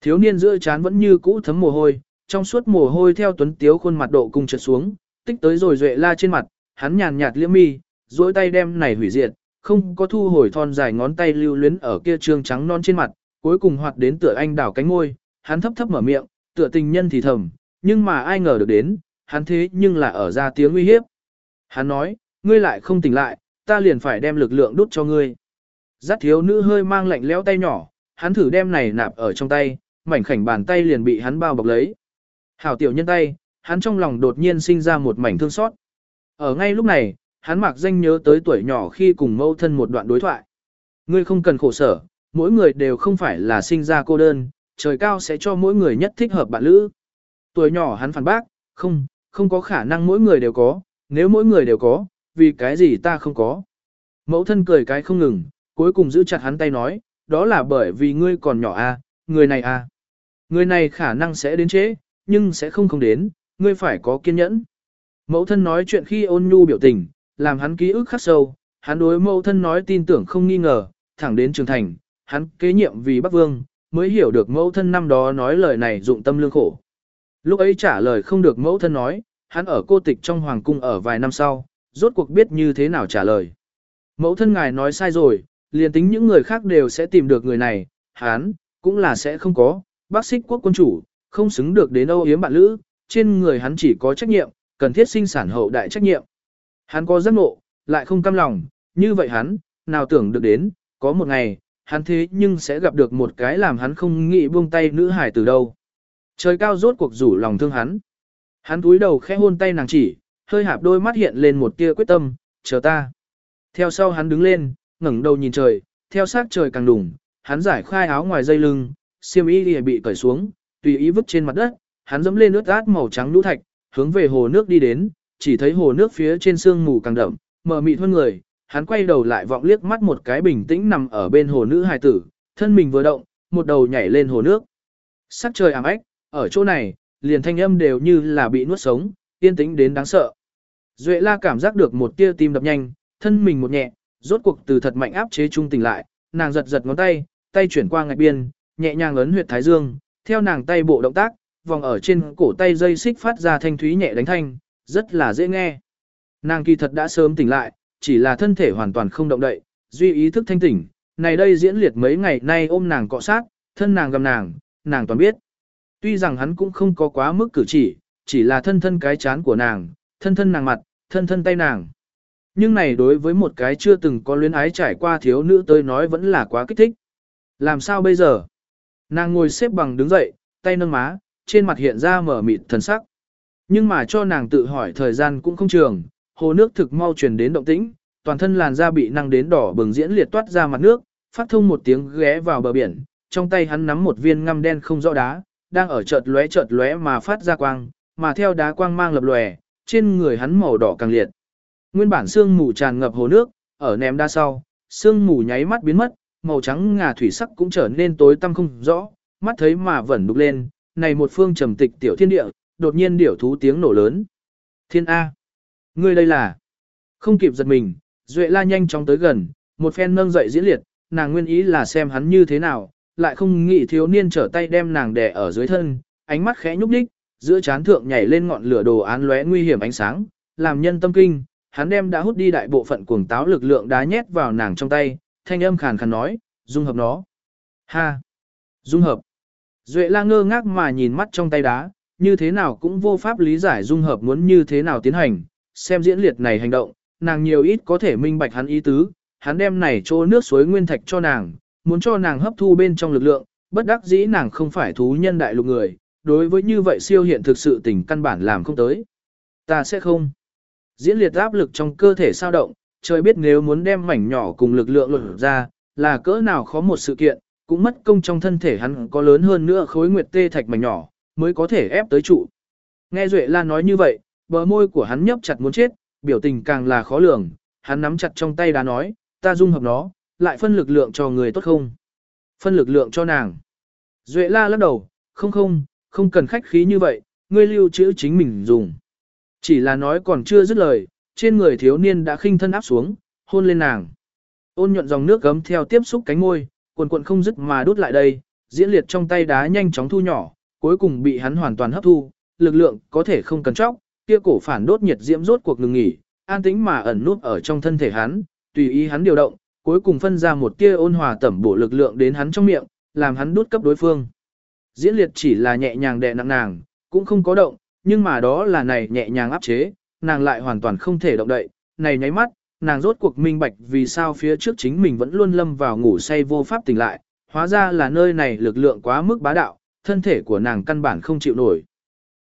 [SPEAKER 1] Thiếu niên giữa chán vẫn như cũ thấm mồ hôi, trong suốt mồ hôi theo tuấn tiếu khuôn mặt độ cùng trượt xuống, tích tới rồi duệ la trên mặt, hắn nhàn nhạt liễm mi, duỗi tay đem này hủy diệt, không có thu hồi thon dài ngón tay lưu luyến ở kia trương trắng non trên mặt, cuối cùng hoạt đến tựa anh đảo cánh ngôi, hắn thấp thấp mở miệng, tựa tình nhân thì thầm, nhưng mà ai ngờ được đến, hắn thế nhưng là ở ra tiếng uy hiếp. Hắn nói, ngươi lại không tỉnh lại, ta liền phải đem lực lượng đút cho ngươi. Giác thiếu nữ hơi mang lạnh lẽo tay nhỏ, hắn thử đem này nạp ở trong tay, mảnh khảnh bàn tay liền bị hắn bao bọc lấy. Hảo tiểu nhân tay, hắn trong lòng đột nhiên sinh ra một mảnh thương xót. Ở ngay lúc này, hắn mặc danh nhớ tới tuổi nhỏ khi cùng mâu thân một đoạn đối thoại. Ngươi không cần khổ sở, mỗi người đều không phải là sinh ra cô đơn, trời cao sẽ cho mỗi người nhất thích hợp bạn lữ. Tuổi nhỏ hắn phản bác, không, không có khả năng mỗi người đều có, nếu mỗi người đều có, vì cái gì ta không có. Mẫu thân cười cái không ngừng, cuối cùng giữ chặt hắn tay nói, đó là bởi vì ngươi còn nhỏ à, người này. À. Người này khả năng sẽ đến trễ, nhưng sẽ không không đến, ngươi phải có kiên nhẫn. Mẫu thân nói chuyện khi ôn nhu biểu tình, làm hắn ký ức khắc sâu, hắn đối mẫu thân nói tin tưởng không nghi ngờ, thẳng đến Trường thành, hắn kế nhiệm vì Bắc Vương, mới hiểu được mẫu thân năm đó nói lời này dụng tâm lương khổ. Lúc ấy trả lời không được mẫu thân nói, hắn ở cô tịch trong hoàng cung ở vài năm sau, rốt cuộc biết như thế nào trả lời. Mẫu thân ngài nói sai rồi, liền tính những người khác đều sẽ tìm được người này, hắn, cũng là sẽ không có, bác sĩ quốc quân chủ, không xứng được đến âu yếm bạn lữ, trên người hắn chỉ có trách nhiệm, cần thiết sinh sản hậu đại trách nhiệm. Hắn có giấc ngộ, lại không cam lòng, như vậy hắn, nào tưởng được đến, có một ngày, hắn thế nhưng sẽ gặp được một cái làm hắn không nghĩ buông tay nữ hải từ đâu. Trời cao rốt cuộc rủ lòng thương hắn. Hắn túi đầu khẽ hôn tay nàng chỉ, hơi hạp đôi mắt hiện lên một tia quyết tâm, chờ ta. Theo sau hắn đứng lên, ngẩng đầu nhìn trời, theo sát trời càng đủng, hắn giải khai áo ngoài dây lưng, xiêm y lìa bị cởi xuống, tùy ý vứt trên mặt đất, hắn dẫm lên ướt át màu trắng lũ thạch, hướng về hồ nước đi đến, chỉ thấy hồ nước phía trên sương mù càng đậm, mờ mịt hơn người, hắn quay đầu lại vọng liếc mắt một cái bình tĩnh nằm ở bên hồ nữ hài tử, thân mình vừa động, một đầu nhảy lên hồ nước. Sắc trời ảm ách, ở chỗ này, liền thanh âm đều như là bị nuốt sống, yên tĩnh đến đáng sợ. Duệ la cảm giác được một tia tim đập nhanh, thân mình một nhẹ, rốt cuộc từ thật mạnh áp chế trung tỉnh lại, nàng giật giật ngón tay, tay chuyển qua ngạch biên, nhẹ nhàng ấn huyệt thái dương, theo nàng tay bộ động tác, vòng ở trên cổ tay dây xích phát ra thanh thúy nhẹ đánh thanh, rất là dễ nghe. Nàng kỳ thật đã sớm tỉnh lại, chỉ là thân thể hoàn toàn không động đậy, duy ý thức thanh tỉnh, này đây diễn liệt mấy ngày nay ôm nàng cọ sát, thân nàng gầm nàng, nàng toàn biết. Tuy rằng hắn cũng không có quá mức cử chỉ, chỉ là thân thân cái chán của nàng, thân thân nàng mặt, thân thân tay nàng. Nhưng này đối với một cái chưa từng có luyến ái trải qua thiếu nữ tới nói vẫn là quá kích thích. Làm sao bây giờ? Nàng ngồi xếp bằng đứng dậy, tay nâng má, trên mặt hiện ra mở mịt thần sắc. Nhưng mà cho nàng tự hỏi thời gian cũng không trường, hồ nước thực mau truyền đến động tĩnh, toàn thân làn da bị năng đến đỏ bừng diễn liệt toát ra mặt nước, phát thông một tiếng ghé vào bờ biển, trong tay hắn nắm một viên ngăm đen không rõ đá, đang ở chợt lóe chợt lóe mà phát ra quang, mà theo đá quang mang lập lòe, trên người hắn màu đỏ càng liệt. Nguyên bản xương mù tràn ngập hồ nước, ở ném đa sau, xương mù nháy mắt biến mất, màu trắng ngà thủy sắc cũng trở nên tối tăm không rõ, mắt thấy mà vẫn đục lên, này một phương trầm tịch tiểu thiên địa, đột nhiên điểu thú tiếng nổ lớn. Thiên A. Ngươi đây là. Không kịp giật mình, Duệ la nhanh chóng tới gần, một phen nâng dậy diễn liệt, nàng nguyên ý là xem hắn như thế nào, lại không nghĩ thiếu niên trở tay đem nàng đè ở dưới thân, ánh mắt khẽ nhúc nhích, giữa chán thượng nhảy lên ngọn lửa đồ án lóe nguy hiểm ánh sáng, làm nhân tâm kinh, hắn đem đã hút đi đại bộ phận cuồng táo lực lượng đá nhét vào nàng trong tay, thanh âm khàn khàn nói, dung hợp nó. Ha! Dung hợp! Duệ la ngơ ngác mà nhìn mắt trong tay đá, như thế nào cũng vô pháp lý giải dung hợp muốn như thế nào tiến hành, xem diễn liệt này hành động, nàng nhiều ít có thể minh bạch hắn ý tứ, hắn đem này chỗ nước suối nguyên thạch cho nàng, muốn cho nàng hấp thu bên trong lực lượng, bất đắc dĩ nàng không phải thú nhân đại lục người, đối với như vậy siêu hiện thực sự tình căn bản làm không tới. Ta sẽ không. Diễn liệt áp lực trong cơ thể sao động, trời biết nếu muốn đem mảnh nhỏ cùng lực lượng luận ra, là cỡ nào khó một sự kiện, cũng mất công trong thân thể hắn có lớn hơn nữa khối nguyệt tê thạch mảnh nhỏ, mới có thể ép tới trụ. Nghe Duệ lan nói như vậy, bờ môi của hắn nhấp chặt muốn chết, biểu tình càng là khó lường, hắn nắm chặt trong tay đá nói, ta dung hợp nó, lại phân lực lượng cho người tốt không? Phân lực lượng cho nàng. Duệ La lắc đầu, không không, không cần khách khí như vậy, ngươi lưu trữ chính mình dùng. Chỉ là nói còn chưa dứt lời, trên người thiếu niên đã khinh thân áp xuống, hôn lên nàng. Ôn nhuận dòng nước gấm theo tiếp xúc cánh môi, cuộn cuộn không dứt mà đút lại đây, diễn liệt trong tay đá nhanh chóng thu nhỏ, cuối cùng bị hắn hoàn toàn hấp thu, lực lượng có thể không cần chóc, kia cổ phản đốt nhiệt diễm rốt cuộc ngừng nghỉ, an tĩnh mà ẩn nút ở trong thân thể hắn, tùy ý hắn điều động, cuối cùng phân ra một tia ôn hòa tẩm bổ lực lượng đến hắn trong miệng, làm hắn đút cấp đối phương. Diễn liệt chỉ là nhẹ nhàng đè nặng nàng, cũng không có động, nhưng mà đó là này nhẹ nhàng áp chế, nàng lại hoàn toàn không thể động đậy, này nháy mắt, nàng rốt cuộc minh bạch vì sao phía trước chính mình vẫn luôn lâm vào ngủ say vô pháp tỉnh lại, hóa ra là nơi này lực lượng quá mức bá đạo, thân thể của nàng căn bản không chịu nổi.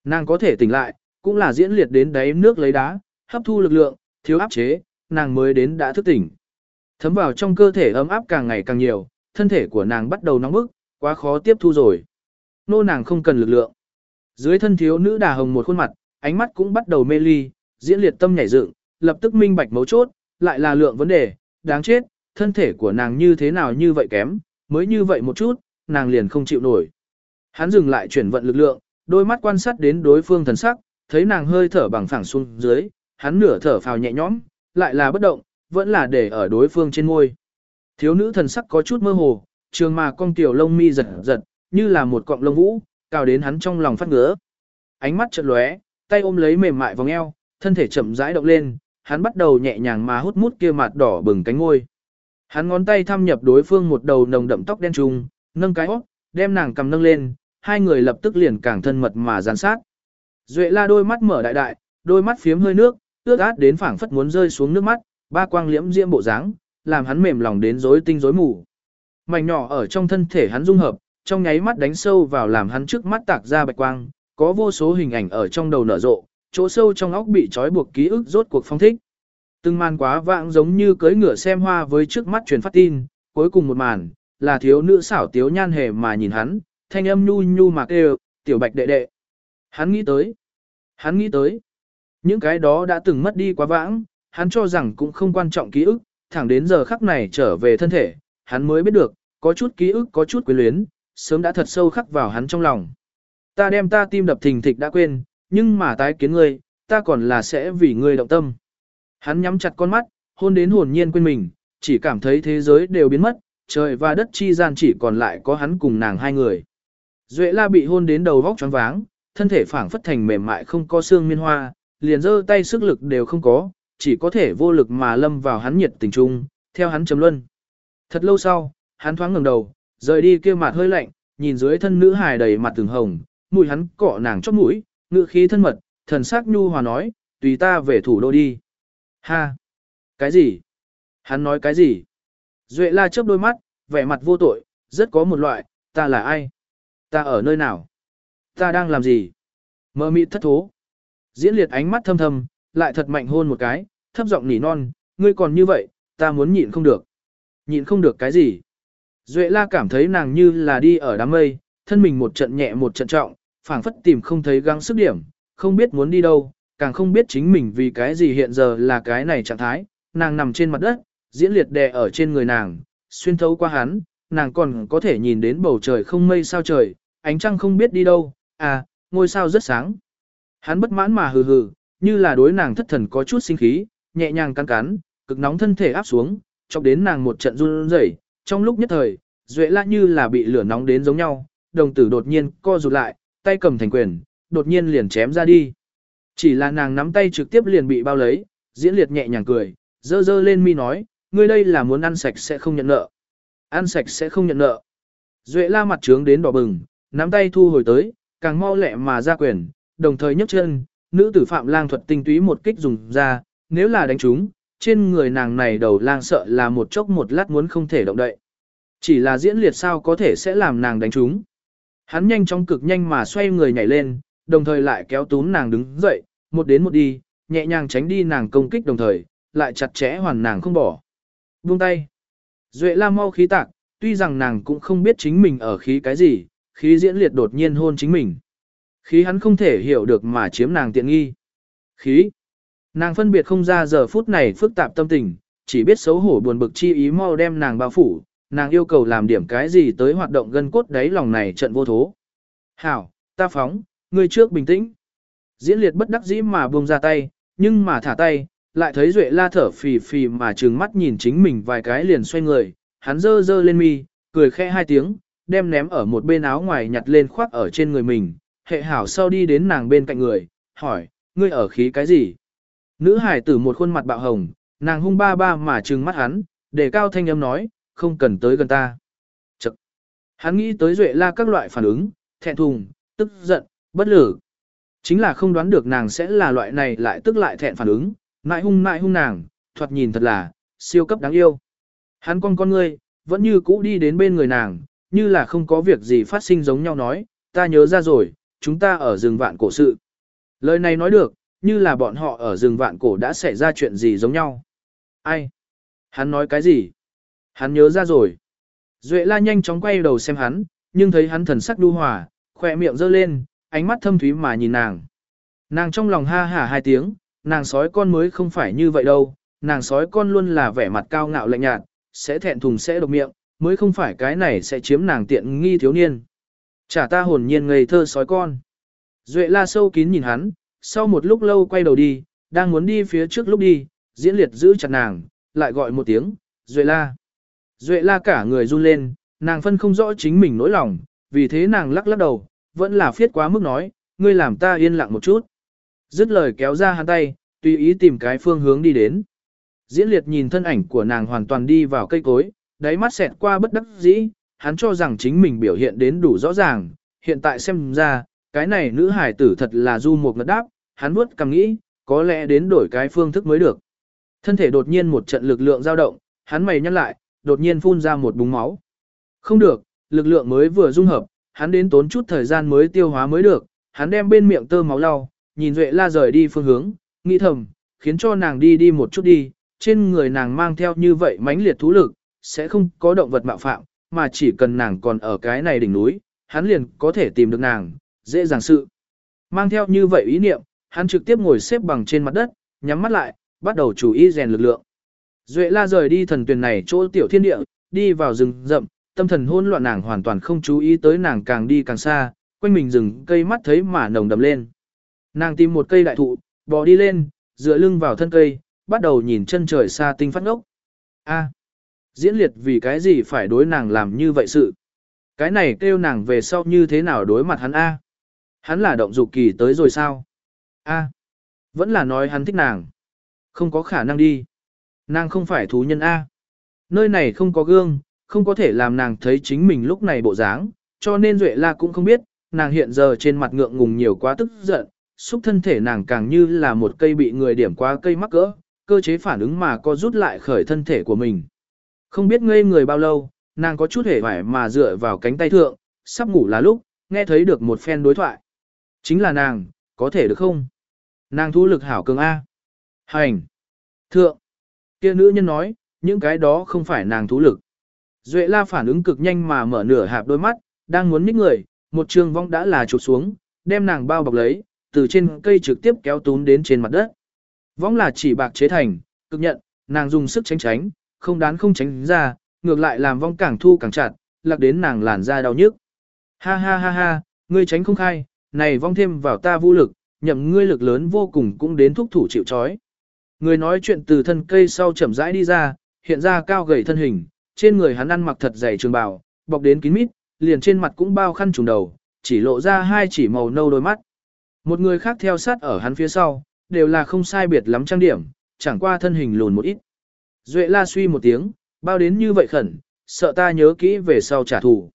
[SPEAKER 1] Nàng có thể tỉnh lại, cũng là diễn liệt đến đáy nước lấy đá, hấp thu lực lượng, thiếu áp chế, nàng mới đến đã thức tỉnh. Thấm vào trong cơ thể ấm áp càng ngày càng nhiều, thân thể của nàng bắt đầu nóng bức, quá khó tiếp thu rồi. Nô nàng không cần lực lượng. Dưới thân thiếu nữ đà hồng một khuôn mặt, ánh mắt cũng bắt đầu mê ly, diễn liệt tâm nhảy dựng, lập tức minh bạch mấu chốt, lại là lượng vấn đề, đáng chết, thân thể của nàng như thế nào như vậy kém, mới như vậy một chút, nàng liền không chịu nổi. Hắn dừng lại chuyển vận lực lượng, đôi mắt quan sát đến đối phương thần sắc, thấy nàng hơi thở bằng phẳng xuống dưới, hắn nửa thở phào nhẹ nhõm, lại là bất động, vẫn là để ở đối phương trên môi. Thiếu nữ thần sắc có chút mơ hồ, trường mà con tiểu lông mi giật giật, như là một cọng lông vũ, cao đến hắn trong lòng phát ngứa. Ánh mắt chợt lóe, tay ôm lấy mềm mại vòng eo, thân thể chậm rãi động lên, hắn bắt đầu nhẹ nhàng mà hút mút kia mặt đỏ bừng cánh ngôi. Hắn ngón tay thăm nhập đối phương một đầu nồng đậm tóc đen trùng, nâng cái óc, đem nàng cầm nâng lên, hai người lập tức liền càng thân mật mà gián sát. Duệ la đôi mắt mở đại đại, đôi mắt phiếm hơi nước, ước át đến phảng phất muốn rơi xuống nước mắt, ba quang liễm diễm bộ dáng, làm hắn mềm lòng đến rối tinh rối mù. Mảnh nhỏ ở trong thân thể hắn dung hợp, trong nháy mắt đánh sâu vào làm hắn trước mắt tạc ra bạch quang, có vô số hình ảnh ở trong đầu nở rộ, chỗ sâu trong óc bị trói buộc ký ức rốt cuộc phong thích. Từng màn quá vãng giống như cưỡi ngựa xem hoa với trước mắt truyền phát tin, cuối cùng một màn, là thiếu nữ xảo tiếu nhan hề mà nhìn hắn, thanh âm nhu nhu mà kêu, tiểu bạch đệ đệ. Hắn nghĩ tới, hắn nghĩ tới, những cái đó đã từng mất đi quá vãng, hắn cho rằng cũng không quan trọng ký ức, thẳng đến giờ khắc này trở về thân thể, hắn mới biết được, có chút ký ức có chút quyến luyến, sớm đã thật sâu khắc vào hắn trong lòng. Ta đem ta tim đập thình thịch đã quên, nhưng mà tái kiến ngươi, ta còn là sẽ vì ngươi động tâm. Hắn nhắm chặt con mắt, hôn đến hồn nhiên quên mình, chỉ cảm thấy thế giới đều biến mất, trời và đất chi gian chỉ còn lại có hắn cùng nàng hai người. Duệ la bị hôn đến đầu vóc choáng váng, thân thể phảng phất thành mềm mại không có xương miên hoa, liền giơ tay sức lực đều không có, chỉ có thể vô lực mà lâm vào hắn nhiệt tình trung, theo hắn chấm luân. Thật lâu sau, hắn thoáng ngẩng đầu, rời đi kia mặt hơi lạnh, nhìn dưới thân nữ hài đầy mặt từng hồng, mùi hắn cọ nàng chóp mũi, ngự khí thân mật, thần sắc nhu hòa nói, tùy ta về thủ đô đi. Ha! Cái gì? Hắn nói cái gì? Duệ la chớp đôi mắt, vẻ mặt vô tội, rất có một loại, ta là ai? Ta ở nơi nào? Ta đang làm gì? Mơ mịt thất thố. Diễn liệt ánh mắt thâm thâm, lại thật mạnh hôn một cái, thấp giọng nỉ non, ngươi còn như vậy, ta muốn nhịn không được. Nhịn không được cái gì? Duệ la cảm thấy nàng như là đi ở đám mây, thân mình một trận nhẹ một trận trọng, phảng phất tìm không thấy gắng sức điểm, không biết muốn đi đâu, càng không biết chính mình vì cái gì hiện giờ là cái này trạng thái, nàng nằm trên mặt đất, diễn liệt đè ở trên người nàng, xuyên thấu qua hắn, nàng còn có thể nhìn đến bầu trời không mây sao trời, ánh trăng không biết đi đâu, à, ngôi sao rất sáng. Hắn bất mãn mà hừ hừ, như là đối nàng thất thần có chút sinh khí, nhẹ nhàng cắn cắn, cực nóng thân thể áp xuống, chọc đến nàng một trận run rẩy. Trong lúc nhất thời, Duệ La như là bị lửa nóng đến giống nhau, đồng tử đột nhiên co rụt lại, tay cầm thành quyền, đột nhiên liền chém ra đi. Chỉ là nàng nắm tay trực tiếp liền bị bao lấy, diễn liệt nhẹ nhàng cười, dơ dơ lên mi nói, ngươi đây là muốn ăn sạch sẽ không nhận nợ. Ăn sạch sẽ không nhận nợ. Duệ la mặt trướng đến đỏ bừng, nắm tay thu hồi tới, càng mau lẹ mà ra quyền, đồng thời nhấc chân, nữ tử phạm lang thuật tinh túy một kích dùng ra, nếu là đánh chúng, trên người nàng này đầu lang sợ là một chốc một lát muốn không thể động đậy. Chỉ là diễn liệt sao có thể sẽ làm nàng đánh chúng. Hắn nhanh chóng cực nhanh mà xoay người nhảy lên, đồng thời lại kéo túm nàng đứng dậy, một đến một đi, nhẹ nhàng tránh đi nàng công kích đồng thời, lại chặt chẽ hoàn nàng không bỏ. Buông tay. Duệ la mau khí tạc, tuy rằng nàng cũng không biết chính mình ở khí cái gì, khí diễn liệt đột nhiên hôn chính mình. Khí hắn không thể hiểu được mà chiếm nàng tiện nghi. Khí. Nàng phân biệt không ra giờ phút này phức tạp tâm tình, chỉ biết xấu hổ buồn bực chi ý mau đem nàng bao phủ, nàng yêu cầu làm điểm cái gì tới hoạt động gân cốt đáy lòng này trận vô thố. Hảo, ta phóng, ngươi trước bình tĩnh. Diễn liệt bất đắc dĩ mà buông ra tay, nhưng mà thả tay, lại thấy Duệ la thở phì phì mà trừng mắt nhìn chính mình vài cái liền xoay người, hắn dơ dơ lên mi, cười khẽ hai tiếng, đem ném ở một bên áo ngoài nhặt lên khoác ở trên người mình, hệ hảo sau đi đến nàng bên cạnh người, hỏi, ngươi ở khí cái gì? Nữ hải tử một khuôn mặt bạo hồng, nàng hung ba ba mà trừng mắt hắn, để cao thanh âm nói, không cần tới gần ta. Chật! Hắn nghĩ tới Duệ la các loại phản ứng, thẹn thùng, tức giận, bất lử. Chính là không đoán được nàng sẽ là loại này lại tức lại thẹn phản ứng, Nại hung nại hung nàng, thoạt nhìn thật là, siêu cấp đáng yêu. Hắn con con ngươi, vẫn như cũ đi đến bên người nàng, như là không có việc gì phát sinh giống nhau nói, ta nhớ ra rồi, chúng ta ở rừng vạn cổ sự. Lời này nói được, như là bọn họ ở rừng vạn cổ đã xảy ra chuyện gì giống nhau. Ai? Hắn nói cái gì? Hắn nhớ ra rồi. Duệ la nhanh chóng quay đầu xem hắn, nhưng thấy hắn thần sắc đu hòa, khỏe miệng giơ lên, ánh mắt thâm thúy mà nhìn nàng. Nàng trong lòng ha hả hai tiếng, nàng sói con mới không phải như vậy đâu, nàng sói con luôn là vẻ mặt cao ngạo lạnh nhạt, sẽ thẹn thùng sẽ độc miệng, mới không phải cái này sẽ chiếm nàng tiện nghi thiếu niên. Chả ta hồn nhiên ngây thơ sói con. Duệ la sâu kín nhìn hắn, sau một lúc lâu quay đầu đi, đang muốn đi phía trước lúc đi, diễn liệt giữ chặt nàng, lại gọi một tiếng, Duệ la. Duệ la cả người run lên, nàng phân không rõ chính mình nỗi lòng, vì thế nàng lắc lắc đầu, vẫn là phiết quá mức nói, ngươi làm ta yên lặng một chút. Dứt lời kéo ra hắn tay, tùy ý tìm cái phương hướng đi đến. Diễn liệt nhìn thân ảnh của nàng hoàn toàn đi vào cây cối, đáy mắt xẹt qua bất đắc dĩ, hắn cho rằng chính mình biểu hiện đến đủ rõ ràng, hiện tại xem ra, cái này nữ hải tử thật là du một ngật đáp, hắn bước cầm nghĩ, có lẽ đến đổi cái phương thức mới được. Thân thể đột nhiên một trận lực lượng dao động, hắn mày nhăn lại, đột nhiên phun ra một búng máu. Không được, lực lượng mới vừa dung hợp, hắn đến tốn chút thời gian mới tiêu hóa mới được, hắn đem bên miệng tơ máu lau, nhìn Duệ la rời đi phương hướng, nghĩ thầm, khiến cho nàng đi đi một chút đi, trên người nàng mang theo như vậy mãnh liệt thú lực, sẽ không có động vật mạo phạm, mà chỉ cần nàng còn ở cái này đỉnh núi, hắn liền có thể tìm được nàng, dễ dàng sự. Mang theo như vậy ý niệm, hắn trực tiếp ngồi xếp bằng trên mặt đất, nhắm mắt lại, bắt đầu chú ý rèn lực lượng. Duệ la rời đi thần tuyển này chỗ tiểu thiên địa, đi vào rừng rậm, tâm thần hỗn loạn nàng hoàn toàn không chú ý tới nàng càng đi càng xa, quanh mình rừng cây mắt thấy mà nồng đầm lên. Nàng tìm một cây đại thụ, bò đi lên, dựa lưng vào thân cây, bắt đầu nhìn chân trời xa tinh phát ngốc. A, diễn liệt vì cái gì phải đối nàng làm như vậy sự? Cái này kêu nàng về sau như thế nào đối mặt hắn A? Hắn là động dục kỳ tới rồi sao? A, vẫn là nói hắn thích nàng. Không có khả năng đi. Nàng không phải thú nhân A. Nơi này không có gương, không có thể làm nàng thấy chính mình lúc này bộ dáng, cho nên Duệ La cũng không biết, nàng hiện giờ trên mặt ngượng ngùng nhiều quá tức giận, xúc thân thể nàng càng như là một cây bị người điểm qua cây mắc cỡ, cơ chế phản ứng mà co rút lại khởi thân thể của mình. Không biết ngây người bao lâu, nàng có chút hề vải mà dựa vào cánh tay thượng, sắp ngủ là lúc, nghe thấy được một phen đối thoại. Chính là nàng, có thể được không? Nàng thu lực hảo cường A. Hành. Thượng. kia nữ nhân nói, những cái đó không phải nàng thú lực. Duệ la phản ứng cực nhanh mà mở nửa hạp đôi mắt, đang muốn nhích người, một trường vong đã là chụp xuống, đem nàng bao bọc lấy, từ trên cây trực tiếp kéo tún đến trên mặt đất. Võng là chỉ bạc chế thành, cực nhận, nàng dùng sức tránh tránh, không đán không tránh ra, ngược lại làm vong càng thu càng chặt, lạc đến nàng làn da đau nhức. Ha ha ha ha, ngươi tránh không khai, này vong thêm vào ta vô lực, nhậm ngươi lực lớn vô cùng cũng đến thúc thủ chịu chói. Người nói chuyện từ thân cây sau chậm rãi đi ra, hiện ra cao gầy thân hình, trên người hắn ăn mặc thật dày trường bào, bọc đến kín mít, liền trên mặt cũng bao khăn trùng đầu, chỉ lộ ra hai chỉ màu nâu đôi mắt. Một người khác theo sát ở hắn phía sau, đều là không sai biệt lắm trang điểm, chẳng qua thân hình lùn một ít. Duệ la suy một tiếng, bao đến như vậy khẩn, sợ ta nhớ kỹ về sau trả thù.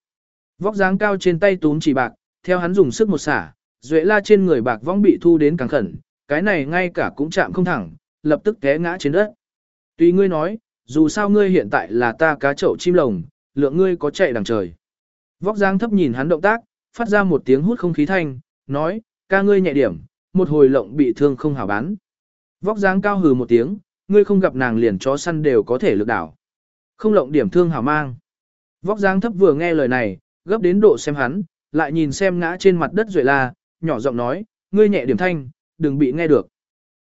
[SPEAKER 1] Vóc dáng cao trên tay túm chỉ bạc, theo hắn dùng sức một xả, Duệ la trên người bạc vong bị thu đến càng khẩn, cái này ngay cả cũng chạm không thẳng, lập tức té ngã trên đất. Tuy ngươi nói, dù sao ngươi hiện tại là ta cá chậu chim lồng, lượng ngươi có chạy đằng trời. Vóc dáng thấp nhìn hắn động tác, phát ra một tiếng hút không khí thanh, nói, ca ngươi nhẹ điểm, một hồi lộng bị thương không hảo bán. Vóc dáng cao hừ một tiếng, ngươi không gặp nàng liền chó săn đều có thể lực đảo. Không lộng điểm thương hảo mang. Vóc dáng thấp vừa nghe lời này, gấp đến độ xem hắn, lại nhìn xem ngã trên mặt đất rồi La, nhỏ giọng nói, ngươi nhẹ điểm thanh, đừng bị nghe được.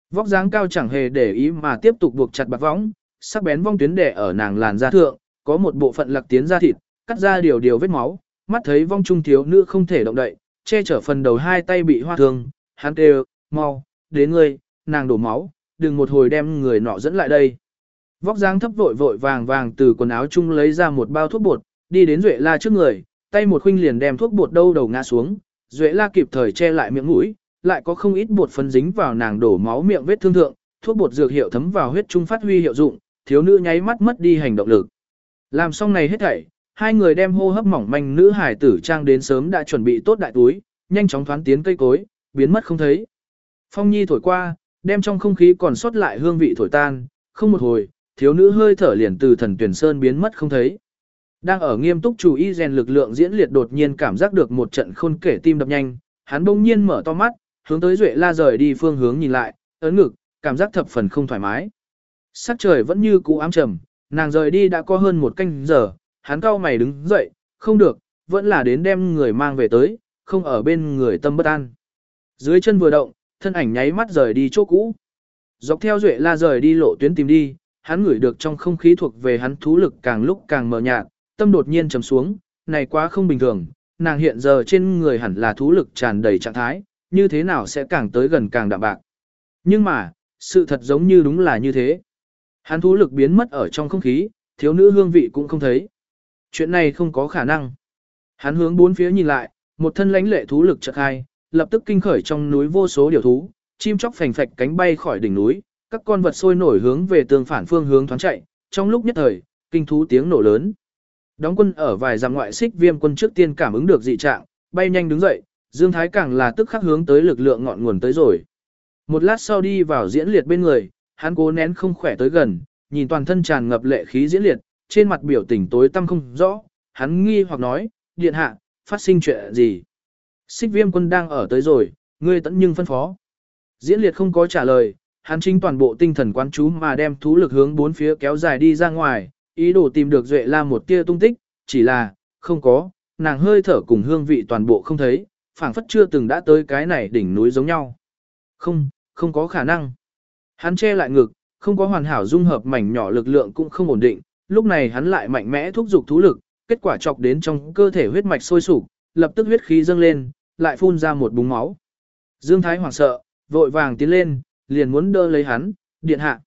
[SPEAKER 1] Vóc dáng cao chẳng hề để ý mà tiếp tục buộc chặt bạc võng, sắc bén vong tuyến đẻ ở nàng làn da thượng, có một bộ phận lạc tiến ra thịt, cắt ra điều điều vết máu, mắt thấy vong trung thiếu nữ không thể động đậy, che chở phần đầu hai tay bị hoa thương, hắn kêu, mau, đến ngươi, nàng đổ máu, đừng một hồi đem người nọ dẫn lại đây. Vóc dáng thấp vội vội vàng vàng từ quần áo chung lấy ra một bao thuốc bột, đi đến Duệ La trước người, tay một khuynh liền đem thuốc bột đâu đầu ngã xuống, Duệ La kịp thời che lại miệng mũi, lại có không ít bột phấn dính vào nàng đổ máu miệng vết thương thượng, thuốc bột dược hiệu thấm vào huyết trung phát huy hiệu dụng, thiếu nữ nháy mắt mất đi hành động lực. Làm xong này hết thảy, hai người đem hô hấp mỏng manh nữ hải tử trang đến sớm đã chuẩn bị tốt đại túi, nhanh chóng thoán tiến cây cối, biến mất không thấy. Phong nhi thổi qua, đem trong không khí còn sót lại hương vị thổi tan, không một hồi, thiếu nữ hơi thở liền từ thần tuyển sơn biến mất không thấy. Đang ở nghiêm túc chú ý rèn lực lượng diễn liệt đột nhiên cảm giác được một trận khôn kể tim đập nhanh, hắn bỗng nhiên mở to mắt, hướng tới Duệ La rời đi phương hướng nhìn lại, ấn ngực, cảm giác thập phần không thoải mái. Sắc trời vẫn như cũ ám trầm, nàng rời đi đã có hơn một canh giờ, hắn cau mày đứng dậy, không được, vẫn là đến đem người mang về tới, không ở bên người tâm bất an. Dưới chân vừa động, thân ảnh nháy mắt rời đi chỗ cũ. Dọc theo Duệ La rời đi lộ tuyến tìm đi, hắn ngửi được trong không khí thuộc về hắn thú lực càng lúc càng mờ nhạt, tâm đột nhiên trầm xuống, này quá không bình thường, nàng hiện giờ trên người hẳn là thú lực tràn đầy trạng thái, như thế nào sẽ càng tới gần càng đạm bạc. Nhưng mà, sự thật giống như đúng là như thế. Hắn thú lực biến mất ở trong không khí, thiếu nữ hương vị cũng không thấy. Chuyện này không có khả năng. Hắn hướng bốn phía nhìn lại, một thân lãnh lệ thú lực chợt hai, lập tức kinh khởi trong núi vô số điều thú, chim chóc phành phạch cánh bay khỏi đỉnh núi, các con vật sôi nổi hướng về tương phản phương hướng thoáng chạy, trong lúc nhất thời, kinh thú tiếng nổ lớn. Đóng quân ở vài dặm ngoại xích viêm quân trước tiên cảm ứng được dị trạng, bay nhanh đứng dậy, Dương Thái càng là tức khắc hướng tới lực lượng ngọn nguồn tới rồi. Một lát sau đi vào diễn liệt bên người, hắn cố nén không khỏe tới gần, nhìn toàn thân tràn ngập lệ khí diễn liệt, trên mặt biểu tình tối tăm không rõ, hắn nghi hoặc nói, điện hạ, phát sinh chuyện gì? Xích viêm quân đang ở tới rồi, ngươi tận nhưng phân phó. Diễn liệt không có trả lời, hắn chính toàn bộ tinh thần quán chú mà đem thú lực hướng bốn phía kéo dài đi ra ngoài, ý đồ tìm được Duệ La một tia tung tích, chỉ là, không có, nàng hơi thở cùng hương vị toàn bộ không thấy, phảng phất chưa từng đã tới cái này đỉnh núi giống nhau. Không, không có khả năng. Hắn che lại ngực, không có hoàn hảo dung hợp mảnh nhỏ lực lượng cũng không ổn định, lúc này hắn lại mạnh mẽ thúc giục thú lực, kết quả chọc đến trong cơ thể huyết mạch sôi sục, lập tức huyết khí dâng lên, lại phun ra một búng máu. Dương Thái hoảng sợ, vội vàng tiến lên, liền muốn đỡ lấy hắn, điện hạ.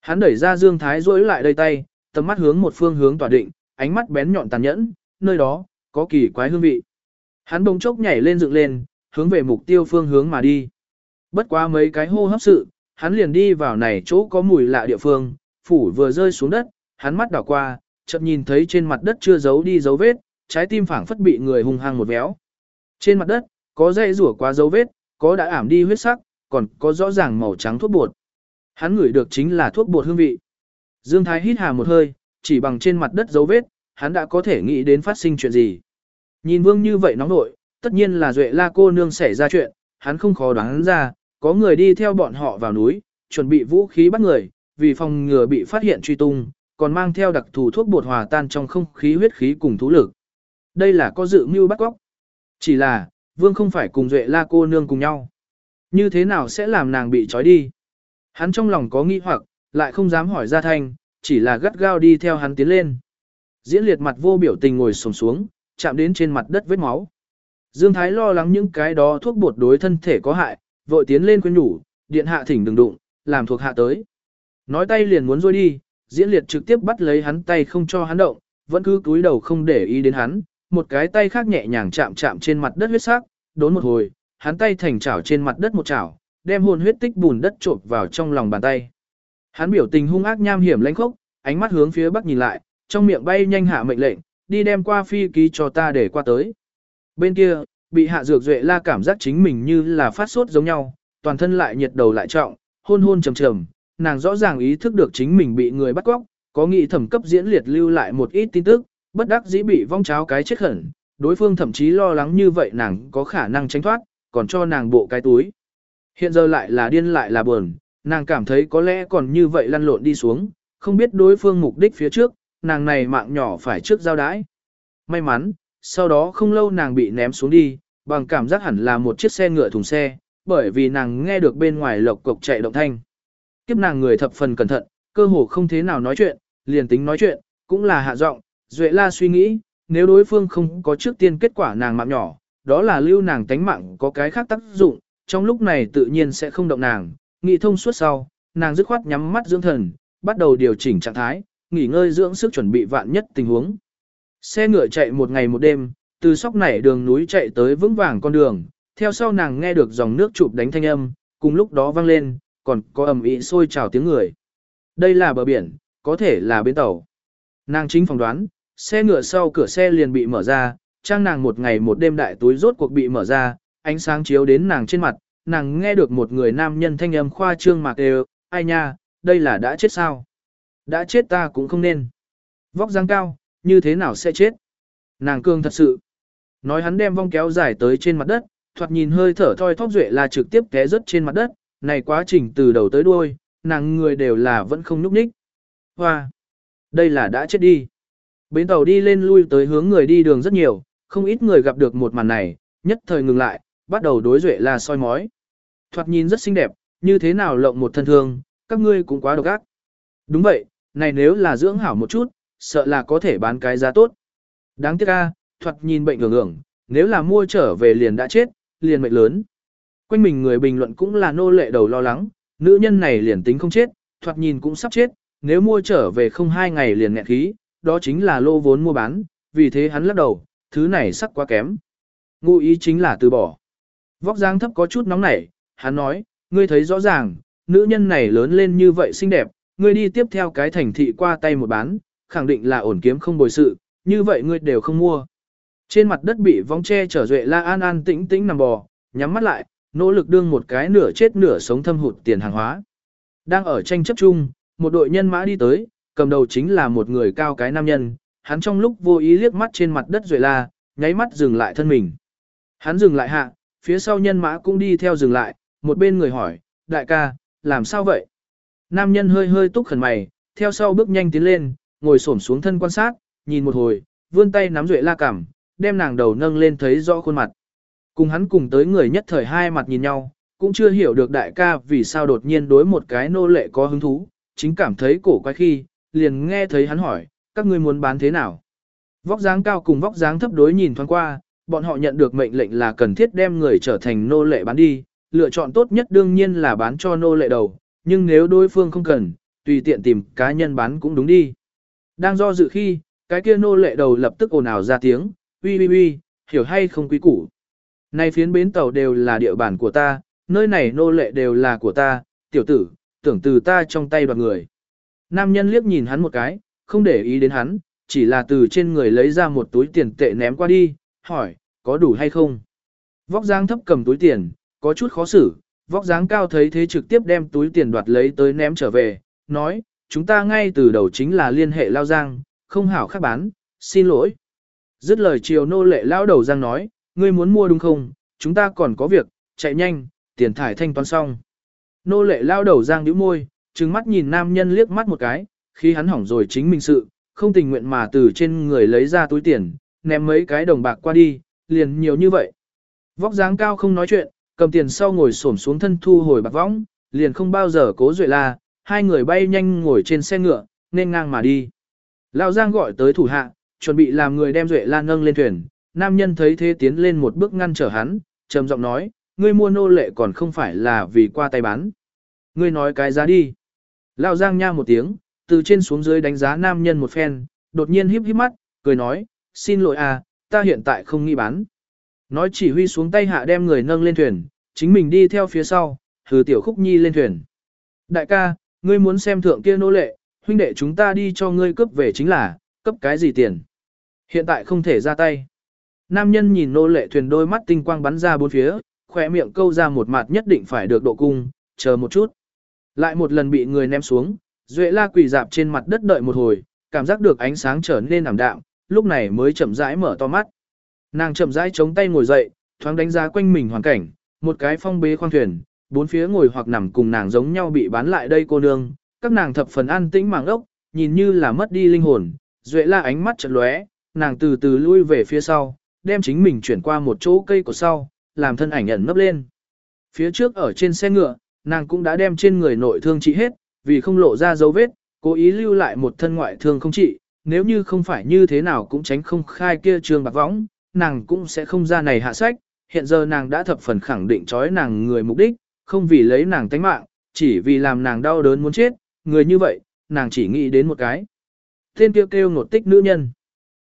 [SPEAKER 1] Hắn đẩy ra Dương Thái rỗi lại đây tay, tầm mắt hướng một phương hướng tỏa định, ánh mắt bén nhọn tàn nhẫn, nơi đó, có kỳ quái hương vị. Hắn bỗng chốc nhảy lên dựng lên, hướng về mục tiêu phương hướng mà đi. Bất quá mấy cái hô hấp sự, hắn liền đi vào này chỗ có mùi lạ địa phương, phủ vừa rơi xuống đất, hắn mắt đảo qua, chậm nhìn thấy trên mặt đất chưa giấu đi dấu vết, trái tim phảng phất bị người hung hăng một véo. Trên mặt đất, có dây rủa qua dấu vết, có đã ảm đi huyết sắc, còn có rõ ràng màu trắng thuốc bột. Hắn ngửi được chính là thuốc bột hương vị. Dương Thái hít hà một hơi, chỉ bằng trên mặt đất dấu vết, hắn đã có thể nghĩ đến phát sinh chuyện gì. Nhìn vương như vậy nóng nội, tất nhiên là Duệ La cô nương xảy ra chuyện, hắn không khó đoán ra, có người đi theo bọn họ vào núi, chuẩn bị vũ khí bắt người, vì phòng ngừa bị phát hiện truy tung, còn mang theo đặc thù thuốc bột hòa tan trong không khí huyết khí cùng thú lực. Đây là có dự mưu bắt góc. Chỉ là, vương không phải cùng Duệ La cô nương cùng nhau. Như thế nào sẽ làm nàng bị trói đi? Hắn trong lòng có nghi hoặc, lại không dám hỏi ra thanh, chỉ là gắt gao đi theo hắn tiến lên. Diễn liệt mặt vô biểu tình ngồi sồm xuống, chạm đến trên mặt đất vết máu. Dương Thái lo lắng những cái đó thuốc bột đối thân thể có hại, vội tiến lên khuyên nhủ, điện hạ thỉnh đừng đụng, làm thuộc hạ tới. Nói tay liền muốn rôi đi, diễn liệt trực tiếp bắt lấy hắn tay không cho hắn động, vẫn cứ cúi đầu không để ý đến hắn, một cái tay khác nhẹ nhàng chạm chạm trên mặt đất huyết sắc, đốn một hồi, hắn tay thành chảo trên mặt đất một chảo, đem hồn huyết tích bùn đất trộn vào trong lòng bàn tay. Hắn biểu tình hung ác nham hiểm lãnh khốc, ánh mắt hướng phía bắc nhìn lại, trong miệng bay nhanh hạ mệnh lệnh, đi đem qua phi ký cho ta để qua tới. Bên kia, bị hạ dược duệ la cảm giác chính mình như là phát sốt giống nhau, toàn thân lại nhiệt đầu lại trọng, hôn hôn trầm trầm, nàng rõ ràng ý thức được chính mình bị người bắt cóc, có nghị thẩm cấp diễn liệt lưu lại một ít tin tức, bất đắc dĩ bị vong cháo cái chết khẩn, đối phương thậm chí lo lắng như vậy nàng có khả năng tránh thoát, còn cho nàng bộ cái túi. Hiện giờ lại là điên lại là buồn, nàng cảm thấy có lẽ còn như vậy lăn lộn đi xuống, không biết đối phương mục đích phía trước, nàng này mạng nhỏ phải trước giao đái. May mắn, sau đó không lâu nàng bị ném xuống đi, bằng cảm giác hẳn là một chiếc xe ngựa thùng xe, bởi vì nàng nghe được bên ngoài lộc cộc chạy động thanh. Kiếp nàng người thập phần cẩn thận, cơ hồ không thế nào nói chuyện, liền tính nói chuyện, cũng là hạ giọng. Duệ la suy nghĩ, nếu đối phương không có trước tiên kết quả nàng mạng nhỏ, đó là lưu nàng tánh mạng có cái khác tác dụng, trong lúc này tự nhiên sẽ không động nàng, nghị thông suốt sau, nàng dứt khoát nhắm mắt dưỡng thần, bắt đầu điều chỉnh trạng thái, nghỉ ngơi dưỡng sức chuẩn bị vạn nhất tình huống. Xe ngựa chạy một ngày một đêm, từ sóc nảy đường núi chạy tới vững vàng con đường, theo sau nàng nghe được dòng nước chụp đánh thanh âm, cùng lúc đó vang lên, còn có ầm ĩ sôi trào tiếng người. Đây là bờ biển, có thể là bến tàu. Nàng chính phỏng đoán, xe ngựa sau cửa xe liền bị mở ra, trang nàng một ngày một đêm đại túi rốt cuộc bị mở ra, ánh sáng chiếu đến nàng trên mặt, nàng nghe được một người nam nhân thanh âm khoa trương mạc đều, ai nha, đây là đã chết sao? Đã chết ta cũng không nên. Vóc dáng cao, như thế nào sẽ chết? Nàng cương thật sự. Nói hắn đem vong kéo dài tới trên mặt đất, thoạt nhìn hơi thở thoi thóp duệ là trực tiếp té rớt trên mặt đất, này quá trình từ đầu tới đuôi, nàng người đều là vẫn không nhúc nhích. Hoa! Đây là đã chết đi. Bến tàu đi lên lui tới hướng người đi đường rất nhiều, không ít người gặp được một màn này, nhất thời ngừng lại, bắt đầu đối duệ là soi mói. Thoạt nhìn rất xinh đẹp, như thế nào lộng một thân thương, các ngươi cũng quá độc ác. Đúng vậy, này nếu là dưỡng hảo một chút, sợ là có thể bán cái giá tốt. Đáng tiếc a, thoạt nhìn bệnh ngưỡng ngưỡng, nếu là mua trở về liền đã chết, liền mệnh lớn. Quanh mình người bình luận cũng là nô lệ đầu lo lắng, nữ nhân này liền tính không chết, thoạt nhìn cũng sắp chết, nếu mua trở về không hai ngày liền nghẹn khí, đó chính là lô vốn mua bán, vì thế hắn lắc đầu, thứ này sắc quá kém. Ngụ ý chính là từ bỏ. Vóc dáng thấp có chút nóng nảy, hắn nói, ngươi thấy rõ ràng, nữ nhân này lớn lên như vậy xinh đẹp, ngươi đi tiếp theo cái thành thị qua tay một bán, khẳng định là ổn kiếm không bồi sự, như vậy ngươi đều không mua. Trên mặt đất bị vong che trở duệ la an an tĩnh tĩnh nằm bò, nhắm mắt lại, nỗ lực đương một cái nửa chết nửa sống thâm hụt tiền hàng hóa. Đang ở tranh chấp chung, một đội nhân mã đi tới, cầm đầu chính là một người cao cái nam nhân, hắn trong lúc vô ý liếc mắt trên mặt đất duệ la, nháy mắt dừng lại thân mình. Hắn dừng lại hạ, phía sau nhân mã cũng đi theo dừng lại, một bên người hỏi, đại ca, làm sao vậy? Nam nhân hơi hơi túc khẩn mày, theo sau bước nhanh tiến lên, ngồi xổm xuống thân quan sát, nhìn một hồi, vươn tay nắm duệ la cằm, đem nàng đầu nâng lên thấy rõ khuôn mặt. Cùng hắn cùng tới người nhất thời hai mặt nhìn nhau, cũng chưa hiểu được đại ca vì sao đột nhiên đối một cái nô lệ có hứng thú, chính cảm thấy cổ quái khi, liền nghe thấy hắn hỏi, các ngươi muốn bán thế nào? Vóc dáng cao cùng vóc dáng thấp đối nhìn thoáng qua, bọn họ nhận được mệnh lệnh là cần thiết đem người trở thành nô lệ bán đi, lựa chọn tốt nhất đương nhiên là bán cho nô lệ đầu, nhưng nếu đối phương không cần, tùy tiện tìm cá nhân bán cũng đúng đi. Đang do dự khi, cái kia nô lệ đầu lập tức ồn ào ra tiếng, uy uy uy, hiểu hay không quý củ. nay phiến bến tàu đều là địa bàn của ta, nơi này nô lệ đều là của ta, tiểu tử, tưởng từ ta trong tay đoạt người. Nam nhân liếc nhìn hắn một cái, không để ý đến hắn, chỉ là từ trên người lấy ra một túi tiền tệ ném qua đi, hỏi, có đủ hay không? Vóc dáng thấp cầm túi tiền, có chút khó xử, vóc dáng cao thấy thế trực tiếp đem túi tiền đoạt lấy tới ném trở về, nói, chúng ta ngay từ đầu chính là liên hệ lao giang, không hảo khác bán, xin lỗi. Dứt lời chiều nô lệ lao đầu giang nói, ngươi muốn mua đúng không, chúng ta còn có việc, chạy nhanh, tiền thải thanh toán xong. Nô lệ lao đầu giang nhíu môi, trừng mắt nhìn nam nhân liếc mắt một cái, khi hắn hỏng rồi chính mình sự, không tình nguyện mà từ trên người lấy ra túi tiền, ném mấy cái đồng bạc qua đi, liền nhiều như vậy. Vóc dáng cao không nói chuyện, cầm tiền sau ngồi xổm xuống thân thu hồi bạc võng, liền không bao giờ cố duệ la, hai người bay nhanh ngồi trên xe ngựa, nên ngang mà đi. Lão Giang gọi tới thủ hạ, chuẩn bị làm người đem Duệ La nâng lên thuyền, nam nhân thấy thế tiến lên một bước ngăn trở hắn, trầm giọng nói, ngươi mua nô lệ còn không phải là vì qua tay bán. Ngươi nói cái giá đi. Lão Giang nha một tiếng, từ trên xuống dưới đánh giá nam nhân một phen, đột nhiên híp híp mắt, cười nói, xin lỗi à, ta hiện tại không nghĩ bán. Nói chỉ huy xuống tay hạ đem người nâng lên thuyền, chính mình đi theo phía sau, hừ tiểu khúc nhi lên thuyền. Đại ca, ngươi muốn xem thượng kia nô lệ, huynh đệ chúng ta đi cho ngươi cướp về chính là, cấp cái gì tiền. Hiện tại không thể ra tay. Nam nhân nhìn nô lệ thuyền đôi mắt tinh quang bắn ra bốn phía, khỏe miệng câu ra một mặt nhất định phải được độ cung, chờ một chút. Lại một lần bị người ném xuống, Duệ la quỳ dạp trên mặt đất đợi một hồi, cảm giác được ánh sáng trở nên ảm đạm, lúc này mới chậm rãi mở to mắt. Nàng chậm rãi chống tay ngồi dậy, thoáng đánh giá quanh mình hoàn cảnh, một cái phong bế khoang thuyền, bốn phía ngồi hoặc nằm cùng nàng giống nhau bị bán lại đây cô nương, các nàng thập phần an tĩnh màng ốc, nhìn như là mất đi linh hồn, duệ la ánh mắt chợt lóe, nàng từ từ lui về phía sau, đem chính mình chuyển qua một chỗ cây của sau, làm thân ảnh ẩn nấp lên. Phía trước ở trên xe ngựa, nàng cũng đã đem trên người nội thương trị hết, vì không lộ ra dấu vết, cố ý lưu lại một thân ngoại thương không trị, nếu như không phải như thế nào cũng tránh không khai kia trường bạc võng, nàng cũng sẽ không ra này hạ sách, hiện giờ nàng đã thập phần khẳng định trói nàng người mục đích, không vì lấy nàng tánh mạng, chỉ vì làm nàng đau đớn muốn chết, người như vậy, nàng chỉ nghĩ đến một cái. Tên kêu kêu ngột tích nữ nhân.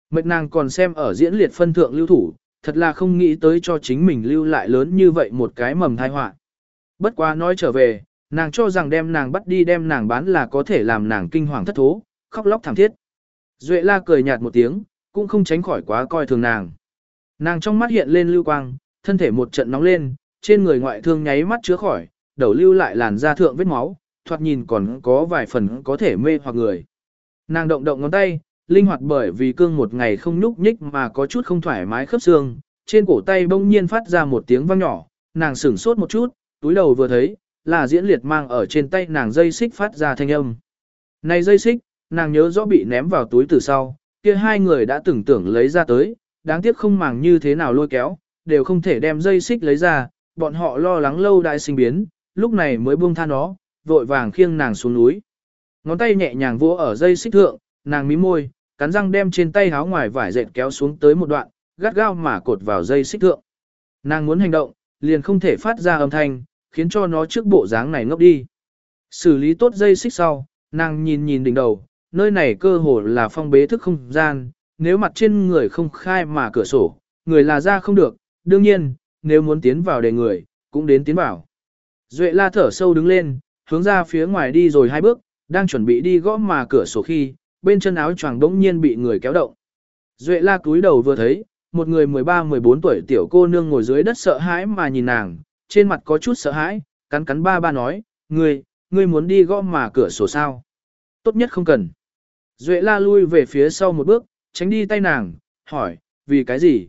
[SPEAKER 1] Mệnh nàng còn xem ở diễn liệt phân thượng lưu thủ, thật là không nghĩ tới cho chính mình lưu lại lớn như vậy một cái mầm thai họa. Bất quá nói trở về, nàng cho rằng đem nàng bắt đi đem nàng bán là có thể làm nàng kinh hoàng thất thố, khóc lóc thảm thiết. Duệ la cười nhạt một tiếng, cũng không tránh khỏi quá coi thường nàng. Nàng trong mắt hiện lên lưu quang, thân thể một trận nóng lên, trên người ngoại thương nháy mắt chứa khỏi, đầu lưu lại làn da thượng vết máu, thoạt nhìn còn có vài phần có thể mê hoặc người. Nàng động động ngón tay, linh hoạt bởi vì cương một ngày không nhúc nhích mà có chút không thoải mái khớp xương, trên cổ tay bỗng nhiên phát ra một tiếng vang nhỏ, nàng sửng sốt một chút, túi đầu vừa thấy, là diễn liệt mang ở trên tay nàng dây xích phát ra thanh âm. Này dây xích, nàng nhớ rõ bị ném vào túi từ sau, kia hai người đã tưởng tưởng lấy ra tới, đáng tiếc không màng như thế nào lôi kéo, đều không thể đem dây xích lấy ra, bọn họ lo lắng lâu đại sinh biến, lúc này mới buông tha nó, vội vàng khiêng nàng xuống núi. Ngón tay nhẹ nhàng vỗ ở dây xích thượng, nàng mím môi, cắn răng đem trên tay háo ngoài vải dệt kéo xuống tới một đoạn, gắt gao mà cột vào dây xích thượng. Nàng muốn hành động, liền không thể phát ra âm thanh, khiến cho nó trước bộ dáng này ngốc đi. Xử lý tốt dây xích sau, nàng nhìn nhìn đỉnh đầu, nơi này cơ hồ là phong bế thức không gian, nếu mặt trên người không khai mà cửa sổ, người là ra không được, đương nhiên, nếu muốn tiến vào để người, cũng đến tiến vào. Duệ la thở sâu đứng lên, hướng ra phía ngoài đi rồi hai bước, đang chuẩn bị đi gõ mà cửa sổ khi, bên chân áo choàng đống nhiên bị người kéo động. Duệ la cúi đầu vừa thấy, một người 13-14 tuổi tiểu cô nương ngồi dưới đất sợ hãi mà nhìn nàng, trên mặt có chút sợ hãi, cắn cắn ba ba nói, ngươi, ngươi muốn đi gõ mà cửa sổ sao? Tốt nhất không cần. Duệ la lui về phía sau một bước, tránh đi tay nàng, hỏi, vì cái gì?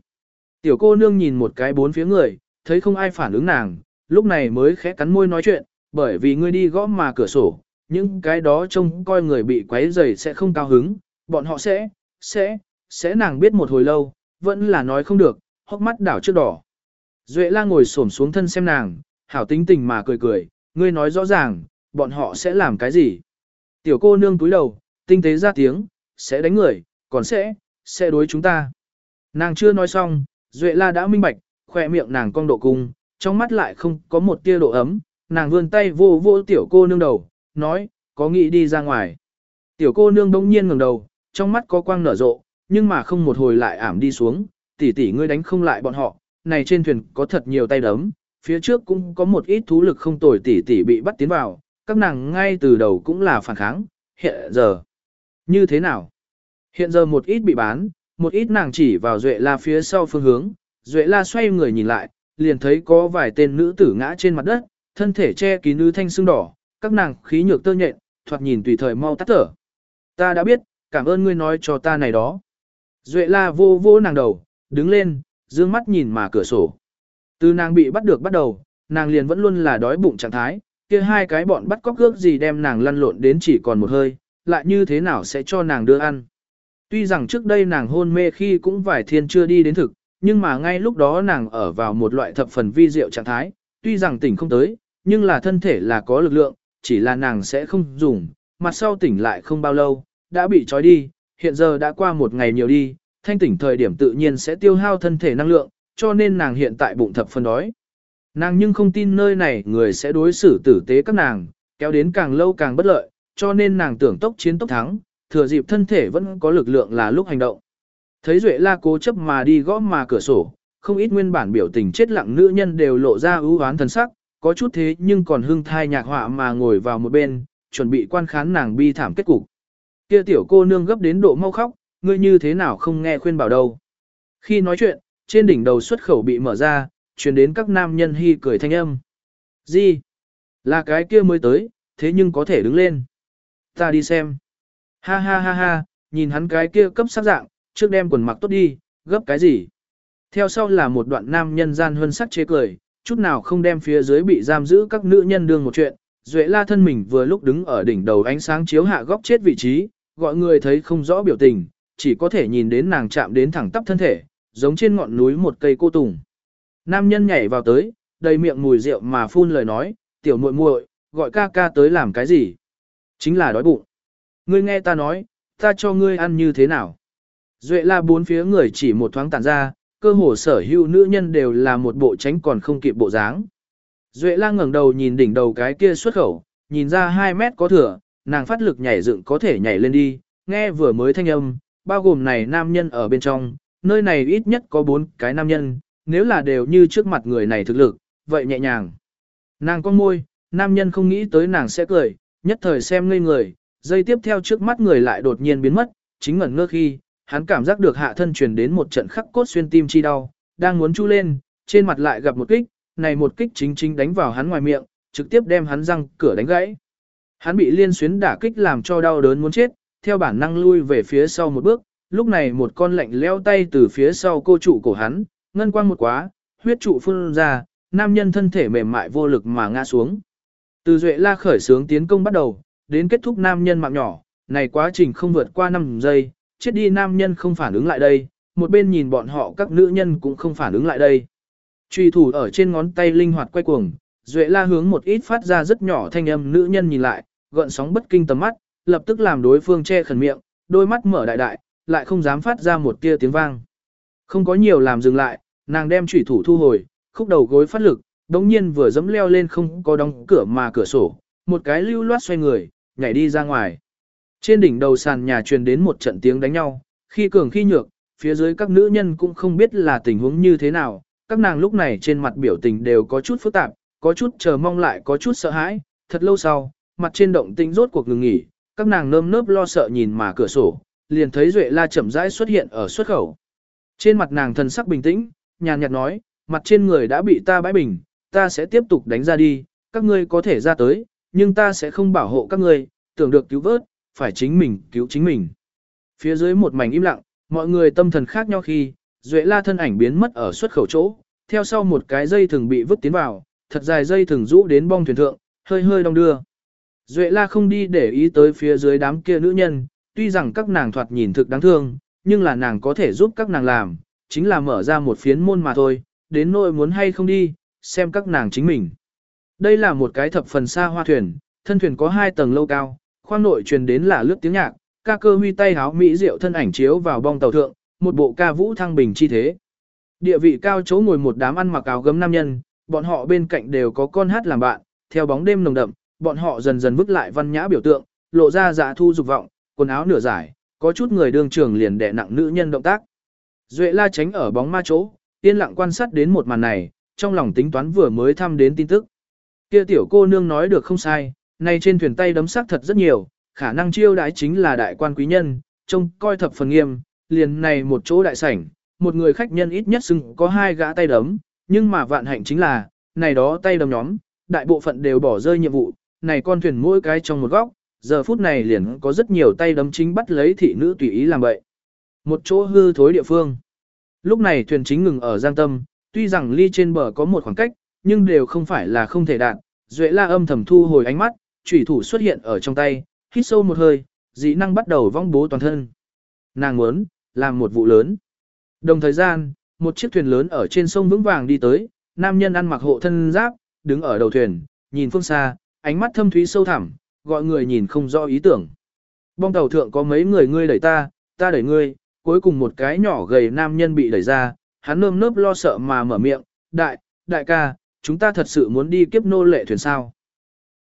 [SPEAKER 1] Tiểu cô nương nhìn một cái bốn phía người, thấy không ai phản ứng nàng, lúc này mới khẽ cắn môi nói chuyện, bởi vì ngươi đi gõ mà cửa sổ, những cái đó trông coi người bị quấy rầy sẽ không cao hứng, bọn họ sẽ, sẽ, sẽ nàng biết một hồi lâu, vẫn là nói không được, hốc mắt đảo trước đỏ. Duệ la ngồi xổm xuống thân xem nàng, hảo tính tình mà cười cười, ngươi nói rõ ràng, bọn họ sẽ làm cái gì? Tiểu cô nương túi đầu, tinh tế ra tiếng, sẽ đánh người, còn sẽ, sẽ đối chúng ta. Nàng chưa nói xong, Duệ la đã minh bạch, khỏe miệng nàng cong độ cung, trong mắt lại không có một tia độ ấm, nàng vươn tay vô vô tiểu cô nương đầu, nói, có nghĩ đi ra ngoài. Tiểu cô nương đông nhiên ngẩng đầu, trong mắt có quang nở rộ, nhưng mà không một hồi lại ảm đi xuống, tỷ tỷ ngươi đánh không lại bọn họ, này trên thuyền có thật nhiều tay đấm, phía trước cũng có một ít thú lực không tồi tỷ tỷ bị bắt tiến vào, các nàng ngay từ đầu cũng là phản kháng, hiện giờ. Như thế nào? Hiện giờ một ít bị bán, một ít nàng chỉ vào Duệ La phía sau phương hướng, Duệ La xoay người nhìn lại, liền thấy có vài tên nữ tử ngã trên mặt đất, thân thể che kín nữ thanh xương đỏ, các nàng khí nhược tơ nhện, thoạt nhìn tùy thời mau tắt thở. Ta đã biết, cảm ơn ngươi nói cho ta này đó. Duệ La vô vô nàng đầu, đứng lên, dương mắt nhìn mà cửa sổ. Từ nàng bị bắt được bắt đầu, nàng liền vẫn luôn là đói bụng trạng thái, kia hai cái bọn bắt cóc cước gì đem nàng lăn lộn đến chỉ còn một hơi, lại như thế nào sẽ cho nàng đưa ăn. Tuy rằng trước đây nàng hôn mê khi cũng vài thiên chưa đi đến thực, nhưng mà ngay lúc đó nàng ở vào một loại thập phần vi diệu trạng thái, tuy rằng tỉnh không tới, nhưng là thân thể là có lực lượng, chỉ là nàng sẽ không dùng, mặt sau tỉnh lại không bao lâu, đã bị trói đi, hiện giờ đã qua một ngày nhiều đi, thanh tỉnh thời điểm tự nhiên sẽ tiêu hao thân thể năng lượng, cho nên nàng hiện tại bụng thập phân đói. Nàng nhưng không tin nơi này người sẽ đối xử tử tế các nàng, kéo đến càng lâu càng bất lợi, cho nên nàng tưởng tốc chiến tốc thắng, thừa dịp thân thể vẫn có lực lượng là lúc hành động. Thấy Duệ La cố chấp mà đi gõ mà cửa sổ, không ít nguyên bản biểu tình chết lặng nữ nhân đều lộ ra ưu oán thần sắc, có chút thế nhưng còn hưng thai nhạc họa mà ngồi vào một bên, chuẩn bị quan khán nàng bi thảm kết cục. Kia tiểu cô nương gấp đến độ mau khóc, ngươi như thế nào không nghe khuyên bảo đâu. Khi nói chuyện, trên đỉnh đầu xuất khẩu bị mở ra, truyền đến các nam nhân hy cười thanh âm. Gì? Là cái kia mới tới, thế nhưng có thể đứng lên. Ta đi xem. Ha ha ha ha, nhìn hắn cái kia cấp sắc dạng, trước đem quần mặc tốt đi, gấp cái gì? Theo sau là một đoạn nam nhân gian hơn sắc chế cười, chút nào không đem phía dưới bị giam giữ các nữ nhân đương một chuyện. Duệ la thân mình vừa lúc đứng ở đỉnh đầu ánh sáng chiếu hạ góc chết vị trí, gọi người thấy không rõ biểu tình, chỉ có thể nhìn đến nàng chạm đến thẳng tắp thân thể, giống trên ngọn núi một cây cô tùng. Nam nhân nhảy vào tới, đầy miệng mùi rượu mà phun lời nói, tiểu muội muội, gọi ca ca tới làm cái gì? Chính là đói bụng. Ngươi nghe ta nói, ta cho ngươi ăn như thế nào? Duệ la bốn phía người chỉ một thoáng tản ra, cơ hồ sở hữu nữ nhân đều là một bộ tránh còn không kịp bộ dáng. Duệ la ngẩng đầu nhìn đỉnh đầu cái kia xuất khẩu, nhìn ra 2 mét có thừa, nàng phát lực nhảy dựng có thể nhảy lên đi, nghe vừa mới thanh âm, bao gồm này nam nhân ở bên trong, nơi này ít nhất có 4 cái nam nhân, nếu là đều như trước mặt người này thực lực, vậy nhẹ nhàng. Nàng con môi, nam nhân không nghĩ tới nàng sẽ cười, nhất thời xem ngây người, dây tiếp theo trước mắt người lại đột nhiên biến mất, chính ngẩn ngơ khi, hắn cảm giác được hạ thân truyền đến một trận khắc cốt xuyên tim chi đau, đang muốn chu lên, trên mặt lại gặp một kích, này một kích chính chính đánh vào hắn ngoài miệng, trực tiếp đem hắn răng cửa đánh gãy. Hắn bị liên xuyến đả kích làm cho đau đớn muốn chết, theo bản năng lui về phía sau một bước, lúc này một con lạnh leo tay từ phía sau cô trụ cổ hắn, ngân quang một quá, huyết trụ phun ra, nam nhân thân thể mềm mại vô lực mà ngã xuống. Từ duệ la khởi sướng tiến công bắt đầu, đến kết thúc nam nhân mạng nhỏ, này quá trình không vượt qua 5 giây, chết đi nam nhân không phản ứng lại đây, một bên nhìn bọn họ các nữ nhân cũng không phản ứng lại đây. Truy thủ ở trên ngón tay linh hoạt quay cuồng, duệ la hướng một ít phát ra rất nhỏ thanh âm nữ nhân nhìn lại, gợn sóng bất kinh tầm mắt, lập tức làm đối phương che khẩn miệng, đôi mắt mở đại đại, lại không dám phát ra một tia tiếng vang. Không có nhiều làm dừng lại, nàng đem chủy thủ thu hồi, khúc đầu gối phát lực, đống nhiên vừa dẫm leo lên không có đóng cửa mà cửa sổ, một cái lưu loát xoay người, nhảy đi ra ngoài. Trên đỉnh đầu sàn nhà truyền đến một trận tiếng đánh nhau, khi cường khi nhược, phía dưới các nữ nhân cũng không biết là tình huống như thế nào, các nàng lúc này trên mặt biểu tình đều có chút phức tạp, có chút chờ mong lại có chút sợ hãi, thật lâu sau, mặt trên động tĩnh rốt cuộc ngừng nghỉ, các nàng nơm nớp lo sợ nhìn mà cửa sổ, liền thấy Duệ La chậm rãi xuất hiện ở xuất khẩu. Trên mặt nàng thần sắc bình tĩnh, nhàn nhạt nói, mặt trên người đã bị ta bãi bình, ta sẽ tiếp tục đánh ra đi, các ngươi có thể ra tới, nhưng ta sẽ không bảo hộ các ngươi, tưởng được cứu vớt, phải chính mình cứu chính mình. Phía dưới một mảnh im lặng, mọi người tâm thần khác nhau khi, Duệ La thân ảnh biến mất ở xuất khẩu chỗ, theo sau một cái dây thường bị vứt tiến vào, thật dài dây thường rũ đến bong thuyền thượng, hơi hơi đong đưa. Duệ La không đi để ý tới phía dưới đám kia nữ nhân, tuy rằng các nàng thoạt nhìn thực đáng thương, nhưng là nàng có thể giúp các nàng làm, chính là mở ra một phiến môn mà thôi, đến nỗi muốn hay không đi, xem các nàng chính mình. Đây là một cái thập phần xa hoa thuyền, thân thuyền có hai tầng lâu cao, khoang nội truyền đến là lướt tiếng nhạc, ca cơ huy tay háo mỹ diệu thân ảnh chiếu vào bong tàu thượng, một bộ ca vũ thăng bình chi thế. Địa vị cao chỗ ngồi một đám ăn mặc áo gấm nam nhân, bọn họ bên cạnh đều có con hát làm bạn, theo bóng đêm nồng đậm, bọn họ dần dần vứt lại văn nhã biểu tượng, lộ ra dạ thu dục vọng, quần áo nửa giải, có chút người đương trường liền đè nặng nữ nhân động tác. Duệ la tránh ở bóng ma chỗ, yên lặng quan sát đến một màn này, trong lòng tính toán vừa mới thăm đến tin tức. Kia tiểu cô nương nói được không sai, nay trên thuyền tay đấm sắc thật rất nhiều, khả năng chiêu đãi chính là đại quan quý nhân, trông coi thập phần nghiêm, liền này một chỗ đại sảnh, một người khách nhân ít nhất xưng có hai gã tay đấm, nhưng mà vạn hạnh chính là, này đó tay đấm nhóm, đại bộ phận đều bỏ rơi nhiệm vụ, này con thuyền mỗi cái trong một góc, giờ phút này liền có rất nhiều tay đấm chính bắt lấy thị nữ tùy ý làm vậy. Một chỗ hư thối địa phương. Lúc này thuyền chính ngừng ở Giang Tâm, tuy rằng ly trên bờ có một khoảng cách, nhưng đều không phải là không thể đạt. Duệ la âm thầm thu hồi ánh mắt, chủy thủ xuất hiện ở trong tay, hít sâu một hơi, dị năng bắt đầu vong bố toàn thân. Nàng muốn, làm một vụ lớn. Đồng thời gian, một chiếc thuyền lớn ở trên sông vững vàng đi tới, nam nhân ăn mặc hộ thân giáp, đứng ở đầu thuyền, nhìn phương xa, ánh mắt thâm thúy sâu thẳm, gọi người nhìn không rõ ý tưởng. bong tàu thượng có mấy người ngươi đẩy ta, ta đẩy ngươi, cuối cùng một cái nhỏ gầy nam nhân bị đẩy ra, hắn nơm nớp lo sợ mà mở miệng, đại, đại ca, chúng ta thật sự muốn đi kiếp nô lệ thuyền sao.